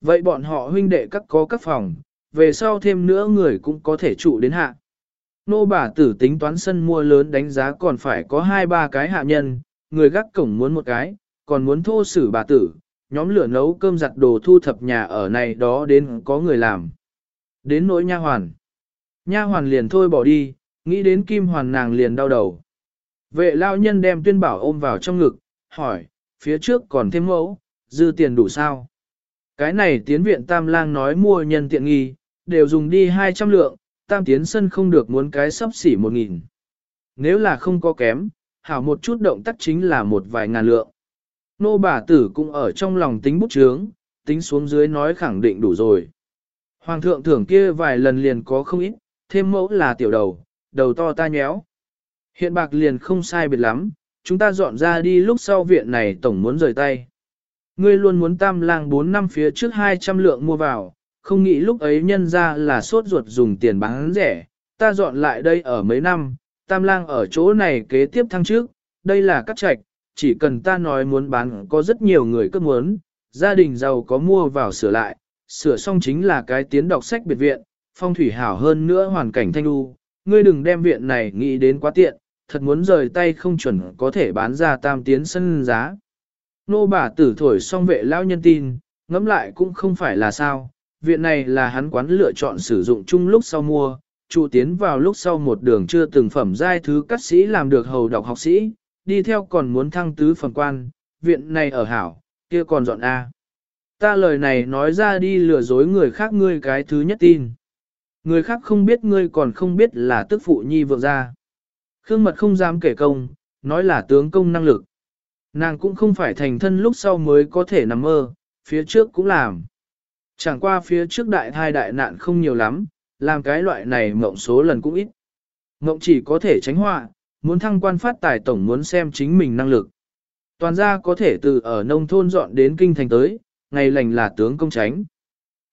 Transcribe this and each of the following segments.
Vậy bọn họ huynh đệ các có các phòng, về sau thêm nữa người cũng có thể trụ đến hạ. Nô bà tử tính toán sân mua lớn đánh giá còn phải có hai ba cái hạ nhân, người gác cổng muốn một cái, còn muốn thô sử bà tử, nhóm lửa nấu cơm giặt đồ thu thập nhà ở này đó đến có người làm. Đến nỗi nha hoàn. Nha hoàn liền thôi bỏ đi, nghĩ đến kim hoàn nàng liền đau đầu. Vệ lao nhân đem tuyên bảo ôm vào trong ngực, hỏi, phía trước còn thêm mẫu, dư tiền đủ sao? Cái này tiến viện tam lang nói mua nhân tiện nghi, đều dùng đi 200 lượng, tam tiến sân không được muốn cái sắp xỉ 1.000. Nếu là không có kém, hảo một chút động tác chính là một vài ngàn lượng. Nô bà tử cũng ở trong lòng tính bút chướng, tính xuống dưới nói khẳng định đủ rồi. Hoàng thượng thưởng kia vài lần liền có không ít, thêm mẫu là tiểu đầu, đầu to ta nhéo. Hiện bạc liền không sai biệt lắm, chúng ta dọn ra đi lúc sau viện này tổng muốn rời tay. Ngươi luôn muốn tam lang 4 năm phía trước 200 lượng mua vào, không nghĩ lúc ấy nhân ra là sốt ruột dùng tiền bán rẻ, ta dọn lại đây ở mấy năm, tam lang ở chỗ này kế tiếp thăng trước, đây là các trạch, chỉ cần ta nói muốn bán có rất nhiều người cấp muốn, gia đình giàu có mua vào sửa lại, sửa xong chính là cái tiến đọc sách biệt viện, phong thủy hảo hơn nữa hoàn cảnh thanh đu, ngươi đừng đem viện này nghĩ đến quá tiện, thật muốn rời tay không chuẩn có thể bán ra tam tiến sân giá. Nô bà tử thổi xong vệ lao nhân tin, ngẫm lại cũng không phải là sao, viện này là hắn quán lựa chọn sử dụng chung lúc sau mua, trụ tiến vào lúc sau một đường chưa từng phẩm giai thứ cắt sĩ làm được hầu đọc học sĩ, đi theo còn muốn thăng tứ phẩm quan, viện này ở hảo, kia còn dọn A. Ta lời này nói ra đi lừa dối người khác ngươi cái thứ nhất tin. Người khác không biết ngươi còn không biết là tức phụ nhi vượng ra. Khương mật không dám kể công, nói là tướng công năng lực. Nàng cũng không phải thành thân lúc sau mới có thể nằm mơ, phía trước cũng làm. Chẳng qua phía trước đại thai đại nạn không nhiều lắm, làm cái loại này mộng số lần cũng ít. Mộng chỉ có thể tránh họa, muốn thăng quan phát tài tổng muốn xem chính mình năng lực. Toàn gia có thể từ ở nông thôn dọn đến kinh thành tới, ngày lành là tướng công tránh.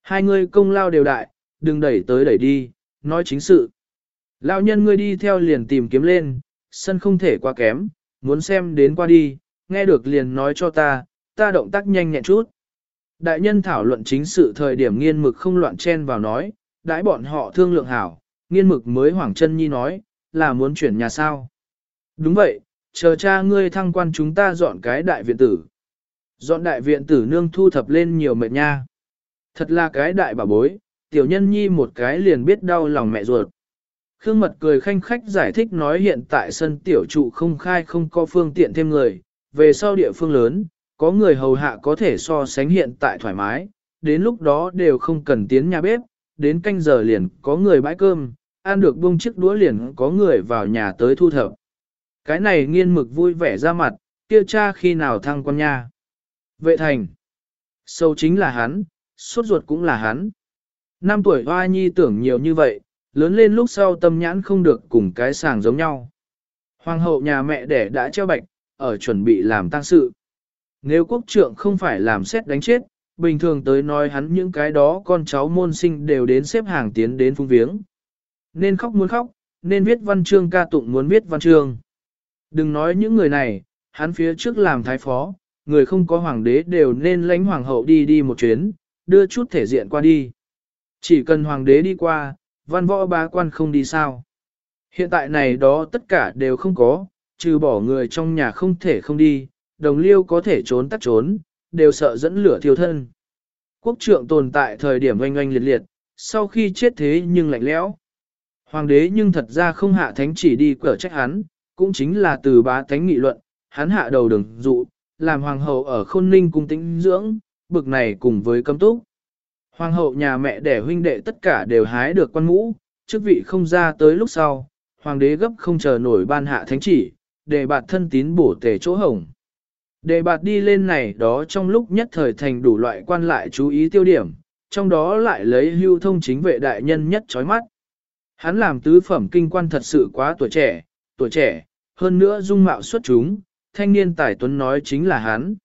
Hai người công lao đều đại, đừng đẩy tới đẩy đi, nói chính sự. Lão nhân ngươi đi theo liền tìm kiếm lên, sân không thể quá kém, muốn xem đến qua đi, nghe được liền nói cho ta, ta động tác nhanh nhẹn chút. Đại nhân thảo luận chính sự thời điểm nghiên mực không loạn chen vào nói, đãi bọn họ thương lượng hảo, nghiên mực mới hoảng chân nhi nói, là muốn chuyển nhà sao. Đúng vậy, chờ cha ngươi thăng quan chúng ta dọn cái đại viện tử. Dọn đại viện tử nương thu thập lên nhiều mệt nha. Thật là cái đại bà bối, tiểu nhân nhi một cái liền biết đau lòng mẹ ruột. Khương mật cười khanh khách giải thích nói hiện tại sân tiểu trụ không khai không có phương tiện thêm người, về sau địa phương lớn, có người hầu hạ có thể so sánh hiện tại thoải mái, đến lúc đó đều không cần tiến nhà bếp, đến canh giờ liền có người bãi cơm, ăn được buông chiếc đũa liền có người vào nhà tới thu thập. Cái này nghiên mực vui vẻ ra mặt, kia cha khi nào thăng con nha. Vệ thành, sâu chính là hắn, suốt ruột cũng là hắn. Năm tuổi hoa nhi tưởng nhiều như vậy, lớn lên lúc sau tâm nhãn không được cùng cái sàng giống nhau. Hoàng hậu nhà mẹ đẻ đã treo bạch, ở chuẩn bị làm tang sự. Nếu quốc trượng không phải làm xét đánh chết, bình thường tới nói hắn những cái đó con cháu môn sinh đều đến xếp hàng tiến đến phung viếng. Nên khóc muốn khóc, nên viết văn chương ca tụng muốn viết văn chương. Đừng nói những người này, hắn phía trước làm thái phó, người không có hoàng đế đều nên lãnh hoàng hậu đi đi một chuyến, đưa chút thể diện qua đi. Chỉ cần hoàng đế đi qua, văn võ bá quan không đi sao. Hiện tại này đó tất cả đều không có, trừ bỏ người trong nhà không thể không đi, đồng liêu có thể trốn tắt trốn, đều sợ dẫn lửa thiêu thân. Quốc trượng tồn tại thời điểm oanh oanh liệt liệt, sau khi chết thế nhưng lạnh lẽo. Hoàng đế nhưng thật ra không hạ thánh chỉ đi cửa trách hắn, cũng chính là từ bá thánh nghị luận, hắn hạ đầu đường dụ, làm hoàng hậu ở khôn ninh cung tĩnh dưỡng, bực này cùng với cấm túc. Hoàng hậu nhà mẹ đẻ huynh đệ tất cả đều hái được quan mũ, chức vị không ra tới lúc sau, hoàng đế gấp không chờ nổi ban hạ thánh chỉ, để bạt thân tín bổ tề chỗ hồng. Để bạt đi lên này đó trong lúc nhất thời thành đủ loại quan lại chú ý tiêu điểm, trong đó lại lấy hưu thông chính vệ đại nhân nhất chói mắt. Hắn làm tứ phẩm kinh quan thật sự quá tuổi trẻ, tuổi trẻ, hơn nữa dung mạo xuất chúng, thanh niên tài tuấn nói chính là hắn.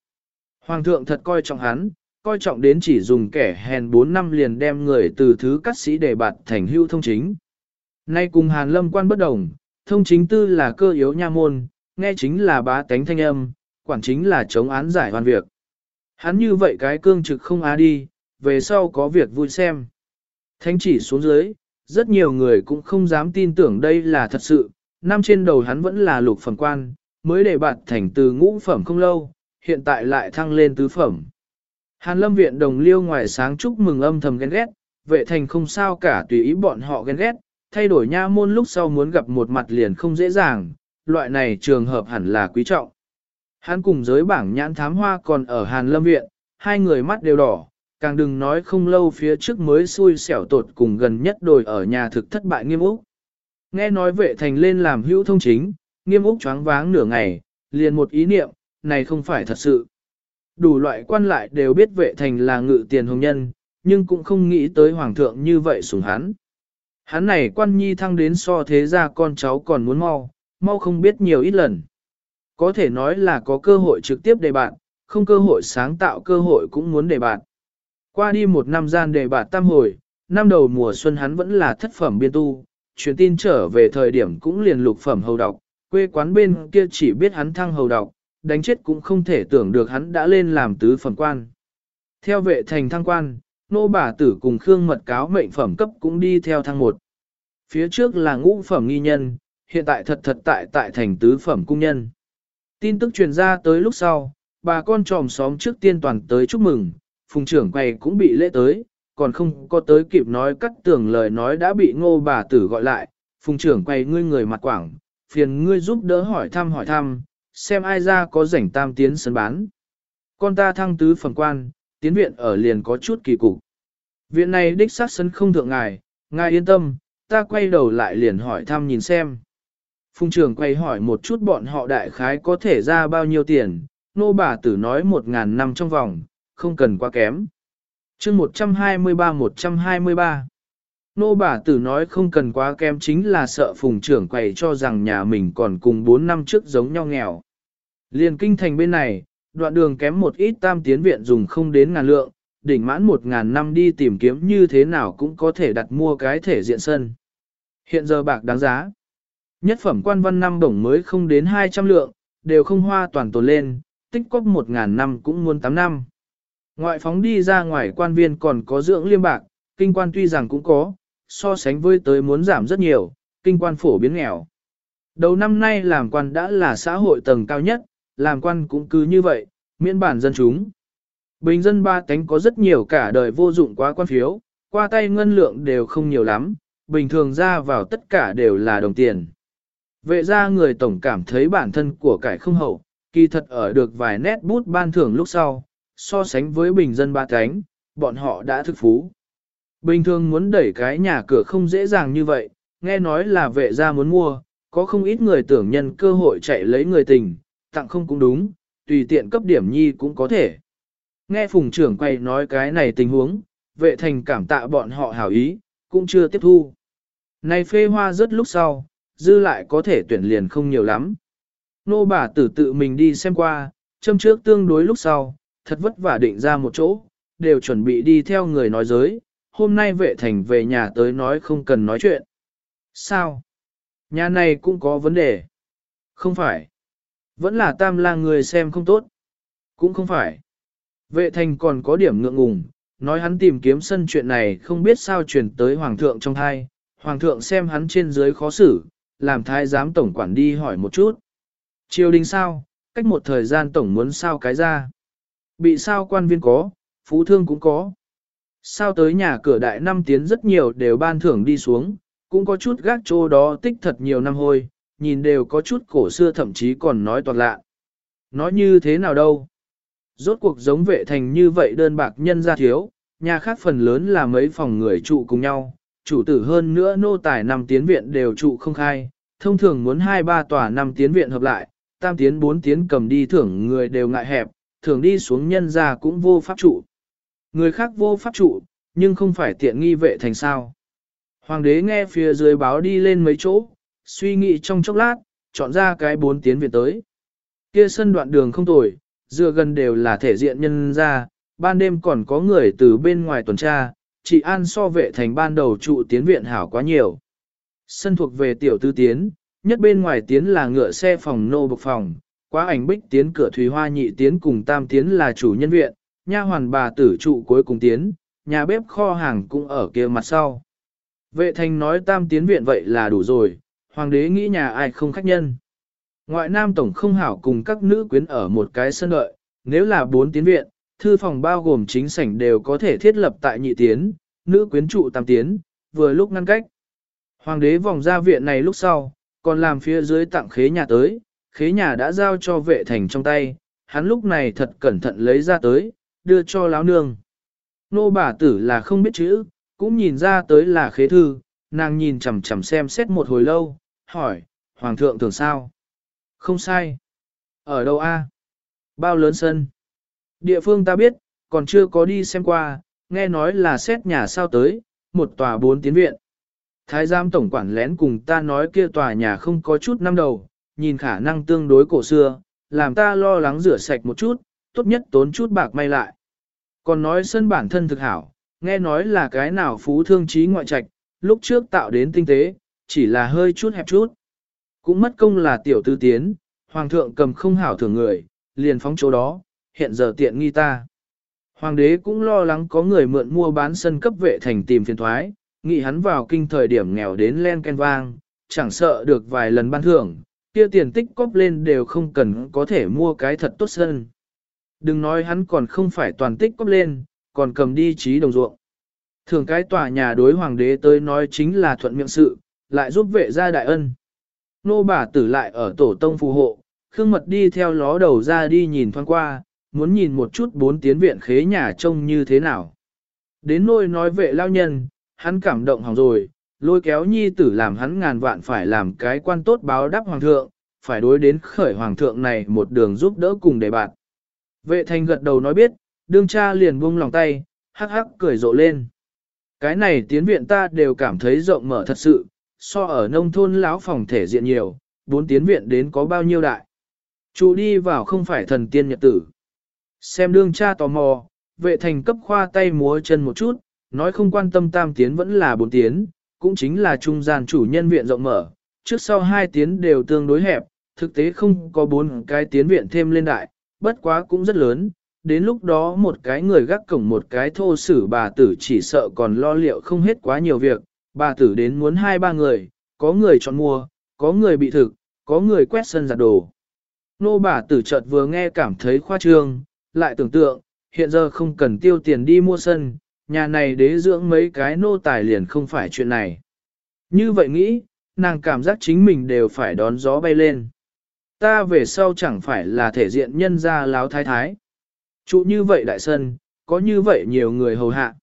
Hoàng thượng thật coi trọng hắn, coi trọng đến chỉ dùng kẻ hèn 4 năm liền đem người từ thứ cắt sĩ để bạt thành hưu thông chính. Nay cùng Hàn Lâm quan bất đồng, thông chính tư là cơ yếu nha môn, nghe chính là bá tánh thanh âm, quản chính là chống án giải hoàn việc. Hắn như vậy cái cương trực không á đi, về sau có việc vui xem. Thánh chỉ xuống dưới, rất nhiều người cũng không dám tin tưởng đây là thật sự, năm trên đầu hắn vẫn là lục phẩm quan, mới để bạt thành từ ngũ phẩm không lâu, hiện tại lại thăng lên tứ phẩm. Hàn lâm viện đồng liêu ngoài sáng chúc mừng âm thầm ghen ghét, vệ thành không sao cả tùy ý bọn họ ghen ghét, thay đổi nha môn lúc sau muốn gặp một mặt liền không dễ dàng, loại này trường hợp hẳn là quý trọng. Hắn cùng giới bảng nhãn thám hoa còn ở Hàn lâm viện, hai người mắt đều đỏ, càng đừng nói không lâu phía trước mới xui xẻo tột cùng gần nhất đồi ở nhà thực thất bại nghiêm úc. Nghe nói vệ thành lên làm hữu thông chính, nghiêm úc choáng váng nửa ngày, liền một ý niệm, này không phải thật sự. Đủ loại quan lại đều biết vệ thành là ngự tiền hồng nhân, nhưng cũng không nghĩ tới hoàng thượng như vậy sủng hắn. Hắn này quan nhi thăng đến so thế ra con cháu còn muốn mau, mau không biết nhiều ít lần. Có thể nói là có cơ hội trực tiếp đề bạn, không cơ hội sáng tạo cơ hội cũng muốn đề bạn. Qua đi một năm gian đề bạn tam hồi, năm đầu mùa xuân hắn vẫn là thất phẩm biên tu, truyền tin trở về thời điểm cũng liền lục phẩm hầu độc, quê quán bên kia chỉ biết hắn thăng hầu độc, đánh chết cũng không thể tưởng được hắn đã lên làm tứ phẩm quan. Theo vệ thành thăng quan, nô bà tử cùng Khương mật cáo mệnh phẩm cấp cũng đi theo thang một. Phía trước là ngũ phẩm nghi nhân, hiện tại thật thật tại tại thành tứ phẩm cung nhân. Tin tức truyền ra tới lúc sau, bà con tròm xóm trước tiên toàn tới chúc mừng, phùng trưởng quầy cũng bị lễ tới, còn không có tới kịp nói cắt tưởng lời nói đã bị ngô bà tử gọi lại, phùng trưởng quầy ngươi người mặt quảng, phiền ngươi giúp đỡ hỏi thăm hỏi thăm, xem ai ra có rảnh tam tiến sân bán. Con ta thăng tứ phẩm quan, tiến viện ở liền có chút kỳ cục. Viện này đích sát sân không thượng ngài, ngài yên tâm, ta quay đầu lại liền hỏi thăm nhìn xem. Phùng trưởng quay hỏi một chút bọn họ đại khái có thể ra bao nhiêu tiền, nô bà tử nói một ngàn năm trong vòng, không cần quá kém. chương 123-123 Nô bà tử nói không cần quá kém chính là sợ phùng trưởng quầy cho rằng nhà mình còn cùng 4 năm trước giống nhau nghèo. Liền kinh thành bên này, đoạn đường kém một ít tam tiến viện dùng không đến ngàn lượng, đỉnh mãn một ngàn năm đi tìm kiếm như thế nào cũng có thể đặt mua cái thể diện sân. Hiện giờ bạc đáng giá. Nhất phẩm quan văn năm đồng mới không đến 200 lượng, đều không hoa toàn tồn lên, tích cóp một ngàn năm cũng muốn 8 năm. Ngoại phóng đi ra ngoài quan viên còn có dưỡng liêm bạc, kinh quan tuy rằng cũng có, so sánh với tới muốn giảm rất nhiều, kinh quan phổ biến nghèo. Đầu năm nay làm quan đã là xã hội tầng cao nhất, làm quan cũng cứ như vậy, miễn bản dân chúng. Bình dân ba tánh có rất nhiều cả đời vô dụng quá quan phiếu, qua tay ngân lượng đều không nhiều lắm, bình thường ra vào tất cả đều là đồng tiền. Vệ ra người tổng cảm thấy bản thân của cải không hậu, kỳ thật ở được vài nét bút ban thưởng lúc sau, so sánh với bình dân ba cánh, bọn họ đã thực phú. Bình thường muốn đẩy cái nhà cửa không dễ dàng như vậy, nghe nói là vệ gia muốn mua, có không ít người tưởng nhân cơ hội chạy lấy người tình, tặng không cũng đúng, tùy tiện cấp điểm nhi cũng có thể. Nghe phùng trưởng quay nói cái này tình huống, vệ thành cảm tạ bọn họ hảo ý, cũng chưa tiếp thu. Này phê hoa rất lúc sau, dư lại có thể tuyển liền không nhiều lắm. Nô bà tử tự mình đi xem qua, châm trước tương đối lúc sau, thật vất vả định ra một chỗ, đều chuẩn bị đi theo người nói giới, hôm nay vệ thành về nhà tới nói không cần nói chuyện. Sao? Nhà này cũng có vấn đề. Không phải. Vẫn là tam lang người xem không tốt. Cũng không phải. Vệ thành còn có điểm ngượng ngùng, nói hắn tìm kiếm sân chuyện này không biết sao truyền tới hoàng thượng trong thai. Hoàng thượng xem hắn trên dưới khó xử, làm thái giám tổng quản đi hỏi một chút. Triều đình sao, cách một thời gian tổng muốn sao cái ra. Bị sao quan viên có, phú thương cũng có. Sao tới nhà cửa đại năm tiến rất nhiều đều ban thưởng đi xuống, cũng có chút gác chỗ đó tích thật nhiều năm hôi, nhìn đều có chút cổ xưa thậm chí còn nói toàn lạ. Nói như thế nào đâu? Rốt cuộc giống vệ thành như vậy đơn bạc nhân ra thiếu, nhà khác phần lớn là mấy phòng người trụ cùng nhau, chủ tử hơn nữa nô tài năm tiến viện đều trụ không khai, thông thường muốn hai ba tòa năm tiến viện hợp lại, tam tiến bốn tiến cầm đi thưởng người đều ngại hẹp, thường đi xuống nhân ra cũng vô pháp trụ. Người khác vô pháp trụ, nhưng không phải tiện nghi vệ thành sao. Hoàng đế nghe phía dưới báo đi lên mấy chỗ, suy nghĩ trong chốc lát, chọn ra cái bốn tiến viện tới. Kia sân đoạn đường không tồi, dựa gần đều là thể diện nhân ra, ban đêm còn có người từ bên ngoài tuần tra, chị An so vệ thành ban đầu trụ tiến viện hảo quá nhiều. Sân thuộc về tiểu tư tiến, nhất bên ngoài tiến là ngựa xe phòng nô bộc phòng, quá ảnh bích tiến cửa thủy hoa nhị tiến cùng tam tiến là chủ nhân viện, nha hoàn bà tử trụ cuối cùng tiến, nhà bếp kho hàng cũng ở kia mặt sau. Vệ thành nói tam tiến viện vậy là đủ rồi, hoàng đế nghĩ nhà ai không khách nhân. Ngoại nam tổng không hảo cùng các nữ quyến ở một cái sân đợi, nếu là bốn tiến viện, thư phòng bao gồm chính sảnh đều có thể thiết lập tại nhị tiến, nữ quyến trụ tam tiến, vừa lúc ngăn cách. Hoàng đế vòng ra viện này lúc sau, còn làm phía dưới tặng khế nhà tới, khế nhà đã giao cho vệ thành trong tay, hắn lúc này thật cẩn thận lấy ra tới, đưa cho láo nương. Nô bà tử là không biết chữ, cũng nhìn ra tới là khế thư, nàng nhìn chằm chằm xem xét một hồi lâu, hỏi, Hoàng thượng thường sao? Không sai. Ở đâu a? Bao lớn sân? Địa phương ta biết, còn chưa có đi xem qua, nghe nói là xét nhà sao tới, một tòa bốn tiến viện. Thái giám tổng quản lén cùng ta nói kia tòa nhà không có chút năm đầu, nhìn khả năng tương đối cổ xưa, làm ta lo lắng rửa sạch một chút, tốt nhất tốn chút bạc may lại. Còn nói sân bản thân thực hảo, nghe nói là cái nào phú thương trí ngoại trạch, lúc trước tạo đến tinh tế, chỉ là hơi chút hẹp chút. Cũng mất công là tiểu tư tiến, hoàng thượng cầm không hảo thưởng người, liền phóng chỗ đó, hiện giờ tiện nghi ta. Hoàng đế cũng lo lắng có người mượn mua bán sân cấp vệ thành tìm phiền thoái, nghĩ hắn vào kinh thời điểm nghèo đến len ken vang, chẳng sợ được vài lần ban thưởng, kia tiền tích cóp lên đều không cần có thể mua cái thật tốt sân. Đừng nói hắn còn không phải toàn tích cóp lên, còn cầm đi trí đồng ruộng. Thường cái tòa nhà đối hoàng đế tới nói chính là thuận miệng sự, lại giúp vệ gia đại ân. Nô bà tử lại ở tổ tông phù hộ, Khương Mật đi theo ló đầu ra đi nhìn thoáng qua, muốn nhìn một chút bốn tiến viện khế nhà trông như thế nào. Đến nôi nói vệ lao nhân, hắn cảm động hỏng rồi, lôi kéo nhi tử làm hắn ngàn vạn phải làm cái quan tốt báo đáp hoàng thượng, phải đối đến khởi hoàng thượng này một đường giúp đỡ cùng để bạn. Vệ thành gật đầu nói biết, đương cha liền buông lòng tay, hắc hắc cười rộ lên. Cái này tiến viện ta đều cảm thấy rộng mở thật sự, so ở nông thôn lão phòng thể diện nhiều, bốn tiến viện đến có bao nhiêu đại. Chủ đi vào không phải thần tiên nhật tử. Xem đương cha tò mò, vệ thành cấp khoa tay múa chân một chút, nói không quan tâm tam tiến vẫn là bốn tiến, cũng chính là trung gian chủ nhân viện rộng mở, trước sau hai tiến đều tương đối hẹp, thực tế không có bốn cái tiến viện thêm lên đại, bất quá cũng rất lớn, đến lúc đó một cái người gác cổng một cái thô sử bà tử chỉ sợ còn lo liệu không hết quá nhiều việc, bà tử đến muốn hai ba người, có người chọn mua, có người bị thực, có người quét sân giặt đồ. Nô bà tử chợt vừa nghe cảm thấy khoa trương, lại tưởng tượng, hiện giờ không cần tiêu tiền đi mua sân, nhà này đế dưỡng mấy cái nô tài liền không phải chuyện này. Như vậy nghĩ, nàng cảm giác chính mình đều phải đón gió bay lên. Ta về sau chẳng phải là thể diện nhân ra láo thái thái. Trụ như vậy đại sân, có như vậy nhiều người hầu hạ.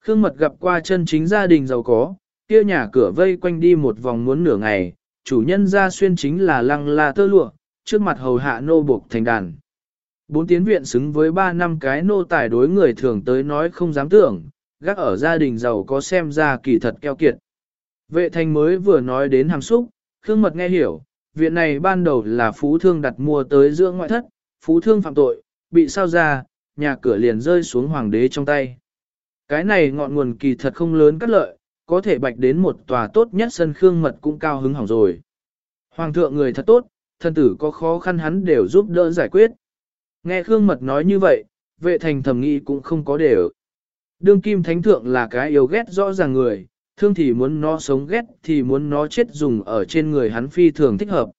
Khương Mật gặp qua chân chính gia đình giàu có, kia nhà cửa vây quanh đi một vòng muốn nửa ngày, chủ nhân ra xuyên chính là lăng la tơ lụa, trước mặt hầu hạ nô buộc thành đàn. Bốn tiến viện xứng với ba năm cái nô tài đối người thường tới nói không dám tưởng, gác ở gia đình giàu có xem ra kỳ thật keo kiệt. Vệ thành mới vừa nói đến hàm xúc, Khương Mật nghe hiểu, viện này ban đầu là phú thương đặt mua tới dưỡng ngoại thất, phú thương phạm tội, bị sao ra, nhà cửa liền rơi xuống hoàng đế trong tay. Cái này ngọn nguồn kỳ thật không lớn cắt lợi, có thể bạch đến một tòa tốt nhất sân Khương Mật cũng cao hứng hỏng rồi. Hoàng thượng người thật tốt, thân tử có khó khăn hắn đều giúp đỡ giải quyết. Nghe Khương Mật nói như vậy, vệ thành thầm nghĩ cũng không có đều. Đương kim thánh thượng là cái yêu ghét rõ ràng người, thương thì muốn nó sống ghét thì muốn nó chết dùng ở trên người hắn phi thường thích hợp.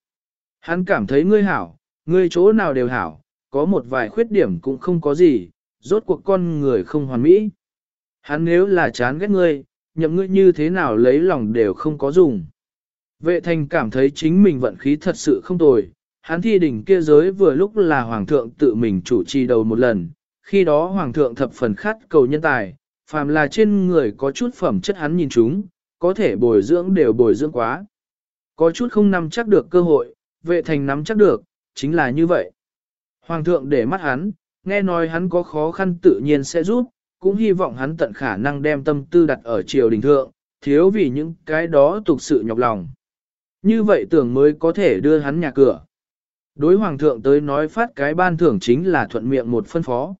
Hắn cảm thấy ngươi hảo, ngươi chỗ nào đều hảo, có một vài khuyết điểm cũng không có gì, rốt cuộc con người không hoàn mỹ. Hắn nếu là chán ghét ngươi, nhậm ngươi như thế nào lấy lòng đều không có dùng. Vệ thành cảm thấy chính mình vận khí thật sự không tồi, hắn thi đỉnh kia giới vừa lúc là hoàng thượng tự mình chủ trì đầu một lần, khi đó hoàng thượng thập phần khát cầu nhân tài, phàm là trên người có chút phẩm chất hắn nhìn chúng, có thể bồi dưỡng đều bồi dưỡng quá. Có chút không nắm chắc được cơ hội, vệ thành nắm chắc được, chính là như vậy. Hoàng thượng để mắt hắn, nghe nói hắn có khó khăn tự nhiên sẽ giúp, cũng hy vọng hắn tận khả năng đem tâm tư đặt ở triều đình thượng, thiếu vì những cái đó tục sự nhọc lòng. Như vậy tưởng mới có thể đưa hắn nhà cửa. Đối hoàng thượng tới nói phát cái ban thưởng chính là thuận miệng một phân phó.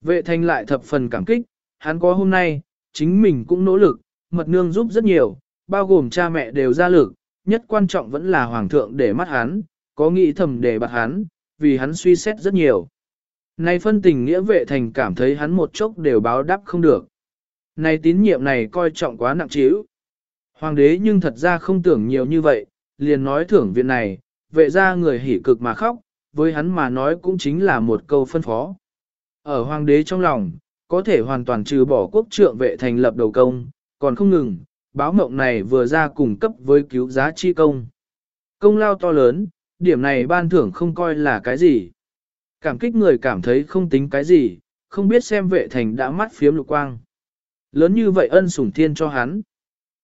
Vệ thanh lại thập phần cảm kích, hắn có hôm nay, chính mình cũng nỗ lực, mật nương giúp rất nhiều, bao gồm cha mẹ đều ra lực, nhất quan trọng vẫn là hoàng thượng để mắt hắn, có nghĩ thầm để bắt hắn, vì hắn suy xét rất nhiều. này phân tình nghĩa vệ thành cảm thấy hắn một chốc đều báo đáp không được. Này tín nhiệm này coi trọng quá nặng trĩu. Hoàng đế nhưng thật ra không tưởng nhiều như vậy, liền nói thưởng viện này, vệ ra người hỉ cực mà khóc, với hắn mà nói cũng chính là một câu phân phó. Ở hoàng đế trong lòng, có thể hoàn toàn trừ bỏ quốc trượng vệ thành lập đầu công, còn không ngừng, báo mộng này vừa ra cùng cấp với cứu giá chi công. Công lao to lớn, điểm này ban thưởng không coi là cái gì. Cảm kích người cảm thấy không tính cái gì, không biết xem vệ thành đã mắt phiếm lục quang. Lớn như vậy ân sủng thiên cho hắn.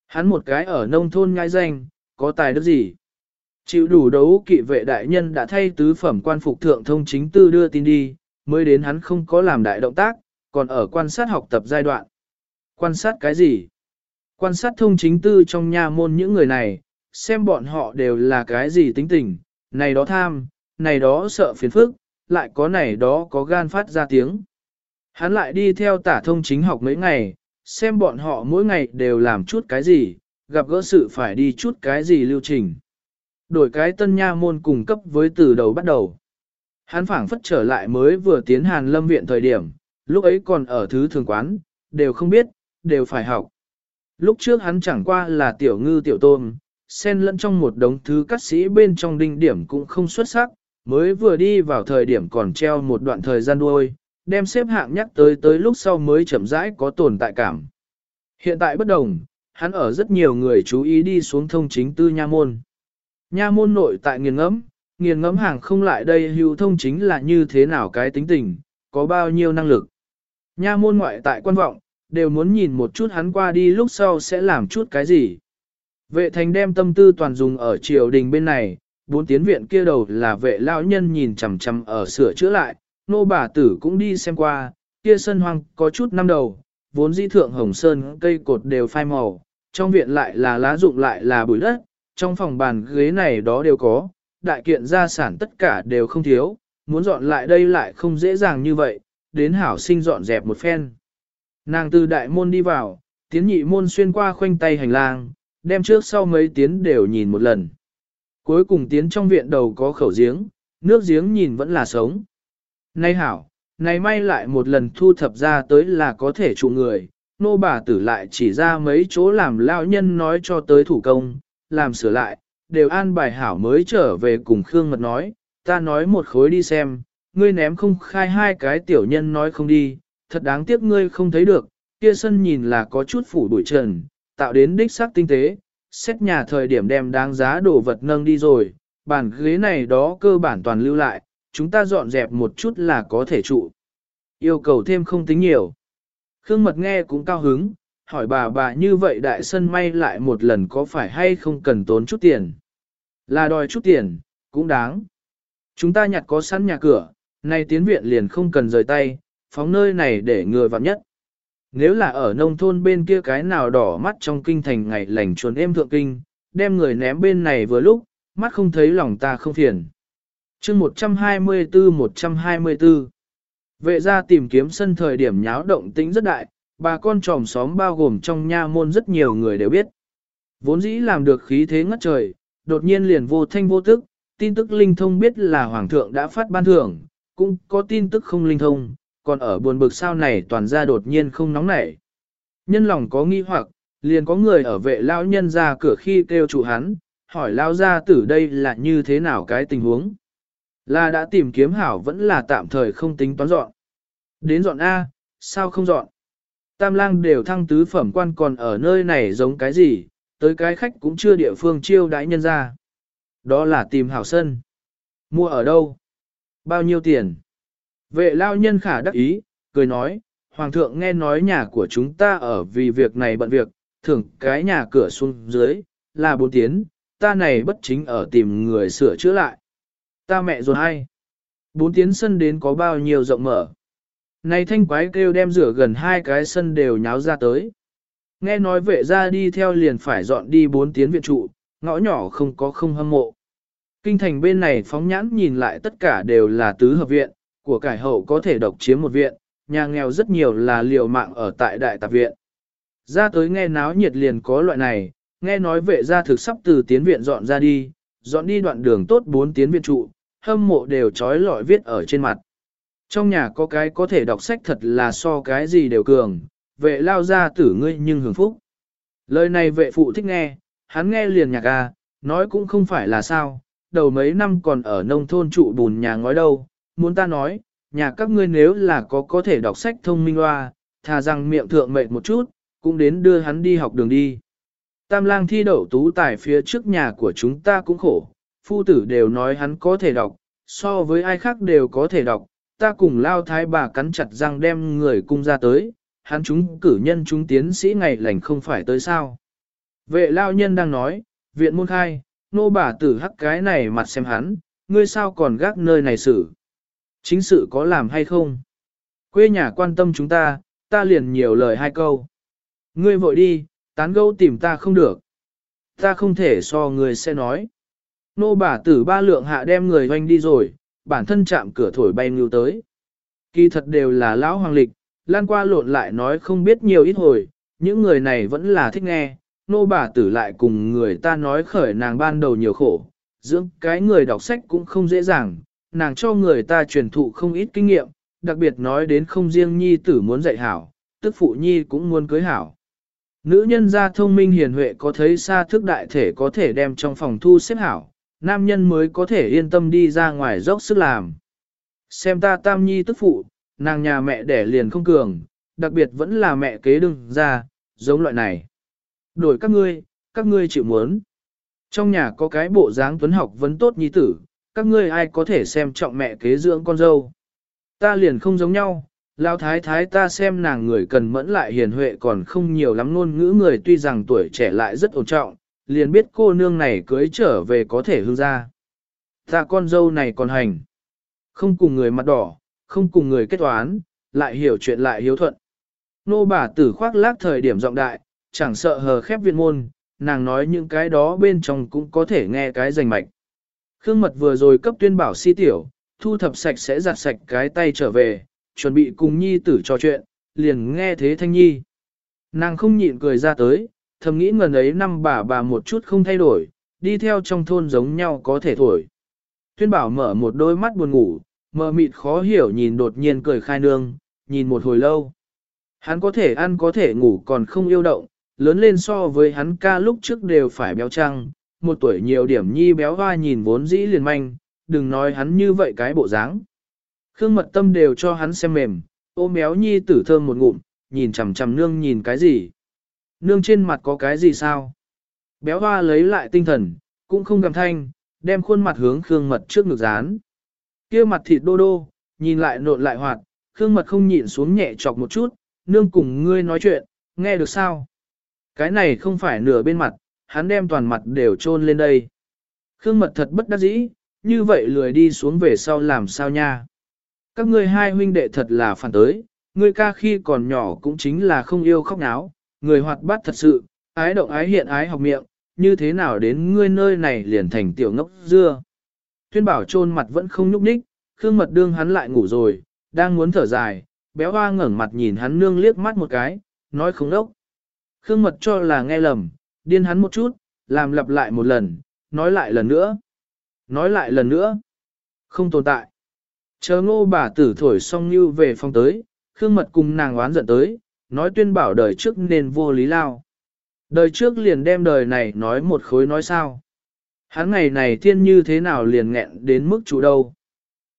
Hắn một cái ở nông thôn ngai danh, có tài đức gì? Chịu đủ đấu kỵ vệ đại nhân đã thay tứ phẩm quan phục thượng thông chính tư đưa tin đi, mới đến hắn không có làm đại động tác, còn ở quan sát học tập giai đoạn. Quan sát cái gì? Quan sát thông chính tư trong nha môn những người này, xem bọn họ đều là cái gì tính tình, này đó tham, này đó sợ phiền phức, lại có này đó có gan phát ra tiếng. Hắn lại đi theo tả thông chính học mấy ngày, xem bọn họ mỗi ngày đều làm chút cái gì, gặp gỡ sự phải đi chút cái gì lưu trình. Đổi cái tân nha môn cung cấp với từ đầu bắt đầu. Hắn phảng phất trở lại mới vừa tiến hàn lâm viện thời điểm, lúc ấy còn ở thứ thường quán, đều không biết, đều phải học. Lúc trước hắn chẳng qua là tiểu ngư tiểu tôm, xen lẫn trong một đống thứ cắt sĩ bên trong đinh điểm cũng không xuất sắc, mới vừa đi vào thời điểm còn treo một đoạn thời gian đuôi, đem xếp hạng nhắc tới tới lúc sau mới chậm rãi có tồn tại cảm. Hiện tại bất đồng, hắn ở rất nhiều người chú ý đi xuống thông chính tư nha môn. Nha môn nội tại nghiền ngẫm, nghiền ngẫm hàng không lại đây hữu thông chính là như thế nào cái tính tình, có bao nhiêu năng lực. Nha môn ngoại tại quan vọng, đều muốn nhìn một chút hắn qua đi lúc sau sẽ làm chút cái gì. Vệ thành đem tâm tư toàn dùng ở triều đình bên này, bốn tiến viện kia đầu là vệ lão nhân nhìn chằm chằm ở sửa chữa lại, nô bà tử cũng đi xem qua, kia sân hoang có chút năm đầu, vốn di thượng hồng sơn cây cột đều phai màu, trong viện lại là lá rụng lại là bụi đất, trong phòng bàn ghế này đó đều có, đại kiện gia sản tất cả đều không thiếu, muốn dọn lại đây lại không dễ dàng như vậy, đến hảo sinh dọn dẹp một phen. Nàng từ đại môn đi vào, tiến nhị môn xuyên qua khoanh tay hành lang, đem trước sau mấy tiến đều nhìn một lần. Cuối cùng tiến trong viện đầu có khẩu giếng, nước giếng nhìn vẫn là sống. Nay hảo, này may lại một lần thu thập ra tới là có thể trụ người, nô bà tử lại chỉ ra mấy chỗ làm lao nhân nói cho tới thủ công, làm sửa lại, đều an bài hảo mới trở về cùng Khương Mật nói, ta nói một khối đi xem, ngươi ném không khai hai cái tiểu nhân nói không đi, thật đáng tiếc ngươi không thấy được, kia sân nhìn là có chút phủ bụi trần, tạo đến đích sắc tinh tế, xét nhà thời điểm đem đáng giá đồ vật nâng đi rồi, bàn ghế này đó cơ bản toàn lưu lại, chúng ta dọn dẹp một chút là có thể trụ. Yêu cầu thêm không tính nhiều. Khương Mật nghe cũng cao hứng, hỏi bà bà như vậy đại sân may lại một lần có phải hay không cần tốn chút tiền. Là đòi chút tiền, cũng đáng. Chúng ta nhặt có sẵn nhà cửa, nay tiến viện liền không cần rời tay, phóng nơi này để người vào nhất. Nếu là ở nông thôn bên kia cái nào đỏ mắt trong kinh thành ngày lành chuồn êm thượng kinh, đem người ném bên này vừa lúc, mắt không thấy lòng ta không phiền. chương 124-124 Vệ ra tìm kiếm sân thời điểm nháo động tĩnh rất đại, bà con tròm xóm bao gồm trong nha môn rất nhiều người đều biết. Vốn dĩ làm được khí thế ngất trời, đột nhiên liền vô thanh vô tức, tin tức linh thông biết là hoàng thượng đã phát ban thưởng, cũng có tin tức không linh thông, còn ở buồn bực sao này toàn ra đột nhiên không nóng nảy. Nhân lòng có nghi hoặc, liền có người ở vệ lão nhân ra cửa khi kêu chủ hắn, hỏi lao ra tử đây là như thế nào cái tình huống. Là đã tìm kiếm hảo vẫn là tạm thời không tính toán dọn. Đến dọn A, sao không dọn? Tam lang đều thăng tứ phẩm quan còn ở nơi này giống cái gì, tới cái khách cũng chưa địa phương chiêu đãi nhân ra. Đó là tìm hảo sân. Mua ở đâu? Bao nhiêu tiền? Vệ lao nhân khả đắc ý, cười nói, Hoàng thượng nghe nói nhà của chúng ta ở vì việc này bận việc, thưởng cái nhà cửa xuống dưới, là bốn tiến, ta này bất chính ở tìm người sửa chữa lại. Ta mẹ ruột hay? Bốn tiến sân đến có bao nhiêu rộng mở. Này thanh quái kêu đem rửa gần hai cái sân đều nháo ra tới. Nghe nói vệ ra đi theo liền phải dọn đi bốn tiến viện trụ, ngõ nhỏ không có không hâm mộ. Kinh thành bên này phóng nhãn nhìn lại tất cả đều là tứ hợp viện, của cải hậu có thể độc chiếm một viện, nhà nghèo rất nhiều là liều mạng ở tại đại tạp viện. Ra tới nghe náo nhiệt liền có loại này, nghe nói vệ gia thực sắp từ tiến viện dọn ra đi, dọn đi đoạn đường tốt bốn tiến viện trụ, hâm mộ đều trói lọi viết ở trên mặt. Trong nhà có cái có thể đọc sách thật là so cái gì đều cường, vệ lao ra tử ngươi nhưng hưởng phúc. Lời này vệ phụ thích nghe, hắn nghe liền nhạc à, nói cũng không phải là sao, đầu mấy năm còn ở nông thôn trụ bùn nhà ngói đâu, muốn ta nói, nhà các ngươi nếu là có có thể đọc sách thông minh loa, thà rằng miệng thượng mệt một chút, cũng đến đưa hắn đi học đường đi. Tam lang thi đậu tú tài phía trước nhà của chúng ta cũng khổ, phu tử đều nói hắn có thể đọc, so với ai khác đều có thể đọc, ta cùng lao thái bà cắn chặt răng đem người cung ra tới, hắn chúng cử nhân chúng tiến sĩ ngày lành không phải tới sao. Vệ lao nhân đang nói, viện môn khai, nô bà tử hắc cái này mặt xem hắn, ngươi sao còn gác nơi này xử. Chính sự có làm hay không? Quê nhà quan tâm chúng ta, ta liền nhiều lời hai câu. Ngươi vội đi, tán gẫu tìm ta không được. Ta không thể so người sẽ nói. Nô bà tử ba lượng hạ đem người hoanh đi rồi, bản thân chạm cửa thổi bay ngưu tới. Kỳ thật đều là lão hoàng lịch, lan qua lộn lại nói không biết nhiều ít hồi, những người này vẫn là thích nghe, nô bà tử lại cùng người ta nói khởi nàng ban đầu nhiều khổ, dưỡng cái người đọc sách cũng không dễ dàng, nàng cho người ta truyền thụ không ít kinh nghiệm, đặc biệt nói đến không riêng nhi tử muốn dạy hảo, tức phụ nhi cũng muốn cưới hảo. Nữ nhân gia thông minh hiền huệ có thấy xa thức đại thể có thể đem trong phòng thu xếp hảo, nam nhân mới có thể yên tâm đi ra ngoài dốc sức làm. Xem ta tam nhi tức phụ, nàng nhà mẹ đẻ liền không cường, đặc biệt vẫn là mẹ kế đừng ra, giống loại này. Đổi các ngươi, các ngươi chịu muốn. Trong nhà có cái bộ dáng tuấn học vấn tốt nhi tử, các ngươi ai có thể xem trọng mẹ kế dưỡng con dâu. Ta liền không giống nhau, lao thái thái ta xem nàng người cần mẫn lại hiền huệ còn không nhiều lắm ngôn ngữ người tuy rằng tuổi trẻ lại rất ổn trọng, liền biết cô nương này cưới trở về có thể hương ra. Ta con dâu này còn hành. Không cùng người mặt đỏ, không cùng người kết toán, lại hiểu chuyện lại hiếu thuận. Nô bà tử khoác lác thời điểm rộng đại, chẳng sợ hờ khép viên môn, nàng nói những cái đó bên trong cũng có thể nghe cái rành mạch. Khương mật vừa rồi cấp tuyên bảo si tiểu, thu thập sạch sẽ giặt sạch cái tay trở về, chuẩn bị cùng nhi tử trò chuyện, liền nghe thế thanh nhi. Nàng không nhịn cười ra tới, thầm nghĩ ngần ấy năm bà bà một chút không thay đổi, đi theo trong thôn giống nhau có thể thổi. Tuyên bảo mở một đôi mắt buồn ngủ, mờ mịt khó hiểu nhìn đột nhiên cười khai nương, nhìn một hồi lâu. Hắn có thể ăn có thể ngủ còn không yêu động, lớn lên so với hắn ca lúc trước đều phải béo trăng, một tuổi nhiều điểm nhi béo hoa nhìn vốn dĩ liền manh, đừng nói hắn như vậy cái bộ dáng. Khương mật tâm đều cho hắn xem mềm, ôm béo nhi tử thơm một ngụm, nhìn chằm chằm nương nhìn cái gì. Nương trên mặt có cái gì sao? Béo hoa lấy lại tinh thần, cũng không gầm thanh, đem khuôn mặt hướng Khương mật trước ngực dán. kia mặt thịt đô đô, nhìn lại nộn lại hoạt, Khương mật không nhịn xuống nhẹ chọc một chút, nương cùng ngươi nói chuyện, nghe được sao? Cái này không phải nửa bên mặt, hắn đem toàn mặt đều trôn lên đây. Khương mật thật bất đắc dĩ, như vậy lười đi xuống về sau làm sao nha. Các ngươi hai huynh đệ thật là phản tới, ngươi ca khi còn nhỏ cũng chính là không yêu khóc náo, người hoạt bát thật sự, ái động ái hiện ái học miệng, như thế nào đến ngươi nơi này liền thành tiểu ngốc dưa. Tuyên bảo trôn mặt vẫn không nhúc ních, Khương mật đương hắn lại ngủ rồi, đang muốn thở dài, béo hoa ngẩng mặt nhìn hắn nương liếc mắt một cái, nói không đốc. Khương mật cho là nghe lầm, điên hắn một chút, làm lặp lại một lần, nói lại lần nữa. Nói lại lần nữa. Không tồn tại. Chờ ngô bà tử thổi xong như về phòng tới, Khương mật cùng nàng oán giận tới, nói tuyên bảo đời trước nên vô lý lao. Đời trước liền đem đời này nói một khối nói sao. Hắn ngày này thiên như thế nào liền nghẹn đến mức chủ đâu.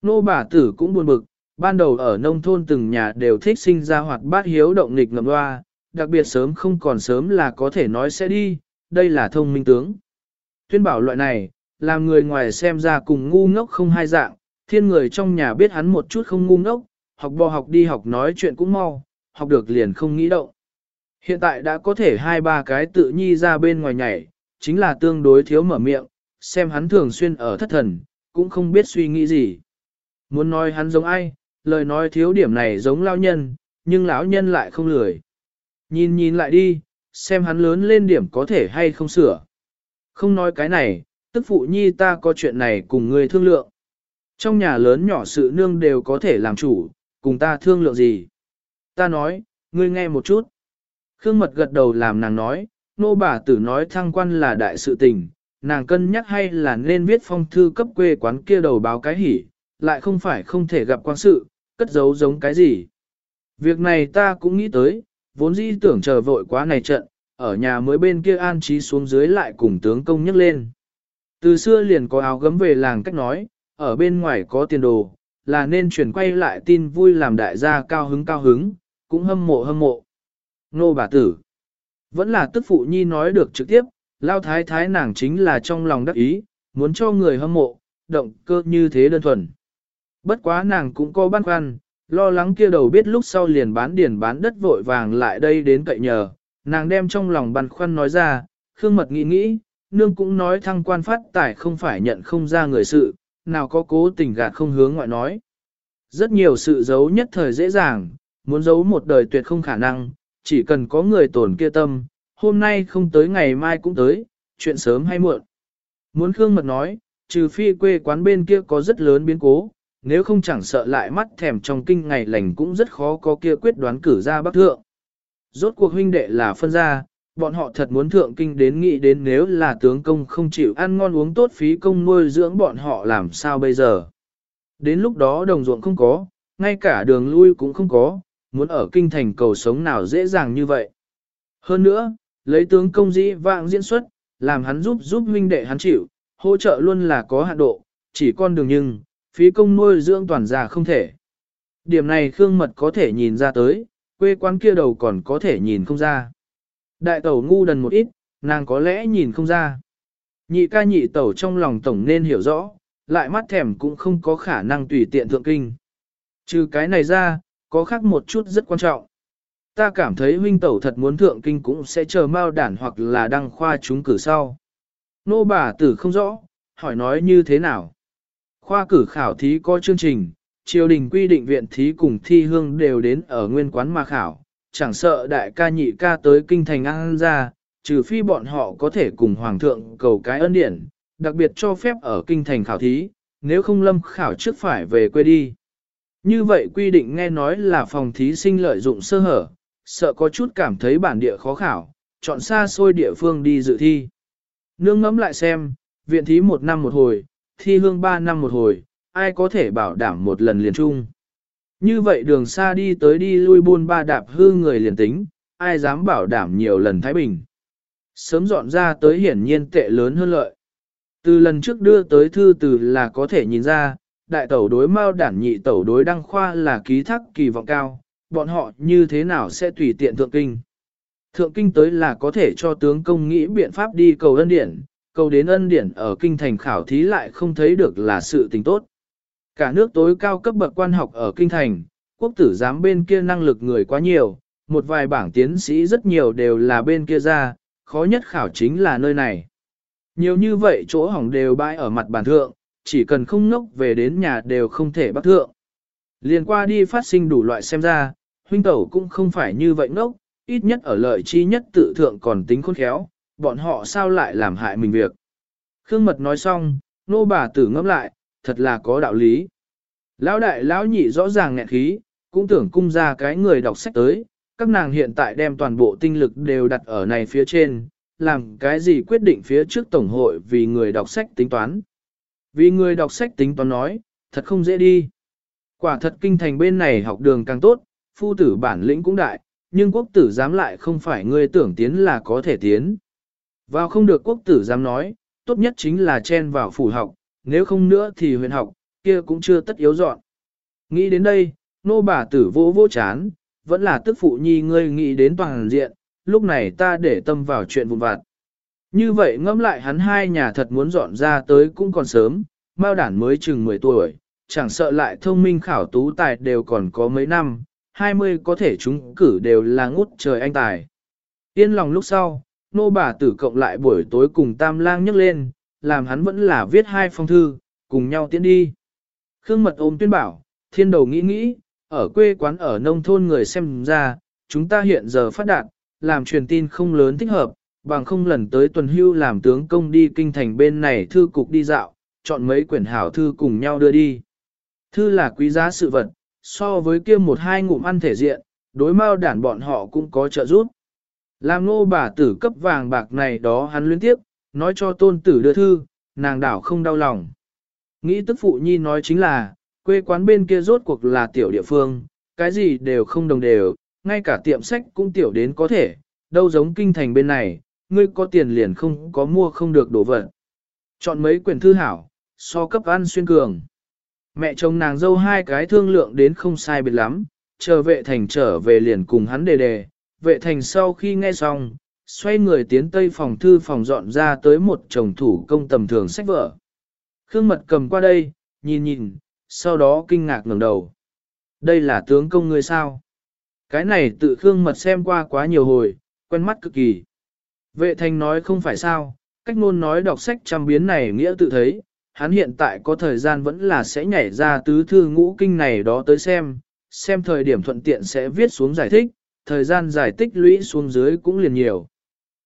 Nô bà tử cũng buồn bực, ban đầu ở nông thôn từng nhà đều thích sinh ra hoạt bát hiếu động nghịch ngầm loa đặc biệt sớm không còn sớm là có thể nói sẽ đi, đây là thông minh tướng. Tuyên bảo loại này, làm người ngoài xem ra cùng ngu ngốc không hai dạng, thiên người trong nhà biết hắn một chút không ngu ngốc, học bò học đi học nói chuyện cũng mau, học được liền không nghĩ động. Hiện tại đã có thể hai ba cái tự nhi ra bên ngoài nhảy, chính là tương đối thiếu mở miệng, xem hắn thường xuyên ở thất thần, cũng không biết suy nghĩ gì. Muốn nói hắn giống ai, lời nói thiếu điểm này giống lao nhân, nhưng lão nhân lại không lười. Nhìn nhìn lại đi, xem hắn lớn lên điểm có thể hay không sửa. Không nói cái này, tức phụ nhi ta có chuyện này cùng ngươi thương lượng. Trong nhà lớn nhỏ sự nương đều có thể làm chủ, cùng ta thương lượng gì. Ta nói, ngươi nghe một chút. Khương mật gật đầu làm nàng nói, nô bà tử nói thăng quan là đại sự tình, nàng cân nhắc hay là nên viết phong thư cấp quê quán kia đầu báo cái hỉ, lại không phải không thể gặp quan sự, cất giấu giống cái gì. Việc này ta cũng nghĩ tới, vốn dĩ tưởng chờ vội quá này trận, ở nhà mới bên kia an trí xuống dưới lại cùng tướng công nhắc lên. Từ xưa liền có áo gấm về làng cách nói, ở bên ngoài có tiền đồ, là nên chuyển quay lại tin vui làm đại gia cao hứng cao hứng, cũng hâm mộ hâm mộ. Nô bà tử, vẫn là tức phụ nhi nói được trực tiếp, lao thái thái nàng chính là trong lòng đắc ý, muốn cho người hâm mộ, động cơ như thế đơn thuần. Bất quá nàng cũng có băn khoăn, lo lắng kia đầu biết lúc sau liền bán điền bán đất vội vàng lại đây đến cậy nhờ, nàng đem trong lòng băn khoăn nói ra, khương mật nghĩ nghĩ, nương cũng nói thăng quan phát tài không phải nhận không ra người sự, nào có cố tình gạt không hướng ngoại nói. Rất nhiều sự giấu nhất thời dễ dàng, muốn giấu một đời tuyệt không khả năng, chỉ cần có người tổn kia tâm, hôm nay không tới ngày mai cũng tới, chuyện sớm hay muộn. Muốn Khương Mật nói, trừ phi quê quán bên kia có rất lớn biến cố, nếu không chẳng sợ lại mắt thèm trong kinh ngày lành cũng rất khó có kia quyết đoán cử ra bắc thượng. Rốt cuộc huynh đệ là phân ra, bọn họ thật muốn thượng kinh đến nghĩ đến nếu là tướng công không chịu ăn ngon uống tốt phí công nuôi dưỡng bọn họ làm sao bây giờ. Đến lúc đó đồng ruộng không có, ngay cả đường lui cũng không có, muốn ở kinh thành cầu sống nào dễ dàng như vậy. Hơn nữa, lấy tướng công dĩ vạng diễn xuất, làm hắn giúp giúp huynh đệ hắn chịu, hỗ trợ luôn là có hạn độ, chỉ con đường nhưng, phí công nuôi dưỡng toàn già không thể. Điểm này Khương Mật có thể nhìn ra tới, quê quán kia đầu còn có thể nhìn không ra. Đại tẩu ngu đần một ít, nàng có lẽ nhìn không ra. Nhị ca nhị tẩu trong lòng tổng nên hiểu rõ, lại mắt thèm cũng không có khả năng tùy tiện thượng kinh. Trừ cái này ra, có khác một chút rất quan trọng. Ta cảm thấy huynh tẩu thật muốn thượng kinh cũng sẽ chờ mao đản hoặc là đăng khoa chúng cử sau. Nô bà tử không rõ, hỏi nói như thế nào. Khoa cử khảo thí có chương trình, triều đình quy định viện thí cùng thi hương đều đến ở nguyên quán mà khảo, chẳng sợ đại ca nhị ca tới kinh thành an ra, trừ phi bọn họ có thể cùng hoàng thượng cầu cái ân điển, đặc biệt cho phép ở kinh thành khảo thí, nếu không lâm khảo trước phải về quê đi. Như vậy quy định nghe nói là phòng thí sinh lợi dụng sơ hở, sợ có chút cảm thấy bản địa khó khảo, chọn xa xôi địa phương đi dự thi. Nương ngẫm lại xem, viện thí một năm một hồi, thi hương ba năm một hồi, ai có thể bảo đảm một lần liền chung. Như vậy đường xa đi tới đi lui buôn ba đạp hư người liền tính, ai dám bảo đảm nhiều lần Thái Bình. Sớm dọn ra tới hiển nhiên tệ lớn hơn lợi. Từ lần trước đưa tới thư từ là có thể nhìn ra, đại tẩu đối mao đản nhị tẩu đối đăng khoa là ký thác kỳ vọng cao, bọn họ như thế nào sẽ tùy tiện thượng kinh. Thượng kinh tới là có thể cho tướng công nghĩ biện pháp đi cầu ân điển, cầu đến ân điển ở kinh thành khảo thí lại không thấy được là sự tình tốt. Cả nước tối cao cấp bậc quan học ở kinh thành, quốc tử giám bên kia năng lực người quá nhiều, một vài bảng tiến sĩ rất nhiều đều là bên kia ra, khó nhất khảo chính là nơi này. Nhiều như vậy chỗ hỏng đều bãi ở mặt bàn thượng, chỉ cần không ngốc về đến nhà đều không thể bắt thượng. Liền qua đi phát sinh đủ loại xem ra, huynh tẩu cũng không phải như vậy ngốc, ít nhất ở lợi chi nhất tự thượng còn tính khôn khéo, bọn họ sao lại làm hại mình việc. Khương Mật nói xong, nô bà tử ngẫm lại, thật là có đạo lý. Lão đại lão nhị rõ ràng nghẹn khí, cũng tưởng cung ra cái người đọc sách tới, các nàng hiện tại đem toàn bộ tinh lực đều đặt ở này phía trên, làm cái gì quyết định phía trước tổng hội vì người đọc sách tính toán. Vì người đọc sách tính toán nói, thật không dễ đi. Quả thật kinh thành bên này học đường càng tốt, phu tử bản lĩnh cũng đại, nhưng quốc tử dám lại không phải người tưởng tiến là có thể tiến. Vào không được quốc tử dám nói, tốt nhất chính là chen vào phủ học, nếu không nữa thì huyện học, kia cũng chưa tất yếu dọn. Nghĩ đến đây, nô bà tử vô vô chán, vẫn là tức phụ nhi ngươi nghĩ đến toàn diện, lúc này ta để tâm vào chuyện vụn vặt. Như vậy ngẫm lại hắn hai nhà thật muốn dọn ra tới cũng còn sớm, Mao đản mới chừng 10 tuổi, chẳng sợ lại thông minh khảo tú tài đều còn có mấy năm, 20 có thể chúng cử đều là ngút trời anh tài. Yên lòng lúc sau, nô bà tử cộng lại buổi tối cùng tam lang nhấc lên, làm hắn vẫn là viết hai phong thư, cùng nhau tiến đi. Khương mật ôm tuyên bảo, thiên đầu nghĩ nghĩ, ở quê quán ở nông thôn người xem ra, chúng ta hiện giờ phát đạt, làm truyền tin không lớn thích hợp, bằng không lần tới tuần hưu làm tướng công đi kinh thành bên này thư cục đi dạo, chọn mấy quyển hảo thư cùng nhau đưa đi. Thư là quý giá sự vật, so với kia một hai ngụm ăn thể diện, đối mao đản bọn họ cũng có trợ giúp. Làm nô bà tử cấp vàng bạc này đó hắn liên tiếp, nói cho tôn tử đưa thư, nàng đảo không đau lòng. Nghĩ tức phụ nhi nói chính là, quê quán bên kia rốt cuộc là tiểu địa phương, cái gì đều không đồng đều, ngay cả tiệm sách cũng tiểu đến có thể, đâu giống kinh thành bên này, ngươi có tiền liền không có mua không được đồ vật. Chọn mấy quyển thư hảo, so cấp ăn xuyên cường. Mẹ chồng nàng dâu hai cái thương lượng đến không sai biệt lắm, chờ vệ thành trở về liền cùng hắn đề đề. Vệ thành sau khi nghe xong, xoay người tiến tây phòng thư phòng dọn ra tới một chồng thủ công tầm thường sách vở. Khương mật cầm qua đây, nhìn nhìn, sau đó kinh ngạc ngẩng đầu. Đây là tướng công ngươi sao? Cái này tự Khương mật xem qua quá nhiều hồi, quen mắt cực kỳ. Vệ thành nói không phải sao, cách ngôn nói đọc sách trăm biến này nghĩa tự thấy, hắn hiện tại có thời gian vẫn là sẽ nhảy ra tứ thư ngũ kinh này đó tới xem, xem thời điểm thuận tiện sẽ viết xuống giải thích, thời gian giải tích lũy xuống dưới cũng liền nhiều.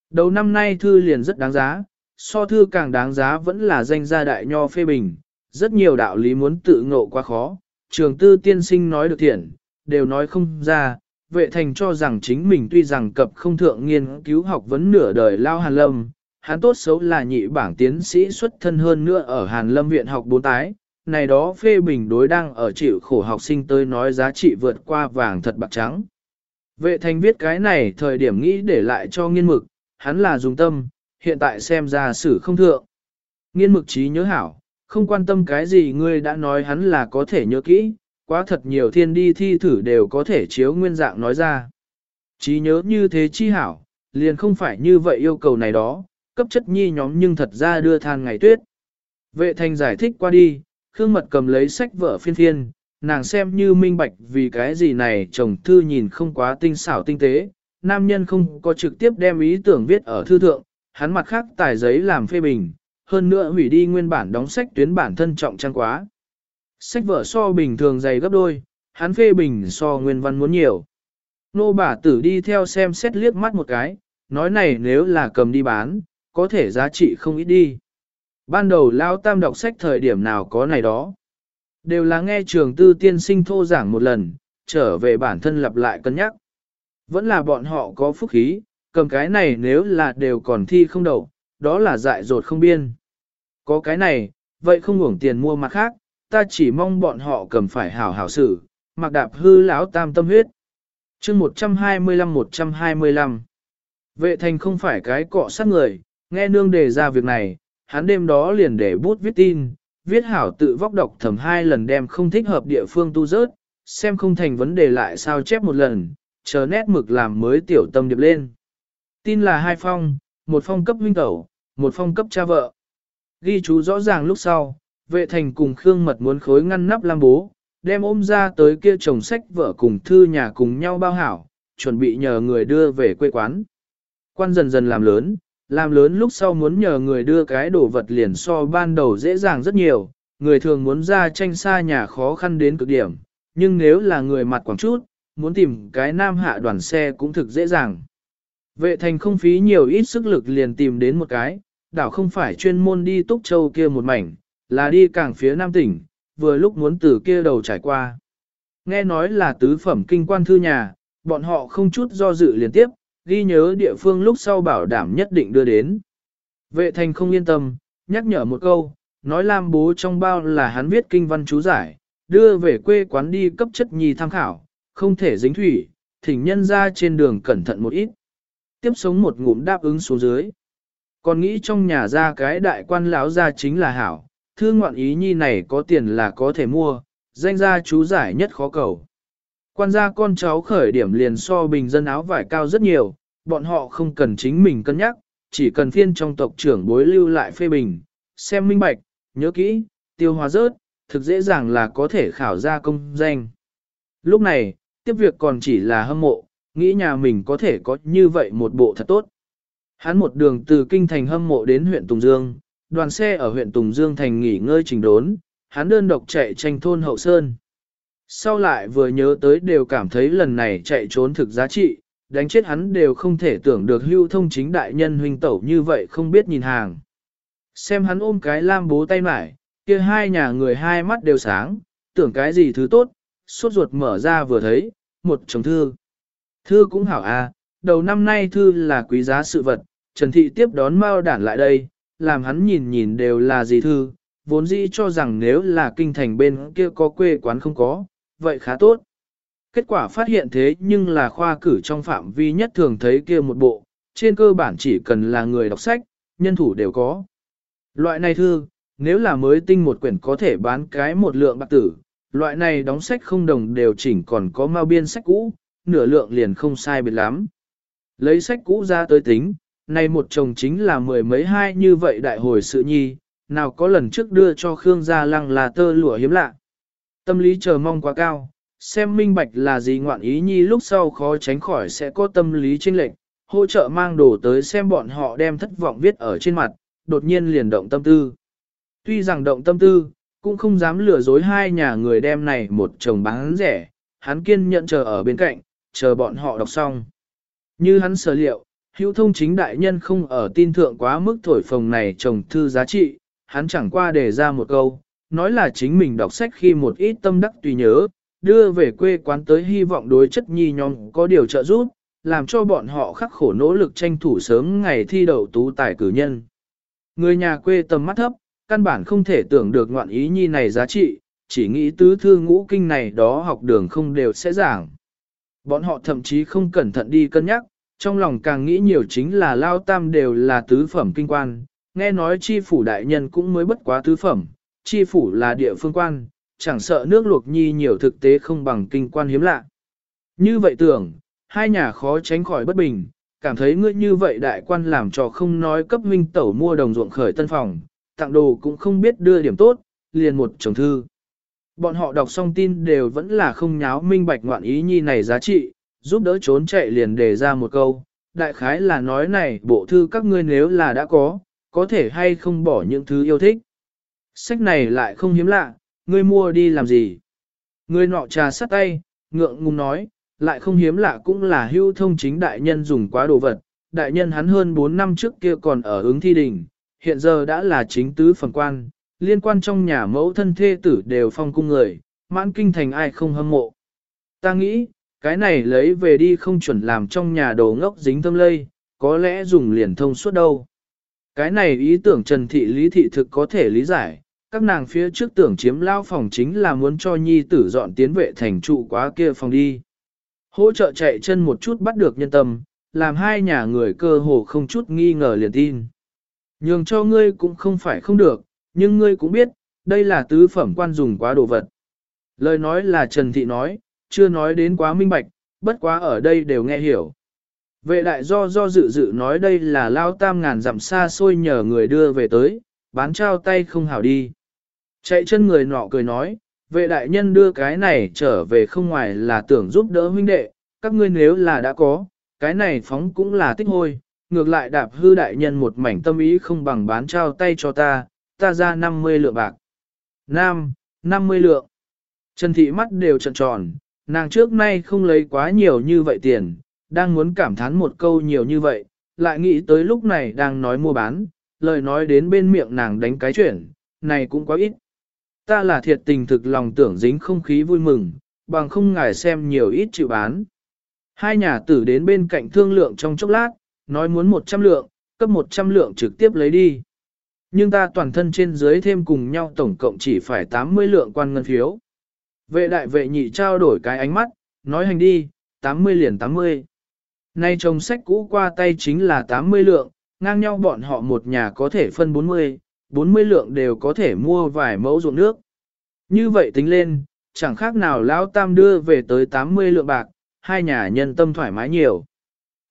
Đầu năm nay thư liền rất đáng giá, so thư càng đáng giá vẫn là danh gia đại nho phê bình, rất nhiều đạo lý muốn tự ngộ quá khó, trường tư tiên sinh nói được thiện, đều nói không ra, vệ thành cho rằng chính mình tuy rằng cập không thượng nghiên cứu học vấn nửa đời lao hàn lâm, hắn tốt xấu là nhị bảng tiến sĩ xuất thân hơn nữa ở hàn lâm viện học bốn tái, này đó phê bình đối đang ở chịu khổ học sinh tới nói giá trị vượt qua vàng thật bạc trắng. Vệ thành viết cái này thời điểm nghĩ để lại cho nghiên mực, hắn là dùng tâm, hiện tại xem ra sử không thượng. Nghiên mực trí nhớ hảo, không quan tâm cái gì ngươi đã nói hắn là có thể nhớ kỹ, quá thật nhiều thiên đi thi thử đều có thể chiếu nguyên dạng nói ra. Trí nhớ như thế chi hảo, liền không phải như vậy yêu cầu này đó, cấp chất nhi nhóm nhưng thật ra đưa than ngày tuyết. Vệ thành giải thích qua đi, Khương Mật cầm lấy sách vở phiên phiên, nàng xem như minh bạch vì cái gì này chồng thư nhìn không quá tinh xảo tinh tế, nam nhân không có trực tiếp đem ý tưởng viết ở thư thượng, hắn mặt khác tài giấy làm phê bình, hơn nữa hủy đi nguyên bản đóng sách tuyến bản thân trọng trang quá. Sách vở so bình thường dày gấp đôi, hắn phê bình so nguyên văn muốn nhiều. Nô bà tử đi theo xem xét liếc mắt một cái, nói này nếu là cầm đi bán, có thể giá trị không ít đi. Ban đầu lao tam đọc sách thời điểm nào có này đó. Đều là nghe trường tư tiên sinh thô giảng một lần, trở về bản thân lặp lại cân nhắc. Vẫn là bọn họ có phúc khí, cầm cái này nếu là đều còn thi không đậu, đó là dại dột không biên. Có cái này, vậy không uổng tiền mua mặt khác, ta chỉ mong bọn họ cầm phải hảo hảo xử, mặc đạp hư lão tam tâm huyết. chương 125-125 Vệ thành không phải cái cọ sát người, nghe nương đề ra việc này, hắn đêm đó liền để bút viết tin, viết hảo tự vóc đọc thầm hai lần đem không thích hợp địa phương tu rớt, xem không thành vấn đề lại sao chép một lần, chờ nét mực làm mới tiểu tâm điệp lên. Tin là hai phong, một phong cấp huynh tẩu, một phong cấp cha vợ. Ghi chú rõ ràng lúc sau, vệ thành cùng Khương Mật muốn khối ngăn nắp lam bố, đem ôm ra tới kia chồng sách vợ cùng thư nhà cùng nhau bao hảo, chuẩn bị nhờ người đưa về quê quán. Quan dần dần làm lớn, làm lớn lúc sau muốn nhờ người đưa cái đồ vật liền so ban đầu dễ dàng rất nhiều, người thường muốn ra tranh xa nhà khó khăn đến cực điểm, nhưng nếu là người mặt quảng chút, muốn tìm cái nam hạ đoàn xe cũng thực dễ dàng. Vệ thành không phí nhiều ít sức lực liền tìm đến một cái, đảo không phải chuyên môn đi túc châu kia một mảnh, là đi càng phía nam tỉnh, vừa lúc muốn từ kia đầu trải qua. Nghe nói là tứ phẩm kinh quan thư nhà, bọn họ không chút do dự liền tiếp, ghi nhớ địa phương lúc sau bảo đảm nhất định đưa đến. Vệ thành không yên tâm, nhắc nhở một câu, nói Lam bố trong bao là hắn viết kinh văn chú giải, đưa về quê quán đi cấp chất nhì tham khảo, không thể dính thủy, thỉnh nhân ra trên đường cẩn thận một ít. Tiếp sống một ngụm đáp ứng xuống dưới. Còn nghĩ trong nhà ra cái đại quan lão ra chính là hảo, thương ngoạn ý nhi này có tiền là có thể mua, danh gia chú giải nhất khó cầu. Quan gia con cháu khởi điểm liền so bình dân áo vải cao rất nhiều, bọn họ không cần chính mình cân nhắc, chỉ cần phiên trong tộc trưởng bối lưu lại phê bình, xem minh bạch, nhớ kỹ, tiêu hóa rớt, thực dễ dàng là có thể khảo ra công danh. Lúc này, tiếp việc còn chỉ là hâm mộ, nghĩ nhà mình có thể có như vậy một bộ thật tốt. Hắn một đường từ kinh thành hâm mộ đến huyện Tùng Dương, đoàn xe ở huyện Tùng Dương thành nghỉ ngơi trình đốn, hắn đơn độc chạy tranh thôn hậu sơn. Sau lại vừa nhớ tới đều cảm thấy lần này chạy trốn thực giá trị, đánh chết hắn đều không thể tưởng được hưu thông chính đại nhân huynh tẩu như vậy không biết nhìn hàng. Xem hắn ôm cái lam bố tay mải, kia hai nhà người hai mắt đều sáng, tưởng cái gì thứ tốt, suốt ruột mở ra vừa thấy, một chồng thư. Thư cũng hảo à, đầu năm nay thư là quý giá sự vật, Trần Thị tiếp đón Mao đản lại đây, làm hắn nhìn nhìn đều là gì thư, vốn dĩ cho rằng nếu là kinh thành bên kia có quê quán không có, vậy khá tốt. Kết quả phát hiện thế nhưng là khoa cử trong phạm vi nhất thường thấy kia một bộ, trên cơ bản chỉ cần là người đọc sách, nhân thủ đều có. Loại này thư, nếu là mới tinh một quyển có thể bán cái một lượng bạc tử, loại này đóng sách không đồng đều chỉnh còn có mau biên sách cũ, nửa lượng liền không sai biệt lắm. Lấy sách cũ ra tới tính, này một chồng chính là mười mấy hai như vậy đại hồi sự nhi, nào có lần trước đưa cho Khương Gia Lăng là tơ lụa hiếm lạ. Tâm lý chờ mong quá cao, xem minh bạch là gì ngoạn ý nhi lúc sau khó tránh khỏi sẽ có tâm lý chênh lệch, hỗ trợ mang đồ tới xem bọn họ đem thất vọng viết ở trên mặt, đột nhiên liền động tâm tư. Tuy rằng động tâm tư, cũng không dám lừa dối hai nhà người đem này một chồng bán rẻ, hắn kiên nhẫn chờ ở bên cạnh, chờ bọn họ đọc xong. Như hắn sở liệu, hữu thông chính đại nhân không ở tin thượng quá mức thổi phồng này chồng thư giá trị, hắn chẳng qua đề ra một câu, nói là chính mình đọc sách khi một ít tâm đắc tùy nhớ, đưa về quê quán tới hy vọng đối chất nhi nhóm có điều trợ giúp, làm cho bọn họ khắc khổ nỗ lực tranh thủ sớm ngày thi đậu tú tài cử nhân. Người nhà quê tầm mắt thấp, căn bản không thể tưởng được ngoạn ý nhi này giá trị, chỉ nghĩ tứ thư ngũ kinh này đó học đường không đều sẽ giảng. Bọn họ thậm chí không cẩn thận đi cân nhắc, trong lòng càng nghĩ nhiều chính là lao tam đều là tứ phẩm kinh quan, nghe nói chi phủ đại nhân cũng mới bất quá tứ phẩm, chi phủ là địa phương quan, chẳng sợ nước luộc nhi nhiều thực tế không bằng kinh quan hiếm lạ. Như vậy tưởng, hai nhà khó tránh khỏi bất bình, cảm thấy ngươi như vậy đại quan làm cho không nói cấp minh tẩu mua đồng ruộng khởi tân phòng, tặng đồ cũng không biết đưa điểm tốt, liền một chồng thư. Bọn họ đọc xong tin đều vẫn là không nháo minh bạch ngoạn ý nhi này giá trị, giúp đỡ trốn chạy liền đề ra một câu, đại khái là nói này bộ thư các ngươi nếu là đã có, có thể hay không bỏ những thứ yêu thích. Sách này lại không hiếm lạ, ngươi mua đi làm gì? Ngươi nọ trà sắt tay, ngượng ngùng nói, lại không hiếm lạ cũng là hưu thông chính đại nhân dùng quá đồ vật. Đại nhân hắn hơn 4 năm trước kia còn ở ứng thi đình, hiện giờ đã là chính tứ phần quan, liên quan trong nhà mẫu thân thê tử đều phong cung người, mãn kinh thành ai không hâm mộ. Ta nghĩ, cái này lấy về đi không chuẩn làm trong nhà đồ ngốc dính thâm lây, có lẽ dùng liền thông suốt đâu. Cái này ý tưởng Trần Thị Lý Thị thực có thể lý giải, các nàng phía trước tưởng chiếm lao phòng chính là muốn cho nhi tử dọn tiến vệ thành trụ quá kia phòng đi. Hỗ trợ chạy chân một chút bắt được nhân tâm, làm hai nhà người cơ hồ không chút nghi ngờ liền tin. Nhường cho ngươi cũng không phải không được, nhưng ngươi cũng biết, đây là tứ phẩm quan dùng quá đồ vật. Lời nói là Trần Thị nói, chưa nói đến quá minh bạch, bất quá ở đây đều nghe hiểu. Vệ đại do do dự dự nói đây là lao tam ngàn dặm xa xôi nhờ người đưa về tới, bán trao tay không hảo đi. Chạy chân người nọ cười nói, vệ đại nhân đưa cái này trở về không ngoài là tưởng giúp đỡ huynh đệ, các ngươi nếu là đã có, cái này phóng cũng là tích hôi, ngược lại đạp hư đại nhân một mảnh tâm ý không bằng bán trao tay cho ta, ta ra 50 lượng bạc. Nam, 50 lượng. Trần thị mắt đều trợn tròn, nàng trước nay không lấy quá nhiều như vậy tiền, đang muốn cảm thán một câu nhiều như vậy, lại nghĩ tới lúc này đang nói mua bán, lời nói đến bên miệng nàng đánh cái chuyển, này cũng quá ít. Ta là thiệt tình thực lòng tưởng dính không khí vui mừng, bằng không ngài xem nhiều ít chịu bán. Hai nhà tử đến bên cạnh thương lượng trong chốc lát, nói muốn 100 lượng, cấp 100 lượng trực tiếp lấy đi. Nhưng ta toàn thân trên dưới thêm cùng nhau tổng cộng chỉ phải 80 lượng quan ngân phiếu. Vệ đại vệ nhị trao đổi cái ánh mắt, nói hành đi, 80 liền 80. Nay chồng sách cũ qua tay chính là 80 lượng, ngang nhau bọn họ một nhà có thể phân 40, 40 lượng đều có thể mua vài mẫu ruộng nước. Như vậy tính lên, chẳng khác nào lão tam đưa về tới 80 lượng bạc, hai nhà nhân tâm thoải mái nhiều.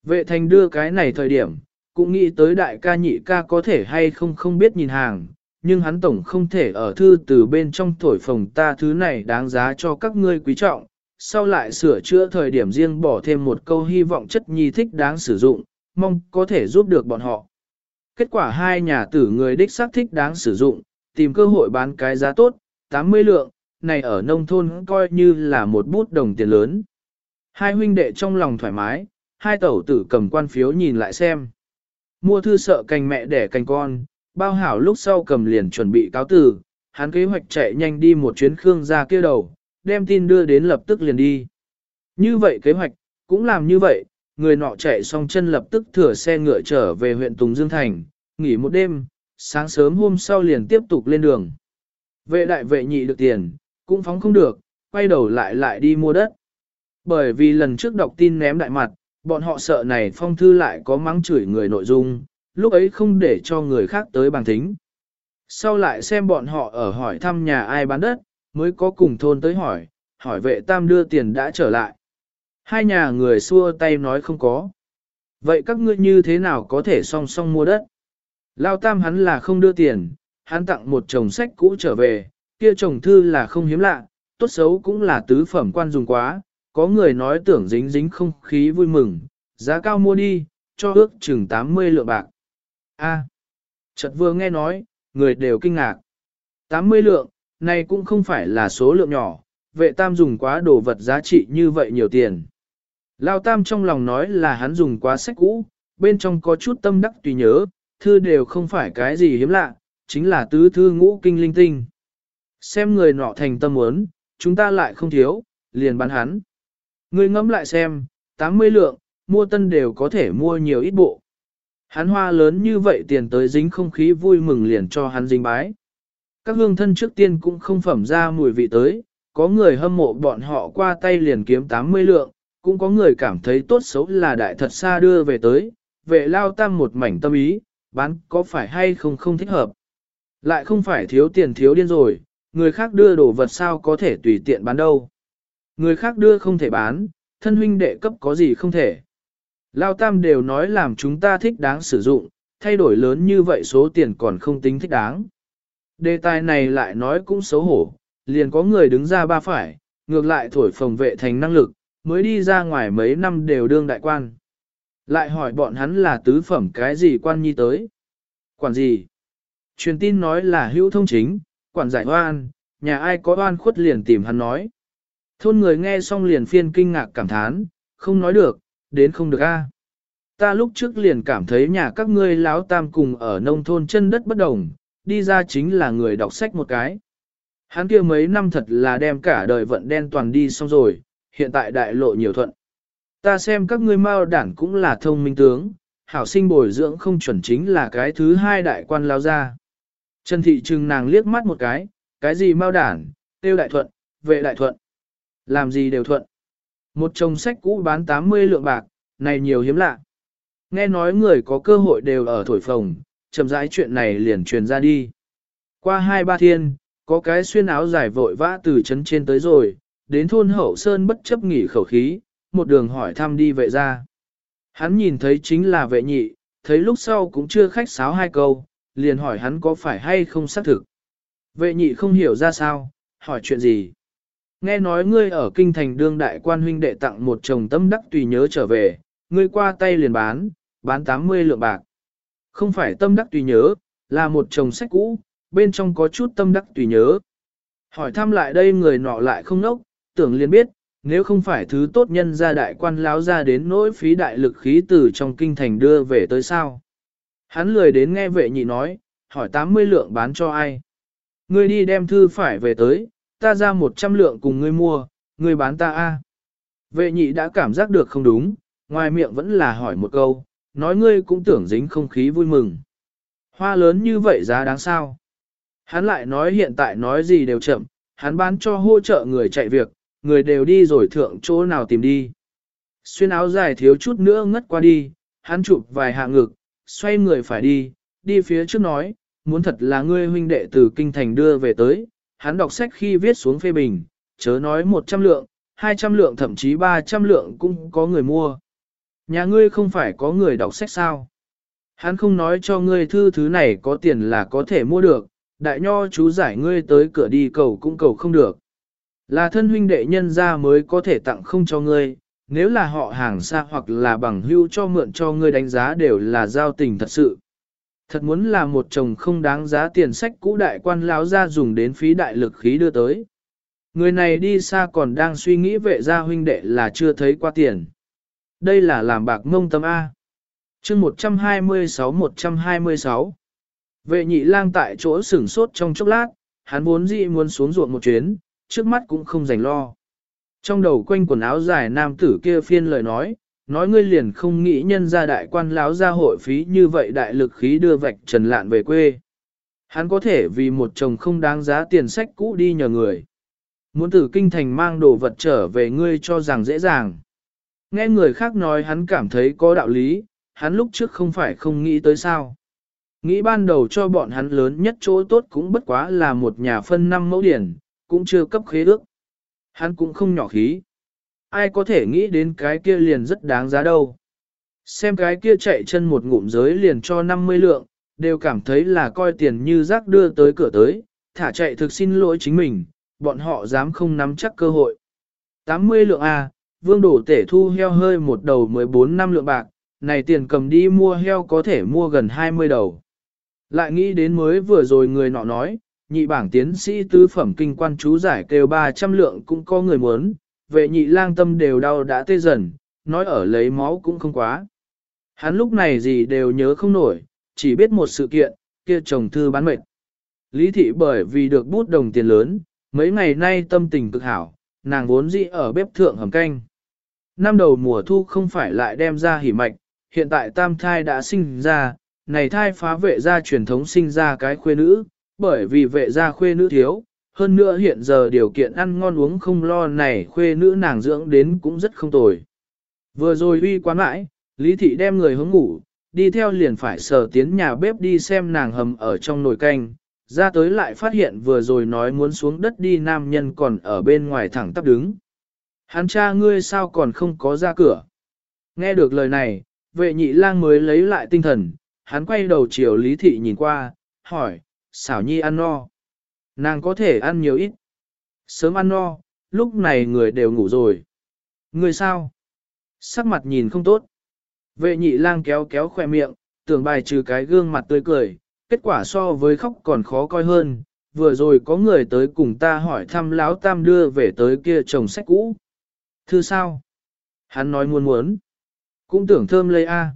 Vệ thành đưa cái này thời điểm, cũng nghĩ tới đại ca nhị ca có thể hay không không biết nhìn hàng, nhưng hắn tổng không thể ở thư từ bên trong thổi phồng ta thứ này đáng giá cho các ngươi quý trọng, sau lại sửa chữa thời điểm riêng bỏ thêm một câu hy vọng chất nhi thích đáng sử dụng, mong có thể giúp được bọn họ. Kết quả hai nhà tử người đích xác thích đáng sử dụng, tìm cơ hội bán cái giá tốt, 80 lượng, này ở nông thôn coi như là một bút đồng tiền lớn. Hai huynh đệ trong lòng thoải mái, hai tẩu tử cầm quan phiếu nhìn lại xem. Mua thư sợ cành mẹ đẻ cành con, bao hảo lúc sau cầm liền chuẩn bị cáo tử, hắn kế hoạch chạy nhanh đi một chuyến khương ra kia đầu, đem tin đưa đến lập tức liền đi. Như vậy kế hoạch, cũng làm như vậy, người nọ chạy xong chân lập tức thừa xe ngựa trở về huyện Tùng Dương Thành, nghỉ một đêm, sáng sớm hôm sau liền tiếp tục lên đường. Vệ đại vệ nhị được tiền, cũng phóng không được, quay đầu lại lại đi mua đất. Bởi vì lần trước đọc tin ném đại mặt, bọn họ sợ này phong thư lại có mắng chửi người nội dung, lúc ấy không để cho người khác tới bằng thính. Sau lại xem bọn họ ở hỏi thăm nhà ai bán đất, mới có cùng thôn tới hỏi, hỏi vệ tam đưa tiền đã trở lại. Hai nhà người xua tay nói không có. Vậy các ngươi như thế nào có thể song song mua đất? Lao tam hắn là không đưa tiền, hắn tặng một chồng sách cũ trở về, kia chồng thư là không hiếm lạ, tốt xấu cũng là tứ phẩm quan dùng quá, có người nói tưởng dính dính không khí vui mừng, giá cao mua đi, cho ước chừng 80 lượng bạc. A, chợt vừa nghe nói, người đều kinh ngạc. 80 lượng, này cũng không phải là số lượng nhỏ, vệ tam dùng quá đồ vật giá trị như vậy nhiều tiền. Lao tam trong lòng nói là hắn dùng quá sách cũ, bên trong có chút tâm đắc tùy nhớ, thư đều không phải cái gì hiếm lạ, chính là tứ thư ngũ kinh linh tinh. Xem người nọ thành tâm muốn, chúng ta lại không thiếu, liền bán hắn. Người ngẫm lại xem, 80 lượng, mua tân đều có thể mua nhiều ít bộ. Hắn hoa lớn như vậy tiền tới dính không khí vui mừng liền cho hắn dính bái. Các hương thân trước tiên cũng không phẩm ra mùi vị tới, có người hâm mộ bọn họ qua tay liền kiếm 80 lượng, cũng có người cảm thấy tốt xấu là đại thật xa đưa về tới, vệ lao tam một mảnh tâm ý, bán có phải hay không không thích hợp. Lại không phải thiếu tiền thiếu điên rồi, người khác đưa đồ vật sao có thể tùy tiện bán đâu. Người khác đưa không thể bán, thân huynh đệ cấp có gì không thể. Lao tam đều nói làm chúng ta thích đáng sử dụng, thay đổi lớn như vậy số tiền còn không tính thích đáng. Đề tài này lại nói cũng xấu hổ, liền có người đứng ra ba phải, ngược lại thổi phồng vệ thành năng lực, mới đi ra ngoài mấy năm đều đương đại quan. Lại hỏi bọn hắn là tứ phẩm cái gì quan nhi tới. Quản gì? Truyền tin nói là hữu thông chính, quản giải oan, nhà ai có oan khuất liền tìm hắn nói. Thôn người nghe xong liền phiên kinh ngạc cảm thán, không nói được, đến không được a. Ta lúc trước liền cảm thấy nhà các ngươi láo tam cùng ở nông thôn chân đất bất đồng, đi ra chính là người đọc sách một cái. Hắn kia mấy năm thật là đem cả đời vận đen toàn đi xong rồi, hiện tại đại lộ nhiều thuận. Ta xem các ngươi mao đản cũng là thông minh tướng, hảo sinh bồi dưỡng không chuẩn chính là cái thứ hai đại quan lao ra. Trần thị trừng nàng liếc mắt một cái, cái gì mao đản, tiêu đại thuận, vệ đại thuận. Làm gì đều thuận. Một chồng sách cũ bán 80 lượng bạc, này nhiều hiếm lạ. Nghe nói người có cơ hội đều ở thổi phồng, chậm rãi chuyện này liền truyền ra đi. Qua hai ba thiên, có cái xuyên áo dài vội vã từ trấn trên tới rồi, đến thôn hậu sơn bất chấp nghỉ khẩu khí, một đường hỏi thăm đi vệ ra. Hắn nhìn thấy chính là vệ nhị, thấy lúc sau cũng chưa khách sáo hai câu, liền hỏi hắn có phải hay không xác thực. Vệ nhị không hiểu ra sao, hỏi chuyện gì. Nghe nói ngươi ở kinh thành đương đại quan huynh đệ tặng một chồng tâm đắc tùy nhớ trở về, ngươi qua tay liền bán, bán 80 lượng bạc. Không phải tâm đắc tùy nhớ, là một chồng sách cũ, bên trong có chút tâm đắc tùy nhớ. Hỏi thăm lại đây người nọ lại không nốc, tưởng liền biết, nếu không phải thứ tốt nhân ra đại quan láo ra đến nỗi phí đại lực khí từ trong kinh thành đưa về tới sao. Hắn lười đến nghe vệ nhị nói, hỏi 80 lượng bán cho ai. Ngươi đi đem thư phải về tới, ta ra 100 lượng cùng ngươi mua, ngươi bán ta a. Vệ nhị đã cảm giác được không đúng, ngoài miệng vẫn là hỏi một câu, nói ngươi cũng tưởng dính không khí vui mừng. Hoa lớn như vậy giá đáng sao? Hắn lại nói hiện tại nói gì đều chậm, hắn bán cho hỗ trợ người chạy việc, người đều đi rồi thượng chỗ nào tìm đi. Xuyên áo dài thiếu chút nữa ngất qua đi, hắn chụp vài hạ ngực, xoay người phải đi, đi phía trước nói, muốn thật là ngươi huynh đệ từ kinh thành đưa về tới, hắn đọc sách khi viết xuống phê bình, chớ nói 100 lượng, 200 lượng thậm chí 300 lượng cũng có người mua. Nhà ngươi không phải có người đọc sách sao? Hắn không nói cho ngươi thư thứ này có tiền là có thể mua được, đại nho chú giải ngươi tới cửa đi cầu cũng cầu không được. Là thân huynh đệ nhân ra mới có thể tặng không cho ngươi, nếu là họ hàng xa hoặc là bằng hưu cho mượn cho ngươi đánh giá đều là giao tình thật sự. Thật muốn là một chồng không đáng giá tiền sách cũ đại quan lão ra dùng đến phí đại lực khí đưa tới. Người này đi xa còn đang suy nghĩ vệ gia huynh đệ là chưa thấy qua tiền. Đây là làm bạc ngông tâm A. chương 126-126 Vệ nhị lang tại chỗ sửng sốt trong chốc lát, hắn vốn dị muốn xuống ruộng một chuyến, trước mắt cũng không dành lo. Trong đầu quanh quần áo dài nam tử kia phiên lời nói, nói ngươi liền không nghĩ nhân ra đại quan láo ra hội phí như vậy đại lực khí đưa vạch trần lạn về quê. Hắn có thể vì một chồng không đáng giá tiền sách cũ đi nhờ người. Muốn từ kinh thành mang đồ vật trở về ngươi cho rằng dễ dàng. Nghe người khác nói hắn cảm thấy có đạo lý, hắn lúc trước không phải không nghĩ tới sao. Nghĩ ban đầu cho bọn hắn lớn nhất chỗ tốt cũng bất quá là một nhà phân năm mẫu điển, cũng chưa cấp khế ước. Hắn cũng không nhỏ khí. Ai có thể nghĩ đến cái kia liền rất đáng giá đâu. Xem cái kia chạy chân một ngụm giới liền cho 50 lượng, đều cảm thấy là coi tiền như rác đưa tới cửa tới, thả chạy thực xin lỗi chính mình, bọn họ dám không nắm chắc cơ hội. 80 lượng A, vương đổ tể thu heo hơi một đầu 14 năm lượng bạc, này tiền cầm đi mua heo có thể mua gần 20 đầu. Lại nghĩ đến mới vừa rồi người nọ nói, nhị bảng tiến sĩ tứ phẩm kinh quan chú giải kêu 300 lượng cũng có người muốn, vệ nhị lang tâm đều đau đã tê dần, nói ở lấy máu cũng không quá. Hắn lúc này gì đều nhớ không nổi, chỉ biết một sự kiện, kia chồng thư bán mệt. Lý thị bởi vì được bút đồng tiền lớn, mấy ngày nay tâm tình cực hảo, nàng vốn dĩ ở bếp thượng hầm canh. Năm đầu mùa thu không phải lại đem ra hỉ mạch, hiện tại tam thai đã sinh ra, này thai phá vệ gia truyền thống sinh ra cái khuê nữ, bởi vì vệ gia khuê nữ thiếu, hơn nữa hiện giờ điều kiện ăn ngon uống không lo này khuê nữ nàng dưỡng đến cũng rất không tồi. Vừa rồi uy quán mãi, Lý thị đem người hướng ngủ, đi theo liền phải sờ tiến nhà bếp đi xem nàng hầm ở trong nồi canh, ra tới lại phát hiện vừa rồi nói muốn xuống đất đi nam nhân còn ở bên ngoài thẳng tắp đứng. Hắn cha ngươi sao còn không có ra cửa. Nghe được lời này, vệ nhị lang mới lấy lại tinh thần, hắn quay đầu chiều lý thị nhìn qua, hỏi, xảo nhi ăn no. Nàng có thể ăn nhiều ít. Sớm ăn no, lúc này người đều ngủ rồi. Người sao? Sắc mặt nhìn không tốt. Vệ nhị lang kéo kéo khoe miệng, tưởng bài trừ cái gương mặt tươi cười, kết quả so với khóc còn khó coi hơn. Vừa rồi có người tới cùng ta hỏi thăm lão tam đưa về tới kia chồng sách cũ. Thư sao? Hắn nói muốn muốn. Cũng tưởng thơm lây a.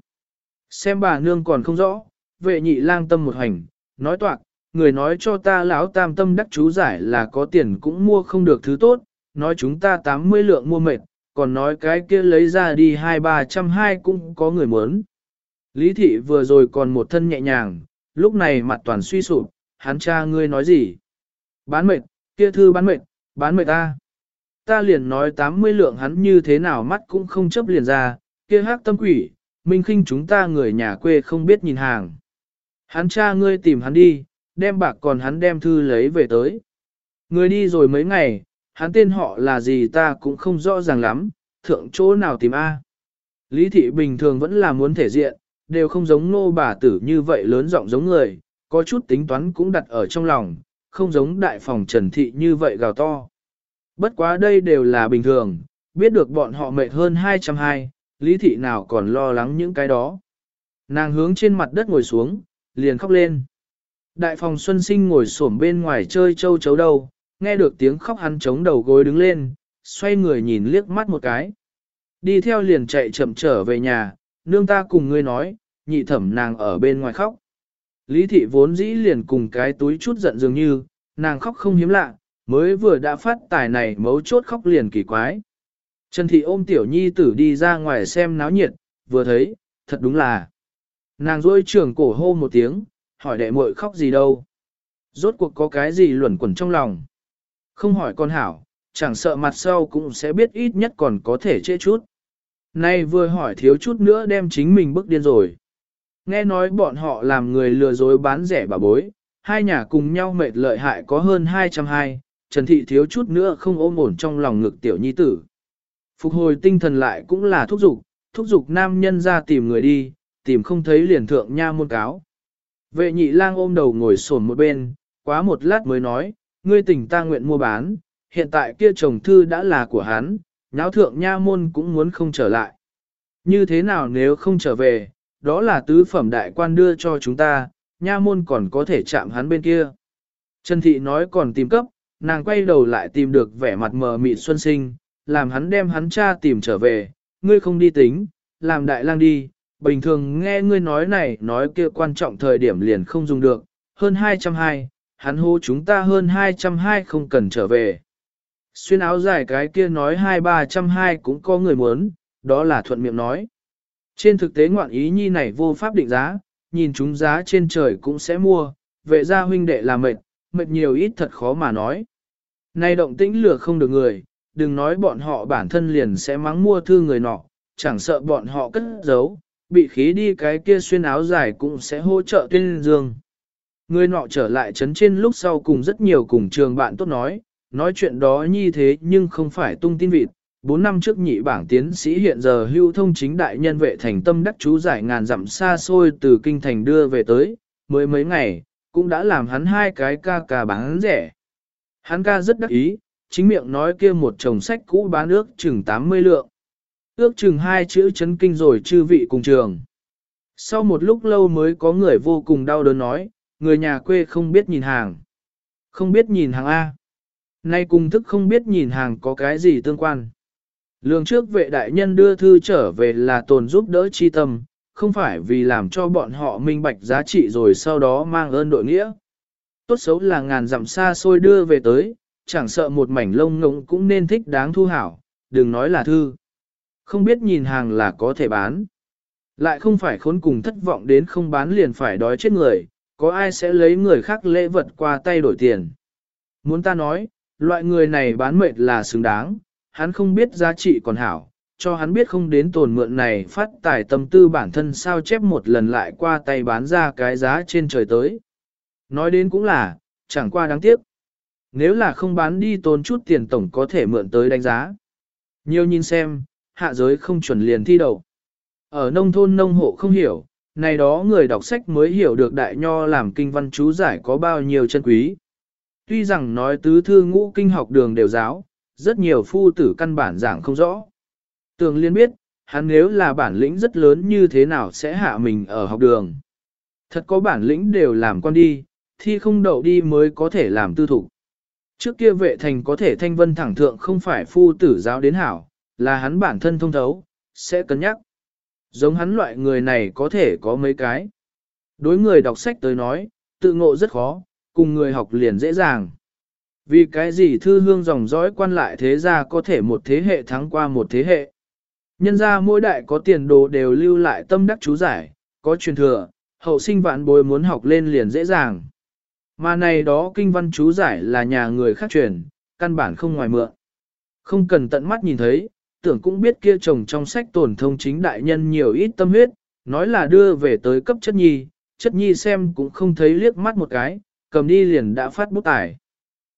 Xem bà nương còn không rõ, vệ nhị lang tâm một hành, nói toạc, người nói cho ta lão tam tâm đắc chú giải là có tiền cũng mua không được thứ tốt, nói chúng ta 80 lượng mua mệt, còn nói cái kia lấy ra đi hai ba trăm hai cũng có người muốn. Lý thị vừa rồi còn một thân nhẹ nhàng, lúc này mặt toàn suy sụp, hắn cha ngươi nói gì? Bán mệt, kia thư bán mệt, bán mệt ta. Ta liền nói 80 lượng hắn như thế nào mắt cũng không chấp liền ra, kia hắc tâm quỷ, minh khinh chúng ta người nhà quê không biết nhìn hàng. Hắn cha ngươi tìm hắn đi, đem bạc còn hắn đem thư lấy về tới. Người đi rồi mấy ngày, hắn tên họ là gì ta cũng không rõ ràng lắm, thượng chỗ nào tìm A. Lý thị bình thường vẫn là muốn thể diện, đều không giống nô bà tử như vậy lớn giọng giống người, có chút tính toán cũng đặt ở trong lòng, không giống đại phòng trần thị như vậy gào to. Bất quá đây đều là bình thường, biết được bọn họ mệt hơn 220, lý thị nào còn lo lắng những cái đó. Nàng hướng trên mặt đất ngồi xuống, liền khóc lên. Đại phòng Xuân Sinh ngồi xổm bên ngoài chơi châu chấu đầu, nghe được tiếng khóc hắn chống đầu gối đứng lên, xoay người nhìn liếc mắt một cái. Đi theo liền chạy chậm trở về nhà, nương ta cùng ngươi nói, nhị thẩm nàng ở bên ngoài khóc. Lý thị vốn dĩ liền cùng cái túi chút giận dường như, nàng khóc không hiếm lạ, mới vừa đã phát tài này mấu chốt khóc liền kỳ quái. Trần thị ôm tiểu nhi tử đi ra ngoài xem náo nhiệt, vừa thấy, thật đúng là. Nàng rôi trường cổ hô một tiếng, hỏi đệ muội khóc gì đâu. Rốt cuộc có cái gì luẩn quẩn trong lòng. Không hỏi con hảo, chẳng sợ mặt sau cũng sẽ biết ít nhất còn có thể chê chút. Nay vừa hỏi thiếu chút nữa đem chính mình bức điên rồi. Nghe nói bọn họ làm người lừa dối bán rẻ bà bối, hai nhà cùng nhau mệt lợi hại có hơn 220, Trần Thị thiếu chút nữa không ôm ổn trong lòng ngực tiểu nhi tử. Phục hồi tinh thần lại cũng là thúc giục, thúc giục nam nhân ra tìm người đi, tìm không thấy liền thượng nha môn cáo. Vệ nhị lang ôm đầu ngồi sồn một bên, quá một lát mới nói, ngươi tỉnh ta nguyện mua bán, hiện tại kia chồng thư đã là của hắn, nháo thượng nha môn cũng muốn không trở lại. Như thế nào nếu không trở về, đó là tứ phẩm đại quan đưa cho chúng ta, nha môn còn có thể chạm hắn bên kia. Trần Thị nói còn tìm cấp, nàng quay đầu lại tìm được vẻ mặt mờ mịt xuân sinh, làm hắn đem hắn cha tìm trở về, ngươi không đi tính, làm đại lang đi, bình thường nghe ngươi nói này nói kia quan trọng thời điểm liền không dùng được, hơn 220, hắn hô chúng ta hơn 220 không cần trở về. Xuyên áo dài cái kia nói hai ba trăm hai cũng có người muốn, đó là thuận miệng nói. Trên thực tế ngoạn ý nhi này vô pháp định giá, nhìn chúng giá trên trời cũng sẽ mua, vệ gia huynh đệ là mệt, mệt nhiều ít thật khó mà nói. Nay động tĩnh lừa không được người, đừng nói bọn họ bản thân liền sẽ mắng mua thư người nọ, chẳng sợ bọn họ cất giấu, bị khí đi cái kia xuyên áo dài cũng sẽ hỗ trợ tuyên dương. Người nọ trở lại chấn trên lúc sau cùng rất nhiều cùng trường bạn tốt nói, nói chuyện đó như thế nhưng không phải tung tin vịt. Bốn năm trước nhị bảng tiến sĩ hiện giờ hưu thông chính đại nhân vệ thành tâm đắc chú giải ngàn dặm xa xôi từ kinh thành đưa về tới, mới mấy ngày, cũng đã làm hắn hai cái ca ca bán rẻ. Hắn ca rất đắc ý, chính miệng nói kia một chồng sách cũ bán ước chừng 80 lượng. Ước chừng hai chữ chấn kinh rồi chư vị cùng trường. Sau một lúc lâu mới có người vô cùng đau đớn nói, người nhà quê không biết nhìn hàng. Không biết nhìn hàng A. Nay cùng thức không biết nhìn hàng có cái gì tương quan. Lương trước vệ đại nhân đưa thư trở về là tồn giúp đỡ chi tâm, không phải vì làm cho bọn họ minh bạch giá trị rồi sau đó mang ơn đội nghĩa. Tốt xấu là ngàn dặm xa xôi đưa về tới, chẳng sợ một mảnh lông ngỗng cũng nên thích đáng thu hảo, đừng nói là thư. Không biết nhìn hàng là có thể bán. Lại không phải khốn cùng thất vọng đến không bán liền phải đói chết người, có ai sẽ lấy người khác lễ vật qua tay đổi tiền. Muốn ta nói, loại người này bán mệt là xứng đáng, hắn không biết giá trị còn hảo, cho hắn biết không đến tồn mượn này phát tài tâm tư bản thân sao chép một lần lại qua tay bán ra cái giá trên trời tới. Nói đến cũng là, chẳng qua đáng tiếc. Nếu là không bán đi tốn chút tiền tổng có thể mượn tới đánh giá. Nhiều nhìn xem, hạ giới không chuẩn liền thi đầu. Ở nông thôn nông hộ không hiểu, này đó người đọc sách mới hiểu được đại nho làm kinh văn chú giải có bao nhiêu chân quý. Tuy rằng nói tứ thư ngũ kinh học đường đều giáo, rất nhiều phu tử căn bản giảng không rõ. Tường liên biết, hắn nếu là bản lĩnh rất lớn như thế nào sẽ hạ mình ở học đường. Thật có bản lĩnh đều làm con đi, thi không đậu đi mới có thể làm tư thủ. Trước kia vệ thành có thể thanh vân thẳng thượng không phải phu tử giáo đến hảo, là hắn bản thân thông thấu, sẽ cân nhắc. Giống hắn loại người này có thể có mấy cái. Đối người đọc sách tới nói, tự ngộ rất khó, cùng người học liền dễ dàng. Vì cái gì thư hương dòng dõi quan lại thế gia có thể một thế hệ thắng qua một thế hệ. Nhân ra mỗi đại có tiền đồ đều lưu lại tâm đắc chú giải, có truyền thừa, hậu sinh vạn bối muốn học lên liền dễ dàng. Mà này đó kinh văn chú giải là nhà người khác truyền, căn bản không ngoài mượn. Không cần tận mắt nhìn thấy, tưởng cũng biết kia chồng trong sách tổn thông chính đại nhân nhiều ít tâm huyết, nói là đưa về tới cấp chất nhi, chất nhi xem cũng không thấy liếc mắt một cái, cầm đi liền đã phát bút tải.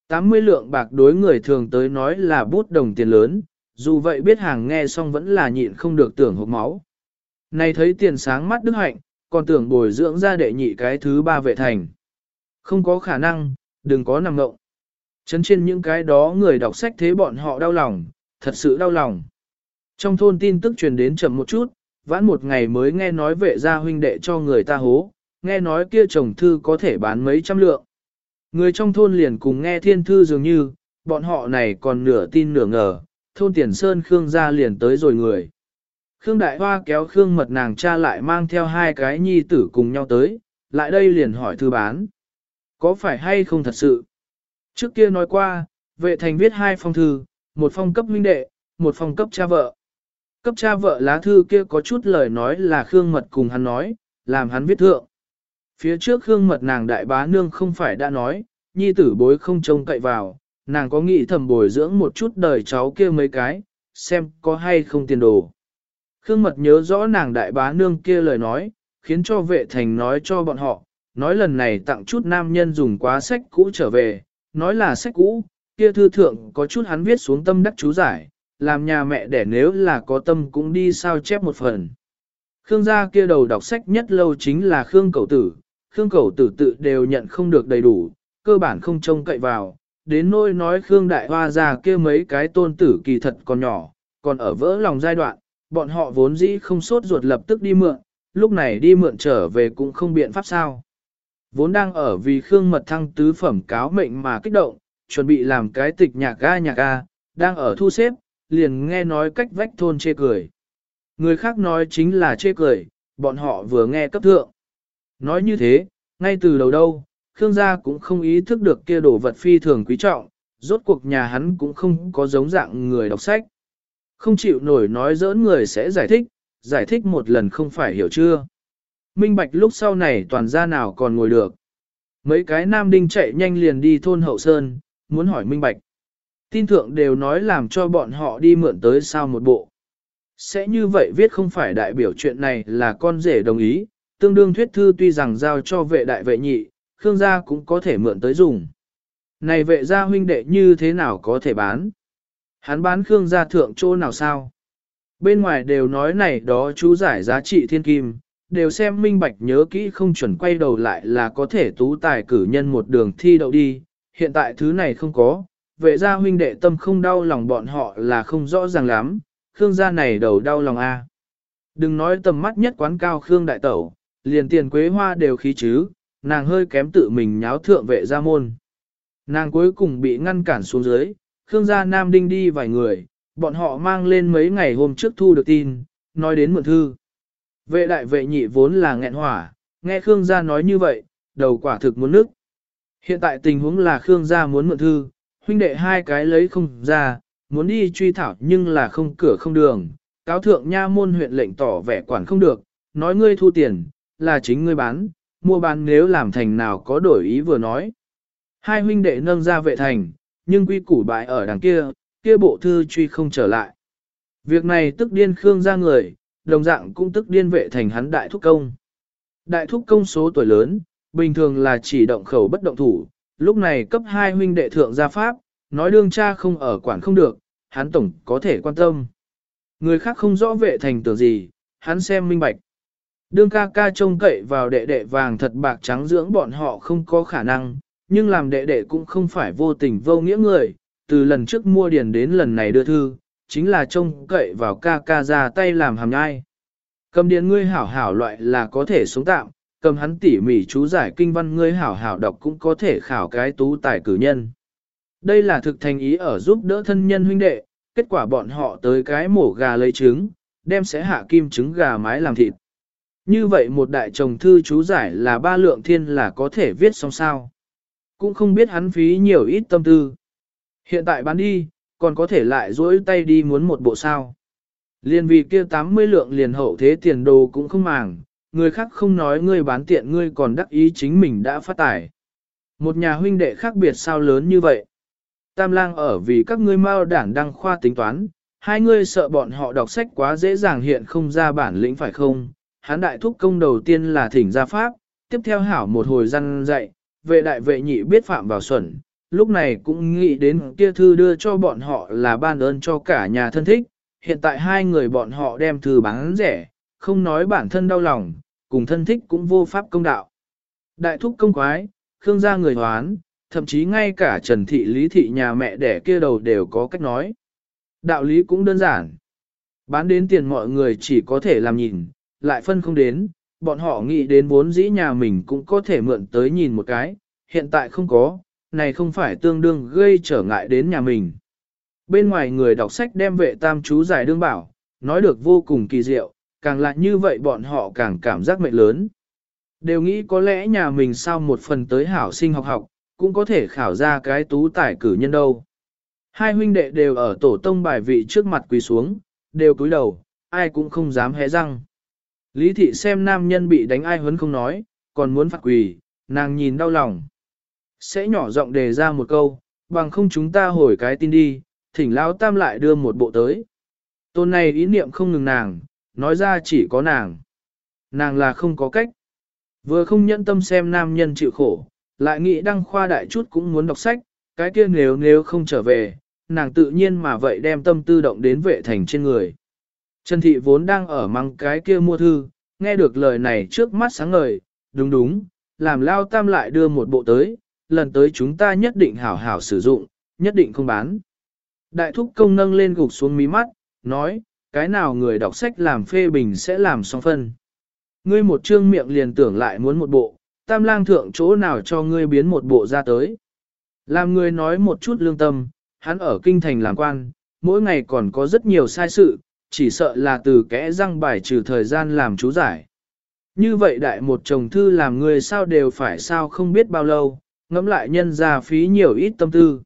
80 lượng bạc đối người thường tới nói là bút đồng tiền lớn, dù vậy biết hàng nghe xong vẫn là nhịn không được tưởng hộp máu. Này thấy tiền sáng mắt đức hạnh, còn tưởng bồi dưỡng ra đệ nhị cái thứ ba vệ thành. Không có khả năng, đừng có nằm ngộng. Chấn trên những cái đó người đọc sách thế bọn họ đau lòng, thật sự đau lòng. Trong thôn tin tức truyền đến chậm một chút, vãn một ngày mới nghe nói vệ gia huynh đệ cho người ta hố, nghe nói kia chồng thư có thể bán mấy trăm lượng. Người trong thôn liền cùng nghe thiên thư dường như, bọn họ này còn nửa tin nửa ngờ, thôn tiền sơn Khương gia liền tới rồi người. Khương Đại Hoa kéo Khương mật nàng cha lại mang theo hai cái nhi tử cùng nhau tới, lại đây liền hỏi thư bán. Có phải hay không thật sự? Trước kia nói qua, vệ thành viết hai phong thư, một phong cấp huynh đệ, một phong cấp cha vợ. Cấp cha vợ lá thư kia có chút lời nói là Khương Mật cùng hắn nói, làm hắn viết thượng. Phía trước Khương Mật nàng đại bá nương không phải đã nói, nhi tử bối không trông cậy vào, nàng có nghĩ thầm bồi dưỡng một chút đời cháu kia mấy cái, xem có hay không tiền đồ. Khương Mật nhớ rõ nàng đại bá nương kia lời nói, khiến cho vệ thành nói cho bọn họ, nói lần này tặng chút nam nhân dùng quá sách cũ trở về, nói là sách cũ, kia thư thượng có chút hắn viết xuống tâm đắc chú giải, làm nhà mẹ để nếu là có tâm cũng đi sao chép một phần. Khương gia kia đầu đọc sách nhất lâu chính là Khương Cầu Tử, Khương Cầu Tử tự đều nhận không được đầy đủ, cơ bản không trông cậy vào, đến nôi nói Khương Đại Hoa già kia mấy cái tôn tử kỳ thật còn nhỏ, còn ở vỡ lòng giai đoạn, bọn họ vốn dĩ không sốt ruột lập tức đi mượn, lúc này đi mượn trở về cũng không biện pháp sao. Vốn đang ở vì Khương Mật Thăng tứ phẩm cáo mệnh mà kích động, chuẩn bị làm cái tịch nhạc ga nhạc ga, đang ở thu xếp, liền nghe nói cách vách thôn chê cười. Người khác nói chính là chê cười, bọn họ vừa nghe cấp thượng. Nói như thế, ngay từ đầu đâu, Khương gia cũng không ý thức được kia đồ vật phi thường quý trọng, rốt cuộc nhà hắn cũng không có giống dạng người đọc sách. Không chịu nổi nói dỡn người sẽ giải thích, giải thích một lần không phải hiểu chưa. Minh bạch lúc sau này toàn gia nào còn ngồi được. Mấy cái nam đinh chạy nhanh liền đi thôn hậu sơn, muốn hỏi minh bạch. Tin thượng đều nói làm cho bọn họ đi mượn tới sao một bộ. Sẽ như vậy viết không phải đại biểu chuyện này là con rể đồng ý, tương đương thuyết thư tuy rằng giao cho vệ đại vệ nhị, Khương gia cũng có thể mượn tới dùng. Này vệ gia huynh đệ như thế nào có thể bán? Hắn bán Khương gia thượng chỗ nào sao? Bên ngoài đều nói này đó chú giải giá trị thiên kim, đều xem minh bạch nhớ kỹ không chuẩn quay đầu lại là có thể tú tài cử nhân một đường thi đậu đi, hiện tại thứ này không có, vệ gia huynh đệ tâm không đau lòng bọn họ là không rõ ràng lắm, Khương gia này đầu đau lòng a. Đừng nói tầm mắt nhất quán cao Khương đại tẩu, liền tiền quế hoa đều khí chứ, nàng hơi kém tự mình nháo thượng vệ gia môn. Nàng cuối cùng bị ngăn cản xuống dưới, Khương gia Nam Đinh đi vài người, bọn họ mang lên mấy ngày hôm trước thu được tin, nói đến mượn thư. Vệ đại vệ nhị vốn là nghẹn hỏa, nghe Khương gia nói như vậy, đầu quả thực muốn nước. Hiện tại tình huống là Khương gia muốn mượn thư, huynh đệ hai cái lấy không ra, muốn đi truy thảo nhưng là không cửa không đường, cáo thượng nha môn huyện lệnh tỏ vẻ quản không được, nói ngươi thu tiền, là chính ngươi bán, mua bán nếu làm thành nào có đổi ý vừa nói. Hai huynh đệ nâng ra vệ thành, nhưng quy củ bại ở đằng kia, kia bộ thư truy không trở lại. Việc này tức điên Khương ra người, đồng dạng cũng tức điên vệ thành hắn đại thúc công. Đại thúc công số tuổi lớn, bình thường là chỉ động khẩu bất động thủ, lúc này cấp hai huynh đệ thượng gia pháp, nói đương cha không ở quản không được, hắn tổng có thể quan tâm. Người khác không rõ vệ thành tưởng gì, hắn xem minh bạch. Đương ca ca trông cậy vào đệ đệ vàng thật bạc trắng dưỡng bọn họ không có khả năng, nhưng làm đệ đệ cũng không phải vô tình vô nghĩa người, từ lần trước mua điền đến lần này đưa thư, chính là trông cậy vào ca ca ra tay làm hàm nhai. Cầm điền ngươi hảo hảo loại là có thể sống tạm, cầm hắn tỉ mỉ chú giải kinh văn ngươi hảo hảo đọc cũng có thể khảo cái tú tài cử nhân. Đây là thực thành ý ở giúp đỡ thân nhân huynh đệ, kết quả bọn họ tới cái mổ gà lấy trứng, đem sẽ hạ kim trứng gà mái làm thịt. Như vậy một đại chồng thư chú giải là ba lượng thiên là có thể viết xong sao. Cũng không biết hắn phí nhiều ít tâm tư. Hiện tại bán đi, còn có thể lại dỗi tay đi muốn một bộ sao. Liên vì kia 80 lượng liền hậu thế tiền đồ cũng không màng, người khác không nói ngươi bán tiện ngươi còn đắc ý chính mình đã phát tải. Một nhà huynh đệ khác biệt sao lớn như vậy. Tam lang ở vì các ngươi mau đảng đăng khoa tính toán, hai ngươi sợ bọn họ đọc sách quá dễ dàng hiện không ra bản lĩnh phải không, Hán đại thúc công đầu tiên là thỉnh gia pháp, tiếp theo hảo một hồi răn dạy, vệ đại vệ nhị biết phạm vào xuẩn, lúc này cũng nghĩ đến kia thư đưa cho bọn họ là ban ơn cho cả nhà thân thích, hiện tại hai người bọn họ đem thư bán rẻ, không nói bản thân đau lòng, cùng thân thích cũng vô pháp công đạo. Đại thúc công quái, khương gia người hoán, thậm chí ngay cả Trần Thị Lý Thị nhà mẹ đẻ kia đầu đều có cách nói. Đạo lý cũng đơn giản. Bán đến tiền mọi người chỉ có thể làm nhìn, lại phân không đến, bọn họ nghĩ đến vốn dĩ nhà mình cũng có thể mượn tới nhìn một cái, hiện tại không có, này không phải tương đương gây trở ngại đến nhà mình. Bên ngoài người đọc sách đem vệ tam chú giải đương bảo, nói được vô cùng kỳ diệu, càng lại như vậy bọn họ càng cảm giác mệnh lớn. Đều nghĩ có lẽ nhà mình sao một phần tới hảo sinh học học, cũng có thể khảo ra cái tú tài cử nhân đâu. Hai huynh đệ đều ở tổ tông bài vị trước mặt quỳ xuống, đều cúi đầu, ai cũng không dám hé răng. Lý thị xem nam nhân bị đánh ai huấn không nói, còn muốn phạt quỳ, nàng nhìn đau lòng. Sẽ nhỏ giọng đề ra một câu, bằng không chúng ta hồi cái tin đi, thỉnh lão tam lại đưa một bộ tới. Tôn này ý niệm không ngừng nàng, nói ra chỉ có nàng. Nàng là không có cách. Vừa không nhẫn tâm xem nam nhân chịu khổ, lại nghĩ đăng khoa đại chút cũng muốn đọc sách, cái kia nếu nếu không trở về, nàng tự nhiên mà vậy đem tâm tư động đến vệ thành trên người. Trần Thị vốn đang ở măng cái kia mua thư, nghe được lời này trước mắt sáng ngời, đúng đúng, làm lao tam lại đưa một bộ tới, lần tới chúng ta nhất định hảo hảo sử dụng, nhất định không bán. Đại thúc công nâng lên gục xuống mí mắt, nói, cái nào người đọc sách làm phê bình sẽ làm song phân. Ngươi một trương miệng liền tưởng lại muốn một bộ, tam lang thượng chỗ nào cho ngươi biến một bộ ra tới. Làm ngươi nói một chút lương tâm, hắn ở kinh thành làm quan, mỗi ngày còn có rất nhiều sai sự, chỉ sợ là từ kẽ răng bài trừ thời gian làm chú giải. Như vậy đại một chồng thư làm người sao đều phải sao không biết bao lâu, ngẫm lại nhân ra phí nhiều ít tâm tư.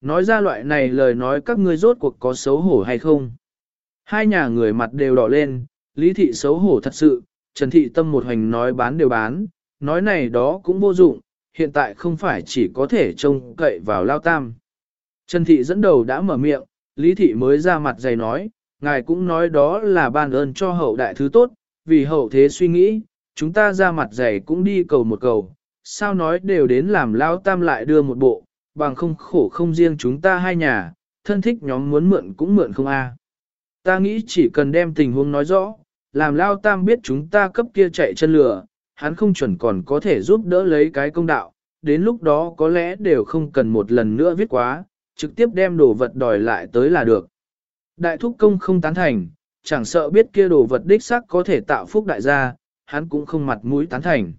Nói ra loại này lời nói các ngươi rốt cuộc có xấu hổ hay không. Hai nhà người mặt đều đỏ lên, lý thị xấu hổ thật sự, Trần Thị Tâm một hành nói bán đều bán, nói này đó cũng vô dụng, hiện tại không phải chỉ có thể trông cậy vào lao tam. Trần Thị dẫn đầu đã mở miệng, Lý Thị mới ra mặt dày nói, ngài cũng nói đó là ban ơn cho hậu đại thứ tốt, vì hậu thế suy nghĩ, chúng ta ra mặt dày cũng đi cầu một cầu, sao nói đều đến làm lao tam lại đưa một bộ, bằng không khổ không riêng chúng ta hai nhà, thân thích nhóm muốn mượn cũng mượn không a. À. Ta nghĩ chỉ cần đem tình huống nói rõ, làm lao tam biết chúng ta cấp kia chạy chân lửa, hắn không chuẩn còn có thể giúp đỡ lấy cái công đạo, đến lúc đó có lẽ đều không cần một lần nữa viết quá, trực tiếp đem đồ vật đòi lại tới là được. Đại thúc công không tán thành, chẳng sợ biết kia đồ vật đích xác có thể tạo phúc đại gia, hắn cũng không mặt mũi tán thành.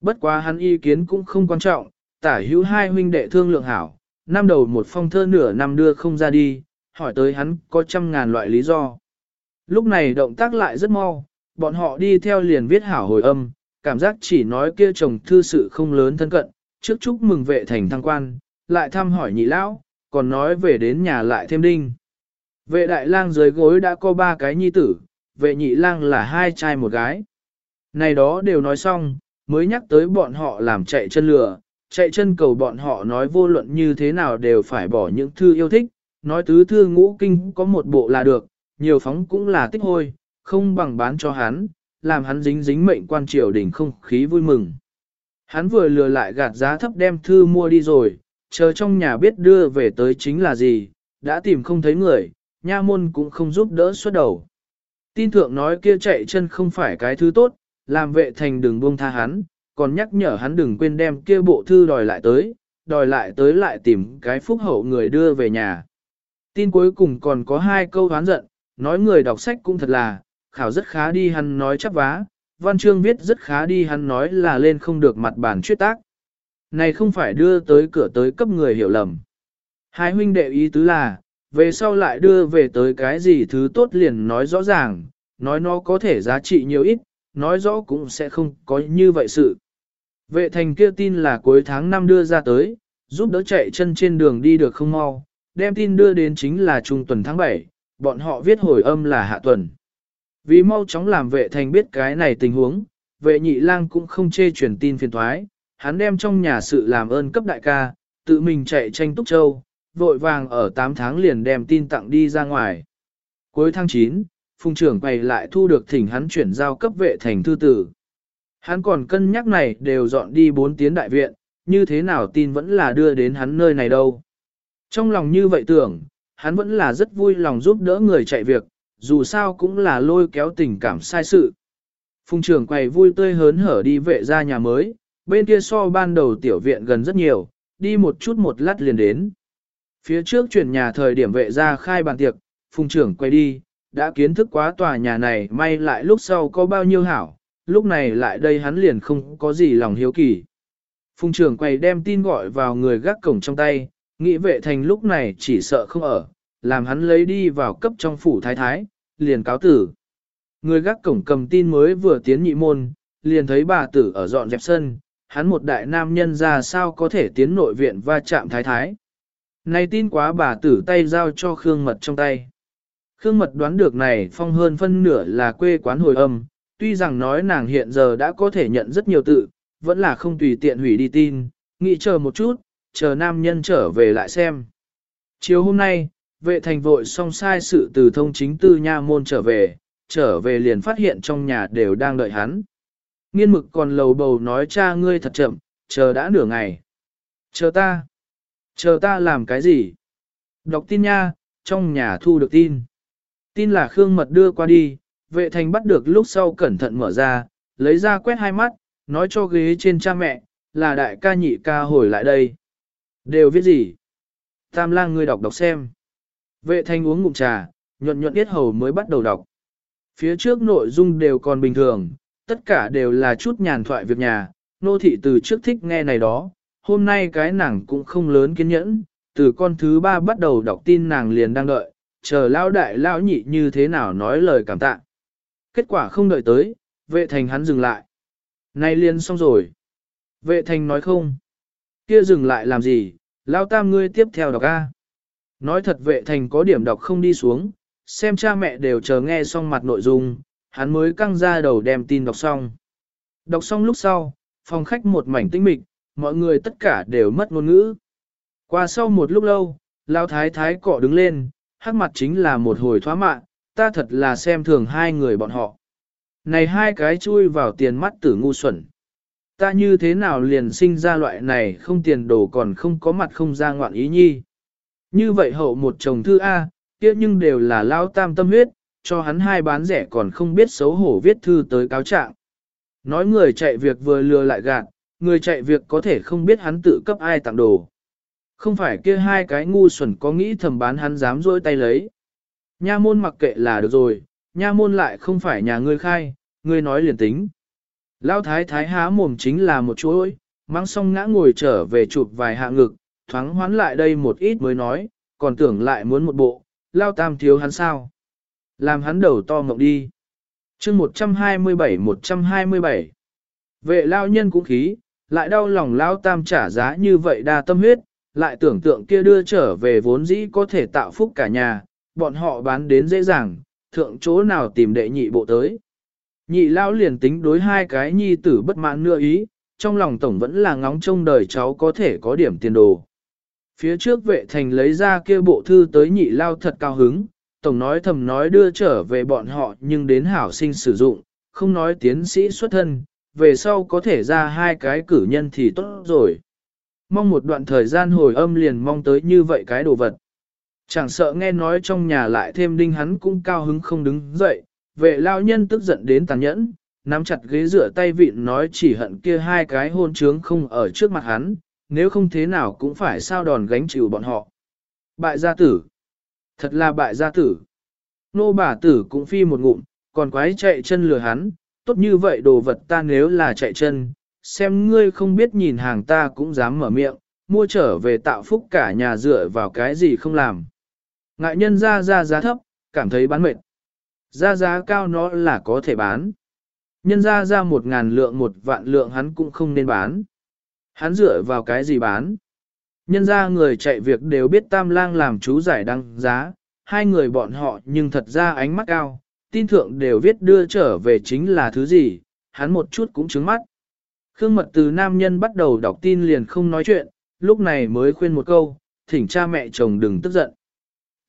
Bất quá hắn ý kiến cũng không quan trọng, tả hữu hai huynh đệ thương lượng hảo, năm đầu một phong thơ nửa năm đưa không ra đi, hỏi tới hắn có trăm ngàn loại lý do. Lúc này động tác lại rất mau, bọn họ đi theo liền viết hảo hồi âm, cảm giác chỉ nói kia chồng thư sự không lớn thân cận, trước chúc mừng vệ thành thăng quan, lại thăm hỏi nhị lão, còn nói về đến nhà lại thêm đinh. Vệ đại lang dưới gối đã có ba cái nhi tử, vệ nhị lang là hai trai một gái. Này đó đều nói xong, mới nhắc tới bọn họ làm chạy chân lừa, chạy chân cầu bọn họ nói vô luận như thế nào đều phải bỏ những thư yêu thích, nói tứ thư ngũ kinh có một bộ là được, nhiều phóng cũng là tích hôi, không bằng bán cho hắn, làm hắn dính dính mệnh quan triều đình không khí vui mừng. Hắn vừa lừa lại gạt giá thấp đem thư mua đi rồi, chờ trong nhà biết đưa về tới chính là gì, đã tìm không thấy người, nha môn cũng không giúp đỡ xuất đầu. Tin thượng nói kia chạy chân không phải cái thứ tốt, làm vệ thành đừng buông tha hắn, còn nhắc nhở hắn đừng quên đem kia bộ thư đòi lại tới, đòi lại tới lại tìm cái phúc hậu người đưa về nhà. Tin cuối cùng còn có hai câu hoán giận, nói người đọc sách cũng thật là, khảo rất khá đi hắn nói chắp vá, văn chương viết rất khá đi hắn nói là lên không được mặt bản chuyết tác. Này không phải đưa tới cửa tới cấp người hiểu lầm. Hai huynh đệ ý tứ là, về sau lại đưa về tới cái gì thứ tốt liền nói rõ ràng, nói nó có thể giá trị nhiều ít, nói rõ cũng sẽ không có như vậy sự. Vệ thành kia tin là cuối tháng 5 đưa ra tới, giúp đỡ chạy chân trên đường đi được không mau, đem tin đưa đến chính là trung tuần tháng 7, bọn họ viết hồi âm là hạ tuần. Vì mau chóng làm vệ thành biết cái này tình huống, vệ nhị lang cũng không chê truyền tin phiền thoái, hắn đem trong nhà sự làm ơn cấp đại ca, tự mình chạy tranh túc châu, vội vàng ở 8 tháng liền đem tin tặng đi ra ngoài. Cuối tháng 9, phùng trưởng quay lại thu được thỉnh hắn chuyển giao cấp vệ thành thư tử. Hắn còn cân nhắc này đều dọn đi bốn tiến đại viện, như thế nào tin vẫn là đưa đến hắn nơi này đâu. Trong lòng như vậy tưởng, hắn vẫn là rất vui lòng giúp đỡ người chạy việc, dù sao cũng là lôi kéo tình cảm sai sự. Phùng trưởng quầy vui tươi hớn hở đi vệ ra nhà mới, bên kia so ban đầu tiểu viện gần rất nhiều, đi một chút một lát liền đến. Phía trước chuyển nhà thời điểm vệ ra khai bàn tiệc, phùng trưởng quay đi, đã kiến thức quá tòa nhà này may lại lúc sau có bao nhiêu hảo, lúc này lại đây hắn liền không có gì lòng hiếu kỳ. Phùng trưởng quay đem tin gọi vào người gác cổng trong tay, nghĩ vệ thành lúc này chỉ sợ không ở, làm hắn lấy đi vào cấp trong phủ thái thái, liền cáo tử. Người gác cổng cầm tin mới vừa tiến nhị môn, liền thấy bà tử ở dọn dẹp sân, hắn một đại nam nhân ra sao có thể tiến nội viện va chạm thái thái. Này tin quá bà tử tay giao cho Khương Mật trong tay. Khương Mật đoán được này phong hơn phân nửa là quê quán hồi âm, tuy rằng nói nàng hiện giờ đã có thể nhận rất nhiều tự, vẫn là không tùy tiện hủy đi tin, nghĩ chờ một chút, chờ nam nhân trở về lại xem. Chiều hôm nay, vệ thành vội xong sai sự từ thông chính tư nha môn trở về, trở về liền phát hiện trong nhà đều đang đợi hắn. Nghiên mực còn lầu bầu nói cha ngươi thật chậm, chờ đã nửa ngày. Chờ ta. Chờ ta làm cái gì? Đọc tin nha, trong nhà thu được tin. Tin là Khương Mật đưa qua đi, vệ thành bắt được lúc sau cẩn thận mở ra, lấy ra quét hai mắt, nói cho ghế trên cha mẹ, là đại ca nhị ca hồi lại đây. Đều viết gì? Tam lang ngươi đọc đọc xem. Vệ thành uống ngụm trà, nhuận nhuận biết hầu mới bắt đầu đọc. Phía trước nội dung đều còn bình thường, tất cả đều là chút nhàn thoại việc nhà, nô thị từ trước thích nghe này đó, hôm nay cái nàng cũng không lớn kiên nhẫn, từ con thứ ba bắt đầu đọc tin nàng liền đang đợi, chờ lao đại lao nhị như thế nào nói lời cảm tạ. Kết quả không đợi tới, vệ thành hắn dừng lại. Nay liền xong rồi. Vệ thành nói không. Kia dừng lại làm gì, lao tam ngươi tiếp theo đọc A. Nói thật vệ thành có điểm đọc không đi xuống, xem cha mẹ đều chờ nghe xong mặt nội dung, hắn mới căng ra đầu đem tin đọc xong. Đọc xong lúc sau, phòng khách một mảnh tĩnh mịch, mọi người tất cả đều mất ngôn ngữ. Qua sau một lúc lâu, Lão thái thái cọ đứng lên, hắc mặt chính là một hồi thoá mạ, ta thật là xem thường hai người bọn họ. Này hai cái chui vào tiền mắt tử ngu xuẩn. Ta như thế nào liền sinh ra loại này không tiền đồ còn không có mặt không ra ngoạn ý nhi. Như vậy hậu một chồng thư A, kia nhưng đều là lao tam tâm huyết, cho hắn hai bán rẻ còn không biết xấu hổ viết thư tới cáo trạng. Nói người chạy việc vừa lừa lại gạt, người chạy việc có thể không biết hắn tự cấp ai tặng đồ. Không phải kia hai cái ngu xuẩn có nghĩ thầm bán hắn dám rỗi tay lấy. Nha môn mặc kệ là được rồi, nha môn lại không phải nhà ngươi khai, ngươi nói liền tính. Lão thái thái há mồm chính là một chuỗi, mang xong ngã ngồi trở về chụp vài hạ ngực, thoáng hoán lại đây một ít mới nói, còn tưởng lại muốn một bộ, lao tam thiếu hắn sao. Làm hắn đầu to ngộng đi. chương 127-127 Vệ lao nhân cũng khí, lại đau lòng lao tam trả giá như vậy đa tâm huyết, lại tưởng tượng kia đưa trở về vốn dĩ có thể tạo phúc cả nhà, bọn họ bán đến dễ dàng, thượng chỗ nào tìm đệ nhị bộ tới. Nhị lao liền tính đối hai cái nhi tử bất mãn nữa ý, trong lòng tổng vẫn là ngóng trông đời cháu có thể có điểm tiền đồ. Phía trước vệ thành lấy ra kia bộ thư tới nhị lao thật cao hứng, tổng nói thầm nói đưa trở về bọn họ nhưng đến hảo sinh sử dụng, không nói tiến sĩ xuất thân, về sau có thể ra hai cái cử nhân thì tốt rồi. Mong một đoạn thời gian hồi âm liền mong tới như vậy cái đồ vật. Chẳng sợ nghe nói trong nhà lại thêm đinh hắn cũng cao hứng không đứng dậy, vệ lao nhân tức giận đến tàn nhẫn, nắm chặt ghế rửa tay vịn nói chỉ hận kia hai cái hôn trướng không ở trước mặt hắn, nếu không thế nào cũng phải sao đòn gánh chịu bọn họ. Bại gia tử. Thật là bại gia tử. Nô bà tử cũng phi một ngụm, còn quái chạy chân lừa hắn, tốt như vậy đồ vật ta nếu là chạy chân, xem ngươi không biết nhìn hàng ta cũng dám mở miệng, mua trở về tạo phúc cả nhà dựa vào cái gì không làm. Ngại nhân ra ra giá thấp, cảm thấy bán mệt. Ra giá cao nó là có thể bán. Nhân ra ra một ngàn lượng một vạn lượng hắn cũng không nên bán. Hắn dựa vào cái gì bán? Nhân ra người chạy việc đều biết tam lang làm chú giải đăng giá, hai người bọn họ nhưng thật ra ánh mắt cao, tin thượng đều viết đưa trở về chính là thứ gì, hắn một chút cũng trứng mắt. Khương mật từ nam nhân bắt đầu đọc tin liền không nói chuyện, lúc này mới khuyên một câu, thỉnh cha mẹ chồng đừng tức giận.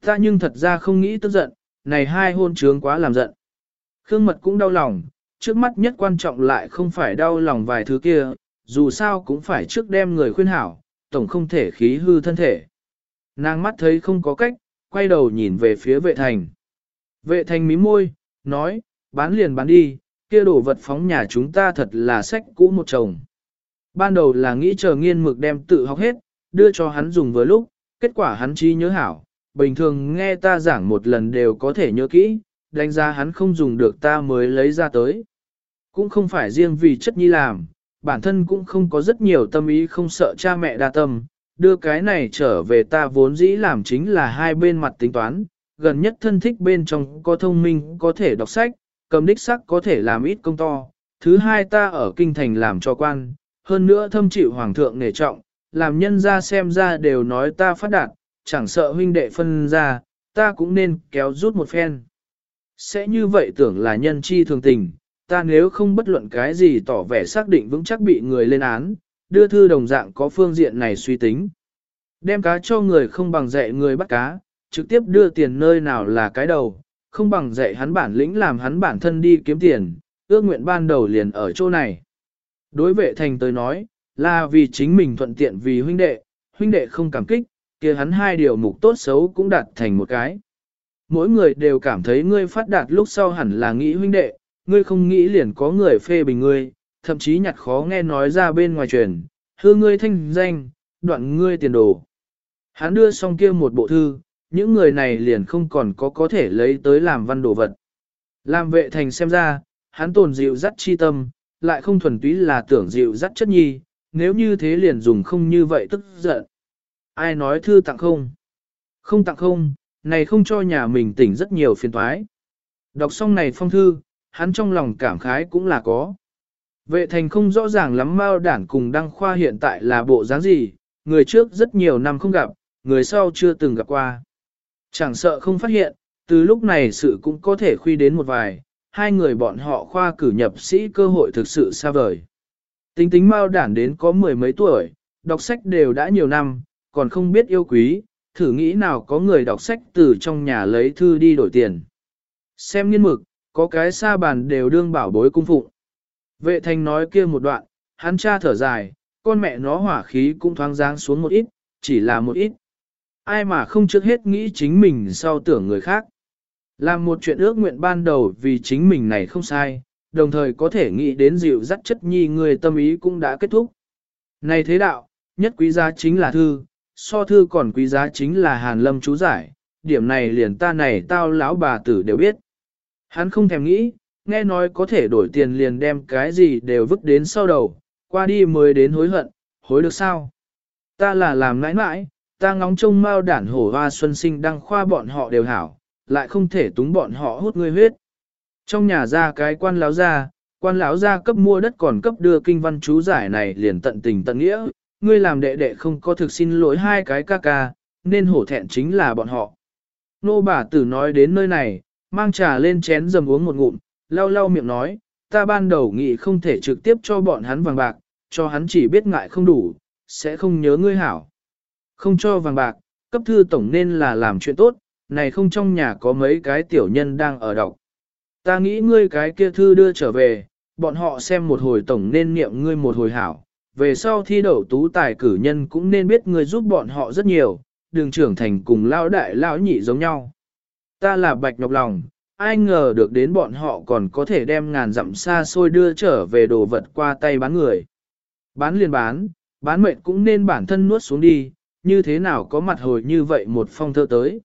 Ta nhưng thật ra không nghĩ tức giận, này hai hôn trướng quá làm giận. Khương mật cũng đau lòng, trước mắt nhất quan trọng lại không phải đau lòng vài thứ kia, dù sao cũng phải trước đem người khuyên hảo, tổng không thể khí hư thân thể. Nàng mắt thấy không có cách, quay đầu nhìn về phía vệ thành. Vệ thành mím môi, nói, bán liền bán đi, kia đồ vật phóng nhà chúng ta thật là sách cũ một chồng. Ban đầu là nghĩ chờ nghiên mực đem tự học hết, đưa cho hắn dùng vừa lúc, kết quả hắn chi nhớ hảo, bình thường nghe ta giảng một lần đều có thể nhớ kỹ, đánh giá hắn không dùng được ta mới lấy ra tới. Cũng không phải riêng vì chất nhi làm, bản thân cũng không có rất nhiều tâm ý không sợ cha mẹ đa tâm, đưa cái này trở về ta vốn dĩ làm chính là hai bên mặt tính toán, gần nhất thân thích bên trong có thông minh có thể đọc sách, cầm đích sắc có thể làm ít công to, thứ hai ta ở kinh thành làm cho quan, hơn nữa thâm chịu hoàng thượng nể trọng, làm nhân ra xem ra đều nói ta phát đạt, chẳng sợ huynh đệ phân ra, ta cũng nên kéo rút một phen. Sẽ như vậy tưởng là nhân chi thường tình, ta nếu không bất luận cái gì tỏ vẻ xác định vững chắc bị người lên án, đưa thư đồng dạng có phương diện này suy tính. Đem cá cho người không bằng dạy người bắt cá, trực tiếp đưa tiền nơi nào là cái đầu, không bằng dạy hắn bản lĩnh làm hắn bản thân đi kiếm tiền, ước nguyện ban đầu liền ở chỗ này. Đối vệ thành tới nói, là vì chính mình thuận tiện vì huynh đệ, huynh đệ không cảm kích, kia hắn hai điều mục tốt xấu cũng đạt thành một cái. Mỗi người đều cảm thấy ngươi phát đạt lúc sau hẳn là nghĩ huynh đệ, ngươi không nghĩ liền có người phê bình ngươi, thậm chí nhặt khó nghe nói ra bên ngoài truyền, hư ngươi thanh danh, đoạn ngươi tiền đồ. Hắn đưa xong kia một bộ thư, những người này liền không còn có có thể lấy tới làm văn đồ vật. Làm vệ thành xem ra, hắn tồn dịu dắt chi tâm, lại không thuần túy là tưởng dịu dắt chất nhi, nếu như thế liền dùng không như vậy tức giận. Ai nói thư tặng không? Không tặng không, này không cho nhà mình tỉnh rất nhiều phiền toái. Đọc xong này phong thư, hắn trong lòng cảm khái cũng là có. Vệ thành không rõ ràng lắm Mao đản cùng Đăng Khoa hiện tại là bộ dáng gì, người trước rất nhiều năm không gặp, người sau chưa từng gặp qua. Chẳng sợ không phát hiện, từ lúc này sự cũng có thể khuy đến một vài, hai người bọn họ khoa cử nhập sĩ cơ hội thực sự xa vời. Tính tính mau đản đến có mười mấy tuổi, đọc sách đều đã nhiều năm, còn không biết yêu quý, thử nghĩ nào có người đọc sách từ trong nhà lấy thư đi đổi tiền. Xem nghiên mực, có cái xa bàn đều đương bảo bối cung phụng. Vệ thành nói kia một đoạn, hắn cha thở dài, con mẹ nó hỏa khí cũng thoáng giáng xuống một ít, chỉ là một ít. Ai mà không trước hết nghĩ chính mình sau tưởng người khác. Làm một chuyện ước nguyện ban đầu vì chính mình này không sai, đồng thời có thể nghĩ đến dịu dắt chất nhi người tâm ý cũng đã kết thúc. Này thế đạo, nhất quý giá chính là thư, so thư còn quý giá chính là hàn lâm chú giải, điểm này liền ta này tao lão bà tử đều biết. Hắn không thèm nghĩ, nghe nói có thể đổi tiền liền đem cái gì đều vứt đến sau đầu, qua đi mới đến hối hận, hối được sao? Ta là làm nãi nãi, ta ngóng trông mao đản hổ hoa xuân sinh đăng khoa bọn họ đều hảo, lại không thể túng bọn họ hút ngươi huyết. Trong nhà ra cái quan lão ra, quan lão ra cấp mua đất còn cấp đưa kinh văn chú giải này liền tận tình tận nghĩa, ngươi làm đệ đệ không có thực xin lỗi hai cái ca ca, nên hổ thẹn chính là bọn họ. Nô bà tử nói đến nơi này, mang trà lên chén dầm uống một ngụm, lau lau miệng nói, ta ban đầu nghĩ không thể trực tiếp cho bọn hắn vàng bạc, cho hắn chỉ biết ngại không đủ, sẽ không nhớ ngươi hảo. Không cho vàng bạc, cấp thư tổng nên là làm chuyện tốt, này không trong nhà có mấy cái tiểu nhân đang ở đọc. Ta nghĩ ngươi cái kia thư đưa trở về, bọn họ xem một hồi tổng nên niệm ngươi một hồi hảo, về sau thi đậu tú tài cử nhân cũng nên biết ngươi giúp bọn họ rất nhiều, đường trưởng thành cùng lão đại lão nhị giống nhau. Ta là bạch nhọc lòng, ai ngờ được đến bọn họ còn có thể đem ngàn dặm xa xôi đưa trở về đồ vật qua tay bán người. Bán liền bán, bán mệnh cũng nên bản thân nuốt xuống đi, như thế nào có mặt hồi như vậy một phong thơ tới.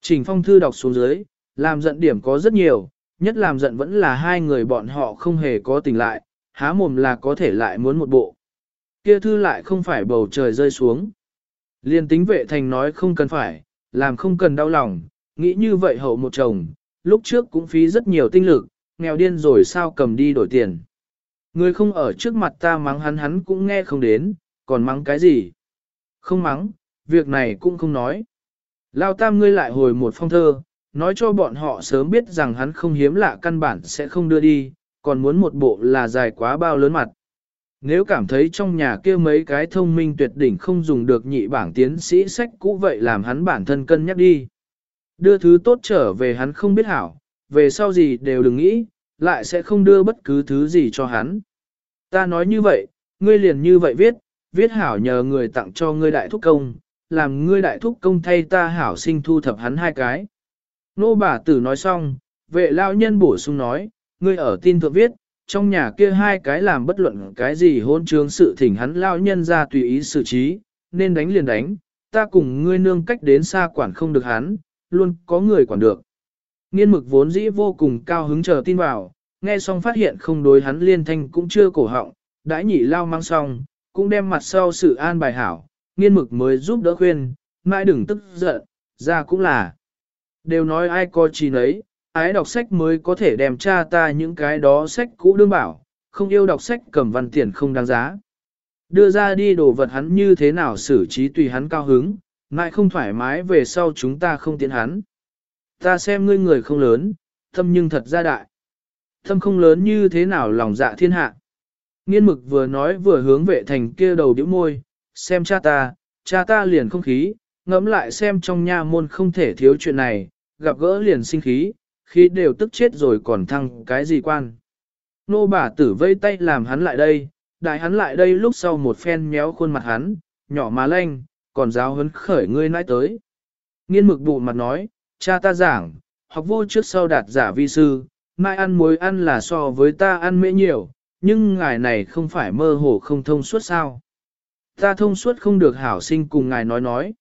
Trình phong thư đọc xuống dưới, làm giận điểm có rất nhiều, nhất làm giận vẫn là hai người bọn họ không hề có tình lại, há mồm là có thể lại muốn một bộ. Kia thư lại không phải bầu trời rơi xuống. Liên tính vệ thành nói không cần phải, làm không cần đau lòng, nghĩ như vậy hậu một chồng, lúc trước cũng phí rất nhiều tinh lực, nghèo điên rồi sao cầm đi đổi tiền. Người không ở trước mặt ta mắng hắn hắn cũng nghe không đến, còn mắng cái gì? Không mắng, việc này cũng không nói. Lao tam ngươi lại hồi một phong thơ, nói cho bọn họ sớm biết rằng hắn không hiếm lạ căn bản sẽ không đưa đi, còn muốn một bộ là dài quá bao lớn mặt. Nếu cảm thấy trong nhà kia mấy cái thông minh tuyệt đỉnh không dùng được nhị bảng tiến sĩ sách cũ vậy làm hắn bản thân cân nhắc đi. Đưa thứ tốt trở về hắn không biết hảo, về sau gì đều đừng nghĩ, lại sẽ không đưa bất cứ thứ gì cho hắn. Ta nói như vậy, ngươi liền như vậy viết, viết hảo nhờ người tặng cho ngươi đại thúc công, làm ngươi đại thúc công thay ta hảo sinh thu thập hắn hai cái. Nô bà tử nói xong, vệ lao nhân bổ sung nói, ngươi ở tin thượng viết, trong nhà kia hai cái làm bất luận cái gì hôn trướng sự thỉnh hắn lao nhân ra tùy ý xử trí, nên đánh liền đánh, ta cùng ngươi nương cách đến xa quản không được hắn, luôn có người quản được. Nghiên mực vốn dĩ vô cùng cao hứng chờ tin vào, nghe xong phát hiện không đối hắn liên thanh cũng chưa cổ họng, đã nhị lao mang xong, cũng đem mặt sau sự an bài hảo, nghiên mực mới giúp đỡ khuyên, mãi đừng tức giận, ra cũng là. Đều nói ai có trí nấy, ái đọc sách mới có thể đem cha ta những cái đó sách cũ đương bảo, không yêu đọc sách cầm văn tiền không đáng giá. Đưa ra đi đồ vật hắn như thế nào xử trí tùy hắn cao hứng, mãi không thoải mái về sau chúng ta không tiến hắn. Ta xem ngươi người không lớn, tâm nhưng thật ra đại. Tâm không lớn như thế nào lòng dạ thiên hạ. Nghiên mực vừa nói vừa hướng vệ thành kia đầu điếu môi, xem cha ta, cha ta liền không khí, ngẫm lại xem trong nha môn không thể thiếu chuyện này, gặp gỡ liền sinh khí, khí đều tức chết rồi còn thăng cái gì quan. Nô bà tử vây tay làm hắn lại đây, đại hắn lại đây lúc sau một phen méo khuôn mặt hắn, nhỏ má lanh, còn giáo hấn khởi ngươi nãi tới. Nghiên mực bụ mặt nói, cha ta giảng, học vô trước sau đạt giả vi sư, mai ăn muối ăn là so với ta ăn mễ nhiều, nhưng ngài này không phải mơ hồ không thông suốt sao. Ta thông suốt không được hảo sinh cùng ngài nói nói.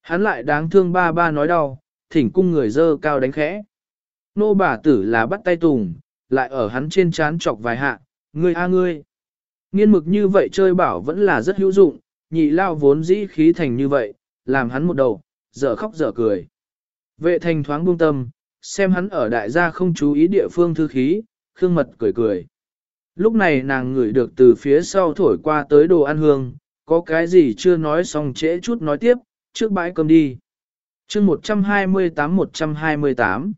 Hắn lại đáng thương ba ba nói đau, thỉnh cung người dơ cao đánh khẽ. Nô bà tử là bắt tay tùng, lại ở hắn trên chán chọc vài hạ, ngươi a ngươi. Nghiên mực như vậy chơi bảo vẫn là rất hữu dụng, nhị lao vốn dĩ khí thành như vậy, làm hắn một đầu, dở khóc dở cười. Vệ thành thoáng buông tâm, xem hắn ở đại gia không chú ý địa phương thư khí, khương mật cười cười. Lúc này nàng ngửi được từ phía sau thổi qua tới đồ ăn hương, có cái gì chưa nói xong trễ chút nói tiếp, trước bãi cơm đi. chương 128-128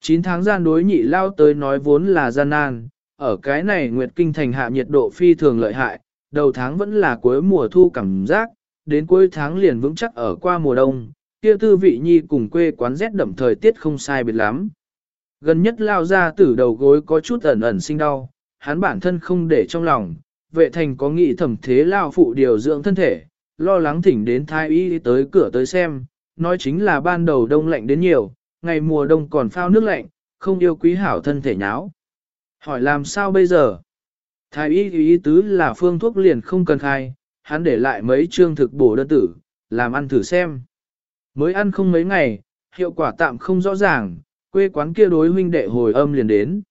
9 tháng gian đối nhị lao tới nói vốn là gian nan, ở cái này Nguyệt Kinh thành hạ nhiệt độ phi thường lợi hại, đầu tháng vẫn là cuối mùa thu cảm giác, đến cuối tháng liền vững chắc ở qua mùa đông, kia tư vị nhi cùng quê quán rét đậm thời tiết không sai biệt lắm. Gần nhất lao ra tử đầu gối có chút ẩn ẩn sinh đau, hắn bản thân không để trong lòng, vệ thành có nghĩ thẩm thế lao phụ điều dưỡng thân thể, lo lắng thỉnh đến thái y tới cửa tới xem, nói chính là ban đầu đông lạnh đến nhiều, ngày mùa đông còn phao nước lạnh, không yêu quý hảo thân thể nháo. Hỏi làm sao bây giờ? Thái y ý tứ là phương thuốc liền không cần khai, hắn để lại mấy chương thực bổ đơn tử, làm ăn thử xem. Mới ăn không mấy ngày, hiệu quả tạm không rõ ràng, quê quán kia đối huynh đệ hồi âm liền đến.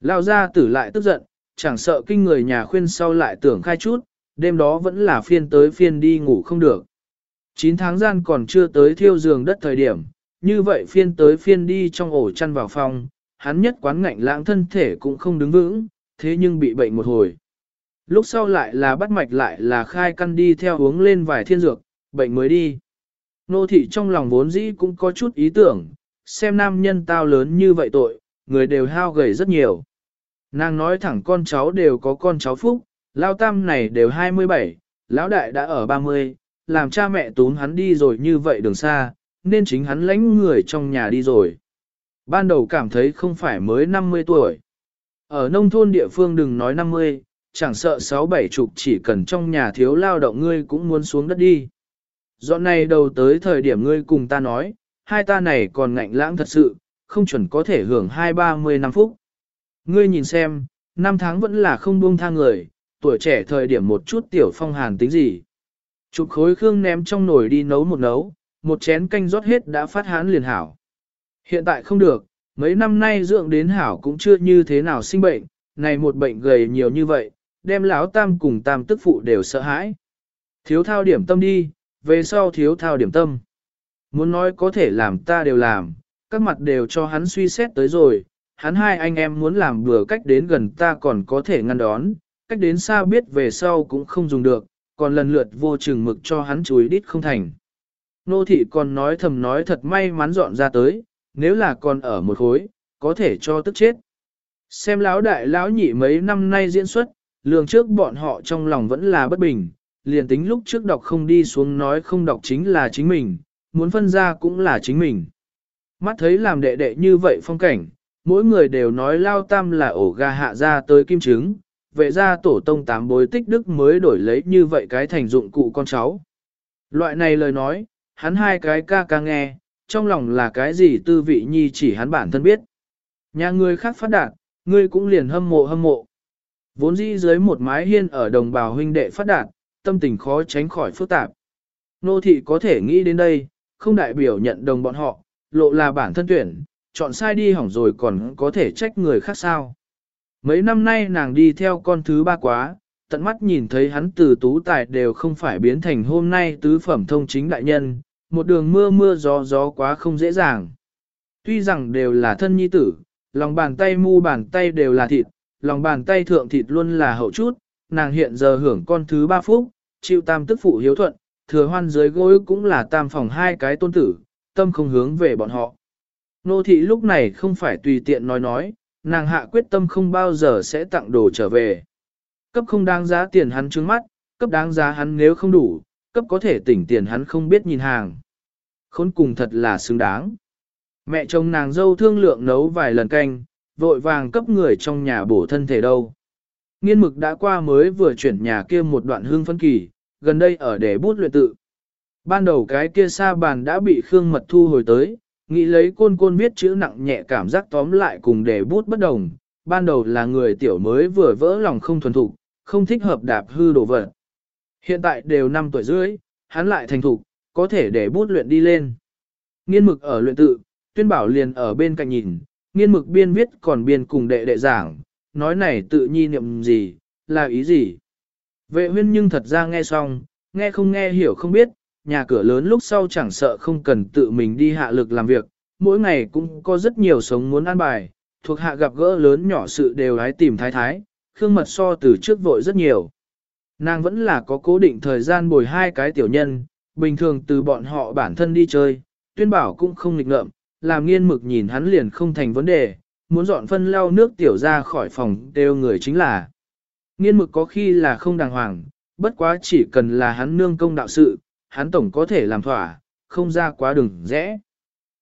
Lao ra tử lại tức giận, chẳng sợ kinh người nhà khuyên sau lại tưởng khai chút, đêm đó vẫn là phiên tới phiên đi ngủ không được. 9 tháng gian còn chưa tới thiêu giường đất thời điểm, như vậy phiên tới phiên đi trong ổ chăn vào phòng, hắn nhất quán ngạnh lãng thân thể cũng không đứng vững, thế nhưng bị bệnh một hồi. Lúc sau lại là bắt mạch lại là khai căn đi theo uống lên vài thiên dược, bệnh mới đi. Nô thị trong lòng vốn dĩ cũng có chút ý tưởng, xem nam nhân tao lớn như vậy tội, người đều hao gầy rất nhiều. Nàng nói thẳng con cháu đều có con cháu phúc, lao tam này đều 27, lão đại đã ở 30, làm cha mẹ tún hắn đi rồi như vậy đường xa, nên chính hắn lãnh người trong nhà đi rồi. Ban đầu cảm thấy không phải mới 50 tuổi. Ở nông thôn địa phương đừng nói 50, chẳng sợ 6-7 chục chỉ cần trong nhà thiếu lao động ngươi cũng muốn xuống đất đi. Dọn này đầu tới thời điểm ngươi cùng ta nói, hai ta này còn ngạnh lãng thật sự, không chuẩn có thể hưởng 2-30 năm phút. Ngươi nhìn xem, năm tháng vẫn là không buông tha người, tuổi trẻ thời điểm một chút tiểu phong hàn tính gì. Chụp khối khương ném trong nồi đi nấu một nấu, một chén canh rót hết đã phát hán liền hảo. Hiện tại không được, mấy năm nay dưỡng đến hảo cũng chưa như thế nào sinh bệnh, này một bệnh gầy nhiều như vậy, đem lão tam cùng tam tức phụ đều sợ hãi. Thiếu thao điểm tâm đi, về sau thiếu thao điểm tâm. Muốn nói có thể làm ta đều làm, các mặt đều cho hắn suy xét tới rồi, hắn hai anh em muốn làm vừa cách đến gần ta còn có thể ngăn đón, cách đến xa biết về sau cũng không dùng được, còn lần lượt vô chừng mực cho hắn chuối đít không thành. Nô thị còn nói thầm nói thật may mắn dọn ra tới, nếu là còn ở một khối, có thể cho tức chết. Xem lão đại lão nhị mấy năm nay diễn xuất, lường trước bọn họ trong lòng vẫn là bất bình, liền tính lúc trước đọc không đi xuống nói không đọc chính là chính mình, muốn phân ra cũng là chính mình. Mắt thấy làm đệ đệ như vậy phong cảnh, mỗi người đều nói lao tam là ổ gà hạ ra tới kim trứng, vệ ra tổ tông tám bối tích đức mới đổi lấy như vậy cái thành dụng cụ con cháu. Loại này lời nói, hắn hai cái ca ca nghe, trong lòng là cái gì tư vị nhi chỉ hắn bản thân biết. Nhà người khác phát đạt, ngươi cũng liền hâm mộ hâm mộ. Vốn dĩ dưới một mái hiên ở đồng bào huynh đệ phát đạt, tâm tình khó tránh khỏi phức tạp. Nô thị có thể nghĩ đến đây, không đại biểu nhận đồng bọn họ, lộ là bản thân tuyển, chọn sai đi hỏng rồi còn có thể trách người khác sao. Mấy năm nay nàng đi theo con thứ ba quá, tận mắt nhìn thấy hắn từ tú tài đều không phải biến thành hôm nay tứ phẩm thông chính đại nhân, một đường mưa mưa gió gió quá không dễ dàng. Tuy rằng đều là thân nhi tử, lòng bàn tay mu bàn tay đều là thịt, lòng bàn tay thượng thịt luôn là hậu chút, nàng hiện giờ hưởng con thứ ba phúc, chịu tam tức phụ hiếu thuận, thừa hoan dưới gối cũng là tam phòng hai cái tôn tử, tâm không hướng về bọn họ. Nô thị lúc này không phải tùy tiện nói nói, nàng hạ quyết tâm không bao giờ sẽ tặng đồ trở về. Cấp không đáng giá tiền hắn trứng mắt, cấp đáng giá hắn nếu không đủ, cấp có thể tỉnh tiền hắn không biết nhìn hàng. Khốn cùng thật là xứng đáng. Mẹ chồng nàng dâu thương lượng nấu vài lần canh, vội vàng cấp người trong nhà bổ thân thể đâu. Nghiên mực đã qua mới vừa chuyển nhà kia một đoạn hương phân kỳ, gần đây ở để bút luyện tự. Ban đầu cái kia sa bàn đã bị Khương Mật thu hồi tới, nghĩ lấy côn côn viết chữ nặng nhẹ cảm giác tóm lại cùng để bút bất đồng. Ban đầu là người tiểu mới vừa vỡ lòng không thuần thục, không thích hợp đạp hư đồ vật. Hiện tại đều 5 tuổi rưỡi, hắn lại thành thục, có thể để bút luyện đi lên. Nghiên mực ở luyện tự, tuyên bảo liền ở bên cạnh nhìn, nghiên mực biên viết còn biên cùng đệ đệ giảng, nói này tự nhi niệm gì, là ý gì. Vệ huyên nhưng thật ra nghe xong, nghe không nghe hiểu không biết, nhà cửa lớn lúc sau chẳng sợ không cần tự mình đi hạ lực làm việc, mỗi ngày cũng có rất nhiều sống muốn ăn bài, thuộc hạ gặp gỡ lớn nhỏ sự đều hái tìm thái thái, khương mật so từ trước vội rất nhiều. Nàng vẫn là có cố định thời gian bồi hai cái tiểu nhân, bình thường từ bọn họ bản thân đi chơi, tuyên bảo cũng không nghịch ngợm, làm nghiên mực nhìn hắn liền không thành vấn đề, muốn dọn phân lau nước tiểu ra khỏi phòng đều người chính là. Nghiên mực có khi là không đàng hoàng, bất quá chỉ cần là hắn nương công đạo sự, hắn tổng có thể làm thỏa, không ra quá đừng rẽ.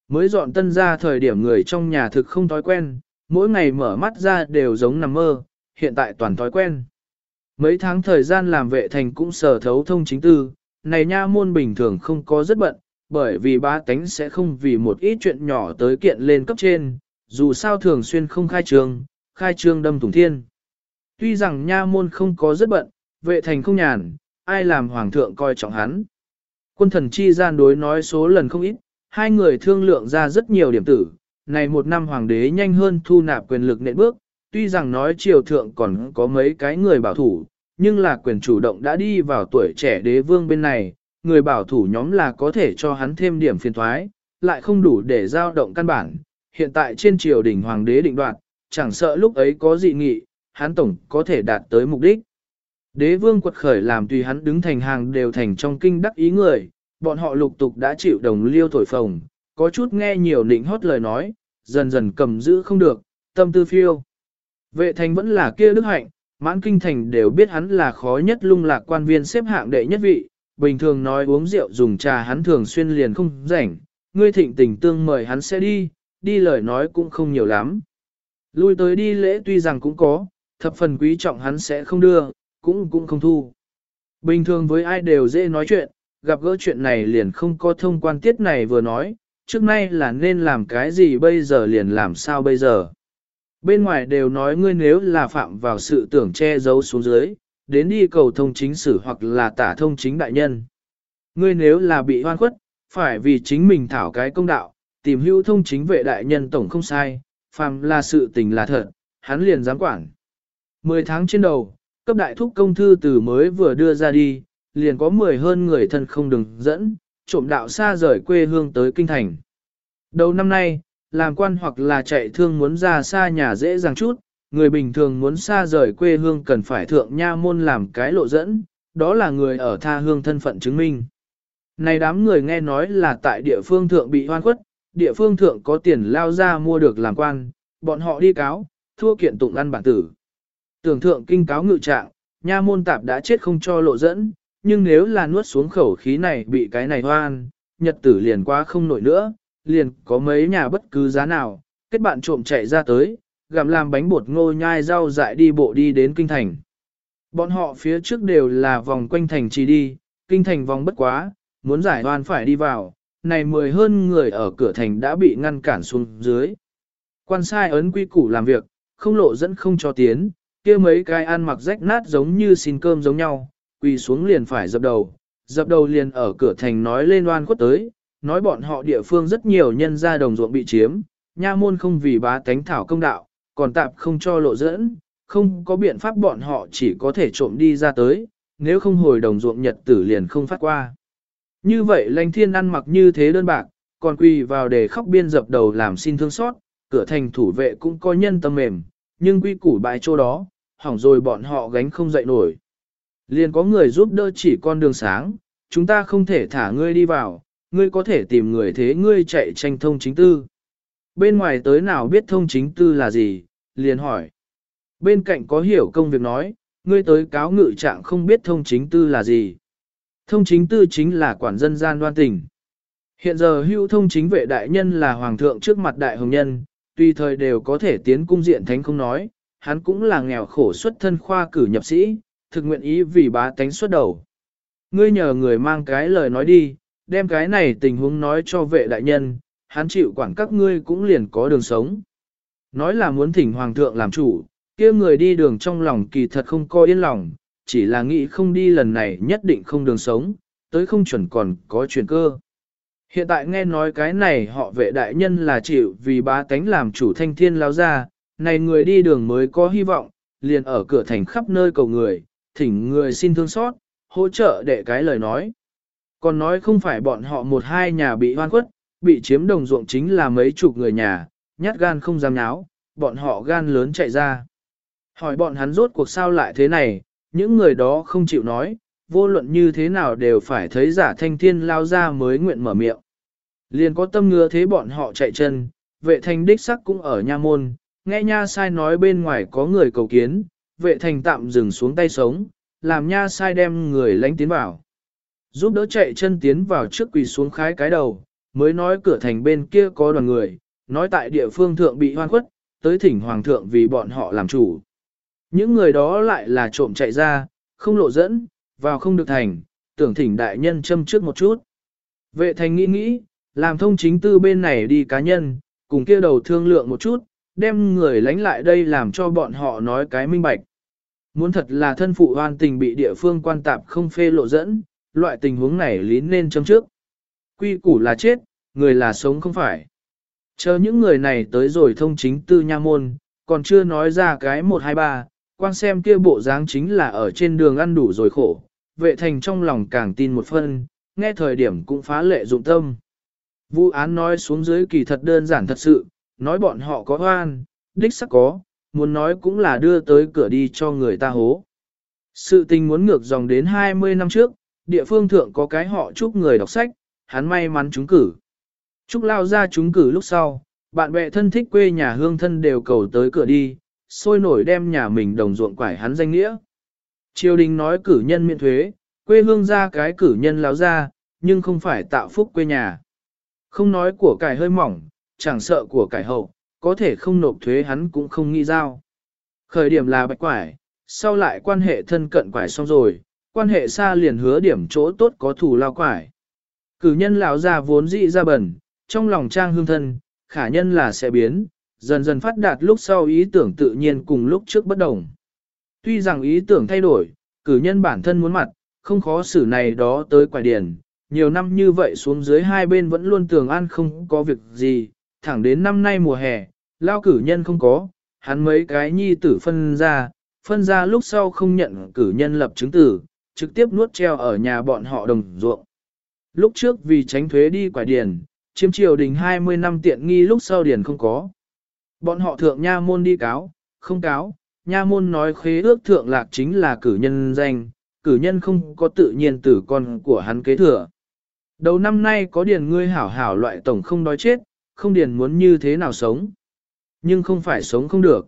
Mới dọn tân ra thời điểm người trong nhà thực không thói quen, mỗi ngày mở mắt ra đều giống nằm mơ, hiện tại toàn thói quen. Mấy tháng thời gian làm vệ thành cũng sở thấu thông chính tư, này nha môn bình thường không có rất bận, bởi vì ba tánh sẽ không vì một ít chuyện nhỏ tới kiện lên cấp trên, dù sao thường xuyên không khai trương, khai trương đâm thủng thiên. Tuy rằng nha môn không có rất bận, vệ thành không nhàn, ai làm hoàng thượng coi trọng hắn. Quân thần chi gian đối nói số lần không ít, hai người thương lượng ra rất nhiều điểm tử, này một năm hoàng đế nhanh hơn thu nạp quyền lực nện bước, tuy rằng nói triều thượng còn có mấy cái người bảo thủ, nhưng là quyền chủ động đã đi vào tuổi trẻ đế vương bên này, người bảo thủ nhóm là có thể cho hắn thêm điểm phiền thoái, lại không đủ để giao động căn bản. Hiện tại trên triều đình hoàng đế định đoạt, chẳng sợ lúc ấy có dị nghị, hắn tổng có thể đạt tới mục đích. Đế vương quật khởi làm tùy hắn đứng thành hàng đều thành trong kinh đắc ý người, bọn họ lục tục đã chịu đồng liêu thổi phồng, có chút nghe nhiều nịnh hót lời nói, dần dần cầm giữ không được, tâm tư phiêu. Vệ thành vẫn là kia đức hạnh, mãn kinh thành đều biết hắn là khó nhất lung lạc quan viên xếp hạng đệ nhất vị, bình thường nói uống rượu dùng trà hắn thường xuyên liền không rảnh, ngươi thịnh tình tương mời hắn sẽ đi, đi lời nói cũng không nhiều lắm. Lui tới đi lễ tuy rằng cũng có, thập phần quý trọng hắn sẽ không đưa, cũng cũng không thu. Bình thường với ai đều dễ nói chuyện, gặp gỡ chuyện này liền không có thông quan tiết này vừa nói, trước nay là nên làm cái gì bây giờ liền làm sao bây giờ. Bên ngoài đều nói ngươi nếu là phạm vào sự tưởng che giấu xuống dưới, đến đi cầu thông chính sử hoặc là tả thông chính đại nhân. Ngươi nếu là bị hoan khuất, phải vì chính mình thảo cái công đạo, tìm hữu thông chính vệ đại nhân tổng không sai, phàm là sự tình là thật, hắn liền dám quản. Mười tháng trên đầu, cấp đại thúc công thư từ mới vừa đưa ra đi, liền có mười hơn người thân không đừng dẫn, trộm đạo xa rời quê hương tới kinh thành. Đầu năm nay, làm quan hoặc là chạy thương muốn ra xa nhà dễ dàng chút, người bình thường muốn xa rời quê hương cần phải thượng nha môn làm cái lộ dẫn, đó là người ở tha hương thân phận chứng minh. Này đám người nghe nói là tại địa phương thượng bị hoan khuất, địa phương thượng có tiền lao ra mua được làm quan, bọn họ đi cáo, thua kiện tụng ăn bản tử. Tưởng thượng kinh cáo ngự trạng, nha môn tạp đã chết không cho lộ dẫn, nhưng nếu là nuốt xuống khẩu khí này bị cái này hoan, nhật tử liền quá không nổi nữa, liền có mấy nhà bất cứ giá nào, kết bạn trộm chạy ra tới, gặm làm bánh bột ngô nhai rau dại đi bộ đi đến kinh thành. Bọn họ phía trước đều là vòng quanh thành chỉ đi, kinh thành vòng bất quá, muốn giải hoan phải đi vào, này mười hơn người ở cửa thành đã bị ngăn cản xuống dưới. Quan sai ấn quy củ làm việc, không lộ dẫn không cho tiến, kia mấy cái ăn mặc rách nát giống như xin cơm giống nhau, quỳ xuống liền phải dập đầu, dập đầu liền ở cửa thành nói lên oan khuất tới, nói bọn họ địa phương rất nhiều nhân gia đồng ruộng bị chiếm, nha môn không vì bá tánh thảo công đạo, còn tạp không cho lộ dẫn, không có biện pháp bọn họ chỉ có thể trộm đi ra tới, nếu không hồi đồng ruộng nhật tử liền không phát qua. Như vậy lãnh thiên ăn mặc như thế đơn bạc, còn quỳ vào để khóc biên dập đầu làm xin thương xót, cửa thành thủ vệ cũng có nhân tâm mềm, nhưng quy củ bại chỗ đó, hỏng rồi bọn họ gánh không dậy nổi. Liền có người giúp đỡ chỉ con đường sáng, chúng ta không thể thả ngươi đi vào, ngươi có thể tìm người thế ngươi chạy tranh thông chính tư. Bên ngoài tới nào biết thông chính tư là gì, liền hỏi. Bên cạnh có hiểu công việc nói, ngươi tới cáo ngự trạng không biết thông chính tư là gì. Thông chính tư chính là quản dân gian đoan tình. Hiện giờ hưu thông chính vệ đại nhân là hoàng thượng trước mặt đại hồng nhân, tùy thời đều có thể tiến cung diện thánh không nói, hắn cũng là nghèo khổ xuất thân khoa cử nhập sĩ, thực nguyện ý vì bá tánh xuất đầu. Ngươi nhờ người mang cái lời nói đi, đem cái này tình huống nói cho vệ đại nhân, hắn chịu quản các ngươi cũng liền có đường sống. Nói là muốn thỉnh hoàng thượng làm chủ, kia người đi đường trong lòng kỳ thật không coi yên lòng, chỉ là nghĩ không đi lần này nhất định không đường sống, tới không chuẩn còn có chuyển cơ. Hiện tại nghe nói cái này họ vệ đại nhân là chịu vì bá tánh làm chủ thanh thiên lao ra, này người đi đường mới có hy vọng, liền ở cửa thành khắp nơi cầu người, thỉnh người xin thương xót, hỗ trợ để cái lời nói. Còn nói không phải bọn họ một hai nhà bị hoan quất, bị chiếm đồng ruộng chính là mấy chục người nhà, nhát gan không dám nháo, bọn họ gan lớn chạy ra. Hỏi bọn hắn rốt cuộc sao lại thế này, những người đó không chịu nói, vô luận như thế nào đều phải thấy giả thanh thiên lao ra mới nguyện mở miệng. Liền có tâm ngứa thế bọn họ chạy chân, vệ thanh đích sắc cũng ở nha môn, nghe nha sai nói bên ngoài có người cầu kiến, vệ thành tạm dừng xuống tay sống, làm nha sai đem người lánh tiến vào. Giúp đỡ chạy chân tiến vào trước quỳ xuống khái cái đầu, mới nói cửa thành bên kia có đoàn người, nói tại địa phương thượng bị hoan khuất, tới thỉnh hoàng thượng vì bọn họ làm chủ. Những người đó lại là trộm chạy ra, không lộ dẫn, vào không được thành, tưởng thỉnh đại nhân châm trước một chút. Vệ thành nghĩ nghĩ, làm thông chính tư bên này đi cá nhân, cùng kia đầu thương lượng một chút, đem người lánh lại đây làm cho bọn họ nói cái minh bạch. Muốn thật là thân phụ hoan tình bị địa phương quan tạp không phê lộ dẫn, loại tình huống này lý nên chấm trước. Quy củ là chết, người là sống không phải. Chờ những người này tới rồi thông chính tư nha môn, còn chưa nói ra cái 123, quan xem kia bộ dáng chính là ở trên đường ăn đủ rồi khổ, vệ thành trong lòng càng tin một phân, nghe thời điểm cũng phá lệ dụng tâm. Vụ án nói xuống dưới kỳ thật đơn giản thật sự, nói bọn họ có hoan, đích sắc có, muốn nói cũng là đưa tới cửa đi cho người ta hố. Sự tình muốn ngược dòng đến 20 năm trước, địa phương thượng có cái họ chúc người đọc sách, hắn may mắn trúng cử. chúc lao ra trúng cử lúc sau, bạn bè thân thích quê nhà hương thân đều cầu tới cửa đi, sôi nổi đem nhà mình đồng ruộng quải hắn danh nghĩa. Triều đình nói cử nhân miễn thuế, quê hương ra cái cử nhân láo ra, nhưng không phải tạo phúc quê nhà. Không nói của cải hơi mỏng, chẳng sợ của cải hậu, có thể không nộp thuế hắn cũng không nghĩ giao. Khởi điểm là bạch quải, sau lại quan hệ thân cận quải xong rồi, quan hệ xa liền hứa điểm chỗ tốt có thủ lao quải. Cử nhân lão già vốn dị ra bẩn, trong lòng trang hương thân, khả nhân là sẽ biến, dần dần phát đạt lúc sau ý tưởng tự nhiên cùng lúc trước bất đồng. Tuy rằng ý tưởng thay đổi, cử nhân bản thân muốn mặt, không khó xử này đó tới quải điển, nhiều năm như vậy xuống dưới hai bên vẫn luôn tường an không có việc gì, thẳng đến năm nay mùa hè, lao cử nhân không có, hắn mấy cái nhi tử phân ra, phân ra lúc sau không nhận cử nhân lập chứng tử, trực tiếp nuốt treo ở nhà bọn họ đồng ruộng. Lúc trước vì tránh thuế đi quả điền, chiếm triều đình 20 năm tiện nghi lúc sau điền không có. Bọn họ thượng nha môn đi cáo, không cáo, nha môn nói khế ước thượng lạc chính là cử nhân danh, cử nhân không có tự nhiên tử con của hắn kế thừa. Đầu năm nay có điền ngươi hảo hảo loại tổng không đói chết, không điền muốn như thế nào sống. Nhưng không phải sống không được.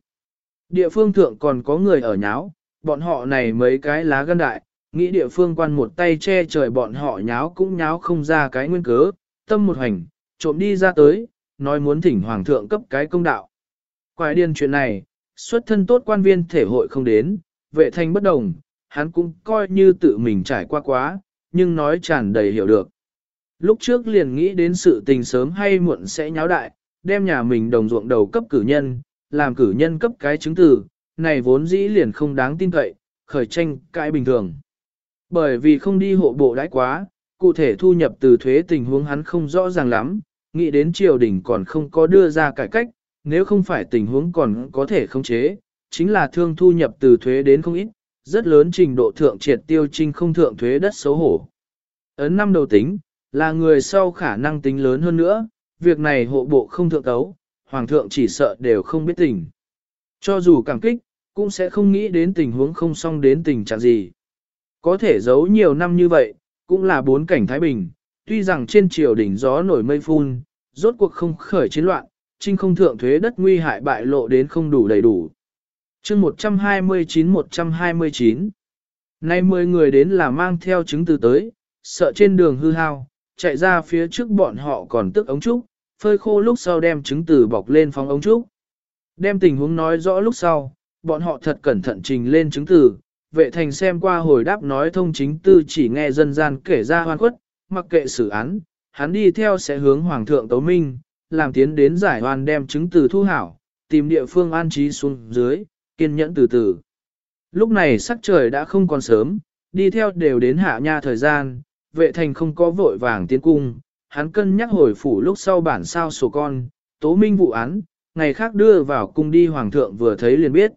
Địa phương thượng còn có người ở nháo, bọn họ này mấy cái lá gân đại, nghĩ địa phương quan một tay che trời bọn họ nháo cũng nháo không ra cái nguyên cớ, tâm một hành, trộm đi ra tới, nói muốn thỉnh hoàng thượng cấp cái công đạo. Quái điên chuyện này, xuất thân tốt quan viên thể hội không đến, vệ thanh bất đồng, hắn cũng coi như tự mình trải qua quá, nhưng nói tràn đầy hiểu được. Lúc trước liền nghĩ đến sự tình sớm hay muộn sẽ nháo đại, đem nhà mình đồng ruộng đầu cấp cử nhân, làm cử nhân cấp cái chứng từ, này vốn dĩ liền không đáng tin cậy, khởi tranh cãi bình thường. Bởi vì không đi hộ bộ đãi quá, cụ thể thu nhập từ thuế tình huống hắn không rõ ràng lắm, nghĩ đến triều đình còn không có đưa ra cải cách, nếu không phải tình huống còn có thể khống chế, chính là thương thu nhập từ thuế đến không ít, rất lớn trình độ thượng triệt tiêu trinh không thượng thuế đất xấu hổ. Ấn năm đầu tính, là người sau khả năng tính lớn hơn nữa, việc này hộ bộ không thượng tấu, hoàng thượng chỉ sợ đều không biết tình. Cho dù cảm kích, cũng sẽ không nghĩ đến tình huống không xong đến tình trạng gì. Có thể giấu nhiều năm như vậy, cũng là bốn cảnh Thái Bình, tuy rằng trên triều đỉnh gió nổi mây phun, rốt cuộc không khởi chiến loạn, trinh không thượng thuế đất nguy hại bại lộ đến không đủ đầy đủ. chương 129-129 Nay 10 người đến là mang theo chứng từ tới, sợ trên đường hư hao, chạy ra phía trước bọn họ còn tức ống trúc, phơi khô lúc sau đem trứng từ bọc lên phòng ống trúc. Đem tình huống nói rõ lúc sau, bọn họ thật cẩn thận trình lên chứng từ, vệ thành xem qua hồi đáp nói thông chính tư chỉ nghe dân gian kể ra hoan khuất, mặc kệ xử án, hắn đi theo sẽ hướng hoàng thượng tấu minh, làm tiến đến giải hoàn đem chứng từ thu hảo, tìm địa phương an trí xuống dưới, kiên nhẫn từ từ. Lúc này sắc trời đã không còn sớm, đi theo đều đến hạ nha thời gian, vệ thành không có vội vàng tiến cung, hắn cân nhắc hồi phủ lúc sau bản sao sổ con, tố minh vụ án, ngày khác đưa vào cung đi hoàng thượng vừa thấy liền biết.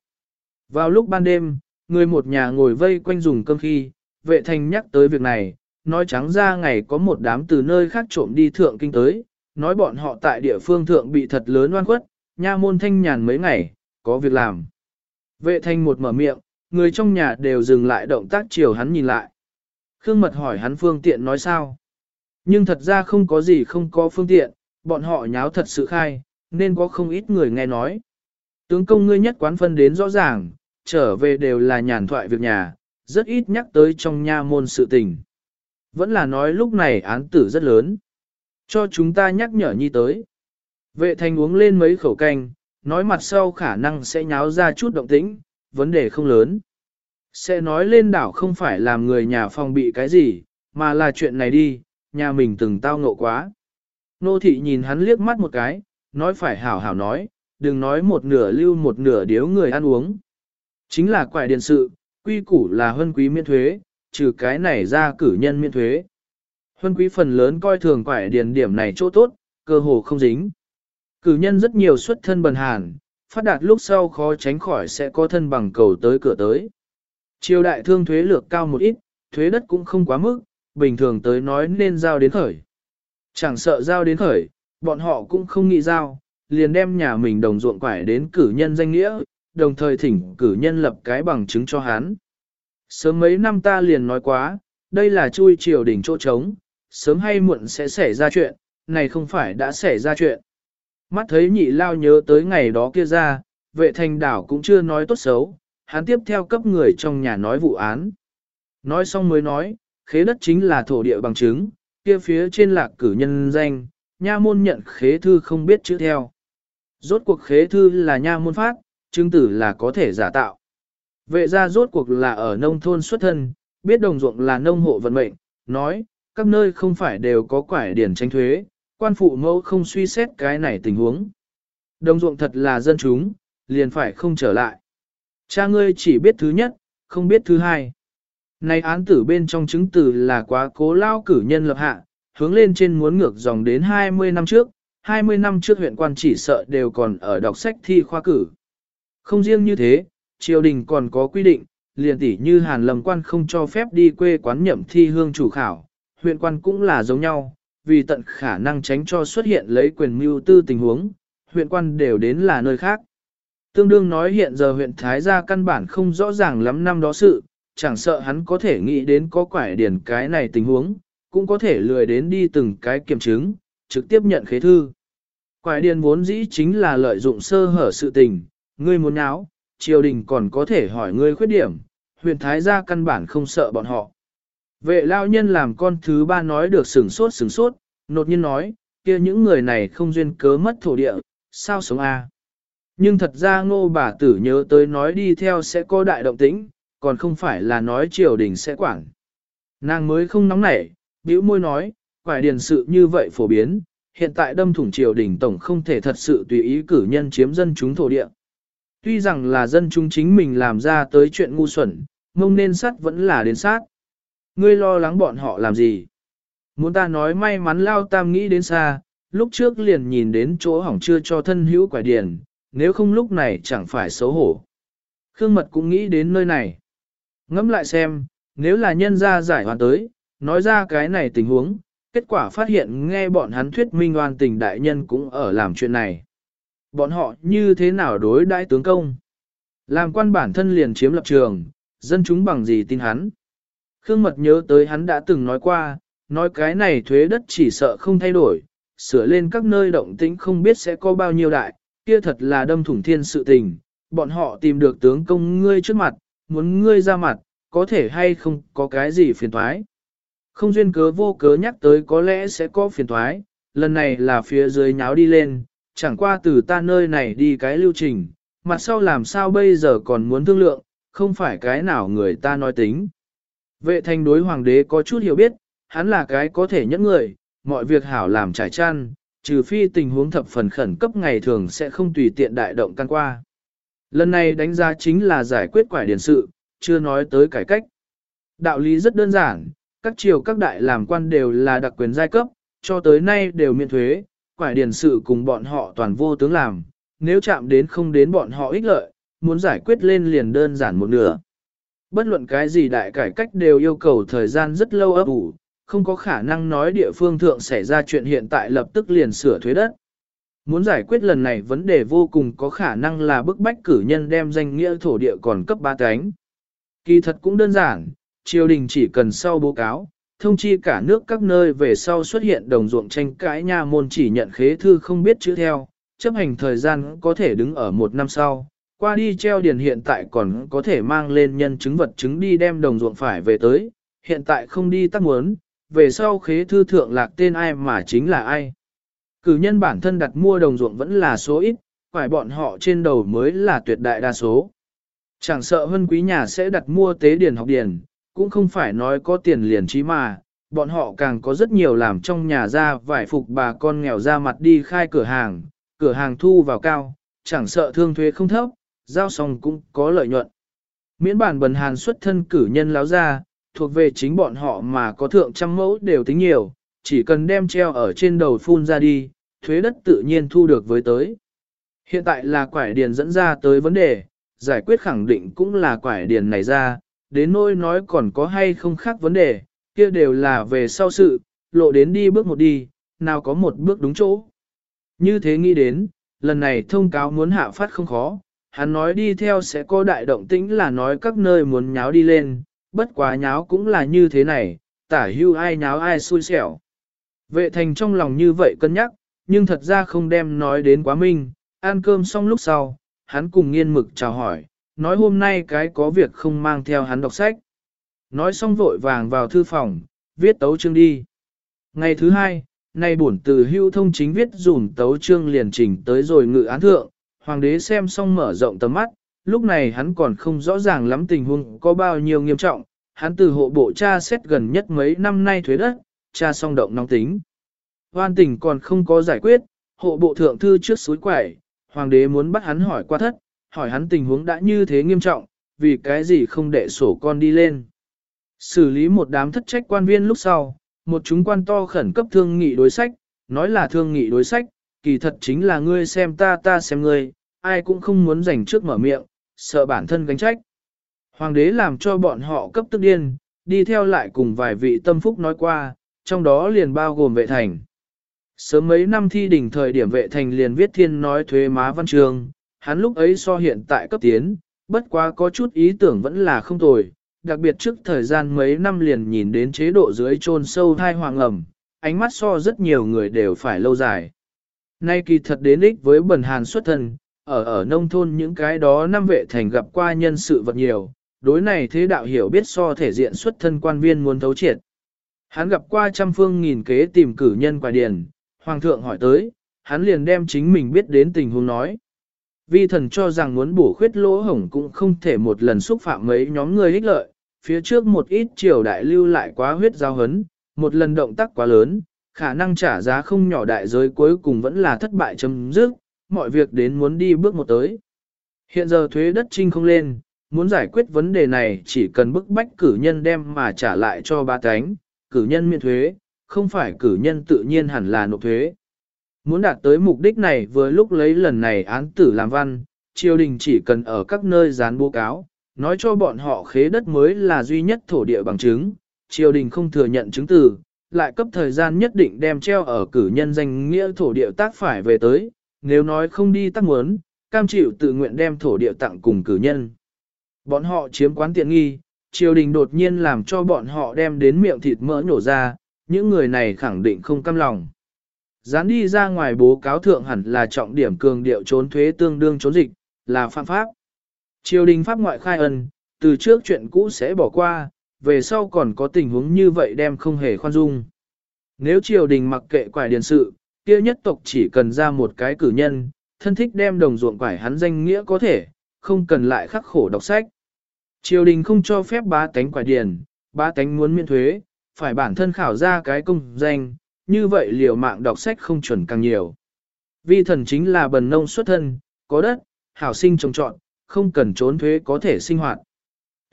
Vào lúc ban đêm, người một nhà ngồi vây quanh dùng cơm khi, vệ thành nhắc tới việc này, nói trắng ra ngày có một đám từ nơi khác trộm đi thượng kinh tới, nói bọn họ tại địa phương thượng bị thật lớn oan khuất, nha môn thanh nhàn mấy ngày, có việc làm. Vệ thành một mở miệng, người trong nhà đều dừng lại động tác chiều hắn nhìn lại. Khương mật hỏi hắn phương tiện nói sao. Nhưng thật ra không có gì không có phương tiện, bọn họ nháo thật sự khai, nên có không ít người nghe nói. Tướng công ngươi nhất quán phân đến rõ ràng, trở về đều là nhàn thoại việc nhà, rất ít nhắc tới trong nha môn sự tình. Vẫn là nói lúc này án tử rất lớn. Cho chúng ta nhắc nhở nhi tới. Vệ thành uống lên mấy khẩu canh, nói mặt sau khả năng sẽ nháo ra chút động tĩnh, vấn đề không lớn. Sẽ nói lên đảo không phải làm người nhà phòng bị cái gì, mà là chuyện này đi, nhà mình từng tao ngộ quá. Nô thị nhìn hắn liếc mắt một cái, nói phải hảo hảo nói, đừng nói một nửa lưu một nửa điếu người ăn uống. Chính là quải điện sự, quy củ là huân quý miễn thuế, trừ cái này ra cử nhân miễn thuế. Huân quý phần lớn coi thường quải điền điểm này chỗ tốt, cơ hồ không dính. Cử nhân rất nhiều xuất thân bần hàn, phát đạt lúc sau khó tránh khỏi sẽ có thân bằng cầu tới cửa tới. Triều đại thương thuế lược cao một ít, thuế đất cũng không quá mức, bình thường tới nói nên giao đến khởi. Chẳng sợ giao đến khởi, bọn họ cũng không nghĩ giao, liền đem nhà mình đồng ruộng quải đến cử nhân danh nghĩa, đồng thời thỉnh cử nhân lập cái bằng chứng cho hắn. Sớm mấy năm ta liền nói quá, đây là chui triều đỉnh chỗ trống, sớm hay muộn sẽ xảy ra chuyện, này không phải đã xảy ra chuyện. Mắt thấy nhị lao nhớ tới ngày đó kia ra, vệ thành đảo cũng chưa nói tốt xấu, hắn tiếp theo cấp người trong nhà nói vụ án. Nói xong mới nói, khế đất chính là thổ địa bằng chứng, kia phía trên lạc cử nhân danh, nha môn nhận khế thư không biết chữ theo. Rốt cuộc khế thư là nha môn phát, chứng tử là có thể giả tạo. Vệ ra rốt cuộc là ở nông thôn xuất thân, biết đồng ruộng là nông hộ vận mệnh, nói, các nơi không phải đều có quải điển tranh thuế, quan phụ mẫu không suy xét cái này tình huống. Đồng ruộng thật là dân chúng, liền phải không trở lại. Cha ngươi chỉ biết thứ nhất, không biết thứ hai. Này án tử bên trong chứng tử là quá cố lao cử nhân lập hạ, hướng lên trên muốn ngược dòng đến 20 năm trước, 20 năm trước huyện quan chỉ sợ đều còn ở đọc sách thi khoa cử. Không riêng như thế, triều đình còn có quy định, liền tỷ như hàn lầm quan không cho phép đi quê quán nhậm thi hương chủ khảo, huyện quan cũng là giống nhau, vì tận khả năng tránh cho xuất hiện lấy quyền mưu tư tình huống, huyện quan đều đến là nơi khác. Tương đương nói hiện giờ huyện Thái Gia căn bản không rõ ràng lắm năm đó sự, chẳng sợ hắn có thể nghĩ đến có quải điển cái này tình huống, cũng có thể lười đến đi từng cái kiểm chứng, trực tiếp nhận khế thư. Quải điền vốn dĩ chính là lợi dụng sơ hở sự tình, ngươi muốn áo, triều đình còn có thể hỏi ngươi khuyết điểm, huyện Thái Gia căn bản không sợ bọn họ. Vệ lao nhân làm con thứ ba nói được sừng sốt sừng sốt, nột nhiên nói, kia những người này không duyên cớ mất thổ địa, sao sống a? Nhưng thật ra ngô bà tử nhớ tới nói đi theo sẽ có đại động tĩnh, còn không phải là nói triều đình sẽ quản. Nàng mới không nóng nảy, bĩu môi nói, quải điền sự như vậy phổ biến, hiện tại đâm thủng triều đình tổng không thể thật sự tùy ý cử nhân chiếm dân chúng thổ địa. Tuy rằng là dân chúng chính mình làm ra tới chuyện ngu xuẩn, mông nên sát vẫn là đến sát. Ngươi lo lắng bọn họ làm gì? Muốn ta nói may mắn lao tam nghĩ đến xa, lúc trước liền nhìn đến chỗ hỏng chưa cho thân hữu quả điền, nếu không lúc này chẳng phải xấu hổ. Khương Mật cũng nghĩ đến nơi này. Ngẫm lại xem, nếu là nhân gia giải hoàn tới, nói ra cái này tình huống, kết quả phát hiện nghe bọn hắn thuyết minh oan tình đại nhân cũng ở làm chuyện này. Bọn họ như thế nào đối đãi tướng công? Làm quan bản thân liền chiếm lập trường, dân chúng bằng gì tin hắn? Khương Mật nhớ tới hắn đã từng nói qua, nói cái này thuế đất chỉ sợ không thay đổi, sửa lên các nơi động tĩnh không biết sẽ có bao nhiêu đại, kia thật là đâm thủng thiên sự tình, bọn họ tìm được tướng công ngươi trước mặt, muốn ngươi ra mặt, có thể hay không có cái gì phiền thoái. Không duyên cớ vô cớ nhắc tới có lẽ sẽ có phiền thoái, lần này là phía dưới nháo đi lên, chẳng qua từ ta nơi này đi cái lưu trình, mặt sau làm sao bây giờ còn muốn thương lượng, không phải cái nào người ta nói tính. Vệ thành đối hoàng đế có chút hiểu biết, hắn là cái có thể nhẫn người, mọi việc hảo làm trải chăn, trừ phi tình huống thập phần khẩn cấp ngày thường sẽ không tùy tiện đại động can qua. Lần này đánh giá chính là giải quyết quải điển sự, chưa nói tới cải cách. Đạo lý rất đơn giản, các triều các đại làm quan đều là đặc quyền giai cấp, cho tới nay đều miễn thuế, quải điển sự cùng bọn họ toàn vô tướng làm, nếu chạm đến không đến bọn họ ích lợi, muốn giải quyết lên liền đơn giản một nửa. Bất luận cái gì đại cải cách đều yêu cầu thời gian rất lâu ấp ủ, không có khả năng nói địa phương thượng xảy ra chuyện hiện tại lập tức liền sửa thuế đất. Muốn giải quyết lần này vấn đề vô cùng có khả năng là bức bách cử nhân đem danh nghĩa thổ địa còn cấp ba cánh. Kỳ thật cũng đơn giản, triều đình chỉ cần sau báo cáo, thông chi cả nước các nơi về sau xuất hiện đồng ruộng tranh cãi nha môn chỉ nhận khế thư không biết chữ theo, chấp hành thời gian có thể đứng ở một năm sau, qua đi treo điền hiện tại còn có thể mang lên nhân chứng vật chứng đi đem đồng ruộng phải về tới, hiện tại không đi tắc muốn, về sau khế thư thượng lạc tên ai mà chính là ai. Cử nhân bản thân đặt mua đồng ruộng vẫn là số ít, phải bọn họ trên đầu mới là tuyệt đại đa số. Chẳng sợ hân quý nhà sẽ đặt mua tế điển học điển, cũng không phải nói có tiền liền trí mà, bọn họ càng có rất nhiều làm trong nhà ra vải phục bà con nghèo ra mặt đi khai cửa hàng, cửa hàng thu vào cao, chẳng sợ thương thuế không thấp, giao xong cũng có lợi nhuận. Miễn bản bần hàn xuất thân cử nhân láo ra, thuộc về chính bọn họ mà có thượng trăm mẫu đều tính nhiều, chỉ cần đem treo ở trên đầu phun ra đi, thuế đất tự nhiên thu được với tới. Hiện tại là quải điền dẫn ra tới vấn đề, giải quyết khẳng định cũng là quải điền này ra, đến nỗi nói còn có hay không khác vấn đề, kia đều là về sau sự, lộ đến đi bước một đi, nào có một bước đúng chỗ. Như thế nghĩ đến, lần này thông cáo muốn hạ phát không khó, hắn nói đi theo sẽ có đại động tĩnh là nói các nơi muốn nháo đi lên, bất quá nháo cũng là như thế này, tả hưu ai nháo ai xui xẻo. Vệ thành trong lòng như vậy cân nhắc, nhưng thật ra không đem nói đến quá minh, ăn cơm xong lúc sau, hắn cùng nghiên mực chào hỏi, nói hôm nay cái có việc không mang theo hắn đọc sách. Nói xong vội vàng vào thư phòng, viết tấu chương đi. Ngày thứ hai, nay bổn từ hưu thông chính viết dùm tấu chương liền trình tới rồi ngự án thượng, hoàng đế xem xong mở rộng tầm mắt, lúc này hắn còn không rõ ràng lắm tình huống có bao nhiêu nghiêm trọng, hắn từ hộ bộ cha xét gần nhất mấy năm nay thuế đất, cha song động nóng tính. Hoan tình còn không có giải quyết, hộ bộ thượng thư trước suối quẩy, hoàng đế muốn bắt hắn hỏi qua thất, hỏi hắn tình huống đã như thế nghiêm trọng, vì cái gì không để sổ con đi lên. Xử lý một đám thất trách quan viên lúc sau, một chúng quan to khẩn cấp thương nghị đối sách, nói là thương nghị đối sách, kỳ thật chính là ngươi xem ta ta xem ngươi, ai cũng không muốn giành trước mở miệng, sợ bản thân gánh trách. Hoàng đế làm cho bọn họ cấp tức điên, đi theo lại cùng vài vị tâm phúc nói qua, trong đó liền bao gồm vệ thành. Sớm mấy năm thi đỉnh thời điểm vệ thành liền viết thiên nói thuế má văn trường, hắn lúc ấy so hiện tại cấp tiến, bất quá có chút ý tưởng vẫn là không tồi, đặc biệt trước thời gian mấy năm liền nhìn đến chế độ dưới chôn sâu thai hoàng ẩm, ánh mắt so rất nhiều người đều phải lâu dài. Nay kỳ thật đến ích với bần hàn xuất thân, ở ở nông thôn những cái đó năm vệ thành gặp qua nhân sự vật nhiều, đối này thế đạo hiểu biết so thể diện xuất thân quan viên muốn thấu triệt. Hắn gặp qua trăm phương nghìn kế tìm cử nhân quả điền, hoàng thượng hỏi tới, hắn liền đem chính mình biết đến tình huống nói. Vi thần cho rằng muốn bổ khuyết lỗ hổng cũng không thể một lần xúc phạm mấy nhóm người ích lợi, phía trước một ít triều đại lưu lại quá huyết giao hấn, một lần động tác quá lớn, khả năng trả giá không nhỏ đại giới cuối cùng vẫn là thất bại chấm dứt, mọi việc đến muốn đi bước một tới. Hiện giờ thuế đất trinh không lên, muốn giải quyết vấn đề này chỉ cần bức bách cử nhân đem mà trả lại cho ba cánh, cử nhân miễn thuế, không phải cử nhân tự nhiên hẳn là nộp thuế. Muốn đạt tới mục đích này vừa lúc lấy lần này án tử làm văn, triều đình chỉ cần ở các nơi dán bố cáo, nói cho bọn họ khế đất mới là duy nhất thổ địa bằng chứng, triều đình không thừa nhận chứng từ, lại cấp thời gian nhất định đem treo ở cử nhân danh nghĩa thổ địa tác phải về tới, nếu nói không đi tắc muốn, cam chịu tự nguyện đem thổ địa tặng cùng cử nhân. Bọn họ chiếm quán tiện nghi, triều đình đột nhiên làm cho bọn họ đem đến miệng thịt mỡ nhổ ra, những người này khẳng định không cam lòng. Dán đi ra ngoài bố cáo thượng hẳn là trọng điểm cường điệu trốn thuế tương đương trốn dịch, là phạm pháp. Triều đình pháp ngoại khai ân, từ trước chuyện cũ sẽ bỏ qua, về sau còn có tình huống như vậy đem không hề khoan dung. Nếu triều đình mặc kệ quải điền sự, kia nhất tộc chỉ cần ra một cái cử nhân, thân thích đem đồng ruộng quải hắn danh nghĩa có thể, không cần lại khắc khổ đọc sách. Triều đình không cho phép bá tánh quải điền, bá tánh muốn miễn thuế, phải bản thân khảo ra cái công danh, như vậy liều mạng đọc sách không chuẩn càng nhiều. Vi thần chính là bần nông xuất thân, có đất, hảo sinh trồng trọn, không cần trốn thuế có thể sinh hoạt.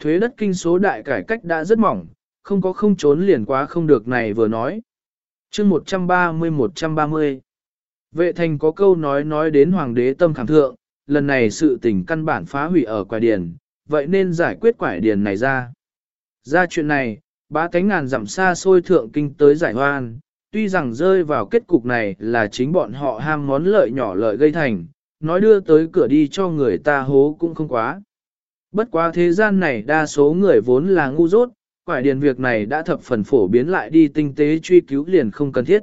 Thuế đất kinh số đại cải cách đã rất mỏng, không có không trốn liền quá không được này vừa nói chương 130-130 Vệ thành có câu nói nói đến hoàng đế tâm khảm thượng, lần này sự tình căn bản phá hủy ở quải điền, vậy nên giải quyết quải điền này ra. Ra chuyện này, ba cánh ngàn dặm xa xôi thượng kinh tới giải hoan, tuy rằng rơi vào kết cục này là chính bọn họ ham món lợi nhỏ lợi gây thành, nói đưa tới cửa đi cho người ta hố cũng không quá. Bất quá thế gian này đa số người vốn là ngu dốt, quải điền việc này đã thập phần phổ biến lại đi tinh tế truy cứu liền không cần thiết.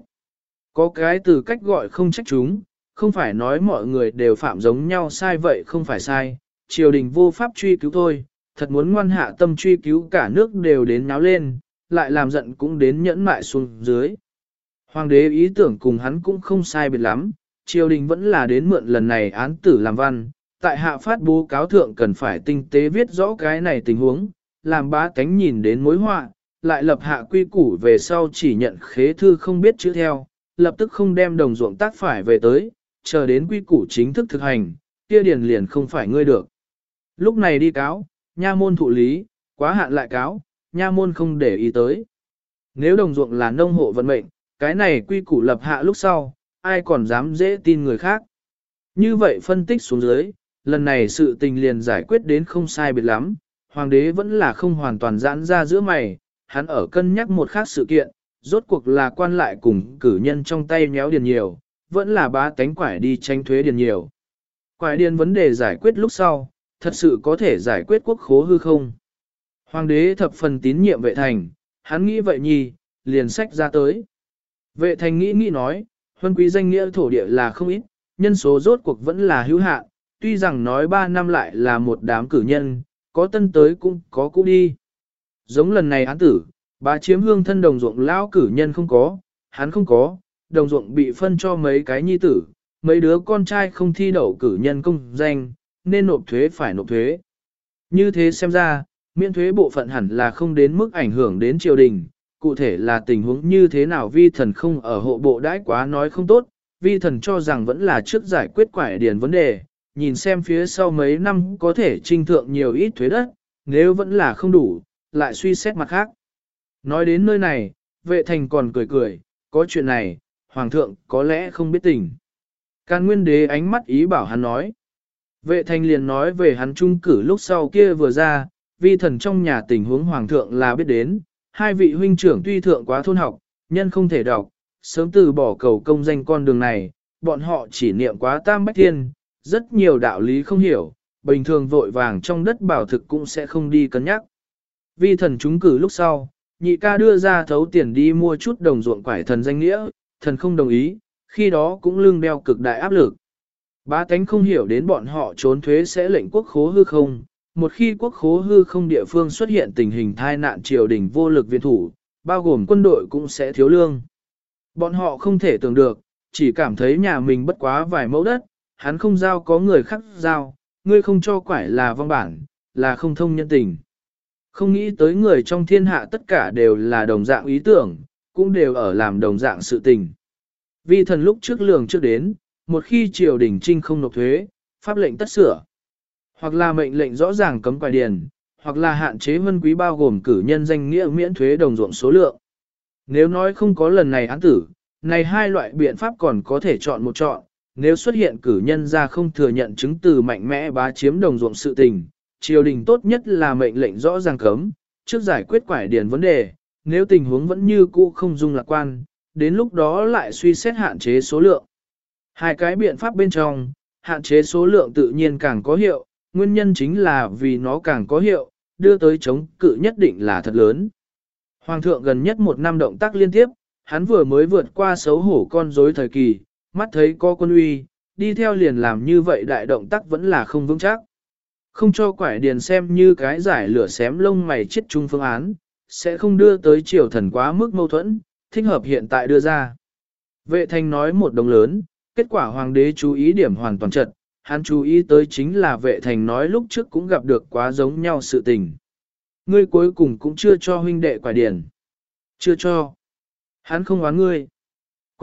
Có cái từ cách gọi không trách chúng, không phải nói mọi người đều phạm giống nhau sai vậy không phải sai, triều đình vô pháp truy cứu thôi, thật muốn ngoan hạ tâm truy cứu cả nước đều đến náo lên, lại làm giận cũng đến nhẫn mại xuống dưới. Hoàng đế ý tưởng cùng hắn cũng không sai biệt lắm, triều đình vẫn là đến mượn lần này án tử làm văn, tại hạ phát bố cáo thượng cần phải tinh tế viết rõ cái này tình huống, làm bá tánh nhìn đến mối họa, lại lập hạ quy củ về sau chỉ nhận khế thư không biết chữ theo, lập tức không đem đồng ruộng tác phải về tới, chờ đến quy củ chính thức thực hành, kia điền liền không phải ngươi được. Lúc này đi cáo, nha môn thụ lý, quá hạn lại cáo, nha môn không để ý tới. Nếu đồng ruộng là nông hộ vận mệnh, cái này quy củ lập hạ lúc sau, ai còn dám dễ tin người khác. Như vậy phân tích xuống dưới, lần này sự tình liền giải quyết đến không sai biệt lắm, hoàng đế vẫn là không hoàn toàn giãn ra giữa mày, hắn ở cân nhắc một khác sự kiện, rốt cuộc là quan lại cùng cử nhân trong tay nhéo điền nhiều, vẫn là bá tánh quải đi tranh thuế điền nhiều. Quải điền vấn đề giải quyết lúc sau, thật sự có thể giải quyết quốc khố hư không? Hoàng đế thập phần tín nhiệm vệ thành, hắn nghĩ vậy nhì, liền sách ra tới. Vệ thành nghĩ nghĩ nói, huân quý danh nghĩa thổ địa là không ít, nhân số rốt cuộc vẫn là hữu hạn, tuy rằng nói ba năm lại là một đám cử nhân, có tân tới cũng có cũ đi. Giống lần này án tử, bà chiếm hương thân đồng ruộng lão cử nhân không có, hắn không có, đồng ruộng bị phân cho mấy cái nhi tử, mấy đứa con trai không thi đậu cử nhân công danh, nên nộp thuế phải nộp thuế. Như thế xem ra, miễn thuế bộ phận hẳn là không đến mức ảnh hưởng đến triều đình, cụ thể là tình huống như thế nào vi thần không ở hộ bộ đãi quá nói không tốt, vi thần cho rằng vẫn là trước giải quyết quải điền vấn đề, nhìn xem phía sau mấy năm có thể trinh thượng nhiều ít thuế đất, nếu vẫn là không đủ, lại suy xét mặt khác. Nói đến nơi này, vệ thành còn cười cười, có chuyện này, hoàng thượng có lẽ không biết tình. Can nguyên đế ánh mắt ý bảo hắn nói. Vệ thành liền nói về hắn trung cử lúc sau kia vừa ra, vi thần trong nhà tình huống hoàng thượng là biết đến, hai vị huynh trưởng tuy thượng quá thôn học, nhân không thể đọc, sớm từ bỏ cầu công danh con đường này, bọn họ chỉ niệm quá tam bách thiên, rất nhiều đạo lý không hiểu, bình thường vội vàng trong đất bảo thực cũng sẽ không đi cân nhắc. Vi thần chúng cử lúc sau, nhị ca đưa ra thấu tiền đi mua chút đồng ruộng quải thần danh nghĩa, thần không đồng ý, khi đó cũng lương đeo cực đại áp lực. Bá tánh không hiểu đến bọn họ trốn thuế sẽ lệnh quốc khố hư không, một khi quốc khố hư không địa phương xuất hiện tình hình thai nạn triều đình vô lực viện thủ, bao gồm quân đội cũng sẽ thiếu lương. Bọn họ không thể tưởng được, chỉ cảm thấy nhà mình bất quá vài mẫu đất, hắn không giao có người khác giao, ngươi không cho quải là vong bản, là không thông nhân tình. Không nghĩ tới người trong thiên hạ tất cả đều là đồng dạng ý tưởng, cũng đều ở làm đồng dạng sự tình. Vì thần lúc trước lường trước đến, một khi triều đình trinh không nộp thuế, pháp lệnh tất sửa. Hoặc là mệnh lệnh rõ ràng cấm quài điền, hoặc là hạn chế vân quý bao gồm cử nhân danh nghĩa miễn thuế đồng ruộng số lượng. Nếu nói không có lần này án tử, này hai loại biện pháp còn có thể chọn một chọn, nếu xuất hiện cử nhân ra không thừa nhận chứng từ mạnh mẽ bá chiếm đồng ruộng sự tình, triều đình tốt nhất là mệnh lệnh rõ ràng cấm, trước giải quyết quải điền vấn đề, nếu tình huống vẫn như cũ không dung lạc quan, đến lúc đó lại suy xét hạn chế số lượng. Hai cái biện pháp bên trong, hạn chế số lượng tự nhiên càng có hiệu, nguyên nhân chính là vì nó càng có hiệu, đưa tới chống cự nhất định là thật lớn. Hoàng thượng gần nhất một năm động tác liên tiếp, hắn vừa mới vượt qua xấu hổ con rối thời kỳ, mắt thấy có quân uy, đi theo liền làm như vậy đại động tác vẫn là không vững chắc. Không cho quải điền xem như cái giải lửa xém lông mày chết chung phương án, sẽ không đưa tới triều thần quá mức mâu thuẫn, thích hợp hiện tại đưa ra. Vệ thanh nói một đồng lớn, kết quả hoàng đế chú ý điểm hoàn toàn trật, hắn chú ý tới chính là vệ thành nói lúc trước cũng gặp được quá giống nhau sự tình. Ngươi cuối cùng cũng chưa cho huynh đệ quải điền. Chưa cho. Hắn không oán ngươi.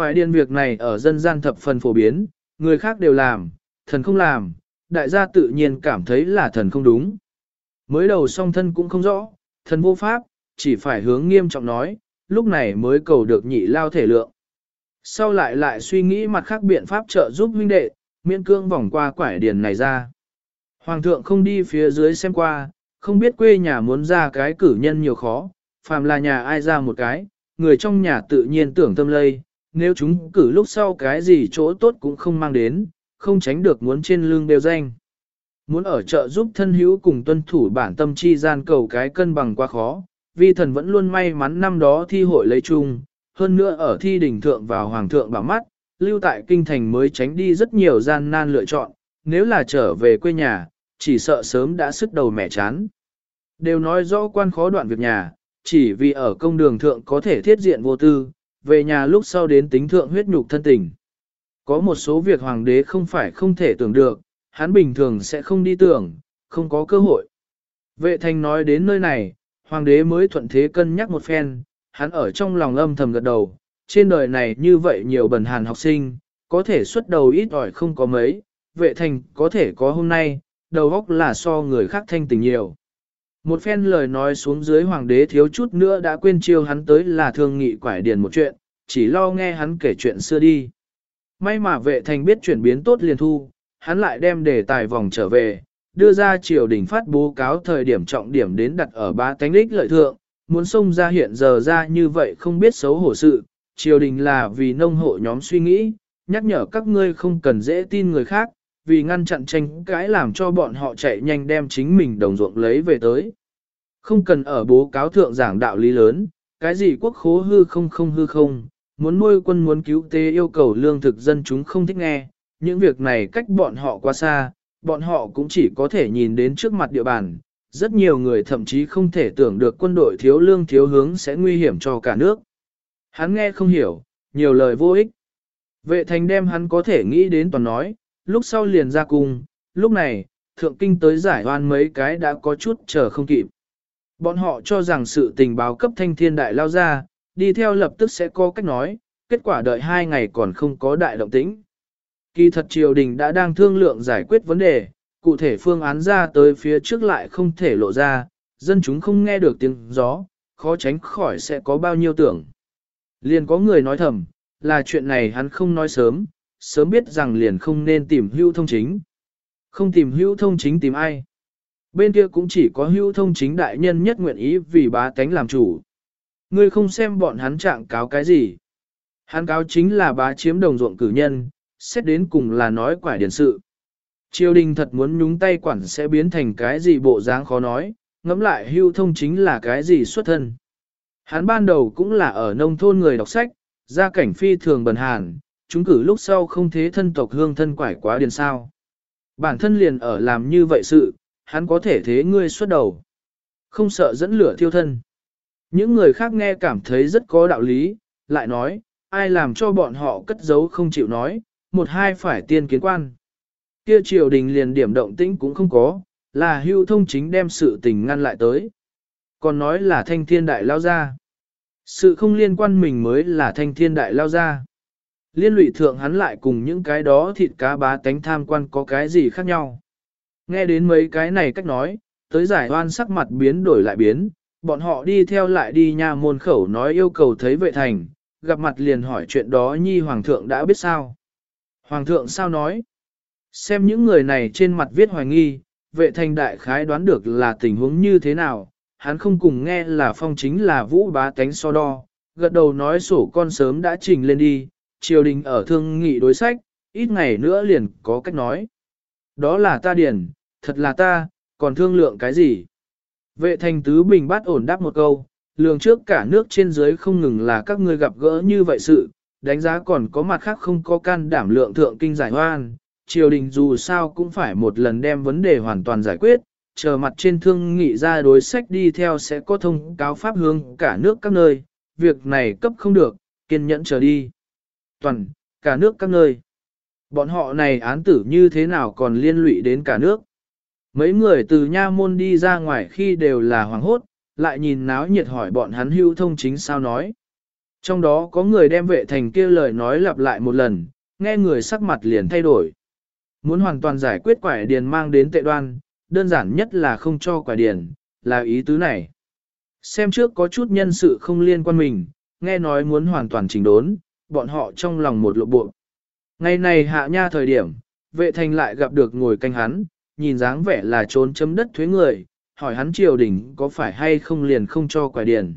Quải điền việc này ở dân gian thập phần phổ biến, người khác đều làm, thần không làm, đại gia tự nhiên cảm thấy là thần không đúng. Mới đầu song thân cũng không rõ, thần vô pháp, chỉ phải hướng nghiêm trọng nói, lúc này mới cầu được nhị lao thể lượng. Sau lại lại suy nghĩ mặt khác biện pháp trợ giúp huynh đệ, miễn cương vòng qua quải điền này ra. Hoàng thượng không đi phía dưới xem qua, không biết quê nhà muốn ra cái cử nhân nhiều khó, phàm là nhà ai ra một cái, người trong nhà tự nhiên tưởng tâm lây, nếu chúng cử lúc sau cái gì chỗ tốt cũng không mang đến, không tránh được muốn trên lương đều danh. Muốn ở chợ giúp thân hữu cùng tuân thủ bản tâm chi gian cầu cái cân bằng quá khó, vi thần vẫn luôn may mắn năm đó thi hội lấy chung, hơn nữa ở thi đỉnh thượng vào hoàng thượng bảo mắt, lưu tại kinh thành mới tránh đi rất nhiều gian nan lựa chọn, nếu là trở về quê nhà, chỉ sợ sớm đã sức đầu mẹ chán. Đều nói rõ quan khó đoạn việc nhà, chỉ vì ở công đường thượng có thể thiết diện vô tư, về nhà lúc sau đến tính thượng huyết nhục thân tình. Có một số việc hoàng đế không phải không thể tưởng được, hắn bình thường sẽ không đi tưởng, không có cơ hội. Vệ thành nói đến nơi này, hoàng đế mới thuận thế cân nhắc một phen, hắn ở trong lòng âm thầm gật đầu, trên đời này như vậy nhiều bần hàn học sinh, có thể xuất đầu ít ỏi không có mấy, vệ thành có thể có hôm nay, đầu óc là so người khác thanh tình nhiều. Một phen lời nói xuống dưới hoàng đế thiếu chút nữa đã quên chiêu hắn tới là thương nghị quải điền một chuyện, chỉ lo nghe hắn kể chuyện xưa đi. May mà vệ thành biết chuyển biến tốt liền thu, hắn lại đem đề tài vòng trở về, đưa ra triều đình phát bố cáo thời điểm trọng điểm đến đặt ở ba tánh lích lợi thượng, muốn xông ra hiện giờ ra như vậy không biết xấu hổ sự, triều đình là vì nông hộ nhóm suy nghĩ, nhắc nhở các ngươi không cần dễ tin người khác, vì ngăn chặn tranh cãi làm cho bọn họ chạy nhanh đem chính mình đồng ruộng lấy về tới. Không cần ở bố cáo thượng giảng đạo lý lớn, cái gì quốc khố hư không không hư không, muốn nuôi quân muốn cứu tế yêu cầu lương thực dân chúng không thích nghe, những việc này cách bọn họ quá xa, bọn họ cũng chỉ có thể nhìn đến trước mặt địa bàn. Rất nhiều người thậm chí không thể tưởng được quân đội thiếu lương thiếu hướng sẽ nguy hiểm cho cả nước. Hắn nghe không hiểu, nhiều lời vô ích. Vệ thành đem hắn có thể nghĩ đến toàn nói, lúc sau liền ra cung, lúc này, thượng kinh tới giải oan mấy cái đã có chút chờ không kịp. Bọn họ cho rằng sự tình báo cấp thanh thiên đại lao ra, đi theo lập tức sẽ có cách nói, kết quả đợi hai ngày còn không có đại động tĩnh. Kỳ thật triều đình đã đang thương lượng giải quyết vấn đề, cụ thể phương án ra tới phía trước lại không thể lộ ra, dân chúng không nghe được tiếng gió, khó tránh khỏi sẽ có bao nhiêu tưởng. Liền có người nói thầm, là chuyện này hắn không nói sớm, sớm biết rằng liền không nên tìm hưu thông chính. Không tìm hưu thông chính tìm ai. Bên kia cũng chỉ có hưu thông chính đại nhân nhất nguyện ý vì bá tánh làm chủ. Ngươi không xem bọn hắn trạng cáo cái gì. Hắn cáo chính là bá chiếm đồng ruộng cử nhân, xét đến cùng là nói quả điển sự. Triều đình thật muốn nhúng tay quản sẽ biến thành cái gì bộ dáng khó nói, ngẫm lại hưu thông chính là cái gì xuất thân. Hắn ban đầu cũng là ở nông thôn người đọc sách, gia cảnh phi thường bần hàn, chúng cử lúc sau không thế thân tộc hương thân quải quá điền sao. Bản thân liền ở làm như vậy sự, hắn có thể thế ngươi xuất đầu. Không sợ dẫn lửa thiêu thân. Những người khác nghe cảm thấy rất có đạo lý, lại nói, ai làm cho bọn họ cất giấu không chịu nói, một hai phải tiên kiến quan. Kia triều đình liền điểm động tĩnh cũng không có, là hưu thông chính đem sự tình ngăn lại tới. Còn nói là thanh thiên đại lao ra. Sự không liên quan mình mới là thanh thiên đại lao ra. Liên lụy thượng hắn lại cùng những cái đó thịt cá bá tánh tham quan có cái gì khác nhau. Nghe đến mấy cái này cách nói, tới giải oan sắc mặt biến đổi lại biến, bọn họ đi theo lại đi nha môn khẩu nói yêu cầu thấy vệ thành, gặp mặt liền hỏi chuyện đó nhi hoàng thượng đã biết sao. Hoàng thượng sao nói? Xem những người này trên mặt viết hoài nghi, vệ thành đại khái đoán được là tình huống như thế nào, hắn không cùng nghe là phong chính là vũ bá tánh so đo, gật đầu nói sổ con sớm đã trình lên đi, triều đình ở thương nghị đối sách, ít ngày nữa liền có cách nói. Đó là ta điển, thật là ta, còn thương lượng cái gì? Vệ thành tứ bình bát ổn đáp một câu, lường trước cả nước trên dưới không ngừng là các ngươi gặp gỡ như vậy sự, đánh giá còn có mặt khác không có can đảm lượng thượng kinh giải hoan, triều đình dù sao cũng phải một lần đem vấn đề hoàn toàn giải quyết, chờ mặt trên thương nghị ra đối sách đi theo sẽ có thông cáo pháp hướng cả nước các nơi, việc này cấp không được, kiên nhẫn chờ đi. Toàn, cả nước các nơi. Bọn họ này án tử như thế nào còn liên lụy đến cả nước. Mấy người từ nha môn đi ra ngoài khi đều là hoàng hốt, lại nhìn náo nhiệt hỏi bọn hắn hưu thông chính sao nói. Trong đó có người đem vệ thành kia lời nói lặp lại một lần, nghe người sắc mặt liền thay đổi. Muốn hoàn toàn giải quyết quải điền mang đến tệ đoan, đơn giản nhất là không cho quải điền, là ý tứ này. Xem trước có chút nhân sự không liên quan mình, nghe nói muốn hoàn toàn chỉnh đốn, bọn họ trong lòng một lộ bộ. Ngày này hạ nha thời điểm, vệ thành lại gặp được ngồi canh hắn, nhìn dáng vẻ là trốn chấm đất thuế người, hỏi hắn triều đình có phải hay không liền không cho quả điền.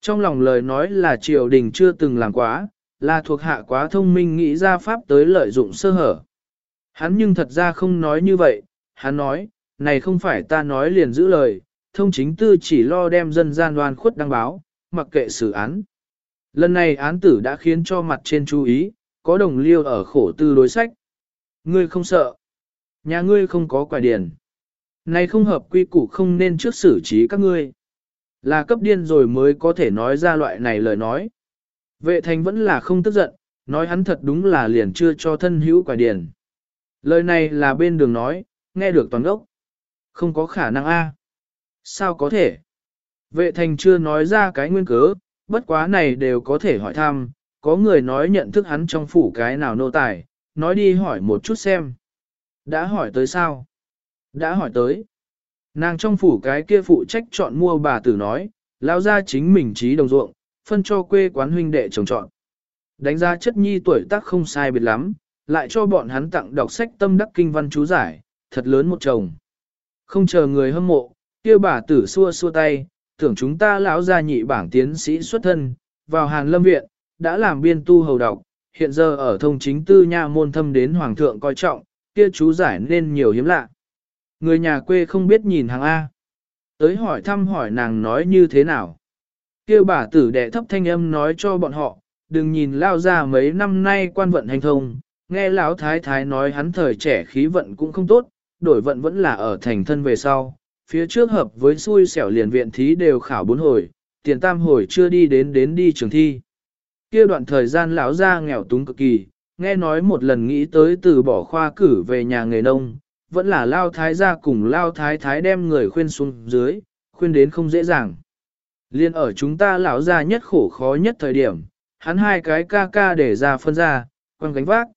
Trong lòng lời nói là triều đình chưa từng làm quá, là thuộc hạ quá thông minh nghĩ ra pháp tới lợi dụng sơ hở. Hắn nhưng thật ra không nói như vậy, hắn nói, này không phải ta nói liền giữ lời, thông chính tư chỉ lo đem dân gian đoan khuất đăng báo, mặc kệ xử án. Lần này án tử đã khiến cho mặt trên chú ý, có đồng liêu ở khổ tư đối sách. Ngươi không sợ. Nhà ngươi không có quả điển. Này không hợp quy củ không nên trước xử trí các ngươi. Là cấp điên rồi mới có thể nói ra loại này lời nói. Vệ thành vẫn là không tức giận, nói hắn thật đúng là liền chưa cho thân hữu quả điền. Lời này là bên đường nói, nghe được toàn gốc Không có khả năng a. Sao có thể? Vệ thành chưa nói ra cái nguyên cớ, bất quá này đều có thể hỏi thăm, có người nói nhận thức hắn trong phủ cái nào nô tài, nói đi hỏi một chút xem. Đã hỏi tới sao? Đã hỏi tới. Nàng trong phủ cái kia phụ trách chọn mua bà tử nói, lao ra chính mình trí đồng ruộng, phân cho quê quán huynh đệ trồng chọn. Đánh giá chất nhi tuổi tác không sai biệt lắm, lại cho bọn hắn tặng đọc sách tâm đắc kinh văn chú giải, thật lớn một chồng. Không chờ người hâm mộ, kia bà tử xua xua tay, tưởng chúng ta lão gia nhị bảng tiến sĩ xuất thân, vào Hàn Lâm Viện, đã làm biên tu hầu đọc, hiện giờ ở thông chính tư nha môn thâm đến hoàng thượng coi trọng, kia chú giải nên nhiều hiếm lạ. Người nhà quê không biết nhìn hàng A. Tới hỏi thăm hỏi nàng nói như thế nào. Kêu bà tử đệ thấp thanh âm nói cho bọn họ, đừng nhìn lao ra mấy năm nay quan vận hành thông, nghe lão thái thái nói hắn thời trẻ khí vận cũng không tốt, đổi vận vẫn là ở thành thân về sau. Phía trước hợp với xui xẻo liền viện thí đều khảo bốn hồi, tiền tam hồi chưa đi đến đến đi trường thi. Kia đoạn thời gian lão ra nghèo túng cực kỳ, nghe nói một lần nghĩ tới từ bỏ khoa cử về nhà nghề nông, vẫn là lao thái gia cùng lao thái thái đem người khuyên xuống dưới, khuyên đến không dễ dàng. Liên ở chúng ta lão ra nhất khổ khó nhất thời điểm, hắn hai cái ca ca để ra phân ra, quăng gánh vác.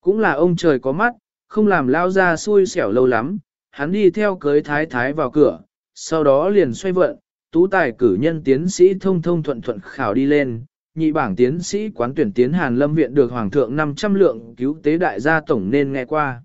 Cũng là ông trời có mắt, không làm lao ra xui xẻo lâu lắm, hắn đi theo cưới thái thái vào cửa, sau đó liền xoay vận, tú tài cử nhân tiến sĩ thông thông thuận thuận khảo đi lên, nhị bảng tiến sĩ quán tuyển tiến Hàn Lâm Viện được Hoàng thượng 500 lượng cứu tế đại gia tổng nên nghe qua.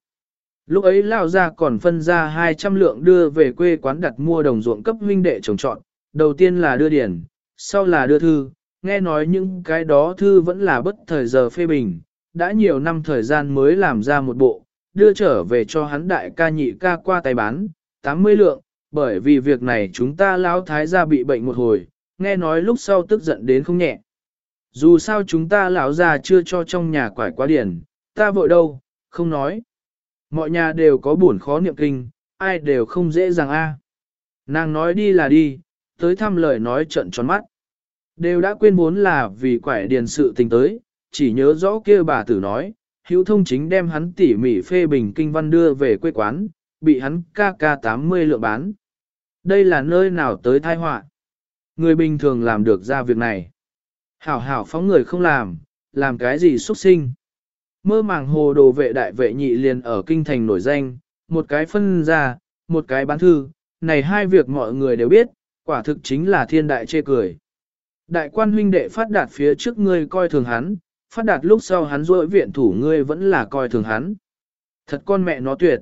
Lúc ấy lao ra còn phân ra 200 lượng đưa về quê quán đặt mua đồng ruộng cấp huynh đệ trồng trọn, đầu tiên là đưa điển, sau là đưa thư, nghe nói những cái đó thư vẫn là bất thời giờ phê bình, đã nhiều năm thời gian mới làm ra một bộ, đưa trở về cho hắn đại ca nhị ca qua tay bán, 80 lượng, bởi vì việc này chúng ta lão thái gia bị bệnh một hồi, nghe nói lúc sau tức giận đến không nhẹ. Dù sao chúng ta lão già chưa cho trong nhà quải quá điển, ta vội đâu, không nói. Mọi nhà đều có buồn khó niệm kinh, ai đều không dễ dàng a. Nàng nói đi là đi, tới thăm lời nói trận tròn mắt. Đều đã quên muốn là vì quải điền sự tình tới, chỉ nhớ rõ kia bà tử nói, hữu thông chính đem hắn tỉ mỉ phê bình kinh văn đưa về quê quán, bị hắn ca ca 80 lượng bán. Đây là nơi nào tới thai họa Người bình thường làm được ra việc này. Hảo hảo phóng người không làm, làm cái gì xuất sinh. Mơ màng hồ đồ vệ đại vệ nhị liền ở kinh thành nổi danh, một cái phân ra, một cái bán thư, này hai việc mọi người đều biết, quả thực chính là thiên đại chê cười. Đại quan huynh đệ phát đạt phía trước ngươi coi thường hắn, phát đạt lúc sau hắn rỗi viện thủ ngươi vẫn là coi thường hắn. Thật con mẹ nó tuyệt.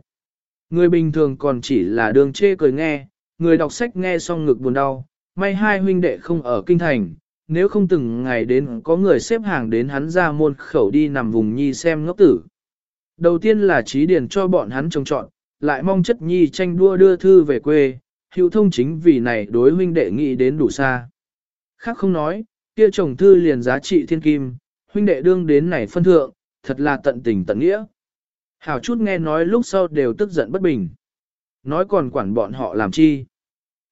Người bình thường còn chỉ là đường chê cười nghe, người đọc sách nghe xong ngực buồn đau, may hai huynh đệ không ở kinh thành, nếu không từng ngày đến có người xếp hàng đến hắn ra môn khẩu đi nằm vùng nhi xem ngốc tử. Đầu tiên là trí điền cho bọn hắn trông chọn, lại mong chất nhi tranh đua đưa thư về quê, hữu thông chính vì này đối huynh đệ nghĩ đến đủ xa. Khác không nói, kia chồng thư liền giá trị thiên kim, huynh đệ đương đến này phân thượng, thật là tận tình tận nghĩa. Hảo chút nghe nói lúc sau đều tức giận bất bình. Nói còn quản bọn họ làm chi.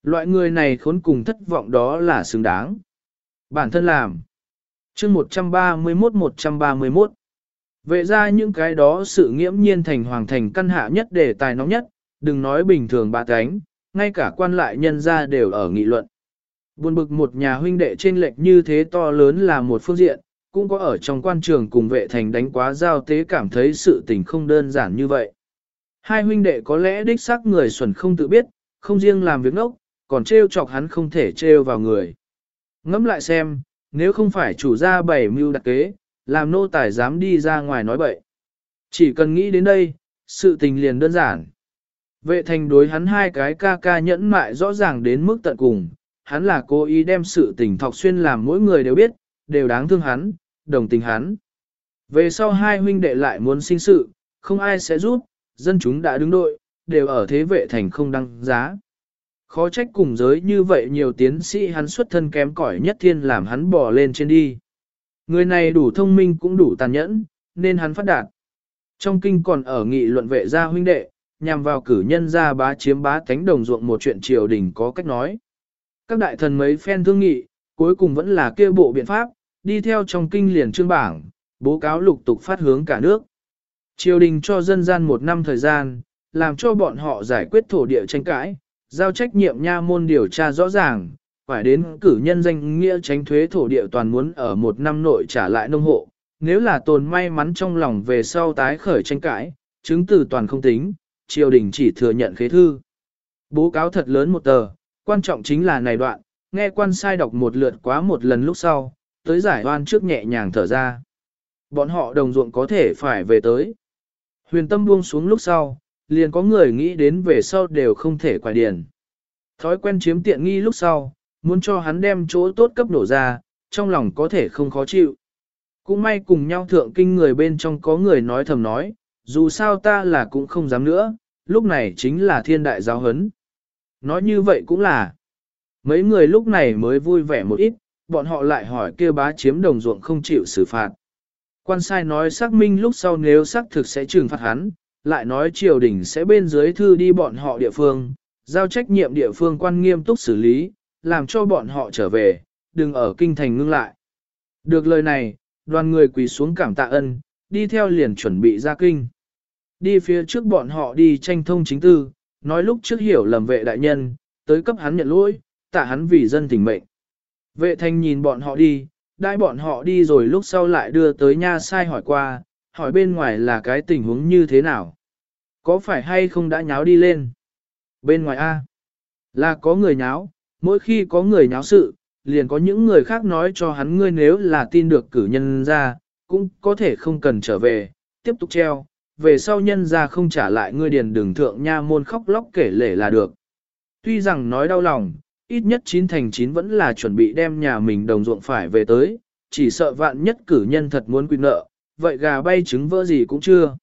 Loại người này khốn cùng thất vọng đó là xứng đáng. Bản thân làm. chương 131-131. Vệ ra những cái đó sự nghiễm nhiên thành hoàng thành căn hạ nhất để tài nóng nhất, đừng nói bình thường bà cánh, ngay cả quan lại nhân ra đều ở nghị luận. Buồn bực một nhà huynh đệ trên lệch như thế to lớn là một phương diện, cũng có ở trong quan trường cùng vệ thành đánh quá giao tế cảm thấy sự tình không đơn giản như vậy. Hai huynh đệ có lẽ đích xác người xuẩn không tự biết, không riêng làm việc ngốc, còn trêu chọc hắn không thể trêu vào người. Ngẫm lại xem, nếu không phải chủ gia bảy mưu đặc kế, làm nô tài dám đi ra ngoài nói bậy. Chỉ cần nghĩ đến đây, sự tình liền đơn giản. Vệ thành đối hắn hai cái ca ca nhẫn mại rõ ràng đến mức tận cùng, hắn là cố ý đem sự tình thọc xuyên làm mỗi người đều biết, đều đáng thương hắn, đồng tình hắn. Về sau hai huynh đệ lại muốn sinh sự, không ai sẽ giúp, dân chúng đã đứng đội, đều ở thế vệ thành không đăng giá. Khó trách cùng giới như vậy nhiều tiến sĩ hắn xuất thân kém cỏi nhất thiên làm hắn bỏ lên trên đi. Người này đủ thông minh cũng đủ tàn nhẫn, nên hắn phát đạt. Trong kinh còn ở nghị luận vệ gia huynh đệ, nhằm vào cử nhân gia bá chiếm bá cánh đồng ruộng một chuyện triều đình có cách nói. Các đại thần mấy phen thương nghị, cuối cùng vẫn là kêu bộ biện pháp, đi theo trong kinh liền trương bảng, bố cáo lục tục phát hướng cả nước. Triều đình cho dân gian một năm thời gian, làm cho bọn họ giải quyết thổ địa tranh cãi, giao trách nhiệm nha môn điều tra rõ ràng, phải đến cử nhân danh nghĩa tránh thuế thổ địa toàn muốn ở một năm nội trả lại nông hộ. Nếu là tồn may mắn trong lòng về sau tái khởi tranh cãi, chứng từ toàn không tính, triều đình chỉ thừa nhận khế thư. Bố cáo thật lớn một tờ, quan trọng chính là này đoạn, nghe quan sai đọc một lượt quá một lần lúc sau, tới giải oan trước nhẹ nhàng thở ra. Bọn họ đồng ruộng có thể phải về tới. Huyền tâm buông xuống lúc sau, liền có người nghĩ đến về sau đều không thể quài điền. Thói quen chiếm tiện nghi lúc sau, muốn cho hắn đem chỗ tốt cấp nổ ra, trong lòng có thể không khó chịu. Cũng may cùng nhau thượng kinh người bên trong có người nói thầm nói, dù sao ta là cũng không dám nữa, lúc này chính là thiên đại giáo hấn. Nói như vậy cũng là, mấy người lúc này mới vui vẻ một ít, bọn họ lại hỏi kêu bá chiếm đồng ruộng không chịu xử phạt. Quan sai nói xác minh lúc sau nếu xác thực sẽ trừng phạt hắn, lại nói triều đình sẽ bên dưới thư đi bọn họ địa phương, giao trách nhiệm địa phương quan nghiêm túc xử lý, làm cho bọn họ trở về, đừng ở kinh thành ngưng lại. Được lời này, đoàn người quỳ xuống cảm tạ ân, đi theo liền chuẩn bị ra kinh. Đi phía trước bọn họ đi tranh thông chính tư, nói lúc trước hiểu lầm vệ đại nhân, tới cấp hắn nhận lỗi, tạ hắn vì dân tình mệnh. Vệ thanh nhìn bọn họ đi, đại bọn họ đi rồi lúc sau lại đưa tới nha sai hỏi qua, hỏi bên ngoài là cái tình huống như thế nào. Có phải hay không đã nháo đi lên? Bên ngoài A. Là có người nháo, mỗi khi có người nháo sự, liền có những người khác nói cho hắn ngươi nếu là tin được cử nhân ra, cũng có thể không cần trở về, tiếp tục treo, về sau nhân ra không trả lại ngươi điền đường thượng nha môn khóc lóc kể lể là được. Tuy rằng nói đau lòng, ít nhất chín thành chín vẫn là chuẩn bị đem nhà mình đồng ruộng phải về tới, chỉ sợ vạn nhất cử nhân thật muốn quy nợ, vậy gà bay trứng vỡ gì cũng chưa.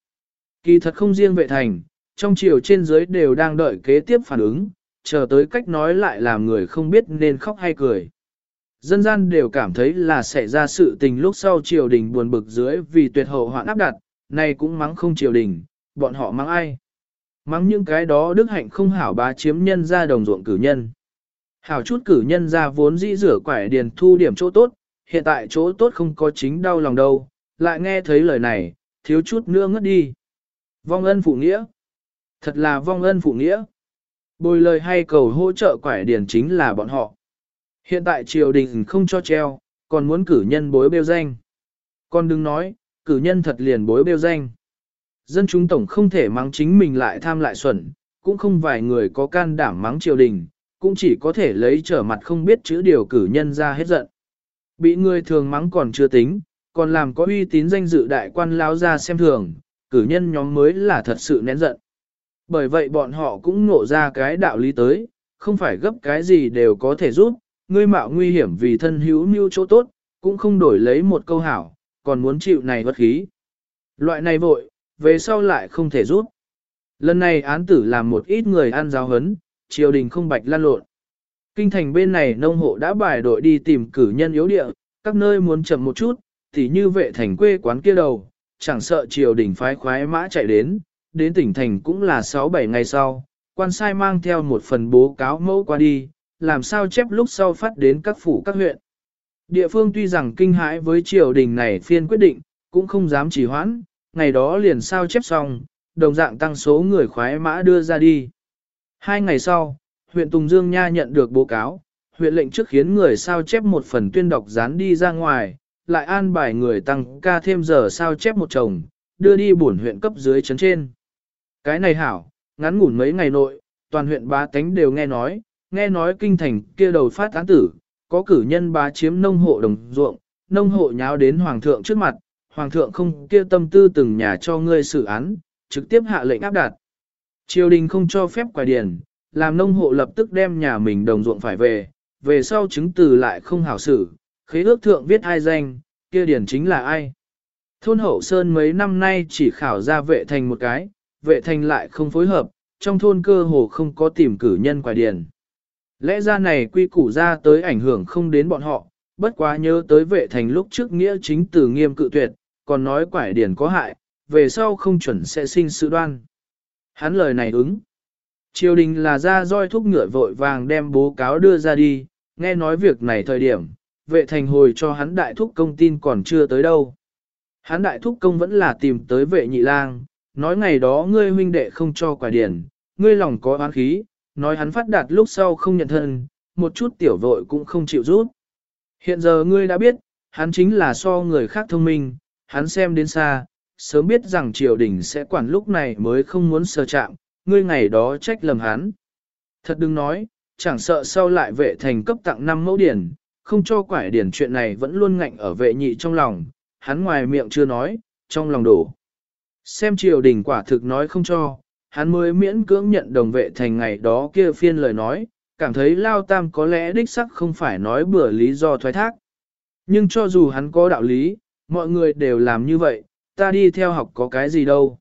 Kỳ thật không riêng vệ thành, trong chiều trên dưới đều đang đợi kế tiếp phản ứng, chờ tới cách nói lại làm người không biết nên khóc hay cười. Dân gian đều cảm thấy là xảy ra sự tình lúc sau triều đình buồn bực dưới vì tuyệt hậu hoạn áp đặt, nay cũng mắng không triều đình, bọn họ mắng ai. Mắng những cái đó đức hạnh không hảo bá chiếm nhân ra đồng ruộng cử nhân. Hảo chút cử nhân ra vốn dĩ rửa quải điền thu điểm chỗ tốt, hiện tại chỗ tốt không có chính đau lòng đâu, lại nghe thấy lời này, thiếu chút nữa ngất đi. Vong ân phụ nghĩa. Thật là vong ân phụ nghĩa. Bồi lời hay cầu hỗ trợ quải điền chính là bọn họ. Hiện tại triều đình không cho treo, còn muốn cử nhân bối bêu danh. Còn đừng nói, cử nhân thật liền bối bêu danh. Dân chúng tổng không thể mắng chính mình lại tham lại xuẩn, cũng không vài người có can đảm mắng triều đình, cũng chỉ có thể lấy trở mặt không biết chữ điều cử nhân ra hết giận. Bị người thường mắng còn chưa tính, còn làm có uy tín danh dự đại quan lao ra xem thường, cử nhân nhóm mới là thật sự nén giận. Bởi vậy bọn họ cũng ngộ ra cái đạo lý tới, không phải gấp cái gì đều có thể giúp, ngươi mạo nguy hiểm vì thân hữu mưu chỗ tốt, cũng không đổi lấy một câu hảo, còn muốn chịu này bất khí. Loại này vội, về sau lại không thể giúp. Lần này án tử làm một ít người ăn giáo hấn, triều đình không bạch lan lộn. Kinh thành bên này nông hộ đã bài đội đi tìm cử nhân yếu địa, các nơi muốn chậm một chút, thì như vệ thành quê quán kia đầu, chẳng sợ triều đình phái khoái mã chạy đến, đến tỉnh thành cũng là 6-7 ngày sau, quan sai mang theo một phần bố cáo mẫu qua đi, làm sao chép lúc sau phát đến các phủ các huyện. Địa phương tuy rằng kinh hãi với triều đình này phiên quyết định, cũng không dám trì hoãn, ngày đó liền sao chép xong, đồng dạng tăng số người khoái mã đưa ra đi. Hai ngày sau, huyện Tùng Dương Nha nhận được báo cáo, huyện lệnh trước khiến người sao chép một phần tuyên đọc dán đi ra ngoài, lại an bài người tăng ca thêm giờ sao chép một chồng, đưa đi bổn huyện cấp dưới chấn trên. Cái này hảo, ngắn ngủn mấy ngày nội, toàn huyện bá tánh đều nghe nói, nghe nói kinh thành kia đầu phát án tử, có cử nhân bá chiếm nông hộ đồng ruộng, nông hộ nháo đến hoàng thượng trước mặt, hoàng thượng không kia tâm tư từng nhà cho ngươi xử án, trực tiếp hạ lệnh áp đặt. Triều đình không cho phép quài điền, làm nông hộ lập tức đem nhà mình đồng ruộng phải về, về sau chứng từ lại không hảo xử, khế ước thượng viết ai danh, kia điển chính là ai. Thôn hậu sơn mấy năm nay chỉ khảo ra vệ thành một cái, vệ thành lại không phối hợp, trong thôn cơ hồ không có tìm cử nhân quài điền. Lẽ ra này quy củ ra tới ảnh hưởng không đến bọn họ, bất quá nhớ tới vệ thành lúc trước nghĩa chính từ nghiêm cự tuyệt, còn nói quải điển có hại, về sau không chuẩn sẽ sinh sự đoan. Hắn lời này ứng. Triều đình là ra roi thúc ngựa vội vàng đem bố cáo đưa ra đi, nghe nói việc này thời điểm, vệ thành hồi cho hắn đại thúc công tin còn chưa tới đâu. Hắn đại thúc công vẫn là tìm tới vệ nhị lang, nói ngày đó ngươi huynh đệ không cho quả điển, ngươi lòng có oán khí, nói hắn phát đạt lúc sau không nhận thân, một chút tiểu vội cũng không chịu rút. Hiện giờ ngươi đã biết, hắn chính là so người khác thông minh, hắn xem đến xa, sớm biết rằng triều đình sẽ quản lúc này mới không muốn sơ chạm, ngươi ngày đó trách lầm hắn. Thật đừng nói, chẳng sợ sau lại vệ thành cấp tặng năm mẫu điển, không cho quải điển chuyện này vẫn luôn ngạnh ở vệ nhị trong lòng, hắn ngoài miệng chưa nói, trong lòng đổ. Xem triều đình quả thực nói không cho, hắn mới miễn cưỡng nhận đồng vệ thành ngày đó kia phiên lời nói, cảm thấy Lao Tam có lẽ đích sắc không phải nói bừa lý do thoái thác. Nhưng cho dù hắn có đạo lý, mọi người đều làm như vậy, ta đi theo học có cái gì đâu.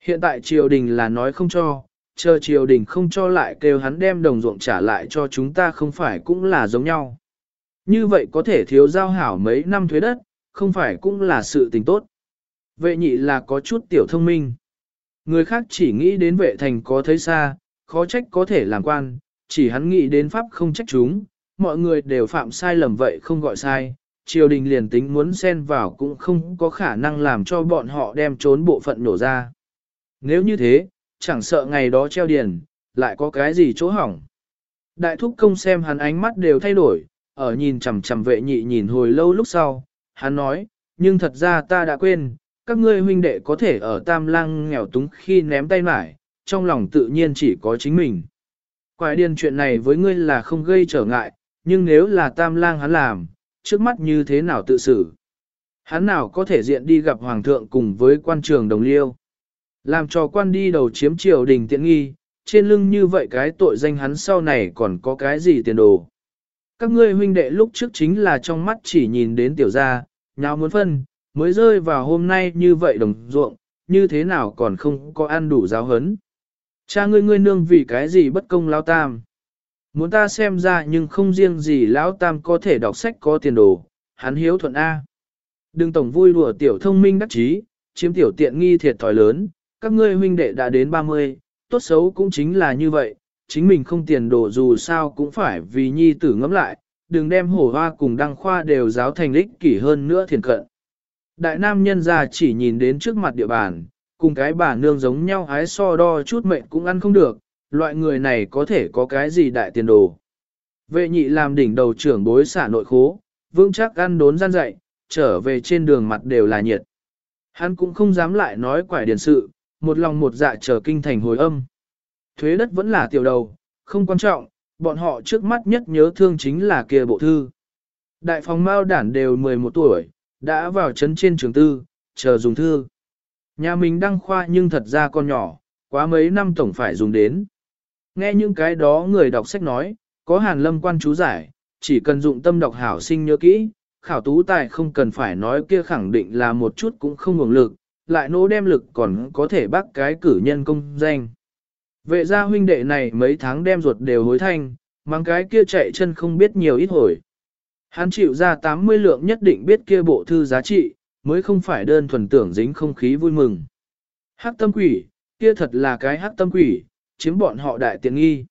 Hiện tại triều đình là nói không cho, chờ triều đình không cho lại kêu hắn đem đồng ruộng trả lại cho chúng ta không phải cũng là giống nhau. Như vậy có thể thiếu giao hảo mấy năm thuế đất, không phải cũng là sự tình tốt. Vệ nhị là có chút tiểu thông minh. Người khác chỉ nghĩ đến vệ thành có thấy xa, khó trách có thể làm quan, chỉ hắn nghĩ đến pháp không trách chúng, mọi người đều phạm sai lầm vậy không gọi sai, triều đình liền tính muốn xen vào cũng không có khả năng làm cho bọn họ đem trốn bộ phận nổ ra. Nếu như thế, chẳng sợ ngày đó treo điền, lại có cái gì chỗ hỏng. Đại thúc công xem hắn ánh mắt đều thay đổi, ở nhìn chằm chằm vệ nhị nhìn hồi lâu lúc sau, hắn nói, nhưng thật ra ta đã quên, các ngươi huynh đệ có thể ở tam lang nghèo túng khi ném tay mải, trong lòng tự nhiên chỉ có chính mình. Quái điên chuyện này với ngươi là không gây trở ngại, nhưng nếu là tam lang hắn làm, trước mắt như thế nào tự xử? Hắn nào có thể diện đi gặp hoàng thượng cùng với quan trường đồng liêu? Làm cho quan đi đầu chiếm triều đình tiện nghi, trên lưng như vậy cái tội danh hắn sau này còn có cái gì tiền đồ? Các ngươi huynh đệ lúc trước chính là trong mắt chỉ nhìn đến tiểu gia, nhau muốn phân, mới rơi vào hôm nay như vậy đồng ruộng, như thế nào còn không có ăn đủ giáo hấn. Cha ngươi ngươi nương vì cái gì bất công lao tam. Muốn ta xem ra nhưng không riêng gì lão tam có thể đọc sách có tiền đồ, hắn hiếu thuận A. Đừng tổng vui đùa tiểu thông minh đắc trí chiếm tiểu tiện nghi thiệt thòi lớn, các ngươi huynh đệ đã đến 30, tốt xấu cũng chính là như vậy, chính mình không tiền đồ dù sao cũng phải vì nhi tử ngẫm lại, đừng đem hổ hoa cùng đăng khoa đều giáo thành lích kỷ hơn nữa thiền cận. Đại nam nhân già chỉ nhìn đến trước mặt địa bàn, cùng cái bà nương giống nhau hái so đo chút mệnh cũng ăn không được, loại người này có thể có cái gì đại tiền đồ. Vệ nhị làm đỉnh đầu trưởng bối xả nội khố, vững chắc ăn đốn gian dậy, trở về trên đường mặt đều là nhiệt. Hắn cũng không dám lại nói quải điển sự, một lòng một dạ chờ kinh thành hồi âm. Thuế đất vẫn là tiểu đầu, không quan trọng, bọn họ trước mắt nhất nhớ thương chính là kia bộ thư. Đại phòng mao đản đều 11 tuổi, đã vào trấn trên trường tư, chờ dùng thư. Nhà mình đăng khoa nhưng thật ra con nhỏ, quá mấy năm tổng phải dùng đến. Nghe những cái đó người đọc sách nói, có hàn lâm quan chú giải, chỉ cần dụng tâm đọc hảo sinh nhớ kỹ, khảo tú tài không cần phải nói kia khẳng định là một chút cũng không nguồn lực, lại nỗ đem lực còn có thể bác cái cử nhân công danh. Vệ gia huynh đệ này mấy tháng đem ruột đều hối thanh, mang cái kia chạy chân không biết nhiều ít hồi. Hắn chịu ra 80 lượng nhất định biết kia bộ thư giá trị, mới không phải đơn thuần tưởng dính không khí vui mừng. Hắc tâm quỷ, kia thật là cái hắc tâm quỷ, chiếm bọn họ đại tiện nghi.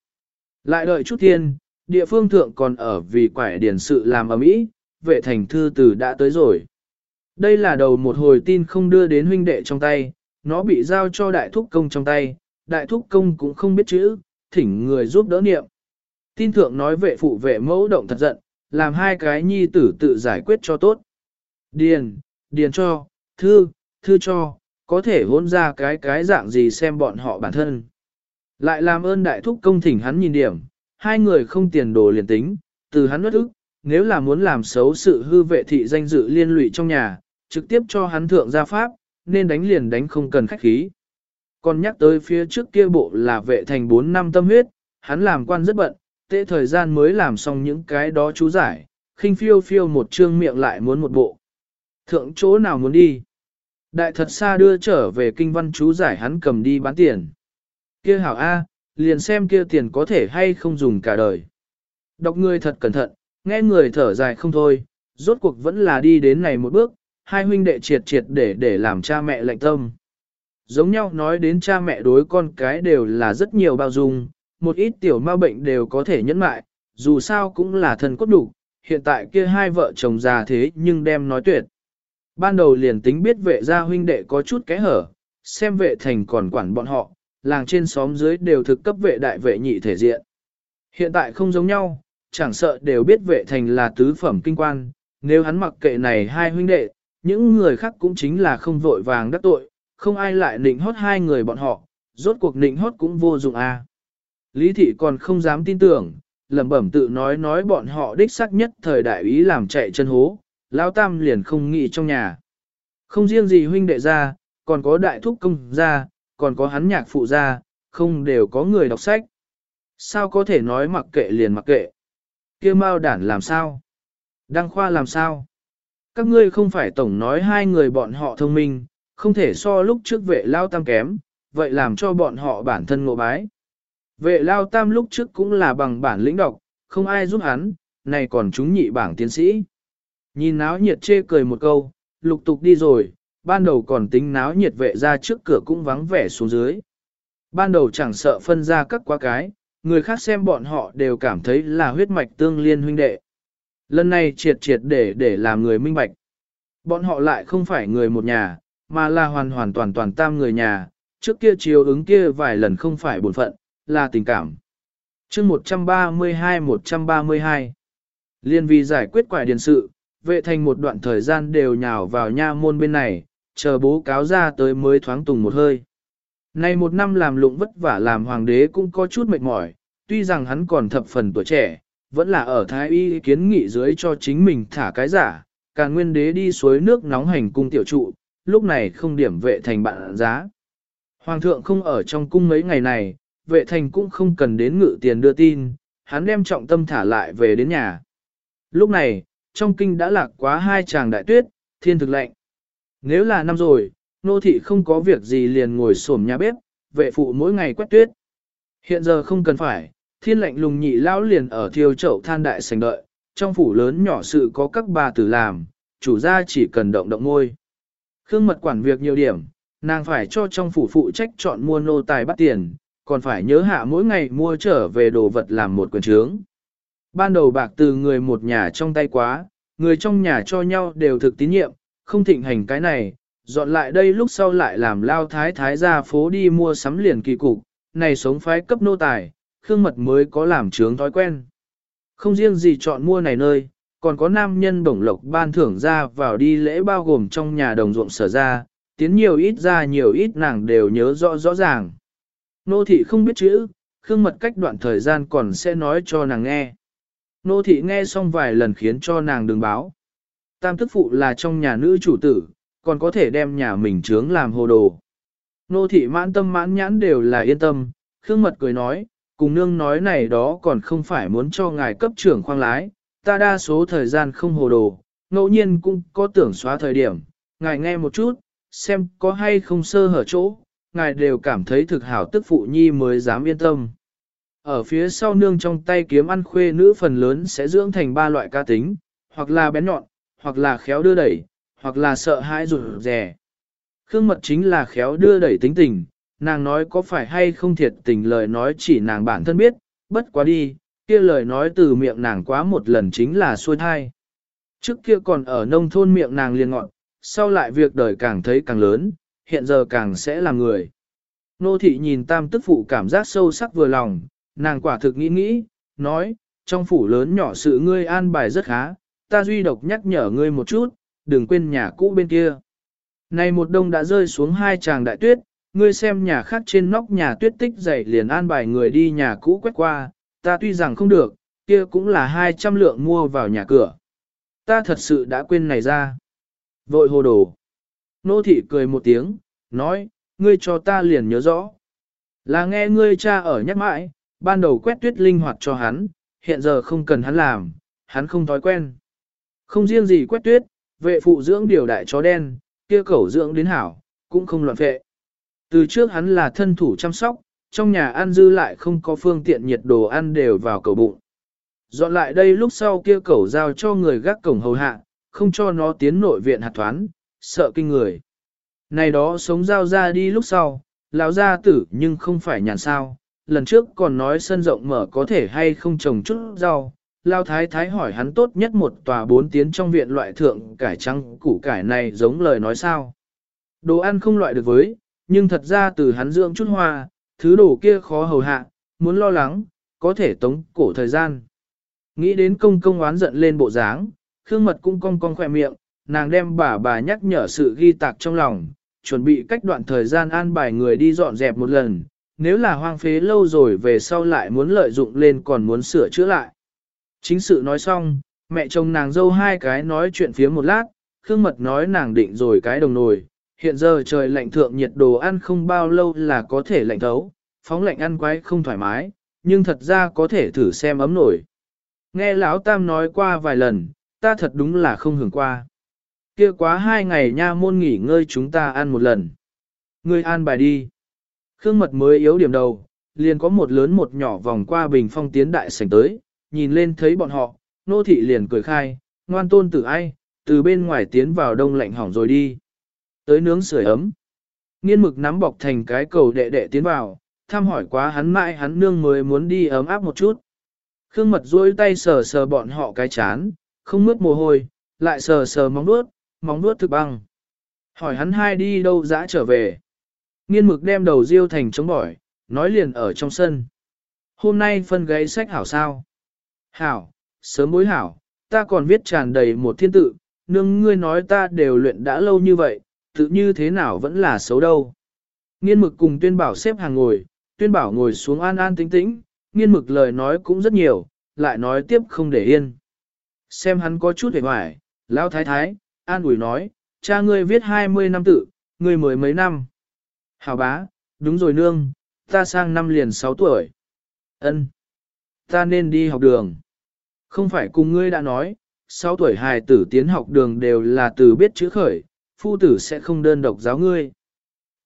Lại đợi chút thiên, địa phương thượng còn ở vì quải điển sự làm ở mỹ, vệ thành thư từ đã tới rồi. Đây là đầu một hồi tin không đưa đến huynh đệ trong tay, nó bị giao cho đại thúc công trong tay, đại thúc công cũng không biết chữ, thỉnh người giúp đỡ niệm. Tin thượng nói vệ phụ vệ mẫu động thật giận, làm hai cái nhi tử tự giải quyết cho tốt. Điền, điền cho, thư, thư cho, có thể hôn ra cái cái dạng gì xem bọn họ bản thân. Lại làm ơn đại thúc công thỉnh hắn nhìn điểm, hai người không tiền đồ liền tính, từ hắn nuốt ức, nếu là muốn làm xấu sự hư vệ thị danh dự liên lụy trong nhà, trực tiếp cho hắn thượng gia pháp, nên đánh liền đánh không cần khách khí. Còn nhắc tới phía trước kia bộ là vệ thành 4 năm tâm huyết, hắn làm quan rất bận, tệ thời gian mới làm xong những cái đó chú giải, khinh phiêu phiêu một trương miệng lại muốn một bộ. Thượng chỗ nào muốn đi? Đại thật xa đưa trở về kinh văn chú giải hắn cầm đi bán tiền. Kia hảo A, liền xem kia tiền có thể hay không dùng cả đời. Đọc người thật cẩn thận, nghe người thở dài không thôi, rốt cuộc vẫn là đi đến này một bước, hai huynh đệ triệt triệt để để làm cha mẹ lạnh tâm. Giống nhau nói đến cha mẹ đối con cái đều là rất nhiều bao dung, một ít tiểu ma bệnh đều có thể nhẫn mại, dù sao cũng là thân cốt đủ, hiện tại kia hai vợ chồng già thế nhưng đem nói tuyệt. Ban đầu liền tính biết vệ gia huynh đệ có chút cái hở, xem vệ thành còn quản bọn họ, làng trên xóm dưới đều thực cấp vệ đại vệ nhị thể diện. Hiện tại không giống nhau, chẳng sợ đều biết vệ thành là tứ phẩm kinh quan, nếu hắn mặc kệ này hai huynh đệ, những người khác cũng chính là không vội vàng đắc tội, không ai lại nịnh hót hai người bọn họ, rốt cuộc nịnh hót cũng vô dụng a. À. Lý thị còn không dám tin tưởng, lẩm bẩm tự nói nói bọn họ đích xác nhất thời đại ý làm chạy chân hố, lão tam liền không nghĩ trong nhà. Không riêng gì huynh đệ ra, còn có đại thúc công ra, còn có hắn nhạc phụ ra, không đều có người đọc sách. Sao có thể nói mặc kệ liền mặc kệ? kia mao đản làm sao? Đăng khoa làm sao? Các ngươi không phải tổng nói hai người bọn họ thông minh, không thể so lúc trước vệ lao tam kém, vậy làm cho bọn họ bản thân ngộ bái. Vệ lao tam lúc trước cũng là bằng bản lĩnh đọc, không ai giúp hắn, này còn chúng nhị bảng tiến sĩ. Nhìn náo nhiệt chê cười một câu, lục tục đi rồi, ban đầu còn tính náo nhiệt vệ ra trước cửa cũng vắng vẻ xuống dưới. Ban đầu chẳng sợ phân ra các quá cái, người khác xem bọn họ đều cảm thấy là huyết mạch tương liên huynh đệ. Lần này triệt triệt để để làm người minh bạch. Bọn họ lại không phải người một nhà, mà là hoàn hoàn toàn toàn tam người nhà, trước kia chiếu ứng kia vài lần không phải bổn phận, là tình cảm. chương 132-132 Liên vì giải quyết quả điện sự, vệ thành một đoạn thời gian đều nhào vào nha môn bên này, chờ bố cáo ra tới mới thoáng tùng một hơi. Này một năm làm lụng vất vả làm hoàng đế cũng có chút mệt mỏi, tuy rằng hắn còn thập phần tuổi trẻ, vẫn là ở thái y kiến nghị dưới cho chính mình thả cái giả, càng nguyên đế đi suối nước nóng hành cung tiểu trụ, lúc này không điểm vệ thành bạn giá. Hoàng thượng không ở trong cung mấy ngày này, vệ thành cũng không cần đến ngự tiền đưa tin, hắn đem trọng tâm thả lại về đến nhà. Lúc này, trong kinh đã lạc quá hai chàng đại tuyết, thiên thực lệnh. Nếu là năm rồi, nô thị không có việc gì liền ngồi xổm nhà bếp, vệ phụ mỗi ngày quét tuyết. Hiện giờ không cần phải, thiên lệnh lùng nhị lão liền ở thiêu chậu than đại sành đợi, trong phủ lớn nhỏ sự có các bà tử làm, chủ gia chỉ cần động động ngôi. Khương mật quản việc nhiều điểm, nàng phải cho trong phủ phụ trách chọn mua nô tài bắt tiền, còn phải nhớ hạ mỗi ngày mua trở về đồ vật làm một quyền trướng. Ban đầu bạc từ người một nhà trong tay quá, người trong nhà cho nhau đều thực tín nhiệm, không thịnh hành cái này, dọn lại đây lúc sau lại làm lao thái thái ra phố đi mua sắm liền kỳ cục, này sống phái cấp nô tài, khương mật mới có làm trướng thói quen. Không riêng gì chọn mua này nơi, còn có nam nhân bổng lộc ban thưởng ra vào đi lễ bao gồm trong nhà đồng ruộng sở ra, tiến nhiều ít ra nhiều ít nàng đều nhớ rõ rõ ràng. Nô thị không biết chữ, khương mật cách đoạn thời gian còn sẽ nói cho nàng nghe. Nô thị nghe xong vài lần khiến cho nàng đừng báo. Tam tức phụ là trong nhà nữ chủ tử, còn có thể đem nhà mình trướng làm hồ đồ. Nô thị mãn tâm mãn nhãn đều là yên tâm, khương mật cười nói, cùng nương nói này đó còn không phải muốn cho ngài cấp trưởng khoang lái, ta đa số thời gian không hồ đồ, ngẫu nhiên cũng có tưởng xóa thời điểm, ngài nghe một chút, xem có hay không sơ hở chỗ, ngài đều cảm thấy thực hảo tức phụ nhi mới dám yên tâm. Ở phía sau nương trong tay kiếm ăn khuê nữ phần lớn sẽ dưỡng thành ba loại ca tính, hoặc là bén nhọn, hoặc là khéo đưa đẩy, hoặc là sợ hãi rụt rè. Khương mật chính là khéo đưa đẩy tính tình, nàng nói có phải hay không thiệt tình lời nói chỉ nàng bản thân biết, bất quá đi, kia lời nói từ miệng nàng quá một lần chính là xuôi thai. Trước kia còn ở nông thôn miệng nàng liền ngọn, sau lại việc đời càng thấy càng lớn, hiện giờ càng sẽ là người. Nô thị nhìn tam tức phụ cảm giác sâu sắc vừa lòng, nàng quả thực nghĩ nghĩ, nói, trong phủ lớn nhỏ sự ngươi an bài rất khá, ta duy độc nhắc nhở ngươi một chút, đừng quên nhà cũ bên kia. Này một đông đã rơi xuống hai tràng đại tuyết, ngươi xem nhà khác trên nóc nhà tuyết tích dày liền an bài người đi nhà cũ quét qua, ta tuy rằng không được, kia cũng là 200 lượng mua vào nhà cửa. Ta thật sự đã quên này ra. Vội hồ đồ. Nô thị cười một tiếng, nói, ngươi cho ta liền nhớ rõ. Là nghe ngươi cha ở nhắc mãi, ban đầu quét tuyết linh hoạt cho hắn, hiện giờ không cần hắn làm, hắn không thói quen. Không riêng gì quét tuyết, vệ phụ dưỡng điều đại chó đen, kia cẩu dưỡng đến hảo, cũng không loạn vệ. Từ trước hắn là thân thủ chăm sóc, trong nhà ăn dư lại không có phương tiện nhiệt đồ ăn đều vào cầu bụng. Dọn lại đây lúc sau kia cẩu giao cho người gác cổng hầu hạ, không cho nó tiến nội viện hạt thoán, sợ kinh người. Này đó sống giao ra đi lúc sau, lão gia tử nhưng không phải nhàn sao, lần trước còn nói sân rộng mở có thể hay không trồng chút rau. Lao thái thái hỏi hắn tốt nhất một tòa bốn tiến trong viện loại thượng cải trăng củ cải này giống lời nói sao. Đồ ăn không loại được với, nhưng thật ra từ hắn dưỡng chút hoa, thứ đồ kia khó hầu hạ, muốn lo lắng, có thể tống cổ thời gian. Nghĩ đến công công oán giận lên bộ dáng, Khương Mật cũng cong cong khỏe miệng, nàng đem bà bà nhắc nhở sự ghi tạc trong lòng, chuẩn bị cách đoạn thời gian an bài người đi dọn dẹp một lần, nếu là hoang phế lâu rồi về sau lại muốn lợi dụng lên còn muốn sửa chữa lại. Chính sự nói xong, mẹ chồng nàng dâu hai cái nói chuyện phía một lát, Khương Mật nói nàng định rồi cái đồng nồi, hiện giờ trời lạnh thượng nhiệt đồ ăn không bao lâu là có thể lạnh thấu, phóng lạnh ăn quái không thoải mái, nhưng thật ra có thể thử xem ấm nổi. Nghe Lão Tam nói qua vài lần, ta thật đúng là không hưởng qua. Kia quá hai ngày nha môn nghỉ ngơi chúng ta ăn một lần. Ngươi an bài đi. Khương mật mới yếu điểm đầu, liền có một lớn một nhỏ vòng qua bình phong tiến đại sảnh tới, nhìn lên thấy bọn họ, nô thị liền cười khai, ngoan tôn tử ai, từ bên ngoài tiến vào đông lạnh hỏng rồi đi. Tới nướng sưởi ấm. Nghiên mực nắm bọc thành cái cầu đệ đệ tiến vào, thăm hỏi quá hắn mãi hắn nương mới muốn đi ấm áp một chút. Khương mật duỗi tay sờ sờ bọn họ cái chán, không mướt mồ hôi, lại sờ sờ móng nuốt, móng nuốt thực băng. Hỏi hắn hai đi đâu dã trở về. Nghiên mực đem đầu riêu thành chống bỏi, nói liền ở trong sân. Hôm nay phân gáy sách hảo sao? Hảo, sớm bối hảo, ta còn viết tràn đầy một thiên tự, nương ngươi nói ta đều luyện đã lâu như vậy, tự như thế nào vẫn là xấu đâu. Nghiên mực cùng tuyên bảo xếp hàng ngồi, tuyên bảo ngồi xuống an an tĩnh tĩnh, nghiên mực lời nói cũng rất nhiều, lại nói tiếp không để yên. Xem hắn có chút hề hoài, lão thái thái, an ủi nói, cha ngươi viết 20 năm tự, ngươi mới mấy năm. Hảo bá, đúng rồi nương, ta sang năm liền 6 tuổi. Ân, Ta nên đi học đường. Không phải cùng ngươi đã nói, 6 tuổi hài tử tiến học đường đều là từ biết chữ khởi, phu tử sẽ không đơn độc giáo ngươi.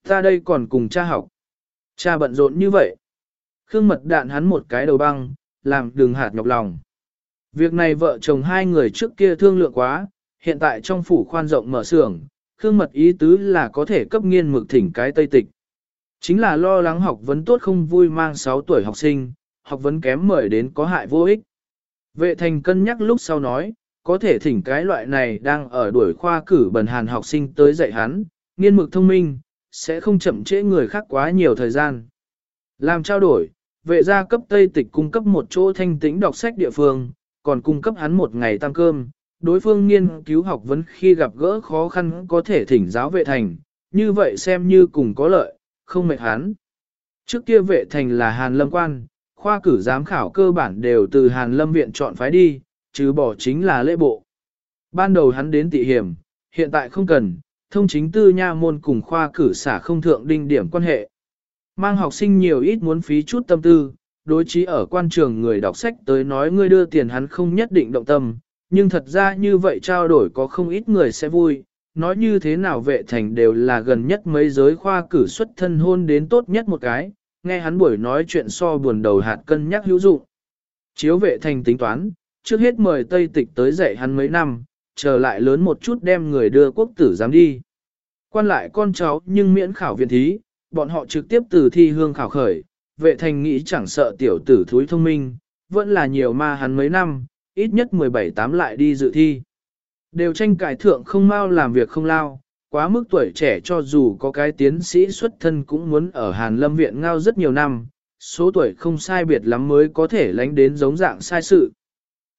Ta đây còn cùng cha học. Cha bận rộn như vậy. Khương mật đạn hắn một cái đầu băng, làm đường hạt nhọc lòng. Việc này vợ chồng hai người trước kia thương lượng quá, hiện tại trong phủ khoan rộng mở xưởng, Khương mật ý tứ là có thể cấp nghiên mực thỉnh cái tây tịch. Chính là lo lắng học vấn tốt không vui mang 6 tuổi học sinh, học vấn kém mời đến có hại vô ích. Vệ thành cân nhắc lúc sau nói, có thể thỉnh cái loại này đang ở đuổi khoa cử bần hàn học sinh tới dạy hắn, nghiên mực thông minh, sẽ không chậm trễ người khác quá nhiều thời gian. Làm trao đổi, vệ gia cấp Tây Tịch cung cấp một chỗ thanh tĩnh đọc sách địa phương, còn cung cấp hắn một ngày tăng cơm. Đối phương nghiên cứu học vấn khi gặp gỡ khó khăn có thể thỉnh giáo vệ thành, như vậy xem như cùng có lợi, không mệt hắn. Trước kia vệ thành là Hàn Lâm quan, khoa cử giám khảo cơ bản đều từ Hàn Lâm viện chọn phái đi, chứ bỏ chính là lễ bộ. Ban đầu hắn đến tị hiểm, hiện tại không cần, thông chính tư nha môn cùng khoa cử xả không thượng đinh điểm quan hệ. Mang học sinh nhiều ít muốn phí chút tâm tư, đối chí ở quan trường người đọc sách tới nói ngươi đưa tiền hắn không nhất định động tâm, nhưng thật ra như vậy trao đổi có không ít người sẽ vui, nói như thế nào vệ thành đều là gần nhất mấy giới khoa cử xuất thân hôn đến tốt nhất một cái, nghe hắn buổi nói chuyện so buồn đầu hạt cân nhắc hữu dụng. Chiếu vệ thành tính toán, trước hết mời Tây Tịch tới dạy hắn mấy năm, trở lại lớn một chút đem người đưa quốc tử giám đi. Quan lại con cháu nhưng miễn khảo viện thí, bọn họ trực tiếp từ thi hương khảo khởi, vệ thành nghĩ chẳng sợ tiểu tử thúi thông minh, vẫn là nhiều ma hắn mấy năm, ít nhất 17 tám lại đi dự thi. Đều tranh cải thượng không mau làm việc không lao, quá mức tuổi trẻ cho dù có cái tiến sĩ xuất thân cũng muốn ở Hàn Lâm Viện ngao rất nhiều năm, số tuổi không sai biệt lắm mới có thể lánh đến giống dạng sai sự.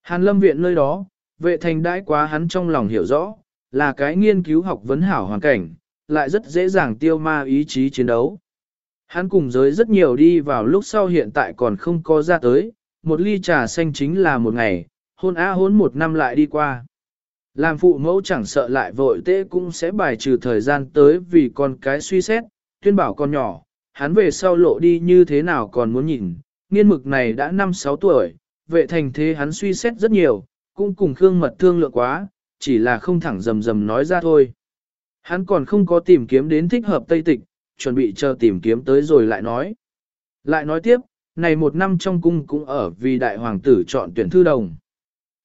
Hàn Lâm Viện nơi đó, vệ thành đãi quá hắn trong lòng hiểu rõ, là cái nghiên cứu học vấn hảo hoàn cảnh, lại rất dễ dàng tiêu ma ý chí chiến đấu. Hắn cùng giới rất nhiều đi vào lúc sau hiện tại còn không có ra tới, một ly trà xanh chính là một ngày, hôn á hôn một năm lại đi qua. Làm phụ mẫu chẳng sợ lại vội tế cũng sẽ bài trừ thời gian tới vì con cái suy xét, tuyên bảo con nhỏ, hắn về sau lộ đi như thế nào còn muốn nhìn, nghiên mực này đã 5-6 tuổi, vệ thành thế hắn suy xét rất nhiều, cũng cùng Khương Mật thương lượng quá, chỉ là không thẳng rầm rầm nói ra thôi. Hắn còn không có tìm kiếm đến thích hợp Tây Tịch, chuẩn bị chờ tìm kiếm tới rồi lại nói. Lại nói tiếp, này một năm trong cung cũng ở vì đại hoàng tử chọn tuyển thư đồng.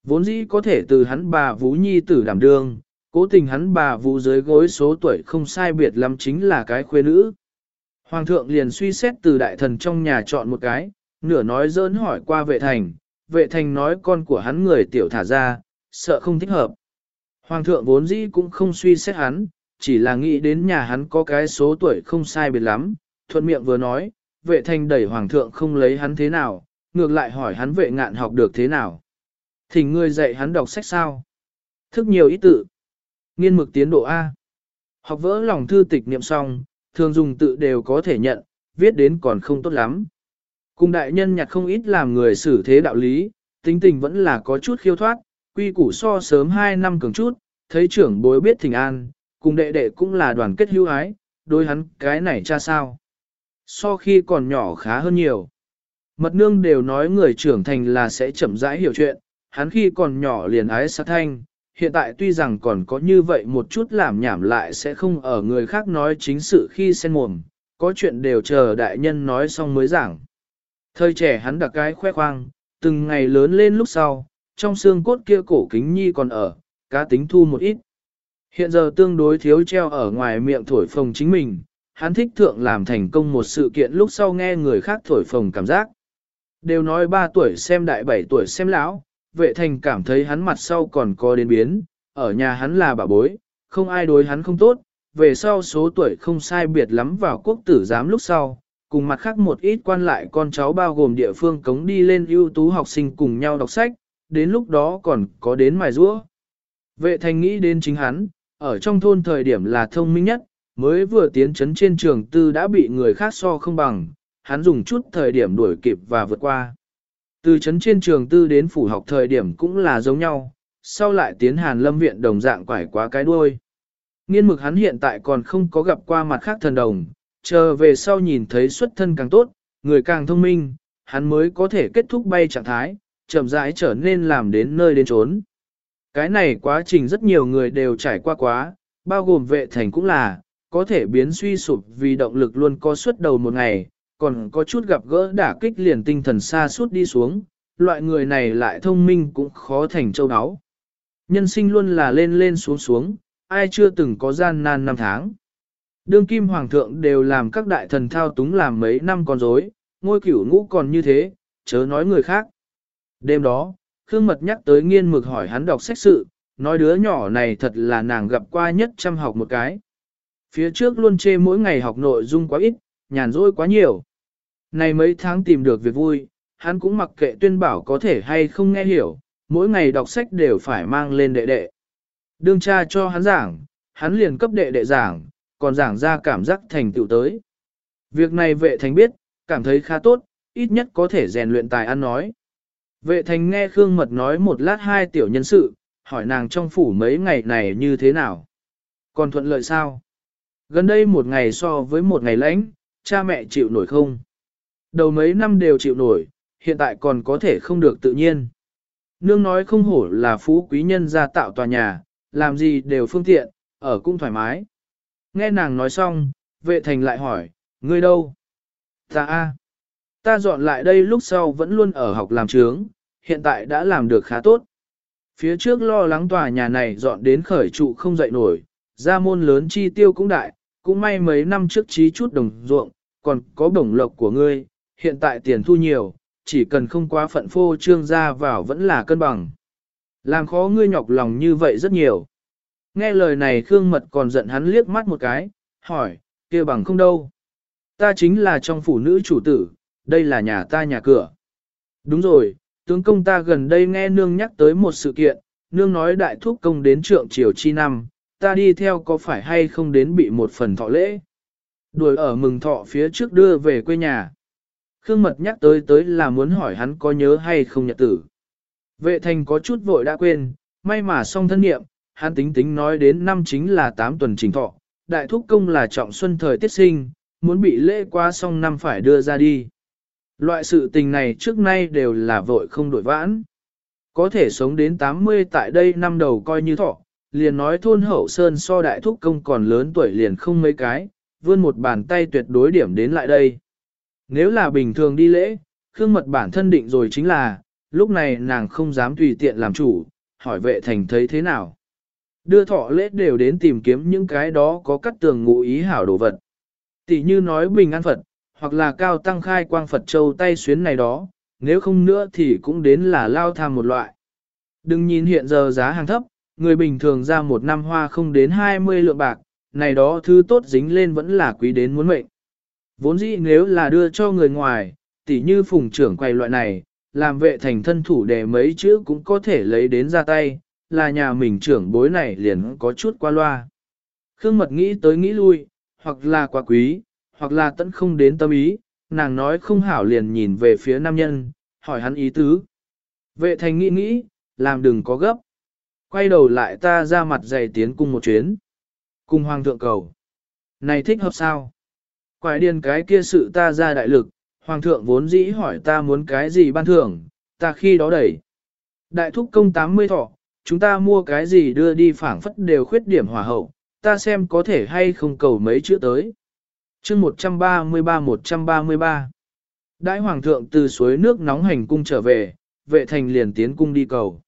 Vốn dĩ có thể từ hắn bà Vũ Nhi tử đảm đương, cố tình hắn bà Vũ dưới gối số tuổi không sai biệt lắm chính là cái khuê nữ. Hoàng thượng liền suy xét từ đại thần trong nhà chọn một cái, nửa nói dỡn hỏi qua vệ thành, vệ thành nói con của hắn người tiểu thả ra, sợ không thích hợp. Hoàng thượng vốn dĩ cũng không suy xét hắn, chỉ là nghĩ đến nhà hắn có cái số tuổi không sai biệt lắm, thuận miệng vừa nói, vệ thành đẩy hoàng thượng không lấy hắn thế nào, ngược lại hỏi hắn vệ ngạn học được thế nào. Thỉnh ngươi dạy hắn đọc sách sao? Thức nhiều ý tự. Nghiên mực tiến độ A. Học vỡ lòng thư tịch niệm xong, thường dùng tự đều có thể nhận, viết đến còn không tốt lắm. Cùng đại nhân nhặt không ít làm người xử thế đạo lý, tính tình vẫn là có chút khiêu thoát, quy củ so sớm 2 năm cường chút, thấy trưởng bối biết thỉnh an, cùng đệ đệ cũng là đoàn kết hữu ái, đối hắn cái này cha sao. So khi còn nhỏ khá hơn nhiều. Mật nương đều nói người trưởng thành là sẽ chậm rãi hiểu chuyện, hắn khi còn nhỏ liền ái sát thanh, hiện tại tuy rằng còn có như vậy một chút làm nhảm lại sẽ không ở người khác nói chính sự khi sen mồm, có chuyện đều chờ đại nhân nói xong mới giảng. Thời trẻ hắn đặc cái khoe khoang, từng ngày lớn lên lúc sau, trong xương cốt kia cổ kính nhi còn ở, cá tính thu một ít. Hiện giờ tương đối thiếu treo ở ngoài miệng thổi phồng chính mình, hắn thích thượng làm thành công một sự kiện lúc sau nghe người khác thổi phồng cảm giác. Đều nói 3 tuổi xem đại 7 tuổi xem lão, vệ thành cảm thấy hắn mặt sau còn có đến biến, ở nhà hắn là bà bối, không ai đối hắn không tốt, về sau số tuổi không sai biệt lắm vào quốc tử giám lúc sau, cùng mặt khác một ít quan lại con cháu bao gồm địa phương cống đi lên ưu tú học sinh cùng nhau đọc sách, đến lúc đó còn có đến mài rũa. Vệ thành nghĩ đến chính hắn, ở trong thôn thời điểm là thông minh nhất, mới vừa tiến chấn trên trường tư đã bị người khác so không bằng, hắn dùng chút thời điểm đuổi kịp và vượt qua. Từ chấn trên trường tư đến phủ học thời điểm cũng là giống nhau, sau lại tiến hàn lâm viện đồng dạng quải quá cái đuôi. Nghiên mực hắn hiện tại còn không có gặp qua mặt khác thần đồng, chờ về sau nhìn thấy xuất thân càng tốt, người càng thông minh, hắn mới có thể kết thúc bay trạng thái, chậm rãi trở nên làm đến nơi đến trốn. Cái này quá trình rất nhiều người đều trải qua quá, bao gồm vệ thành cũng là, có thể biến suy sụp vì động lực luôn có suốt đầu một ngày, còn có chút gặp gỡ đả kích liền tinh thần xa suốt đi xuống, loại người này lại thông minh cũng khó thành châu áo. Nhân sinh luôn là lên lên xuống xuống, ai chưa từng có gian nan năm tháng. Đương kim hoàng thượng đều làm các đại thần thao túng làm mấy năm con rối, ngôi cửu ngũ còn như thế, chớ nói người khác. Đêm đó, Khương Mật nhắc tới nghiên mực hỏi hắn đọc sách sự, nói đứa nhỏ này thật là nàng gặp qua nhất chăm học một cái. Phía trước luôn chê mỗi ngày học nội dung quá ít, nhàn rỗi quá nhiều. Này mấy tháng tìm được việc vui, hắn cũng mặc kệ tuyên bảo có thể hay không nghe hiểu, mỗi ngày đọc sách đều phải mang lên đệ đệ. Đương cha cho hắn giảng, hắn liền cấp đệ đệ giảng, còn giảng ra cảm giác thành tựu tới. Việc này vệ thành biết, cảm thấy khá tốt, ít nhất có thể rèn luyện tài ăn nói. Vệ thành nghe Khương Mật nói một lát hai tiểu nhân sự, hỏi nàng trong phủ mấy ngày này như thế nào. Còn thuận lợi sao? Gần đây một ngày so với một ngày lãnh, cha mẹ chịu nổi không? Đầu mấy năm đều chịu nổi, hiện tại còn có thể không được tự nhiên. Nương nói không hổ là phú quý nhân gia tạo tòa nhà, làm gì đều phương tiện, ở cũng thoải mái. Nghe nàng nói xong, vệ thành lại hỏi, ngươi đâu? Ta a, Ta dọn lại đây lúc sau vẫn luôn ở học làm trướng, hiện tại đã làm được khá tốt. Phía trước lo lắng tòa nhà này dọn đến khởi trụ không dậy nổi, gia môn lớn chi tiêu cũng đại, cũng may mấy năm trước trí chút đồng ruộng, còn có bổng lộc của ngươi, hiện tại tiền thu nhiều, chỉ cần không quá phận phô trương ra vào vẫn là cân bằng. Làm khó ngươi nhọc lòng như vậy rất nhiều. Nghe lời này Khương Mật còn giận hắn liếc mắt một cái, hỏi, kia bằng không đâu. Ta chính là trong phủ nữ chủ tử, đây là nhà ta nhà cửa. Đúng rồi, tướng công ta gần đây nghe nương nhắc tới một sự kiện, nương nói đại thúc công đến trượng triều chi năm, ta đi theo có phải hay không đến bị một phần thọ lễ. Đuổi ở mừng thọ phía trước đưa về quê nhà. Khương Mật nhắc tới tới là muốn hỏi hắn có nhớ hay không nhật tử. Vệ thành có chút vội đã quên, may mà song thân niệm, hắn tính tính nói đến năm chính là 8 tuần trình thọ, đại thúc công là trọng xuân thời tiết sinh, muốn bị lễ qua xong năm phải đưa ra đi. Loại sự tình này trước nay đều là vội không đổi vãn. Có thể sống đến 80 tại đây năm đầu coi như thọ, liền nói thôn hậu sơn so đại thúc công còn lớn tuổi liền không mấy cái, vươn một bàn tay tuyệt đối điểm đến lại đây. Nếu là bình thường đi lễ, Khương Mật bản thân định rồi chính là, lúc này nàng không dám tùy tiện làm chủ, hỏi vệ thành thấy thế nào. Đưa thọ lễ đều đến tìm kiếm những cái đó có cắt tường ngụ ý hảo đồ vật. Tỷ như nói bình an Phật, hoặc là cao tăng khai quang Phật châu tay xuyến này đó, nếu không nữa thì cũng đến là lao tham một loại. Đừng nhìn hiện giờ giá hàng thấp, người bình thường ra một năm hoa không đến 20 lượng bạc, này đó thứ tốt dính lên vẫn là quý đến muốn mệnh. Vốn dĩ nếu là đưa cho người ngoài, tỉ như phùng trưởng quay loại này, làm vệ thành thân thủ để mấy chữ cũng có thể lấy đến ra tay, là nhà mình trưởng bối này liền có chút qua loa. Khương mật nghĩ tới nghĩ lui, hoặc là quá quý, hoặc là tận không đến tâm ý, nàng nói không hảo liền nhìn về phía nam nhân, hỏi hắn ý tứ. Vệ thành nghĩ nghĩ, làm đừng có gấp. Quay đầu lại ta ra mặt dày tiến cung một chuyến. Cùng hoàng thượng cầu. Này thích hợp sao? Quải điên cái kia sự ta ra đại lực, hoàng thượng vốn dĩ hỏi ta muốn cái gì ban thưởng, ta khi đó đẩy. Đại thúc công 80 thọ, chúng ta mua cái gì đưa đi phảng phất đều khuyết điểm hòa hậu, ta xem có thể hay không cầu mấy chữ tới. chương 133-133 Đại hoàng thượng từ suối nước nóng hành cung trở về, vệ thành liền tiến cung đi cầu.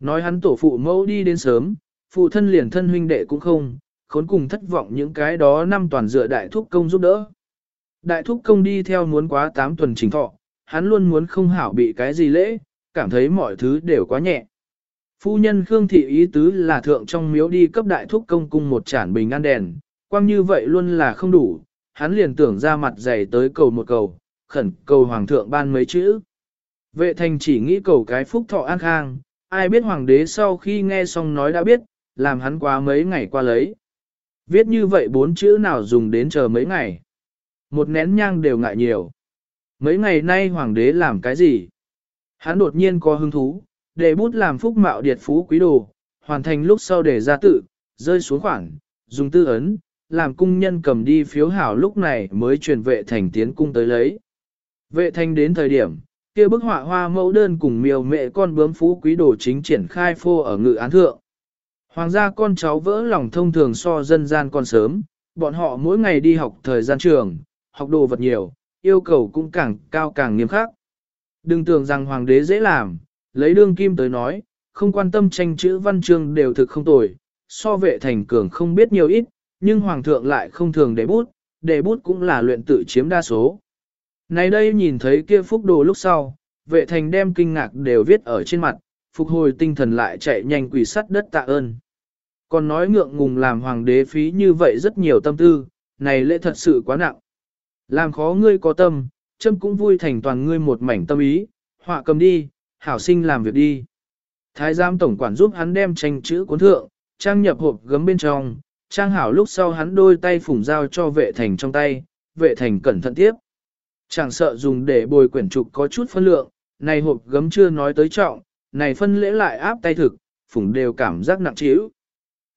Nói hắn tổ phụ mẫu đi đến sớm, phụ thân liền thân huynh đệ cũng không, khốn cùng thất vọng những cái đó năm toàn dựa đại thúc công giúp đỡ. Đại thúc công đi theo muốn quá 8 tuần trình thọ, hắn luôn muốn không hảo bị cái gì lễ, cảm thấy mọi thứ đều quá nhẹ. Phu nhân Khương Thị ý tứ là thượng trong miếu đi cấp đại thúc công cung một chản bình an đèn, quang như vậy luôn là không đủ, hắn liền tưởng ra mặt dày tới cầu một cầu, khẩn cầu hoàng thượng ban mấy chữ. Vệ thành chỉ nghĩ cầu cái phúc thọ an khang, ai biết hoàng đế sau khi nghe xong nói đã biết, làm hắn quá mấy ngày qua lấy. Viết như vậy bốn chữ nào dùng đến chờ mấy ngày. Một nén nhang đều ngại nhiều. Mấy ngày nay hoàng đế làm cái gì? Hắn đột nhiên có hứng thú, để bút làm phúc mạo điệt phú quý đồ, hoàn thành lúc sau để ra tự, rơi xuống khoảng, dùng tư ấn, làm cung nhân cầm đi phiếu hảo lúc này mới truyền vệ thành tiến cung tới lấy. Vệ thành đến thời điểm, kia bức họa hoa mẫu đơn cùng miều mẹ con bướm phú quý đồ chính triển khai phô ở ngự án thượng. Hoàng gia con cháu vỡ lòng thông thường so dân gian con sớm, bọn họ mỗi ngày đi học thời gian trường, học đồ vật nhiều, yêu cầu cũng càng cao càng nghiêm khắc. Đừng tưởng rằng hoàng đế dễ làm, lấy đương kim tới nói, không quan tâm tranh chữ văn chương đều thực không tồi, so vệ thành cường không biết nhiều ít, nhưng hoàng thượng lại không thường để bút, để bút cũng là luyện tự chiếm đa số. Này đây nhìn thấy kia phúc đồ lúc sau, vệ thành đem kinh ngạc đều viết ở trên mặt, phục hồi tinh thần lại chạy nhanh quỷ sắt đất tạ ơn. Còn nói ngượng ngùng làm hoàng đế phí như vậy rất nhiều tâm tư, này lễ thật sự quá nặng. Làm khó ngươi có tâm, châm cũng vui thành toàn ngươi một mảnh tâm ý, họa cầm đi, hảo sinh làm việc đi. Thái giám tổng quản giúp hắn đem tranh chữ cuốn thượng, trang nhập hộp gấm bên trong, trang hảo lúc sau hắn đôi tay phủng dao cho vệ thành trong tay, vệ thành cẩn thận tiếp. Chẳng sợ dùng để bồi quyển trục có chút phân lượng, này hộp gấm chưa nói tới trọng, này phân lễ lại áp tay thực, phủng đều cảm giác nặng trĩu.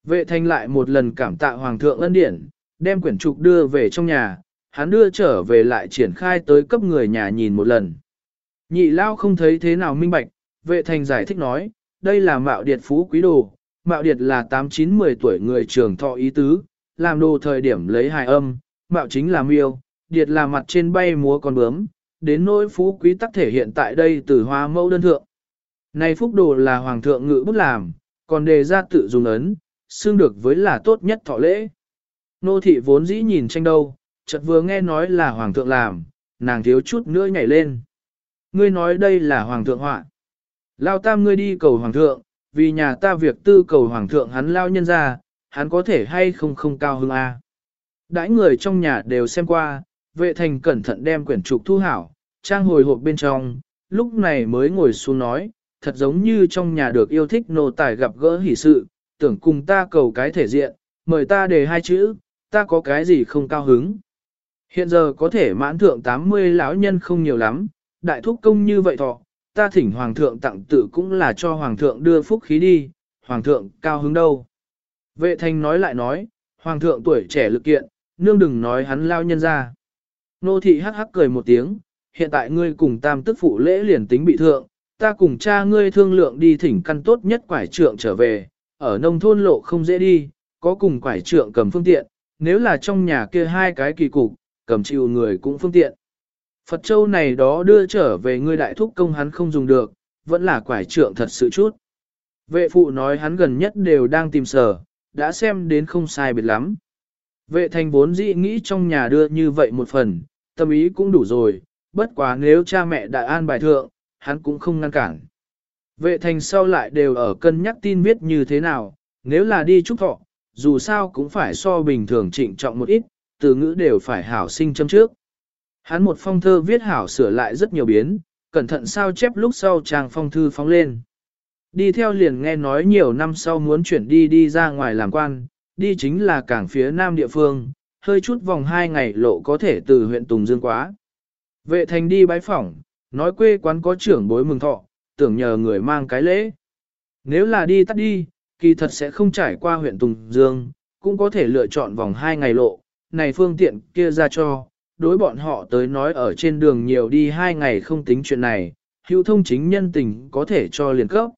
Vệ Thanh lại một lần cảm tạ hoàng thượng ân điển, đem quyển trục đưa về trong nhà, hắn đưa trở về lại triển khai tới cấp người nhà nhìn một lần. Nhị lao không thấy thế nào minh bạch, vệ thành giải thích nói, đây là mạo điệt phú quý đồ, mạo điệt là 8-9-10 tuổi người trường thọ ý tứ, làm đồ thời điểm lấy hài âm, mạo chính là miêu, điệt là mặt trên bay múa con bướm, đến nỗi phú quý tắc thể hiện tại đây từ hoa mẫu đơn thượng. Này phúc đồ là hoàng thượng ngự bút làm, còn đề ra tự dùng ấn, xương được với là tốt nhất thọ lễ. Nô thị vốn dĩ nhìn tranh đâu, chợt vừa nghe nói là hoàng thượng làm, nàng thiếu chút nữa nhảy lên. Ngươi nói đây là hoàng thượng họa. Lao tam ngươi đi cầu hoàng thượng, vì nhà ta việc tư cầu hoàng thượng hắn lao nhân ra, hắn có thể hay không không cao hơn a. À? Đãi người trong nhà đều xem qua, vệ thành cẩn thận đem quyển trục thu hảo, trang hồi hộp bên trong, lúc này mới ngồi xuống nói, thật giống như trong nhà được yêu thích nô tài gặp gỡ hỷ sự, tưởng cùng ta cầu cái thể diện, mời ta đề hai chữ, ta có cái gì không cao hứng. Hiện giờ có thể mãn thượng 80 lão nhân không nhiều lắm, đại thúc công như vậy thọ, ta thỉnh hoàng thượng tặng tự cũng là cho hoàng thượng đưa phúc khí đi, hoàng thượng cao hứng đâu. Vệ thanh nói lại nói, hoàng thượng tuổi trẻ lực kiện, nương đừng nói hắn lao nhân ra. Nô thị hắc hắc cười một tiếng, hiện tại ngươi cùng tam tức phụ lễ liền tính bị thượng, ta cùng cha ngươi thương lượng đi thỉnh căn tốt nhất quải trượng trở về, ở nông thôn lộ không dễ đi, có cùng quải trượng cầm phương tiện, nếu là trong nhà kia hai cái kỳ cục, cầm chịu người cũng phương tiện. Phật châu này đó đưa trở về ngươi đại thúc công hắn không dùng được, vẫn là quải trượng thật sự chút. Vệ phụ nói hắn gần nhất đều đang tìm sở, đã xem đến không sai biệt lắm. Vệ thành vốn dĩ nghĩ trong nhà đưa như vậy một phần, tâm ý cũng đủ rồi, bất quá nếu cha mẹ đại an bài thượng, hắn cũng không ngăn cản. Vệ thành sau lại đều ở cân nhắc tin viết như thế nào, nếu là đi trúc thọ, dù sao cũng phải so bình thường trịnh trọng một ít, từ ngữ đều phải hảo sinh châm trước. Hắn một phong thơ viết hảo sửa lại rất nhiều biến, cẩn thận sao chép lúc sau trang phong thư phóng lên. Đi theo liền nghe nói nhiều năm sau muốn chuyển đi đi ra ngoài làm quan, đi chính là cảng phía nam địa phương, hơi chút vòng hai ngày lộ có thể từ huyện Tùng Dương quá. Vệ thành đi bái phỏng, nói quê quán có trưởng bối mừng thọ, tưởng nhờ người mang cái lễ. Nếu là đi tắt đi, kỳ thật sẽ không trải qua huyện Tùng Dương, cũng có thể lựa chọn vòng hai ngày lộ, này phương tiện kia ra cho, đối bọn họ tới nói ở trên đường nhiều đi hai ngày không tính chuyện này, hữu thông chính nhân tình có thể cho liền cấp.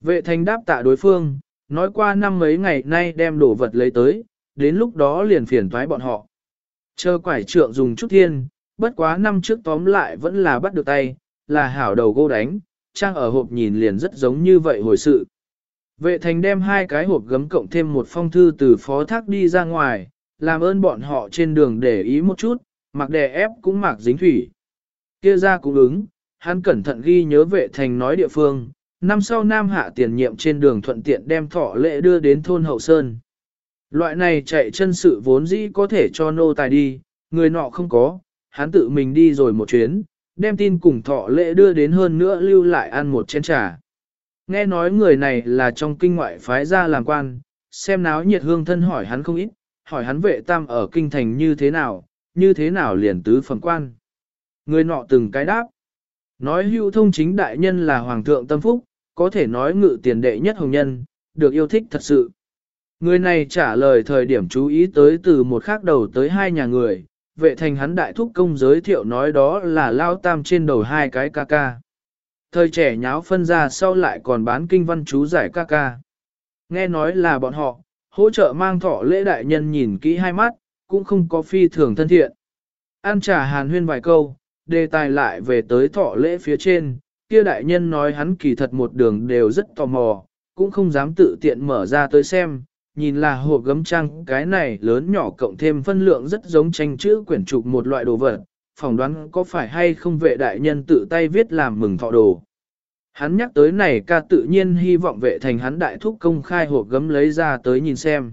Vệ thành đáp tạ đối phương, nói qua năm mấy ngày nay đem đồ vật lấy tới, đến lúc đó liền phiền thoái bọn họ. Chờ quải trượng dùng chút thiên, bất quá năm trước tóm lại vẫn là bắt được tay, là hảo đầu gô đánh, trang ở hộp nhìn liền rất giống như vậy hồi sự. Vệ thành đem hai cái hộp gấm cộng thêm một phong thư từ phó thác đi ra ngoài, làm ơn bọn họ trên đường để ý một chút, mặc đè ép cũng mặc dính thủy. Kia ra cũng ứng, hắn cẩn thận ghi nhớ vệ thành nói địa phương, năm sau Nam Hạ tiền nhiệm trên đường thuận tiện đem thọ lệ đưa đến thôn Hậu Sơn. Loại này chạy chân sự vốn dĩ có thể cho nô tài đi, người nọ không có, hắn tự mình đi rồi một chuyến, đem tin cùng thọ lễ đưa đến hơn nữa lưu lại ăn một chén trà. Nghe nói người này là trong kinh ngoại phái ra làm quan, xem náo nhiệt hương thân hỏi hắn không ít, hỏi hắn vệ tam ở kinh thành như thế nào, như thế nào liền tứ phẩm quan. Người nọ từng cái đáp. Nói hưu thông chính đại nhân là hoàng thượng tâm phúc, có thể nói ngự tiền đệ nhất hồng nhân, được yêu thích thật sự. Người này trả lời thời điểm chú ý tới từ một khác đầu tới hai nhà người, vệ thành hắn đại thúc công giới thiệu nói đó là lao tam trên đầu hai cái ca ca. Thời trẻ nháo phân ra sau lại còn bán kinh văn chú giải ca ca. Nghe nói là bọn họ, hỗ trợ mang thọ lễ đại nhân nhìn kỹ hai mắt, cũng không có phi thường thân thiện. An trả hàn huyên vài câu, đề tài lại về tới thọ lễ phía trên, kia đại nhân nói hắn kỳ thật một đường đều rất tò mò, cũng không dám tự tiện mở ra tới xem, nhìn là hộp gấm trang cái này lớn nhỏ cộng thêm phân lượng rất giống tranh chữ quyển trục một loại đồ vật, phỏng đoán có phải hay không vệ đại nhân tự tay viết làm mừng thọ đồ. Hắn nhắc tới này ca tự nhiên hy vọng vệ thành hắn đại thúc công khai hộp gấm lấy ra tới nhìn xem.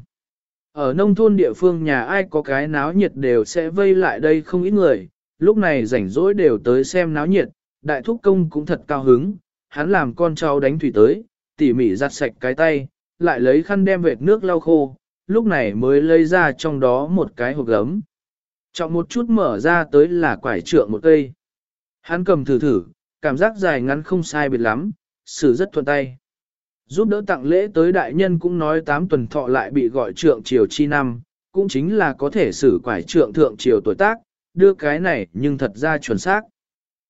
Ở nông thôn địa phương nhà ai có cái náo nhiệt đều sẽ vây lại đây không ít người, lúc này rảnh rỗi đều tới xem náo nhiệt, đại thúc công cũng thật cao hứng, hắn làm con cháu đánh thủy tới, tỉ mỉ giặt sạch cái tay, lại lấy khăn đem vệt nước lau khô, lúc này mới lấy ra trong đó một cái hộp gấm. Chọn một chút mở ra tới là quải trượng một cây. Hắn cầm thử thử, cảm giác dài ngắn không sai biệt lắm, xử rất thuận tay. Giúp đỡ tặng lễ tới đại nhân cũng nói 8 tuần thọ lại bị gọi trượng triều chi năm, cũng chính là có thể xử quải trượng thượng triều tuổi tác, đưa cái này nhưng thật ra chuẩn xác.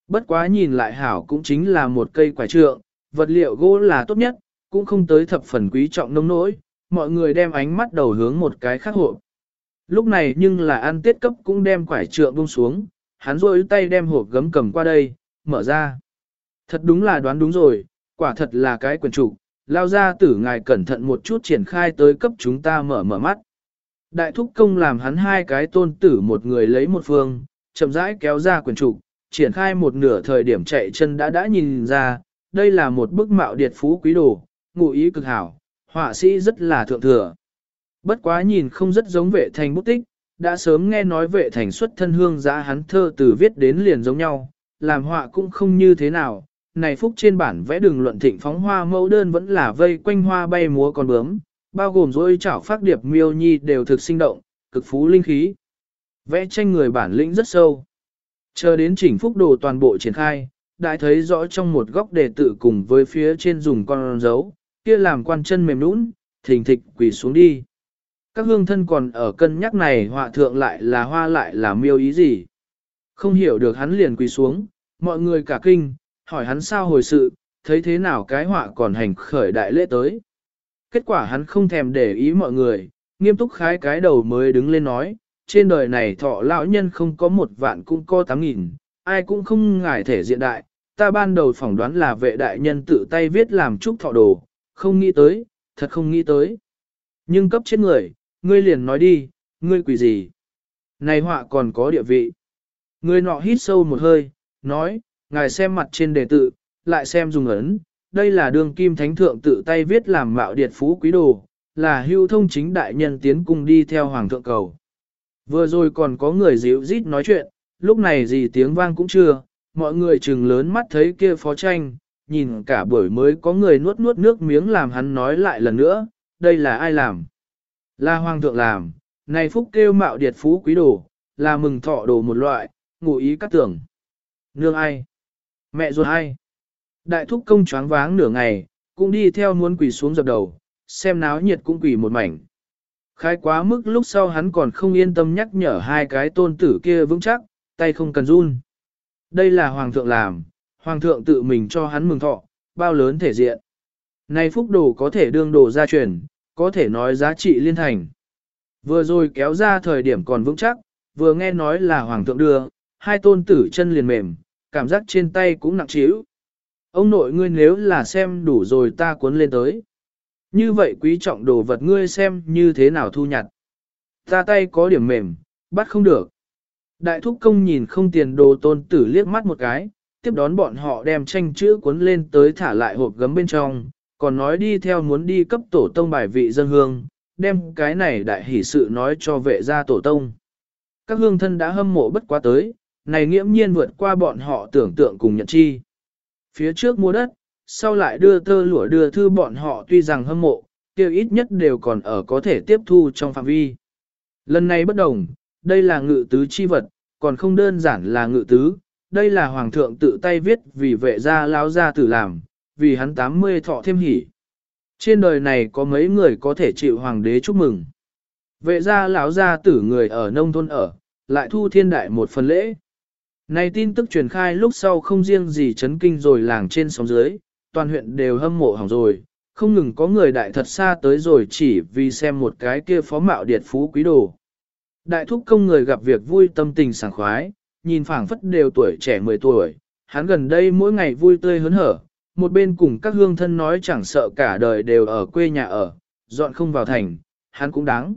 Bất quá nhìn lại hảo cũng chính là một cây quải trượng, vật liệu gỗ là tốt nhất, cũng không tới thập phần quý trọng nông nỗi, mọi người đem ánh mắt đầu hướng một cái khác hộp. Lúc này nhưng là ăn tiết cấp cũng đem quải trượng buông xuống, hắn rôi tay đem hộp gấm cầm qua đây, mở ra. Thật đúng là đoán đúng rồi, quả thật là cái quyền chủ, lao ra tử ngài cẩn thận một chút triển khai tới cấp chúng ta mở mở mắt. Đại thúc công làm hắn hai cái tôn tử một người lấy một phương, chậm rãi kéo ra quyền trục, triển khai một nửa thời điểm chạy chân đã đã nhìn ra, đây là một bức mạo điệt phú quý đồ, ngụ ý cực hảo, họa sĩ rất là thượng thừa. Bất quá nhìn không rất giống vệ thành bút tích, đã sớm nghe nói vệ thành xuất thân hương giã hắn thơ từ viết đến liền giống nhau, làm họa cũng không như thế nào. Này phúc trên bản vẽ đường luận thịnh phóng hoa mẫu đơn vẫn là vây quanh hoa bay múa con bướm, bao gồm dối chảo phát điệp miêu nhi đều thực sinh động, cực phú linh khí. Vẽ tranh người bản lĩnh rất sâu. Chờ đến chỉnh phúc đồ toàn bộ triển khai, đại thấy rõ trong một góc đề tự cùng với phía trên dùng con dấu, kia làm quan chân mềm nũng, thình thịch quỳ xuống đi. Các hương thân còn ở cân nhắc này họa thượng lại là hoa lại là miêu ý gì. Không hiểu được hắn liền quỳ xuống, mọi người cả kinh, hỏi hắn sao hồi sự, thấy thế nào cái họa còn hành khởi đại lễ tới. Kết quả hắn không thèm để ý mọi người, nghiêm túc khái cái đầu mới đứng lên nói, trên đời này thọ lão nhân không có một vạn cũng có tám nghìn, ai cũng không ngại thể diện đại, ta ban đầu phỏng đoán là vệ đại nhân tự tay viết làm chúc thọ đồ, không nghĩ tới, thật không nghĩ tới. Nhưng cấp chết người, ngươi liền nói đi, ngươi quỷ gì? Này họa còn có địa vị. Người nọ hít sâu một hơi, nói, ngài xem mặt trên đề tự, lại xem dùng ấn, đây là đường kim thánh thượng tự tay viết làm mạo điệt phú quý đồ, là hưu thông chính đại nhân tiến cung đi theo hoàng thượng cầu. Vừa rồi còn có người dịu rít nói chuyện, lúc này gì tiếng vang cũng chưa, mọi người chừng lớn mắt thấy kia phó tranh, nhìn cả buổi mới có người nuốt nuốt nước miếng làm hắn nói lại lần nữa, đây là ai làm? Là hoàng thượng làm, này phúc kêu mạo điệt phú quý đồ, là mừng thọ đồ một loại, ngụ ý cắt tưởng. Nương ai? Mẹ ruột ai? Đại thúc công choáng váng nửa ngày, cũng đi theo muốn quỳ xuống dập đầu, xem náo nhiệt cũng quỳ một mảnh. Khai quá mức lúc sau hắn còn không yên tâm nhắc nhở hai cái tôn tử kia vững chắc, tay không cần run. Đây là hoàng thượng làm, hoàng thượng tự mình cho hắn mừng thọ, bao lớn thể diện. Này phúc đồ có thể đương đồ gia truyền, có thể nói giá trị liên thành. Vừa rồi kéo ra thời điểm còn vững chắc, vừa nghe nói là hoàng thượng đưa, hai tôn tử chân liền mềm, cảm giác trên tay cũng nặng trĩu. Ông nội ngươi nếu là xem đủ rồi ta cuốn lên tới. Như vậy quý trọng đồ vật ngươi xem như thế nào thu nhặt. Ta tay có điểm mềm, bắt không được. Đại thúc công nhìn không tiền đồ tôn tử liếc mắt một cái, tiếp đón bọn họ đem tranh chữ cuốn lên tới thả lại hộp gấm bên trong, còn nói đi theo muốn đi cấp tổ tông bài vị dân hương, đem cái này đại hỷ sự nói cho vệ gia tổ tông. Các hương thân đã hâm mộ bất quá tới, này nghiễm nhiên vượt qua bọn họ tưởng tượng cùng nhận chi. Phía trước mua đất, sau lại đưa tơ lụa đưa thư bọn họ tuy rằng hâm mộ, kêu ít nhất đều còn ở có thể tiếp thu trong phạm vi. Lần này bất đồng, đây là ngự tứ chi vật, còn không đơn giản là ngự tứ, đây là hoàng thượng tự tay viết vì vệ gia lão gia tử làm, vì hắn 80 thọ thêm hỉ. Trên đời này có mấy người có thể chịu hoàng đế chúc mừng. Vệ gia lão gia tử người ở nông thôn ở, lại thu thiên đại một phần lễ. Này tin tức truyền khai lúc sau không riêng gì chấn kinh rồi làng trên sóng dưới, toàn huyện đều hâm mộ hỏng rồi, không ngừng có người đại thật xa tới rồi chỉ vì xem một cái kia phó mạo điệt phú quý đồ. Đại thúc công người gặp việc vui tâm tình sảng khoái, nhìn phảng phất đều tuổi trẻ 10 tuổi, hắn gần đây mỗi ngày vui tươi hớn hở, một bên cùng các hương thân nói chẳng sợ cả đời đều ở quê nhà ở, dọn không vào thành, hắn cũng đáng.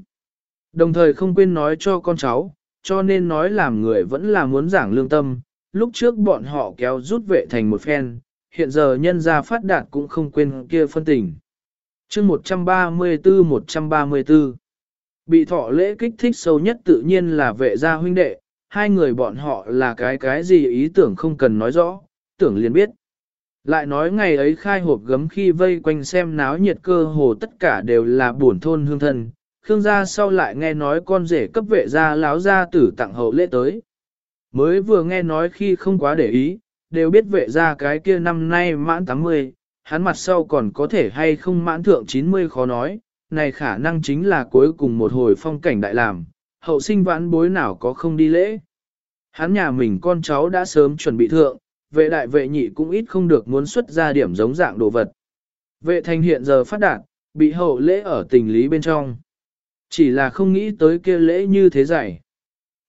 Đồng thời không quên nói cho con cháu, cho nên nói làm người vẫn là muốn giảng lương tâm, lúc trước bọn họ kéo rút vệ thành một phen, hiện giờ nhân gia phát đạt cũng không quên kia phân tình. chương 134-134 Bị thọ lễ kích thích sâu nhất tự nhiên là vệ gia huynh đệ, hai người bọn họ là cái cái gì ý tưởng không cần nói rõ, tưởng liền biết. Lại nói ngày ấy khai hộp gấm khi vây quanh xem náo nhiệt cơ hồ tất cả đều là buồn thôn hương thân, Khương gia sau lại nghe nói con rể cấp vệ gia láo gia tử tặng hậu lễ tới. Mới vừa nghe nói khi không quá để ý, đều biết vệ gia cái kia năm nay mãn 80, hắn mặt sau còn có thể hay không mãn thượng 90 khó nói, này khả năng chính là cuối cùng một hồi phong cảnh đại làm, hậu sinh vãn bối nào có không đi lễ. Hắn nhà mình con cháu đã sớm chuẩn bị thượng, vệ đại vệ nhị cũng ít không được muốn xuất ra điểm giống dạng đồ vật. Vệ thành hiện giờ phát đạt, bị hậu lễ ở tình lý bên trong. Chỉ là không nghĩ tới kia lễ như thế giải.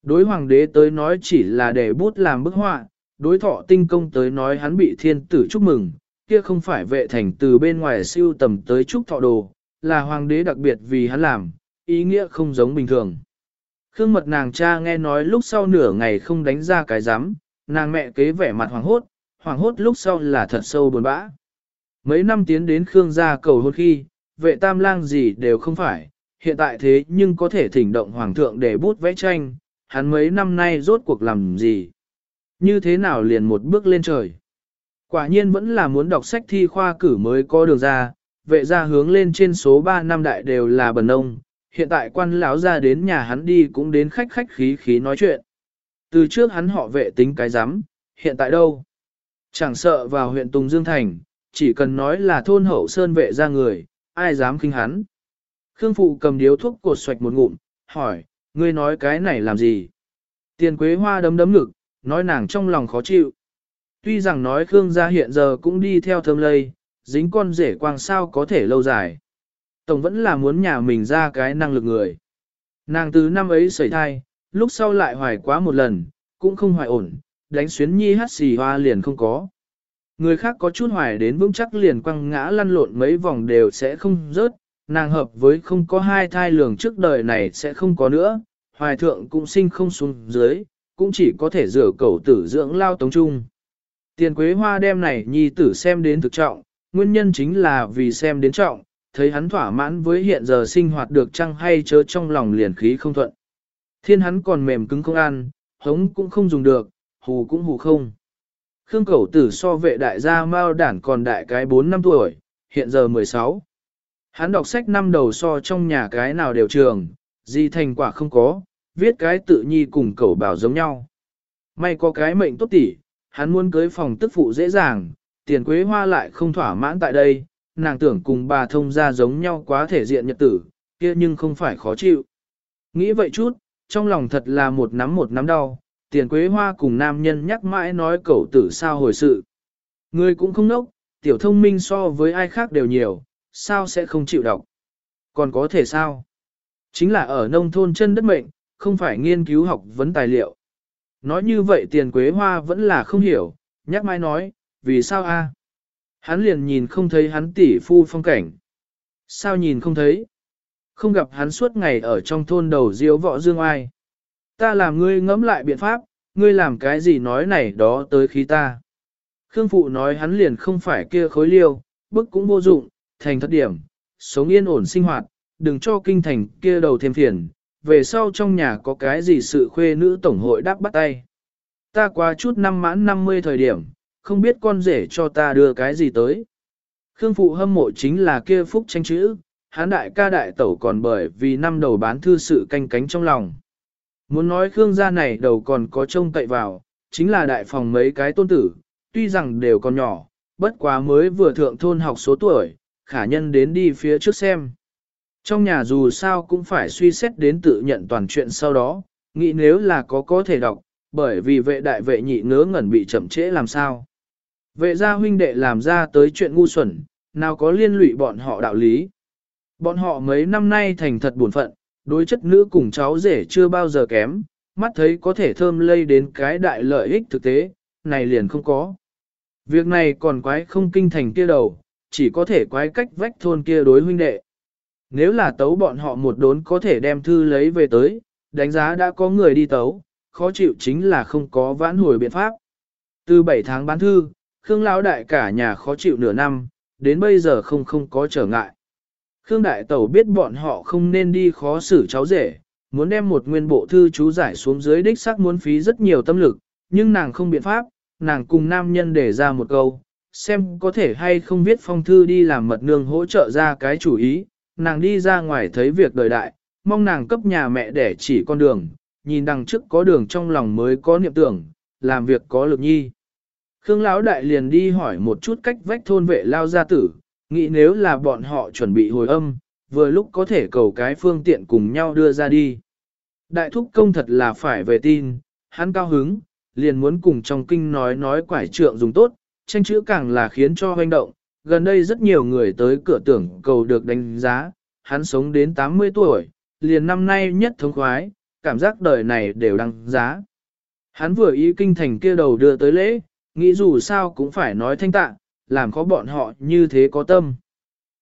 Đối hoàng đế tới nói chỉ là để bút làm bức họa, đối thọ tinh công tới nói hắn bị thiên tử chúc mừng, kia không phải vệ thành từ bên ngoài siêu tầm tới chúc thọ đồ, là hoàng đế đặc biệt vì hắn làm, ý nghĩa không giống bình thường. Khương mật nàng cha nghe nói lúc sau nửa ngày không đánh ra cái giám, nàng mẹ kế vẻ mặt hoàng hốt, hoàng hốt lúc sau là thật sâu buồn bã. Mấy năm tiến đến Khương gia cầu hôn khi, vệ tam lang gì đều không phải, hiện tại thế nhưng có thể thỉnh động hoàng thượng để bút vẽ tranh, hắn mấy năm nay rốt cuộc làm gì? Như thế nào liền một bước lên trời? Quả nhiên vẫn là muốn đọc sách thi khoa cử mới có đường ra, vệ ra hướng lên trên số 3 năm đại đều là bần ông, hiện tại quan lão ra đến nhà hắn đi cũng đến khách khách khí khí nói chuyện. Từ trước hắn họ vệ tính cái giám, hiện tại đâu? Chẳng sợ vào huyện Tùng Dương Thành, chỉ cần nói là thôn hậu sơn vệ ra người, ai dám khinh hắn. Khương Phụ cầm điếu thuốc cột xoạch một ngụm, hỏi, ngươi nói cái này làm gì? Tiền quế hoa đấm đấm ngực, nói nàng trong lòng khó chịu. Tuy rằng nói Khương gia hiện giờ cũng đi theo thơm lây, dính con rể quang sao có thể lâu dài. Tổng vẫn là muốn nhà mình ra cái năng lực người. Nàng từ năm ấy xảy thai, lúc sau lại hoài quá một lần, cũng không hoài ổn, đánh xuyến nhi hát xì hoa liền không có. Người khác có chút hoài đến vững chắc liền quăng ngã lăn lộn mấy vòng đều sẽ không rớt, nàng hợp với không có hai thai lường trước đời này sẽ không có nữa, hoài thượng cũng sinh không xuống dưới, cũng chỉ có thể rửa cầu tử dưỡng lao tống trung. Tiền quế hoa đem này nhi tử xem đến thực trọng, nguyên nhân chính là vì xem đến trọng, thấy hắn thỏa mãn với hiện giờ sinh hoạt được chăng hay chớ trong lòng liền khí không thuận. Thiên hắn còn mềm cứng không ăn, hống cũng không dùng được, hù cũng hù không. Khương Cẩu Tử so vệ đại gia Mao Đản còn đại cái 4 năm tuổi, hiện giờ 16. Hắn đọc sách năm đầu so trong nhà cái nào đều trường, gì thành quả không có, viết cái tự nhi cùng cẩu bảo giống nhau. May có cái mệnh tốt tỉ, hắn muốn cưới phòng tức phụ dễ dàng, tiền quế hoa lại không thỏa mãn tại đây, nàng tưởng cùng bà thông ra giống nhau quá thể diện nhật tử, kia nhưng không phải khó chịu. Nghĩ vậy chút, trong lòng thật là một nắm một nắm đau, tiền quế hoa cùng nam nhân nhắc mãi nói cậu tử sao hồi sự. Người cũng không nốc, tiểu thông minh so với ai khác đều nhiều, sao sẽ không chịu đọc. Còn có thể sao? Chính là ở nông thôn chân đất mệnh, không phải nghiên cứu học vấn tài liệu. Nói như vậy tiền quế hoa vẫn là không hiểu, nhắc mãi nói, vì sao a? Hắn liền nhìn không thấy hắn tỷ phu phong cảnh. Sao nhìn không thấy? Không gặp hắn suốt ngày ở trong thôn đầu diếu võ dương ai. Ta làm ngươi ngẫm lại biện pháp, ngươi làm cái gì nói này đó tới khí ta. Khương Phụ nói hắn liền không phải kia khối liêu, bức cũng vô dụng, thành thất điểm, sống yên ổn sinh hoạt, đừng cho kinh thành kia đầu thêm phiền, về sau trong nhà có cái gì sự khuê nữ tổng hội đáp bắt tay. Ta qua chút năm mãn 50 thời điểm, không biết con rể cho ta đưa cái gì tới. Khương Phụ hâm mộ chính là kia phúc tranh chữ, hán đại ca đại tẩu còn bởi vì năm đầu bán thư sự canh cánh trong lòng. Muốn nói Khương gia này đầu còn có trông cậy vào, chính là đại phòng mấy cái tôn tử, tuy rằng đều còn nhỏ, bất quá mới vừa thượng thôn học số tuổi, khả nhân đến đi phía trước xem. Trong nhà dù sao cũng phải suy xét đến tự nhận toàn chuyện sau đó, nghĩ nếu là có có thể đọc, bởi vì vệ đại vệ nhị ngớ ngẩn bị chậm trễ làm sao. Vệ gia huynh đệ làm ra tới chuyện ngu xuẩn, nào có liên lụy bọn họ đạo lý. Bọn họ mấy năm nay thành thật buồn phận, đối chất nữ cùng cháu rể chưa bao giờ kém, mắt thấy có thể thơm lây đến cái đại lợi ích thực tế, này liền không có. Việc này còn quái không kinh thành kia đầu, chỉ có thể quái cách vách thôn kia đối huynh đệ. Nếu là tấu bọn họ một đốn có thể đem thư lấy về tới, đánh giá đã có người đi tấu, khó chịu chính là không có vãn hồi biện pháp. Từ 7 tháng bán thư, Khương Lão Đại cả nhà khó chịu nửa năm, đến bây giờ không không có trở ngại. Khương Đại Tẩu biết bọn họ không nên đi khó xử cháu rể, muốn đem một nguyên bộ thư chú giải xuống dưới đích xác muốn phí rất nhiều tâm lực, nhưng nàng không biện pháp, nàng cùng nam nhân để ra một câu, xem có thể hay không viết phong thư đi làm mật nương hỗ trợ ra cái chủ ý, nàng đi ra ngoài thấy việc đời đại, mong nàng cấp nhà mẹ để chỉ con đường, nhìn đằng trước có đường trong lòng mới có niệm tưởng, làm việc có lực nhi. Khương Lão Đại liền đi hỏi một chút cách vách thôn vệ lao gia tử, nghĩ nếu là bọn họ chuẩn bị hồi âm, vừa lúc có thể cầu cái phương tiện cùng nhau đưa ra đi. Đại thúc công thật là phải về tin, hắn cao hứng, liền muốn cùng trong kinh nói nói quải trượng dùng tốt, tranh chữ càng là khiến cho hoành động. Gần đây rất nhiều người tới cửa tưởng cầu được đánh giá, hắn sống đến 80 tuổi, liền năm nay nhất thống khoái, cảm giác đời này đều đăng giá. Hắn vừa ý kinh thành kia đầu đưa tới lễ, nghĩ dù sao cũng phải nói thanh tạ, làm khó bọn họ như thế có tâm.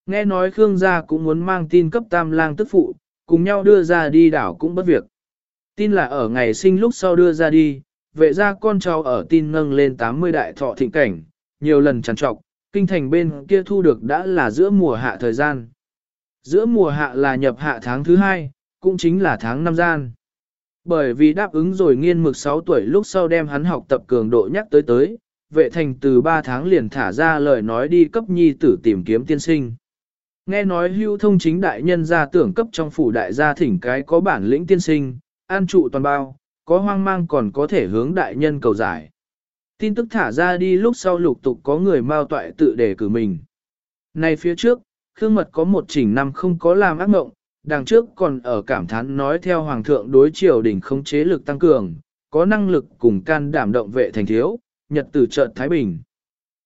Nghe nói Khương gia cũng muốn mang tin cấp tam lang tức phụ, cùng nhau đưa ra đi đảo cũng bất việc. Tin là ở ngày sinh lúc sau đưa ra đi, vệ ra con cháu ở tin nâng lên 80 đại thọ thịnh cảnh, nhiều lần trằn trọc, kinh thành bên kia thu được đã là giữa mùa hạ thời gian. Giữa mùa hạ là nhập hạ tháng thứ hai, cũng chính là tháng năm gian. Bởi vì đáp ứng rồi nghiên mực 6 tuổi lúc sau đem hắn học tập cường độ nhắc tới tới, vệ thành từ 3 tháng liền thả ra lời nói đi cấp nhi tử tìm kiếm tiên sinh. Nghe nói hưu thông chính đại nhân ra tưởng cấp trong phủ đại gia thỉnh cái có bản lĩnh tiên sinh, an trụ toàn bao, có hoang mang còn có thể hướng đại nhân cầu giải. Tin tức thả ra đi lúc sau lục tục có người mau toại tự đề cử mình. Này phía trước, Khương Mật có một chỉnh năm không có làm ác mộng, đằng trước còn ở cảm thán nói theo Hoàng thượng đối triều đỉnh không chế lực tăng cường, có năng lực cùng can đảm động vệ thành thiếu, nhật tử trợn Thái Bình.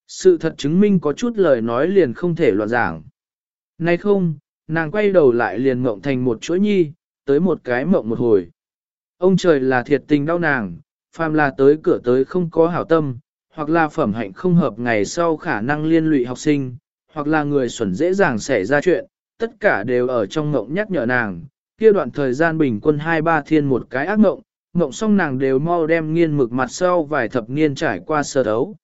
Sự thật chứng minh có chút lời nói liền không thể loạn giảng. Nay không, nàng quay đầu lại liền mộng thành một chuỗi nhi, tới một cái mộng một hồi. Ông trời là thiệt tình đau nàng, phàm là tới cửa tới không có hảo tâm, hoặc là phẩm hạnh không hợp ngày sau khả năng liên lụy học sinh, hoặc là người xuẩn dễ dàng xảy ra chuyện, tất cả đều ở trong ngộng nhắc nhở nàng, kia đoạn thời gian bình quân hai ba thiên một cái ác ngộng, ngộng xong nàng đều mau đem nghiên mực mặt sau vài thập niên trải qua sơ đấu.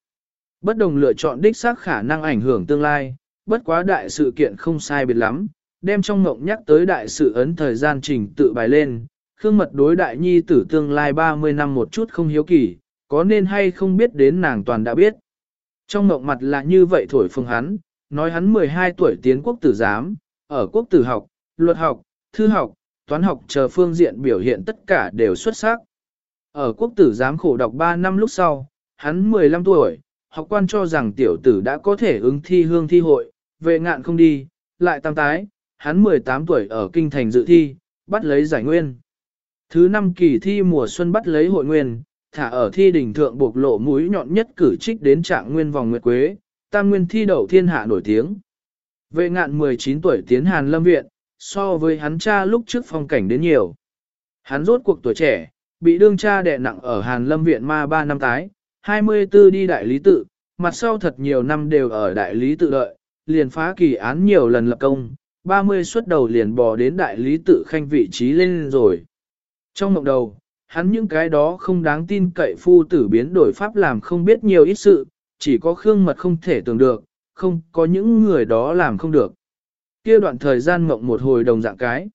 Bất đồng lựa chọn đích xác khả năng ảnh hưởng tương lai, bất quá đại sự kiện không sai biệt lắm, đem trong ngộng nhắc tới đại sự ấn thời gian trình tự bài lên, Khương Mật đối đại nhi tử tương lai 30 năm một chút không hiếu kỳ, có nên hay không biết đến nàng toàn đã biết. Trong ngộng mặt là như vậy thổi phương hắn, nói hắn 12 tuổi tiến quốc tử giám, ở quốc tử học, luật học, thư học, toán học chờ phương diện biểu hiện tất cả đều xuất sắc. Ở quốc tử giám khổ đọc 3 năm lúc sau, hắn 15 tuổi, học quan cho rằng tiểu tử đã có thể ứng thi hương thi hội, về ngạn không đi, lại tam tái, hắn 18 tuổi ở kinh thành dự thi, bắt lấy giải nguyên. Thứ năm kỳ thi mùa xuân bắt lấy hội nguyên, thả ở thi đỉnh thượng bộc lộ mũi nhọn nhất cử trích đến trạng nguyên vòng nguyệt quế, tam nguyên thi đậu thiên hạ nổi tiếng. Vệ ngạn 19 tuổi tiến Hàn Lâm Viện, so với hắn cha lúc trước phong cảnh đến nhiều. Hắn rốt cuộc tuổi trẻ, bị đương cha đè nặng ở Hàn Lâm Viện ma 3 năm tái, 24 đi đại lý tự, mặt sau thật nhiều năm đều ở đại lý tự đợi, liền phá kỳ án nhiều lần lập công, 30 xuất đầu liền bò đến đại lý tự khanh vị trí lên rồi. Trong mộng đầu, hắn những cái đó không đáng tin cậy phu tử biến đổi pháp làm không biết nhiều ít sự, chỉ có Khương Mật không thể tưởng được, không có những người đó làm không được. Kia đoạn thời gian mộng một hồi đồng dạng cái.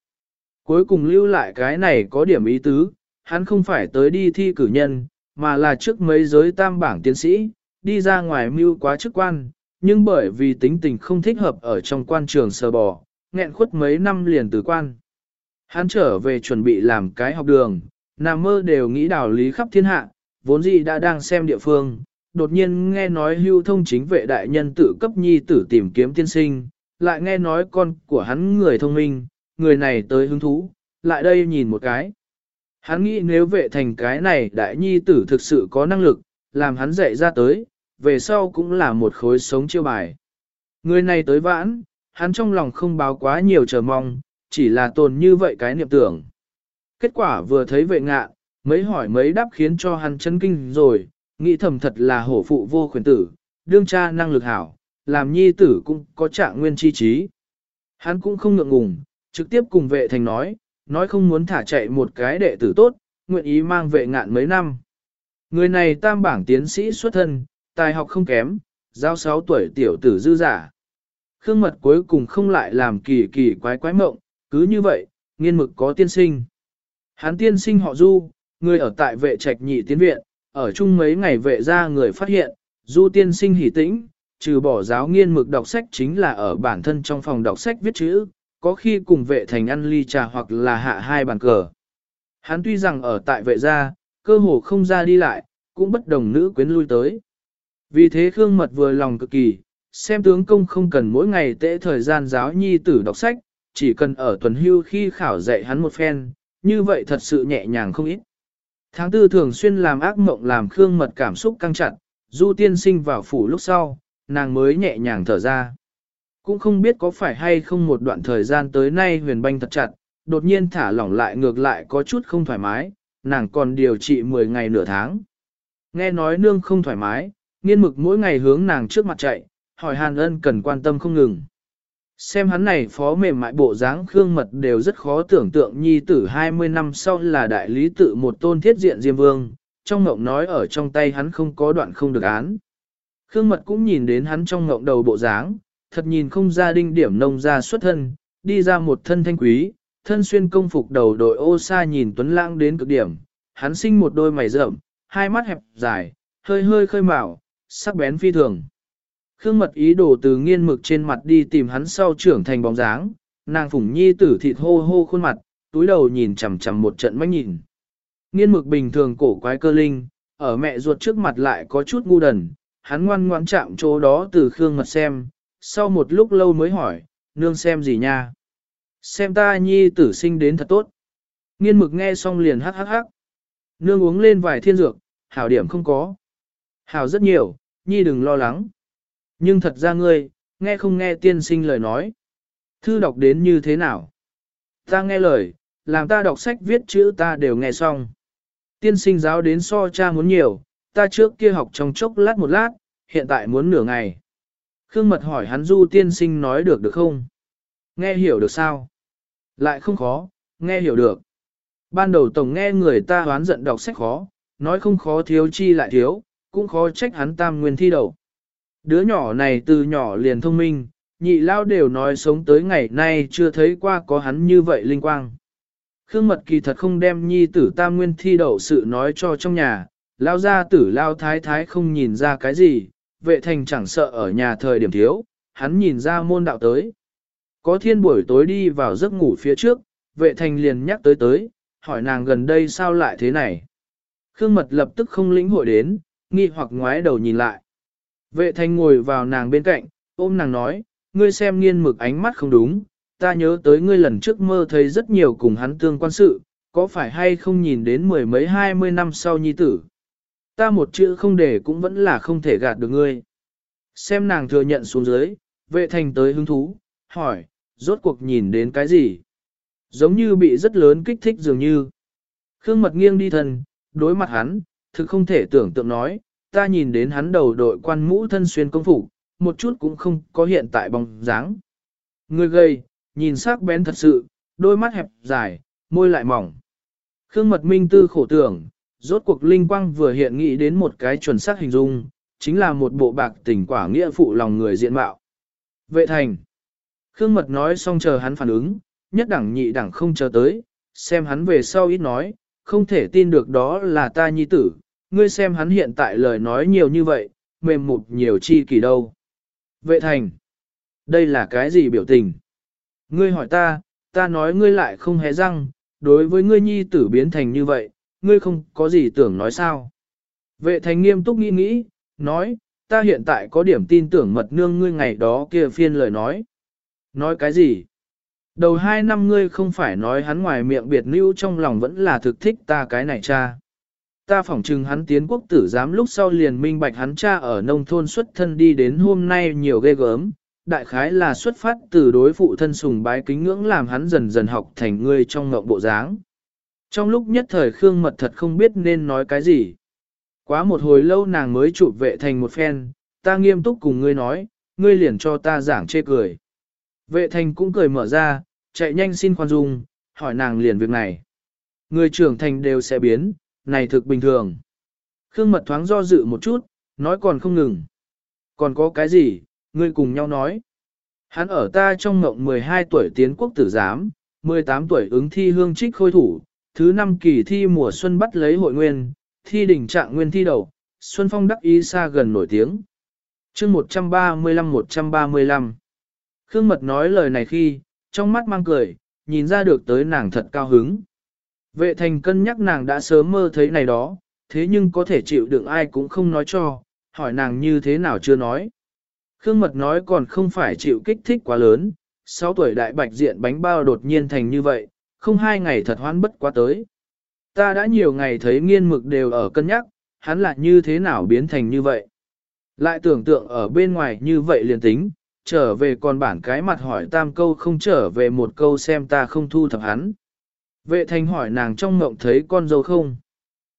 Cuối cùng lưu lại cái này có điểm ý tứ, hắn không phải tới đi thi cử nhân, mà là trước mấy giới tam bảng tiến sĩ, đi ra ngoài mưu quá chức quan, nhưng bởi vì tính tình không thích hợp ở trong quan trường sờ bò, nghẹn khuất mấy năm liền từ quan. Hắn trở về chuẩn bị làm cái học đường, nằm mơ đều nghĩ đảo lý khắp thiên hạ, vốn gì đã đang xem địa phương, đột nhiên nghe nói hưu thông chính vệ đại nhân tự cấp nhi tử tìm kiếm tiên sinh, lại nghe nói con của hắn người thông minh, người này tới hứng thú, lại đây nhìn một cái. Hắn nghĩ nếu vệ thành cái này đại nhi tử thực sự có năng lực, làm hắn dạy ra tới, về sau cũng là một khối sống chiêu bài. Người này tới vãn, hắn trong lòng không báo quá nhiều chờ mong, chỉ là tồn như vậy cái niệm tưởng. Kết quả vừa thấy vệ ngạ, mấy hỏi mấy đáp khiến cho hắn chấn kinh rồi, nghĩ thầm thật là hổ phụ vô khuyến tử, đương cha năng lực hảo, làm nhi tử cũng có trạng nguyên chi trí. Hắn cũng không ngượng ngùng, trực tiếp cùng vệ thành nói, nói không muốn thả chạy một cái đệ tử tốt, nguyện ý mang vệ ngạn mấy năm. Người này tam bảng tiến sĩ xuất thân, tài học không kém, giao 6 tuổi tiểu tử dư giả. Khương mật cuối cùng không lại làm kỳ kỳ quái quái mộng, cứ như vậy, nghiên mực có tiên sinh. Hắn tiên sinh họ Du, người ở tại vệ trạch nhị tiến viện, ở chung mấy ngày vệ ra người phát hiện, Du tiên sinh hỉ tĩnh, trừ bỏ giáo nghiên mực đọc sách chính là ở bản thân trong phòng đọc sách viết chữ, có khi cùng vệ thành ăn ly trà hoặc là hạ hai bàn cờ. Hắn tuy rằng ở tại vệ gia, cơ hồ không ra đi lại, cũng bất đồng nữ quyến lui tới. Vì thế Khương Mật vừa lòng cực kỳ, xem tướng công không cần mỗi ngày tễ thời gian giáo nhi tử đọc sách, chỉ cần ở tuần hưu khi khảo dạy hắn một phen, như vậy thật sự nhẹ nhàng không ít. Tháng tư thường xuyên làm ác mộng làm Khương Mật cảm xúc căng chặt, du tiên sinh vào phủ lúc sau, nàng mới nhẹ nhàng thở ra. Cũng không biết có phải hay không một đoạn thời gian tới nay huyền banh thật chặt, đột nhiên thả lỏng lại ngược lại có chút không thoải mái, nàng còn điều trị 10 ngày nửa tháng. Nghe nói nương không thoải mái, nghiên mực mỗi ngày hướng nàng trước mặt chạy, hỏi hàn ân cần quan tâm không ngừng. Xem hắn này phó mềm mại bộ dáng khương mật đều rất khó tưởng tượng nhi tử 20 năm sau là đại lý tự một tôn thiết diện diêm vương, trong ngộng nói ở trong tay hắn không có đoạn không được án. Khương mật cũng nhìn đến hắn trong ngộng đầu bộ dáng, thật nhìn không ra đinh điểm nông ra xuất thân, đi ra một thân thanh quý, thân xuyên công phục đầu đội ô sa nhìn tuấn lãng đến cực điểm, hắn sinh một đôi mày rậm, hai mắt hẹp dài, hơi hơi khơi mạo, sắc bén phi thường. Khương mật ý đồ từ nghiên mực trên mặt đi tìm hắn sau trưởng thành bóng dáng, nàng phủng nhi tử thịt hô hô khuôn mặt, túi đầu nhìn chằm chằm một trận mách nhìn. Nghiên mực bình thường cổ quái cơ linh, ở mẹ ruột trước mặt lại có chút ngu đần, hắn ngoan ngoãn chạm chỗ đó từ Khương mật xem, sau một lúc lâu mới hỏi, nương xem gì nha? Xem ta nhi tử sinh đến thật tốt. Nghiên mực nghe xong liền hắc hắc hắc. Nương uống lên vài thiên dược, hảo điểm không có. Hảo rất nhiều, nhi đừng lo lắng. Nhưng thật ra ngươi, nghe không nghe tiên sinh lời nói. Thư đọc đến như thế nào? Ta nghe lời, làm ta đọc sách viết chữ ta đều nghe xong. Tiên sinh giáo đến so cha muốn nhiều, ta trước kia học trong chốc lát một lát, hiện tại muốn nửa ngày. Khương Mật hỏi hắn Du tiên sinh nói được được không? Nghe hiểu được sao? Lại không khó, nghe hiểu được. Ban đầu tổng nghe người ta hoán giận đọc sách khó, nói không khó thiếu chi lại thiếu, cũng khó trách hắn tam nguyên thi đầu. Đứa nhỏ này từ nhỏ liền thông minh, nhị lao đều nói sống tới ngày nay chưa thấy qua có hắn như vậy linh quang. Khương mật kỳ thật không đem nhi tử tam nguyên thi đậu sự nói cho trong nhà, lao gia tử lao thái thái không nhìn ra cái gì, vệ thành chẳng sợ ở nhà thời điểm thiếu, hắn nhìn ra môn đạo tới. Có thiên buổi tối đi vào giấc ngủ phía trước, vệ thành liền nhắc tới tới, hỏi nàng gần đây sao lại thế này. Khương mật lập tức không lĩnh hội đến, nghi hoặc ngoái đầu nhìn lại. Vệ Thanh ngồi vào nàng bên cạnh, ôm nàng nói, ngươi xem nghiên mực ánh mắt không đúng, ta nhớ tới ngươi lần trước mơ thấy rất nhiều cùng hắn tương quan sự, có phải hay không nhìn đến mười mấy hai mươi năm sau nhi tử. Ta một chữ không để cũng vẫn là không thể gạt được ngươi. Xem nàng thừa nhận xuống dưới, vệ thành tới hứng thú, hỏi, rốt cuộc nhìn đến cái gì? Giống như bị rất lớn kích thích dường như. Khương mật nghiêng đi thân, đối mặt hắn, thực không thể tưởng tượng nói, ta nhìn đến hắn đầu đội quan mũ thân xuyên công phủ, một chút cũng không có hiện tại bóng dáng. Người gầy, nhìn sắc bén thật sự, đôi mắt hẹp dài, môi lại mỏng. Khương mật minh tư khổ tưởng, rốt cuộc linh quang vừa hiện nghĩ đến một cái chuẩn xác hình dung, chính là một bộ bạc tình quả nghĩa phụ lòng người diện mạo. Vệ thành. Khương mật nói xong chờ hắn phản ứng, nhất đẳng nhị đẳng không chờ tới, xem hắn về sau ít nói, không thể tin được đó là ta nhi tử, ngươi xem hắn hiện tại lời nói nhiều như vậy, mềm mụt nhiều chi kỳ đâu. Vệ thành, đây là cái gì biểu tình? Ngươi hỏi ta, ta nói ngươi lại không hé răng, đối với ngươi nhi tử biến thành như vậy, ngươi không có gì tưởng nói sao. Vệ thành nghiêm túc nghĩ nghĩ, nói, ta hiện tại có điểm tin tưởng mật nương ngươi ngày đó kia phiên lời nói. Nói cái gì? Đầu hai năm ngươi không phải nói hắn ngoài miệng biệt lưu trong lòng vẫn là thực thích ta cái này cha. Ta phỏng chừng hắn tiến quốc tử giám lúc sau liền minh bạch hắn cha ở nông thôn xuất thân đi đến hôm nay nhiều ghê gớm, đại khái là xuất phát từ đối phụ thân sùng bái kính ngưỡng làm hắn dần dần học thành người trong ngộng bộ dáng. Trong lúc nhất thời Khương Mật thật không biết nên nói cái gì. Quá một hồi lâu nàng mới chụp vệ thành một phen, ta nghiêm túc cùng ngươi nói, ngươi liền cho ta giảng chê cười. Vệ thành cũng cười mở ra, chạy nhanh xin khoan dung, hỏi nàng liền việc này. Người trưởng thành đều sẽ biến, này thực bình thường. Khương mật thoáng do dự một chút, nói còn không ngừng. Còn có cái gì, ngươi cùng nhau nói. Hắn ở ta trong ngộng 12 tuổi tiến quốc tử giám, 18 tuổi ứng thi hương trích khôi thủ, thứ năm kỳ thi mùa xuân bắt lấy hội nguyên, thi đỉnh trạng nguyên thi đầu, Xuân Phong đắc ý xa gần nổi tiếng. chương 135-135 Khương Mật nói lời này khi, trong mắt mang cười, nhìn ra được tới nàng thật cao hứng. Vệ thành cân nhắc nàng đã sớm mơ thấy này đó, thế nhưng có thể chịu đựng ai cũng không nói cho, hỏi nàng như thế nào chưa nói. Khương Mật nói còn không phải chịu kích thích quá lớn, 6 tuổi đại bạch diện bánh bao đột nhiên thành như vậy, không hai ngày thật hoan bất quá tới. Ta đã nhiều ngày thấy nghiên mực đều ở cân nhắc, hắn là như thế nào biến thành như vậy. Lại tưởng tượng ở bên ngoài như vậy liền tính, trở về còn bản cái mặt hỏi tam câu không trở về một câu xem ta không thu thập hắn. Vệ thành hỏi nàng trong mộng thấy con dâu không.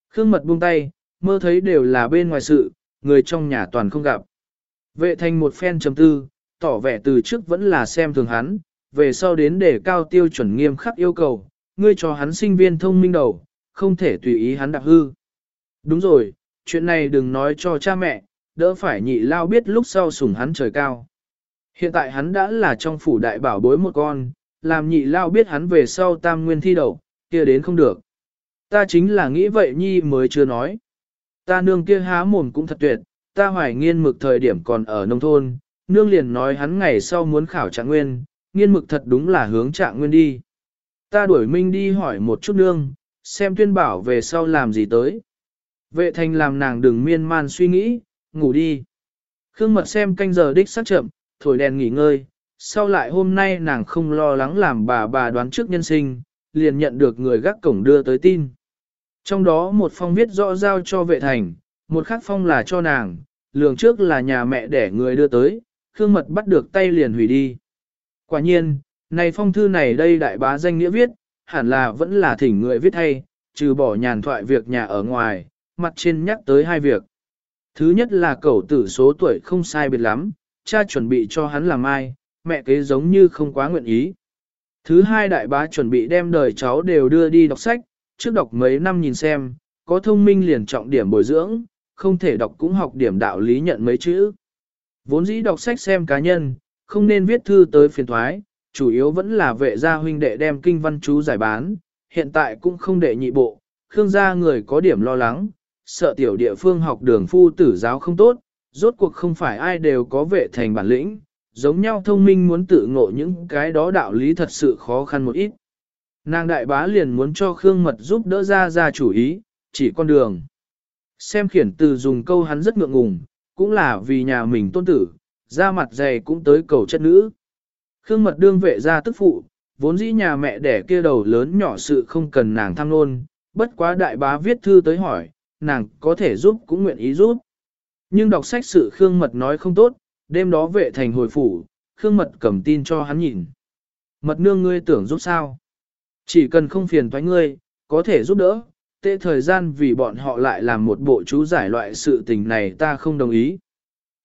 Khương mật buông tay, mơ thấy đều là bên ngoài sự, người trong nhà toàn không gặp. Vệ thành một phen trầm tư, tỏ vẻ từ trước vẫn là xem thường hắn, về sau đến để cao tiêu chuẩn nghiêm khắc yêu cầu, ngươi cho hắn sinh viên thông minh đầu, không thể tùy ý hắn đạp hư. Đúng rồi, chuyện này đừng nói cho cha mẹ, đỡ phải nhị lao biết lúc sau sủng hắn trời cao. Hiện tại hắn đã là trong phủ đại bảo bối một con, làm nhị lao biết hắn về sau tam nguyên thi đầu, kia đến không được. Ta chính là nghĩ vậy nhi mới chưa nói. Ta nương kia há mồm cũng thật tuyệt, ta hoài nghiên mực thời điểm còn ở nông thôn, nương liền nói hắn ngày sau muốn khảo trạng nguyên, nghiên mực thật đúng là hướng trạng nguyên đi. Ta đuổi minh đi hỏi một chút nương, xem tuyên bảo về sau làm gì tới. Vệ thành làm nàng đừng miên man suy nghĩ, ngủ đi. Khương mật xem canh giờ đích sắc chậm, thổi đèn nghỉ ngơi, sau lại hôm nay nàng không lo lắng làm bà bà đoán trước nhân sinh, liền nhận được người gác cổng đưa tới tin. Trong đó một phong viết rõ giao cho vệ thành, một khác phong là cho nàng, lường trước là nhà mẹ để người đưa tới, Khương Mật bắt được tay liền hủy đi. Quả nhiên, này phong thư này đây đại bá danh nghĩa viết, hẳn là vẫn là thỉnh người viết hay, trừ bỏ nhàn thoại việc nhà ở ngoài, mặt trên nhắc tới hai việc. Thứ nhất là cậu tử số tuổi không sai biệt lắm, cha chuẩn bị cho hắn làm ai, mẹ kế giống như không quá nguyện ý. Thứ hai đại bá chuẩn bị đem đời cháu đều đưa đi đọc sách, trước đọc mấy năm nhìn xem, có thông minh liền trọng điểm bồi dưỡng, không thể đọc cũng học điểm đạo lý nhận mấy chữ. Vốn dĩ đọc sách xem cá nhân, không nên viết thư tới phiền thoái, chủ yếu vẫn là vệ gia huynh đệ đem kinh văn chú giải bán, hiện tại cũng không đệ nhị bộ, Khương gia người có điểm lo lắng, sợ tiểu địa phương học đường phu tử giáo không tốt, rốt cuộc không phải ai đều có vệ thành bản lĩnh, giống nhau thông minh muốn tự ngộ những cái đó đạo lý thật sự khó khăn một ít. Nàng đại bá liền muốn cho Khương Mật giúp đỡ ra ra chủ ý, chỉ con đường. Xem khiển từ dùng câu hắn rất ngượng ngùng, cũng là vì nhà mình tôn tử, ra mặt dày cũng tới cầu chất nữ. Khương Mật đương vệ ra tức phụ, vốn dĩ nhà mẹ đẻ kia đầu lớn nhỏ sự không cần nàng tham nôn, bất quá đại bá viết thư tới hỏi, nàng có thể giúp cũng nguyện ý giúp. Nhưng đọc sách sự Khương Mật nói không tốt, đêm đó vệ thành hồi phủ, Khương Mật cầm tin cho hắn nhìn. Mật nương ngươi tưởng giúp sao? Chỉ cần không phiền thoái ngươi, có thể giúp đỡ, tệ thời gian vì bọn họ lại làm một bộ chú giải loại sự tình này ta không đồng ý.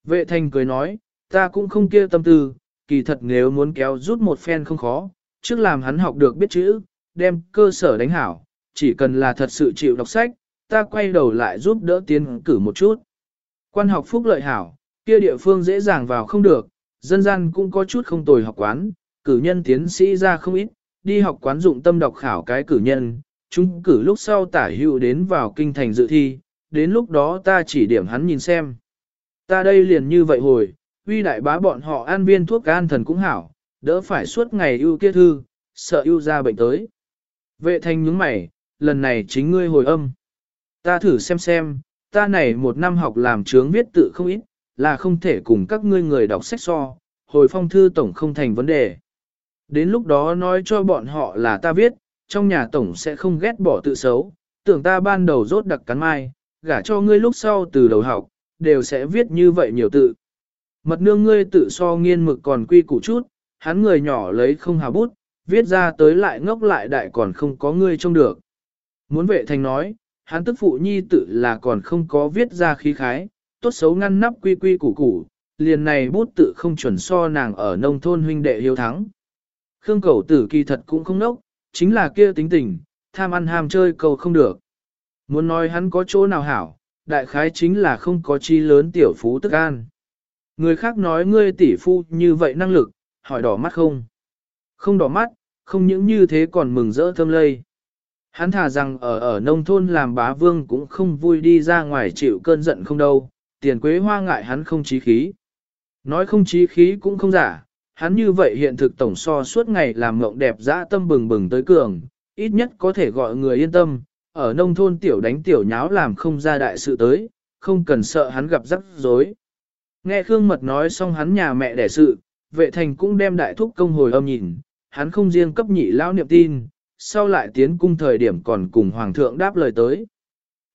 Vệ thành cười nói, ta cũng không kia tâm tư, kỳ thật nếu muốn kéo rút một phen không khó, trước làm hắn học được biết chữ, đem cơ sở đánh hảo, chỉ cần là thật sự chịu đọc sách, ta quay đầu lại giúp đỡ tiến cử một chút. Quan học phúc lợi hảo, kia địa phương dễ dàng vào không được, dân gian cũng có chút không tồi học quán, cử nhân tiến sĩ ra không ít, đi học quán dụng tâm đọc khảo cái cử nhân, chúng cử lúc sau tả hữu đến vào kinh thành dự thi, đến lúc đó ta chỉ điểm hắn nhìn xem. Ta đây liền như vậy hồi, uy đại bá bọn họ an viên thuốc an thần cũng hảo, đỡ phải suốt ngày ưu kia thư, sợ ưu ra bệnh tới. Vệ thanh nhướng mày, lần này chính ngươi hồi âm. Ta thử xem xem, ta này một năm học làm trướng viết tự không ít, là không thể cùng các ngươi người đọc sách so, hồi phong thư tổng không thành vấn đề. Đến lúc đó nói cho bọn họ là ta viết, trong nhà tổng sẽ không ghét bỏ tự xấu, tưởng ta ban đầu rốt đặc cắn mai, gả cho ngươi lúc sau từ đầu học, đều sẽ viết như vậy nhiều tự. Mật nương ngươi tự so nghiên mực còn quy củ chút, hắn người nhỏ lấy không hào bút, viết ra tới lại ngốc lại đại còn không có ngươi trông được. Muốn vệ thành nói, hắn tức phụ nhi tự là còn không có viết ra khí khái, tốt xấu ngăn nắp quy quy củ củ, liền này bút tự không chuẩn so nàng ở nông thôn huynh đệ hiếu thắng. Khương cầu tử kỳ thật cũng không nốc, chính là kia tính tình, tham ăn ham chơi cầu không được. Muốn nói hắn có chỗ nào hảo, đại khái chính là không có chi lớn tiểu phú tức an. Người khác nói ngươi tỷ phu như vậy năng lực, hỏi đỏ mắt không? Không đỏ mắt, không những như thế còn mừng rỡ thơm lây. Hắn thả rằng ở ở nông thôn làm bá vương cũng không vui đi ra ngoài chịu cơn giận không đâu, tiền quế hoa ngại hắn không chí khí. Nói không chí khí cũng không giả, hắn như vậy hiện thực tổng so suốt ngày làm mộng đẹp dã tâm bừng bừng tới cường, ít nhất có thể gọi người yên tâm, ở nông thôn tiểu đánh tiểu nháo làm không ra đại sự tới, không cần sợ hắn gặp rắc rối. Nghe Khương Mật nói xong hắn nhà mẹ đẻ sự, vệ thành cũng đem đại thúc công hồi âm nhìn, hắn không riêng cấp nhị lão niệm tin, sau lại tiến cung thời điểm còn cùng hoàng thượng đáp lời tới.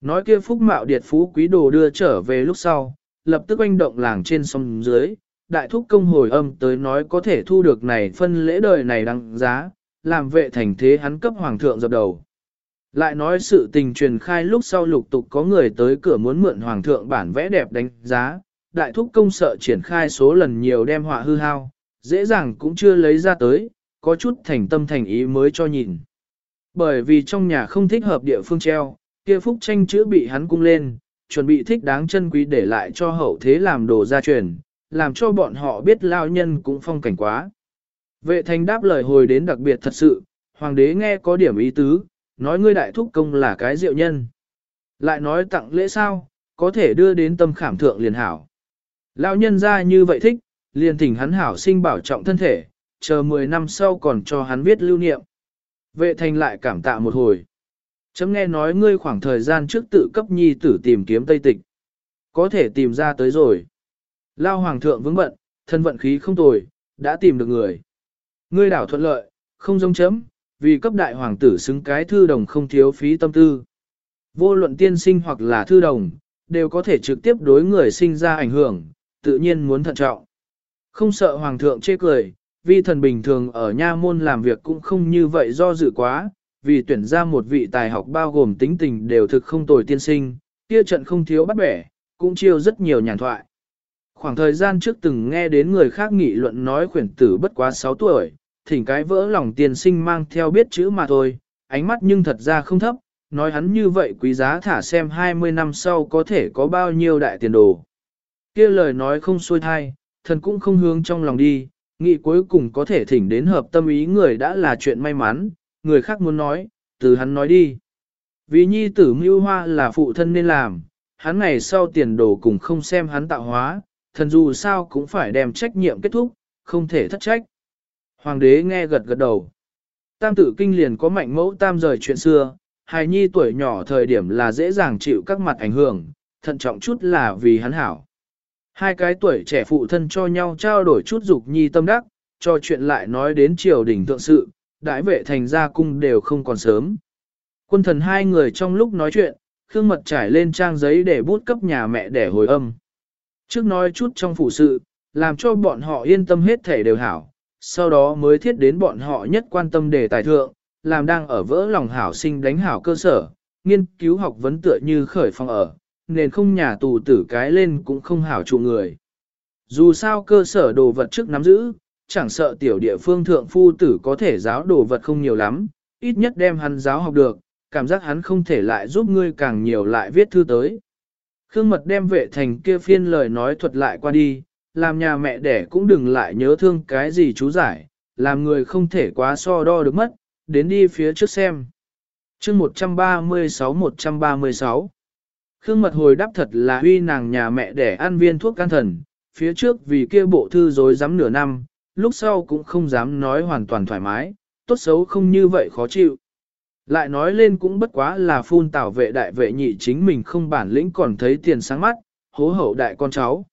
Nói kia phúc mạo điệt phú quý đồ đưa trở về lúc sau, lập tức oanh động làng trên sông dưới, đại thúc công hồi âm tới nói có thể thu được này phân lễ đời này đăng giá, làm vệ thành thế hắn cấp hoàng thượng dập đầu. Lại nói sự tình truyền khai lúc sau lục tục có người tới cửa muốn mượn hoàng thượng bản vẽ đẹp đánh giá, đại thúc công sợ triển khai số lần nhiều đem họa hư hao, dễ dàng cũng chưa lấy ra tới, có chút thành tâm thành ý mới cho nhìn. Bởi vì trong nhà không thích hợp địa phương treo, kia phúc tranh chữ bị hắn cung lên, chuẩn bị thích đáng chân quý để lại cho hậu thế làm đồ gia truyền, làm cho bọn họ biết lao nhân cũng phong cảnh quá. Vệ thành đáp lời hồi đến đặc biệt thật sự, hoàng đế nghe có điểm ý tứ, nói ngươi đại thúc công là cái diệu nhân. Lại nói tặng lễ sao, có thể đưa đến tâm khảm thượng liền hảo. Lão nhân ra như vậy thích, liền thỉnh hắn hảo sinh bảo trọng thân thể, chờ 10 năm sau còn cho hắn viết lưu niệm. Vệ thành lại cảm tạ một hồi. Chấm nghe nói ngươi khoảng thời gian trước tự cấp nhi tử tìm kiếm Tây Tịch. Có thể tìm ra tới rồi. Lao hoàng thượng vững bận, thân vận khí không tồi, đã tìm được người. Ngươi đảo thuận lợi, không giống chấm, vì cấp đại hoàng tử xứng cái thư đồng không thiếu phí tâm tư. Vô luận tiên sinh hoặc là thư đồng, đều có thể trực tiếp đối người sinh ra ảnh hưởng, tự nhiên muốn thận trọng. Không sợ hoàng thượng chê cười, vi thần bình thường ở nha môn làm việc cũng không như vậy do dự quá, vì tuyển ra một vị tài học bao gồm tính tình đều thực không tồi tiên sinh, kia trận không thiếu bắt bẻ, cũng chiêu rất nhiều nhàn thoại. Khoảng thời gian trước từng nghe đến người khác nghị luận nói khuyển tử bất quá 6 tuổi, thỉnh cái vỡ lòng tiền sinh mang theo biết chữ mà thôi, ánh mắt nhưng thật ra không thấp, nói hắn như vậy quý giá thả xem 20 năm sau có thể có bao nhiêu đại tiền đồ. kia lời nói không xuôi thai, thần cũng không hướng trong lòng đi, nghị cuối cùng có thể thỉnh đến hợp tâm ý người đã là chuyện may mắn, người khác muốn nói, từ hắn nói đi. Vì nhi tử mưu hoa là phụ thân nên làm, hắn ngày sau tiền đồ cùng không xem hắn tạo hóa, thần dù sao cũng phải đem trách nhiệm kết thúc, không thể thất trách. Hoàng đế nghe gật gật đầu. Tam tử kinh liền có mạnh mẫu tam rời chuyện xưa, hài nhi tuổi nhỏ thời điểm là dễ dàng chịu các mặt ảnh hưởng, thận trọng chút là vì hắn hảo. Hai cái tuổi trẻ phụ thân cho nhau trao đổi chút dục nhi tâm đắc, cho chuyện lại nói đến triều đình thượng sự, đại vệ thành ra cung đều không còn sớm. Quân thần hai người trong lúc nói chuyện, Khương Mật trải lên trang giấy để bút cấp nhà mẹ để hồi âm. Trước nói chút trong phủ sự, làm cho bọn họ yên tâm hết thể đều hảo, sau đó mới thiết đến bọn họ nhất quan tâm đề tài thượng, làm đang ở vỡ lòng hảo sinh đánh hảo cơ sở, nghiên cứu học vấn tựa như khởi phong ở, nên không nhà tù tử cái lên cũng không hảo trụ người. Dù sao cơ sở đồ vật trước nắm giữ, chẳng sợ tiểu địa phương thượng phu tử có thể giáo đồ vật không nhiều lắm, ít nhất đem hắn giáo học được, cảm giác hắn không thể lại giúp ngươi càng nhiều lại viết thư tới. Khương mật đem vệ thành kia phiên lời nói thuật lại qua đi, làm nhà mẹ đẻ cũng đừng lại nhớ thương cái gì chú giải, làm người không thể quá so đo được mất, đến đi phía trước xem. chương 136-136 Khương mật hồi đáp thật là huy nàng nhà mẹ đẻ ăn viên thuốc can thần, phía trước vì kia bộ thư dối dám nửa năm, lúc sau cũng không dám nói hoàn toàn thoải mái, tốt xấu không như vậy khó chịu. Lại nói lên cũng bất quá là phun tảo vệ đại vệ nhị chính mình không bản lĩnh còn thấy tiền sáng mắt, hố hậu đại con cháu.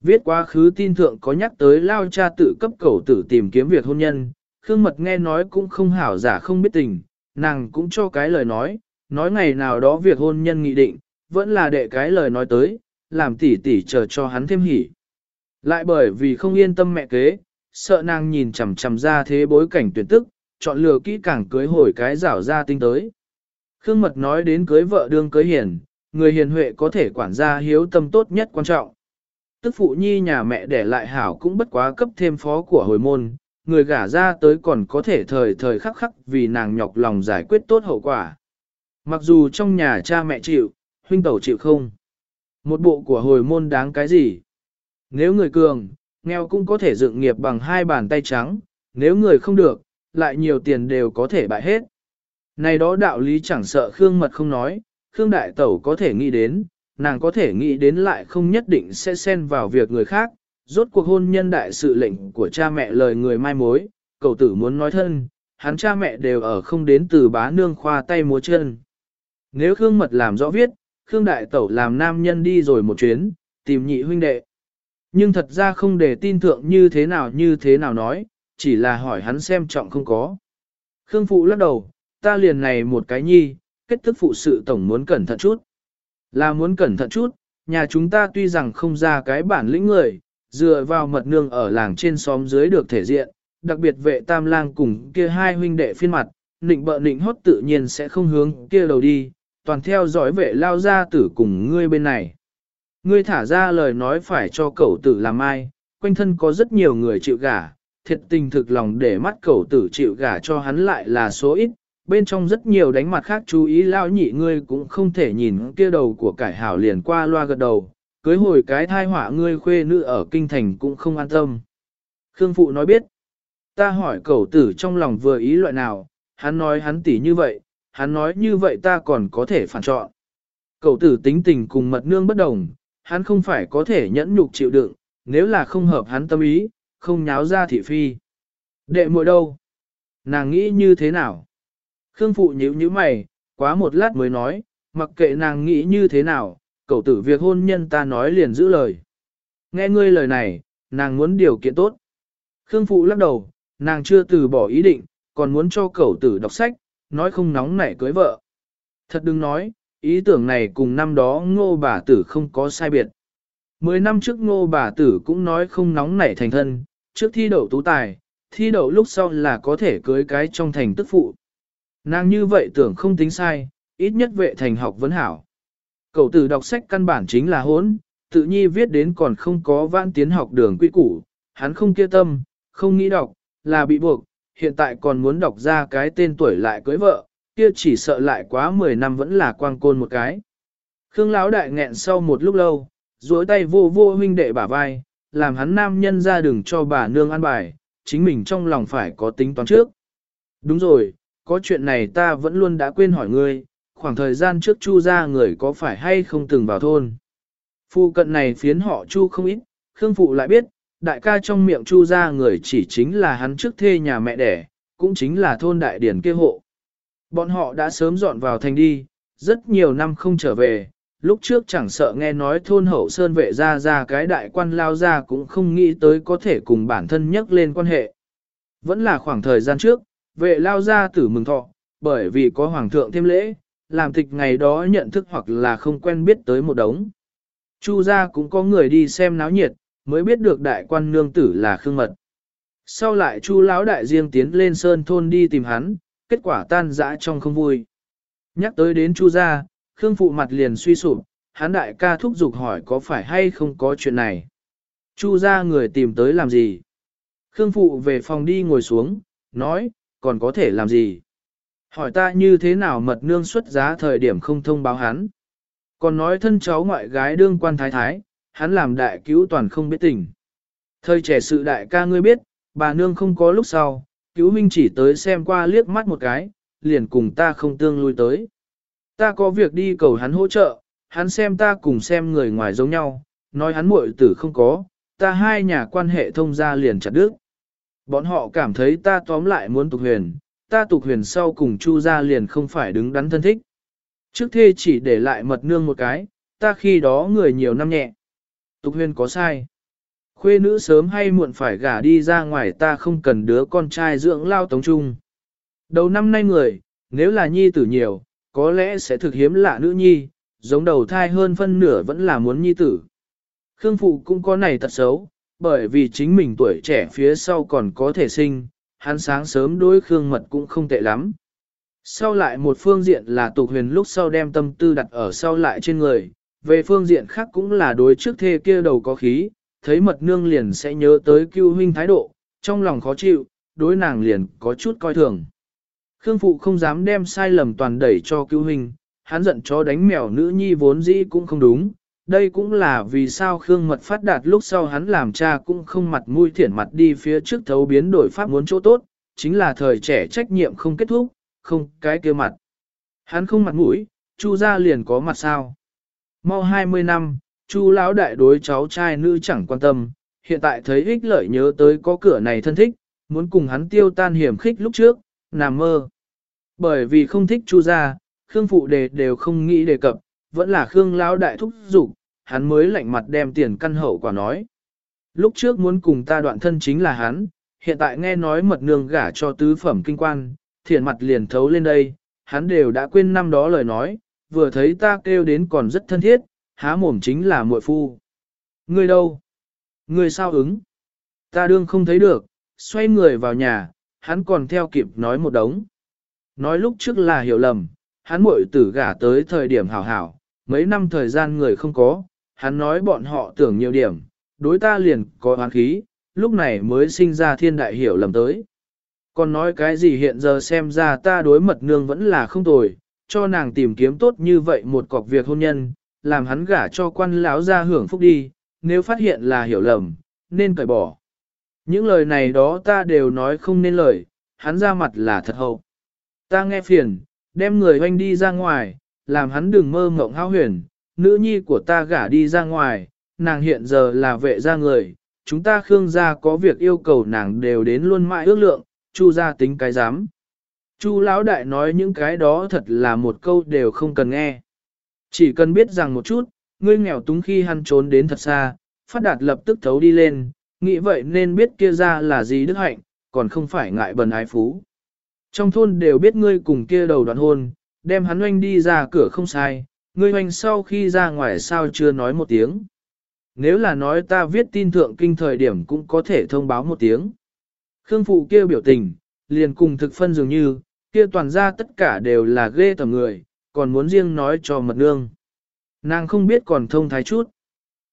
Viết quá khứ tin thượng có nhắc tới lao cha tự cấp cầu tử tìm kiếm việc hôn nhân, Khương Mật nghe nói cũng không hảo giả không biết tình, nàng cũng cho cái lời nói, nói ngày nào đó việc hôn nhân nghị định, vẫn là đệ cái lời nói tới, làm tỉ tỉ chờ cho hắn thêm hỉ. Lại bởi vì không yên tâm mẹ kế, sợ nàng nhìn chằm chằm ra thế bối cảnh tuyệt tức, chọn lựa kỹ càng cưới hồi cái rảo ra tinh tới. Khương Mật nói đến cưới vợ đương cưới hiền, người hiền huệ có thể quản gia hiếu tâm tốt nhất quan trọng. Tức phụ nhi nhà mẹ để lại hảo cũng bất quá cấp thêm phó của hồi môn, người gả ra tới còn có thể thời thời khắc khắc vì nàng nhọc lòng giải quyết tốt hậu quả. Mặc dù trong nhà cha mẹ chịu, huynh tẩu chịu không. Một bộ của hồi môn đáng cái gì? Nếu người cường, nghèo cũng có thể dựng nghiệp bằng hai bàn tay trắng, nếu người không được, lại nhiều tiền đều có thể bại hết. Này đó đạo lý chẳng sợ Khương Mật không nói, Khương Đại Tẩu có thể nghĩ đến, nàng có thể nghĩ đến lại không nhất định sẽ xen vào việc người khác, rốt cuộc hôn nhân đại sự lệnh của cha mẹ lời người mai mối, Cầu tử muốn nói thân, hắn cha mẹ đều ở không đến từ bá nương khoa tay múa chân. Nếu Khương Mật làm rõ viết, Khương Đại Tẩu làm nam nhân đi rồi một chuyến, tìm nhị huynh đệ. Nhưng thật ra không để tin thượng như thế nào như thế nào nói, chỉ là hỏi hắn xem trọng không có. Khương Phụ lắc đầu, ta liền này một cái nhi, kết thức phụ sự tổng muốn cẩn thận chút. Là muốn cẩn thận chút, nhà chúng ta tuy rằng không ra cái bản lĩnh người, dựa vào mật nương ở làng trên xóm dưới được thể diện, đặc biệt vệ tam lang cùng kia hai huynh đệ phiên mặt, nịnh bợ nịnh hót tự nhiên sẽ không hướng kia đầu đi, toàn theo dõi vệ lao ra tử cùng ngươi bên này. Ngươi thả ra lời nói phải cho cậu tử làm ai, quanh thân có rất nhiều người chịu gả, thiệt tình thực lòng để mắt cậu tử chịu gả cho hắn lại là số ít, bên trong rất nhiều đánh mặt khác chú ý lao nhị ngươi cũng không thể nhìn kia đầu của cải hảo liền qua loa gật đầu, cưới hồi cái thai họa ngươi khuê nữ ở kinh thành cũng không an tâm. Khương Phụ nói biết, ta hỏi cậu tử trong lòng vừa ý loại nào, hắn nói hắn tỉ như vậy, hắn nói như vậy ta còn có thể phản chọn. Cậu tử tính tình cùng mật nương bất đồng, hắn không phải có thể nhẫn nhục chịu đựng, nếu là không hợp hắn tâm ý, không nháo ra thị phi. Đệ muội đâu? Nàng nghĩ như thế nào? Khương phụ nhíu nhíu mày, quá một lát mới nói, mặc kệ nàng nghĩ như thế nào, cậu tử việc hôn nhân ta nói liền giữ lời. Nghe ngươi lời này, nàng muốn điều kiện tốt. Khương phụ lắc đầu, nàng chưa từ bỏ ý định, còn muốn cho cậu tử đọc sách, nói không nóng nảy cưới vợ. Thật đừng nói, ý tưởng này cùng năm đó ngô bà tử không có sai biệt. Mười năm trước ngô bà tử cũng nói không nóng nảy thành thân, trước thi đậu tú tài, thi đậu lúc sau là có thể cưới cái trong thành tức phụ. Nàng như vậy tưởng không tính sai, ít nhất vệ thành học vấn hảo. Cậu tử đọc sách căn bản chính là hốn, tự nhi viết đến còn không có vãn tiến học đường quy củ, hắn không kia tâm, không nghĩ đọc, là bị buộc, hiện tại còn muốn đọc ra cái tên tuổi lại cưới vợ, kia chỉ sợ lại quá 10 năm vẫn là quang côn một cái. Khương Lão đại nghẹn sau một lúc lâu, duỗi tay vô vô huynh đệ bả vai, làm hắn nam nhân ra đừng cho bà nương ăn bài, chính mình trong lòng phải có tính toán trước. Đúng rồi, có chuyện này ta vẫn luôn đã quên hỏi ngươi, khoảng thời gian trước chu ra người có phải hay không từng vào thôn. Phu cận này phiến họ chu không ít, Khương Phụ lại biết, đại ca trong miệng chu ra người chỉ chính là hắn trước thê nhà mẹ đẻ, cũng chính là thôn đại điển kia hộ. Bọn họ đã sớm dọn vào thành đi, rất nhiều năm không trở về, lúc trước chẳng sợ nghe nói thôn hậu sơn vệ ra ra cái đại quan lao ra cũng không nghĩ tới có thể cùng bản thân nhắc lên quan hệ. Vẫn là khoảng thời gian trước, vệ lao ra tử mừng thọ, bởi vì có hoàng thượng thêm lễ, làm tịch ngày đó nhận thức hoặc là không quen biết tới một đống. Chu gia cũng có người đi xem náo nhiệt, mới biết được đại quan nương tử là Khương Mật. Sau lại Chu lão đại riêng tiến lên sơn thôn đi tìm hắn, kết quả tan dã trong không vui. Nhắc tới đến Chu gia, Khương phụ mặt liền suy sụp, hắn đại ca thúc giục hỏi có phải hay không có chuyện này. Chu gia người tìm tới làm gì? Khương phụ về phòng đi ngồi xuống, nói, còn có thể làm gì? Hỏi ta như thế nào mật nương xuất giá thời điểm không thông báo hắn? Còn nói thân cháu ngoại gái đương quan thái thái, hắn làm đại cứu toàn không biết tình. Thời trẻ sự đại ca ngươi biết, bà nương không có lúc sau, cứu minh chỉ tới xem qua liếc mắt một cái, liền cùng ta không tương lui tới. Ta có việc đi cầu hắn hỗ trợ, hắn xem ta cùng xem người ngoài giống nhau, nói hắn muội tử không có, ta hai nhà quan hệ thông ra liền chặt đứt. Bọn họ cảm thấy ta tóm lại muốn tục huyền, ta tục huyền sau cùng chu ra liền không phải đứng đắn thân thích. Trước thê chỉ để lại mật nương một cái, ta khi đó người nhiều năm nhẹ. Tục huyền có sai. Khuê nữ sớm hay muộn phải gả đi ra ngoài ta không cần đứa con trai dưỡng lao tống trung. Đầu năm nay người, nếu là nhi tử nhiều, có lẽ sẽ thực hiếm lạ nữ nhi, giống đầu thai hơn phân nửa vẫn là muốn nhi tử. Khương Phụ cũng có này tật xấu, bởi vì chính mình tuổi trẻ phía sau còn có thể sinh, hắn sáng sớm đối Khương Mật cũng không tệ lắm. Sau lại một phương diện là tục huyền lúc sau đem tâm tư đặt ở sau lại trên người, về phương diện khác cũng là đối trước thê kia đầu có khí, thấy mật nương liền sẽ nhớ tới cưu huynh thái độ, trong lòng khó chịu, đối nàng liền có chút coi thường. Khương Phụ không dám đem sai lầm toàn đẩy cho cưu huynh, hắn giận chó đánh mèo nữ nhi vốn dĩ cũng không đúng, đây cũng là vì sao Khương Mật phát đạt lúc sau hắn làm cha cũng không mặt mũi thiển mặt đi phía trước thấu biến đổi pháp muốn chỗ tốt, chính là thời trẻ trách nhiệm không kết thúc, không cái kia mặt. Hắn không mặt mũi, Chu gia liền có mặt sao. Mau 20 năm, Chu lão đại đối cháu trai nữ chẳng quan tâm, hiện tại thấy ích lợi nhớ tới có cửa này thân thích, muốn cùng hắn tiêu tan hiểm khích lúc trước, nằm mơ. Bởi vì không thích Chu gia, Khương phụ đề đều không nghĩ đề cập, vẫn là Khương lão đại thúc giục, hắn mới lạnh mặt đem tiền căn hậu quả nói. Lúc trước muốn cùng ta đoạn thân chính là hắn, hiện tại nghe nói mật nương gả cho tứ phẩm kinh quan, thiện mặt liền thấu lên đây, hắn đều đã quên năm đó lời nói, vừa thấy ta kêu đến còn rất thân thiết, há mồm chính là muội phu. Ngươi đâu? Ngươi sao ứng? Ta đương không thấy được, xoay người vào nhà, hắn còn theo kịp nói một đống. Nói lúc trước là hiểu lầm, hắn muội tử gả tới thời điểm hảo hảo, mấy năm thời gian người không có, hắn nói bọn họ tưởng nhiều điểm, đối ta liền có oán khí, lúc này mới sinh ra thiên đại hiểu lầm tới. Còn nói cái gì hiện giờ xem ra ta đối mật nương vẫn là không tồi, cho nàng tìm kiếm tốt như vậy một cọc việc hôn nhân, làm hắn gả cho quan lão ra hưởng phúc đi, nếu phát hiện là hiểu lầm, nên cởi bỏ. Những lời này đó ta đều nói không nên lời, hắn ra mặt là thật hậu. Ta nghe phiền, đem người hoanh đi ra ngoài, làm hắn đừng mơ mộng hao huyền, nữ nhi của ta gả đi ra ngoài, nàng hiện giờ là vệ gia người, chúng ta khương gia có việc yêu cầu nàng đều đến luôn mãi ước lượng, chu gia tính cái dám. Chu lão đại nói những cái đó thật là một câu đều không cần nghe. Chỉ cần biết rằng một chút, ngươi nghèo túng khi hắn trốn đến thật xa, phát đạt lập tức thấu đi lên, nghĩ vậy nên biết kia ra là gì đức hạnh, còn không phải ngại bần ái phú. Trong thôn đều biết ngươi cùng kia đầu đoạn hôn, đem hắn oanh đi ra cửa không sai, ngươi oanh sau khi ra ngoài sao chưa nói một tiếng. Nếu là nói ta viết tin thượng kinh thời điểm cũng có thể thông báo một tiếng. Khương phụ kia biểu tình, liền cùng thực phân dường như, kia toàn ra tất cả đều là ghê tầm người, còn muốn riêng nói cho mật nương. Nàng không biết còn thông thái chút.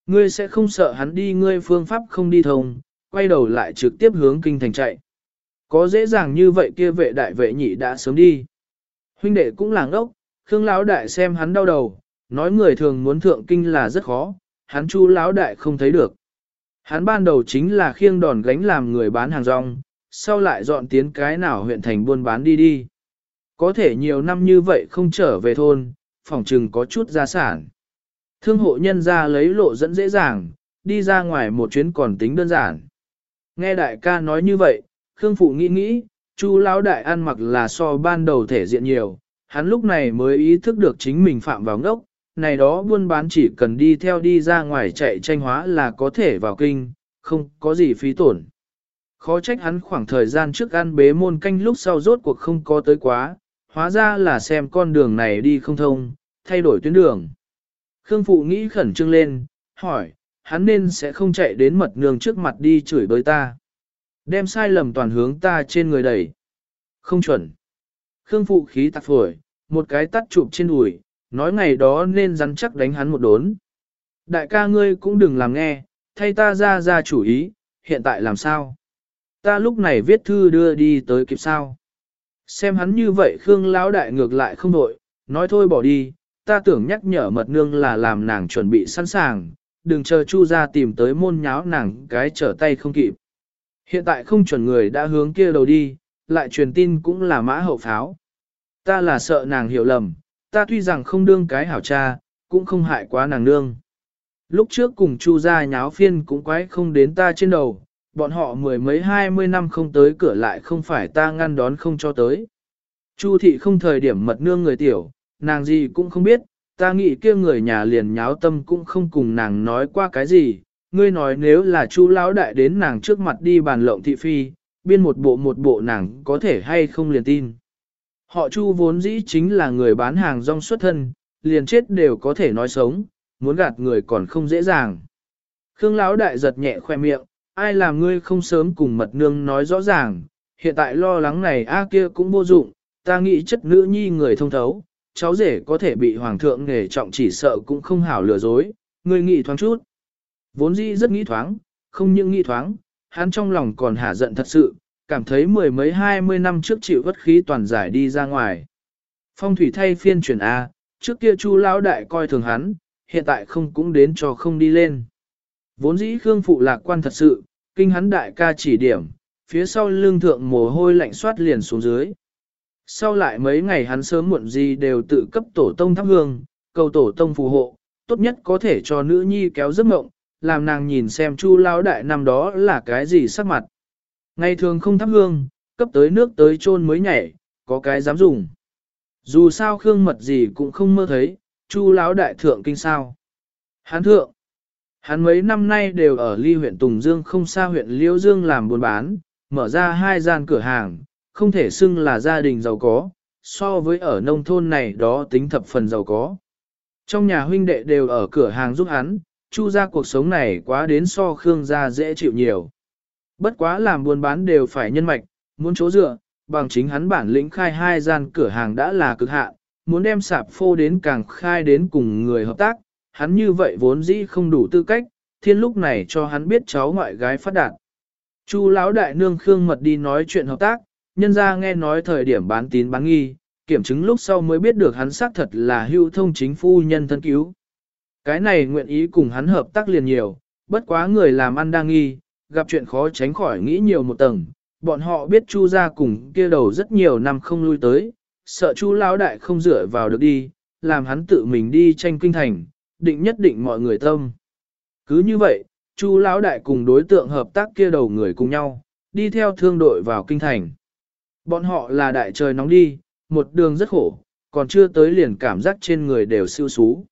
Ngươi sẽ không sợ hắn đi ngươi phương pháp không đi thông, quay đầu lại trực tiếp hướng kinh thành chạy. Có dễ dàng như vậy kia vệ đại vệ nhị đã sớm đi. Huynh đệ cũng làng ốc, Khương Lão đại xem hắn đau đầu, nói người thường muốn thượng kinh là rất khó, hắn chu Lão đại không thấy được. Hắn ban đầu chính là khiêng đòn gánh làm người bán hàng rong, sau lại dọn tiến cái nào huyện thành buôn bán đi đi. Có thể nhiều năm như vậy không trở về thôn, phòng trừng có chút gia sản. Thương hộ nhân ra lấy lộ dẫn dễ dàng, đi ra ngoài một chuyến còn tính đơn giản. Nghe đại ca nói như vậy, Khương Phụ nghĩ nghĩ, Chu lão đại ăn mặc là so ban đầu thể diện nhiều, hắn lúc này mới ý thức được chính mình phạm vào ngốc, này đó buôn bán chỉ cần đi theo đi ra ngoài chạy tranh hóa là có thể vào kinh, không có gì phí tổn. Khó trách hắn khoảng thời gian trước ăn bế môn canh lúc sau rốt cuộc không có tới quá, hóa ra là xem con đường này đi không thông, thay đổi tuyến đường. Khương Phụ nghĩ khẩn trương lên, hỏi, hắn nên sẽ không chạy đến mật nương trước mặt đi chửi bới ta. Đem sai lầm toàn hướng ta trên người đẩy. Không chuẩn. Khương Phụ khí tạc phổi, một cái tắt chụp trên đùi, nói ngày đó nên rắn chắc đánh hắn một đốn. Đại ca ngươi cũng đừng làm nghe, thay ta ra ra chủ ý, hiện tại làm sao? Ta lúc này viết thư đưa đi tới kịp sao? Xem hắn như vậy Khương Lão đại ngược lại không đội, nói thôi bỏ đi, ta tưởng nhắc nhở mật nương là làm nàng chuẩn bị sẵn sàng, đừng chờ chu ra tìm tới môn nháo nàng cái trở tay không kịp. Hiện tại không chuẩn người đã hướng kia đầu đi, lại truyền tin cũng là mã hậu pháo. Ta là sợ nàng hiểu lầm, ta tuy rằng không đương cái hảo cha, cũng không hại quá nàng nương. Lúc trước cùng chu ra nháo phiên cũng quái không đến ta trên đầu, bọn họ mười mấy hai mươi năm không tới cửa lại không phải ta ngăn đón không cho tới. Chu thị không thời điểm mật nương người tiểu, nàng gì cũng không biết, ta nghĩ kia người nhà liền nháo tâm cũng không cùng nàng nói qua cái gì, ngươi nói nếu là chu lão đại đến nàng trước mặt đi bàn lộng thị phi, biên một bộ một bộ nàng có thể hay không liền tin. Họ chu vốn dĩ chính là người bán hàng rong xuất thân, liền chết đều có thể nói sống, muốn gạt người còn không dễ dàng. Khương lão đại giật nhẹ khoe miệng, ai làm ngươi không sớm cùng mật nương nói rõ ràng, hiện tại lo lắng này a kia cũng vô dụng, ta nghĩ chất nữ nhi người thông thấu, cháu rể có thể bị hoàng thượng nghề trọng chỉ sợ cũng không hảo lừa dối, ngươi nghĩ thoáng chút. Vốn dĩ rất nghĩ thoáng, không những nghĩ thoáng, hắn trong lòng còn hả giận thật sự, cảm thấy mười mấy hai mươi năm trước chịu vất khí toàn giải đi ra ngoài. Phong thủy thay phiên chuyển A, trước kia chu lão đại coi thường hắn, hiện tại không cũng đến cho không đi lên. Vốn dĩ Khương Phụ lạc quan thật sự, kinh hắn đại ca chỉ điểm, phía sau lưng thượng mồ hôi lạnh soát liền xuống dưới. Sau lại mấy ngày hắn sớm muộn gì đều tự cấp tổ tông thắp hương, cầu tổ tông phù hộ, tốt nhất có thể cho nữ nhi kéo giấc mộng, làm nàng nhìn xem chu lao đại năm đó là cái gì sắc mặt. Ngày thường không thắp hương, cấp tới nước tới chôn mới nhảy, có cái dám dùng. Dù sao khương mật gì cũng không mơ thấy, chu lão đại thượng kinh sao. Hắn thượng, hắn mấy năm nay đều ở ly huyện Tùng Dương không xa huyện Liễu Dương làm buôn bán, mở ra hai gian cửa hàng, không thể xưng là gia đình giàu có, so với ở nông thôn này đó tính thập phần giàu có. Trong nhà huynh đệ đều ở cửa hàng giúp hắn, chu ra cuộc sống này quá đến so Khương gia dễ chịu nhiều. Bất quá làm buôn bán đều phải nhân mạch, muốn chỗ dựa, bằng chính hắn bản lĩnh khai hai gian cửa hàng đã là cực hạn, muốn đem sạp phô đến càng khai đến cùng người hợp tác, hắn như vậy vốn dĩ không đủ tư cách, thiên lúc này cho hắn biết cháu ngoại gái phát đạt. Chu lão đại nương Khương mật đi nói chuyện hợp tác, nhân ra nghe nói thời điểm bán tín bán nghi, kiểm chứng lúc sau mới biết được hắn xác thật là hưu thông chính phu nhân thân cứu. Cái này nguyện ý cùng hắn hợp tác liền nhiều, bất quá người làm ăn đang nghi, gặp chuyện khó tránh khỏi nghĩ nhiều một tầng, bọn họ biết chu ra cùng kia đầu rất nhiều năm không lui tới, sợ chu lão đại không dựa vào được đi, làm hắn tự mình đi tranh kinh thành, định nhất định mọi người tâm. Cứ như vậy, chu lão đại cùng đối tượng hợp tác kia đầu người cùng nhau, đi theo thương đội vào kinh thành. Bọn họ là đại trời nóng đi, một đường rất khổ, còn chưa tới liền cảm giác trên người đều siêu sú.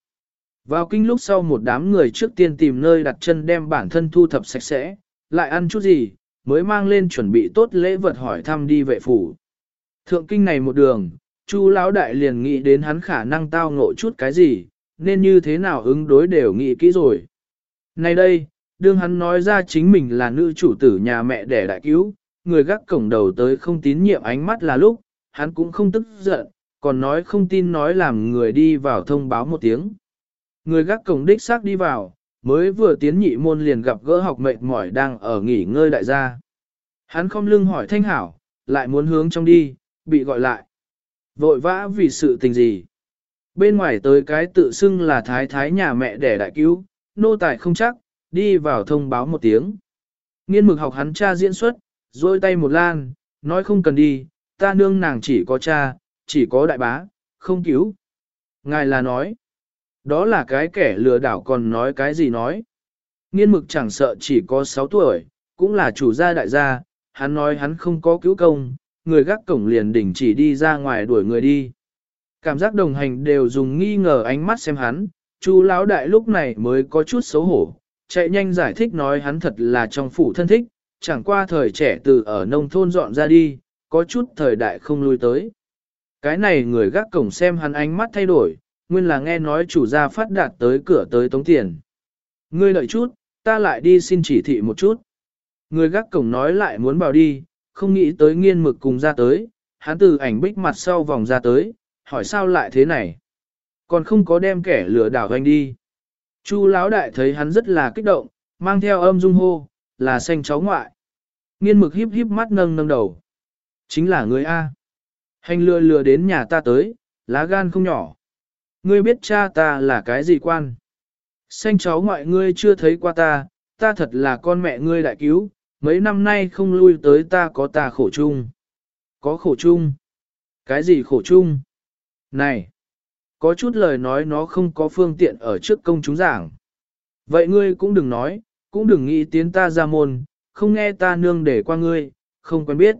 Vào kinh lúc sau một đám người trước tiên tìm nơi đặt chân đem bản thân thu thập sạch sẽ, lại ăn chút gì, mới mang lên chuẩn bị tốt lễ vật hỏi thăm đi vệ phủ. Thượng kinh này một đường, Chu lão đại liền nghĩ đến hắn khả năng tao ngộ chút cái gì, nên như thế nào ứng đối đều nghĩ kỹ rồi. Nay đây, đương hắn nói ra chính mình là nữ chủ tử nhà mẹ đẻ đại cứu, người gác cổng đầu tới không tín nhiệm ánh mắt là lúc, hắn cũng không tức giận, còn nói không tin nói làm người đi vào thông báo một tiếng. Người gác cổng đích xác đi vào, mới vừa tiến nhị môn liền gặp gỡ học mệt mỏi đang ở nghỉ ngơi đại gia. Hắn không lưng hỏi thanh hảo, lại muốn hướng trong đi, bị gọi lại. Vội vã vì sự tình gì? Bên ngoài tới cái tự xưng là thái thái nhà mẹ đẻ đại cứu, nô tài không chắc, đi vào thông báo một tiếng. Nghiên mực học hắn cha diễn xuất, dôi tay một lan, nói không cần đi, ta nương nàng chỉ có cha, chỉ có đại bá, không cứu. Ngài là nói, đó là cái kẻ lừa đảo còn nói cái gì nói. Nghiên mực chẳng sợ chỉ có 6 tuổi, cũng là chủ gia đại gia, hắn nói hắn không có cứu công, người gác cổng liền đỉnh chỉ đi ra ngoài đuổi người đi. Cảm giác đồng hành đều dùng nghi ngờ ánh mắt xem hắn, chú lão đại lúc này mới có chút xấu hổ, chạy nhanh giải thích nói hắn thật là trong phủ thân thích, chẳng qua thời trẻ từ ở nông thôn dọn ra đi, có chút thời đại không lui tới. Cái này người gác cổng xem hắn ánh mắt thay đổi, nguyên là nghe nói chủ gia phát đạt tới cửa tới tống tiền. Ngươi lợi chút, ta lại đi xin chỉ thị một chút. Người gác cổng nói lại muốn bảo đi, không nghĩ tới nghiên mực cùng ra tới, hắn từ ảnh bích mặt sau vòng ra tới, hỏi sao lại thế này. Còn không có đem kẻ lừa đảo anh đi. Chu lão đại thấy hắn rất là kích động, mang theo âm dung hô, là xanh cháu ngoại. Nghiên mực híp híp mắt nâng nâng đầu. Chính là người A. Hành lừa lừa đến nhà ta tới, lá gan không nhỏ. Ngươi biết cha ta là cái gì quan? Xanh cháu ngoại ngươi chưa thấy qua ta, ta thật là con mẹ ngươi đại cứu, mấy năm nay không lui tới ta có ta khổ chung. Có khổ chung? Cái gì khổ chung? Này! Có chút lời nói nó không có phương tiện ở trước công chúng giảng. Vậy ngươi cũng đừng nói, cũng đừng nghĩ tiến ta ra môn, không nghe ta nương để qua ngươi, không quen biết.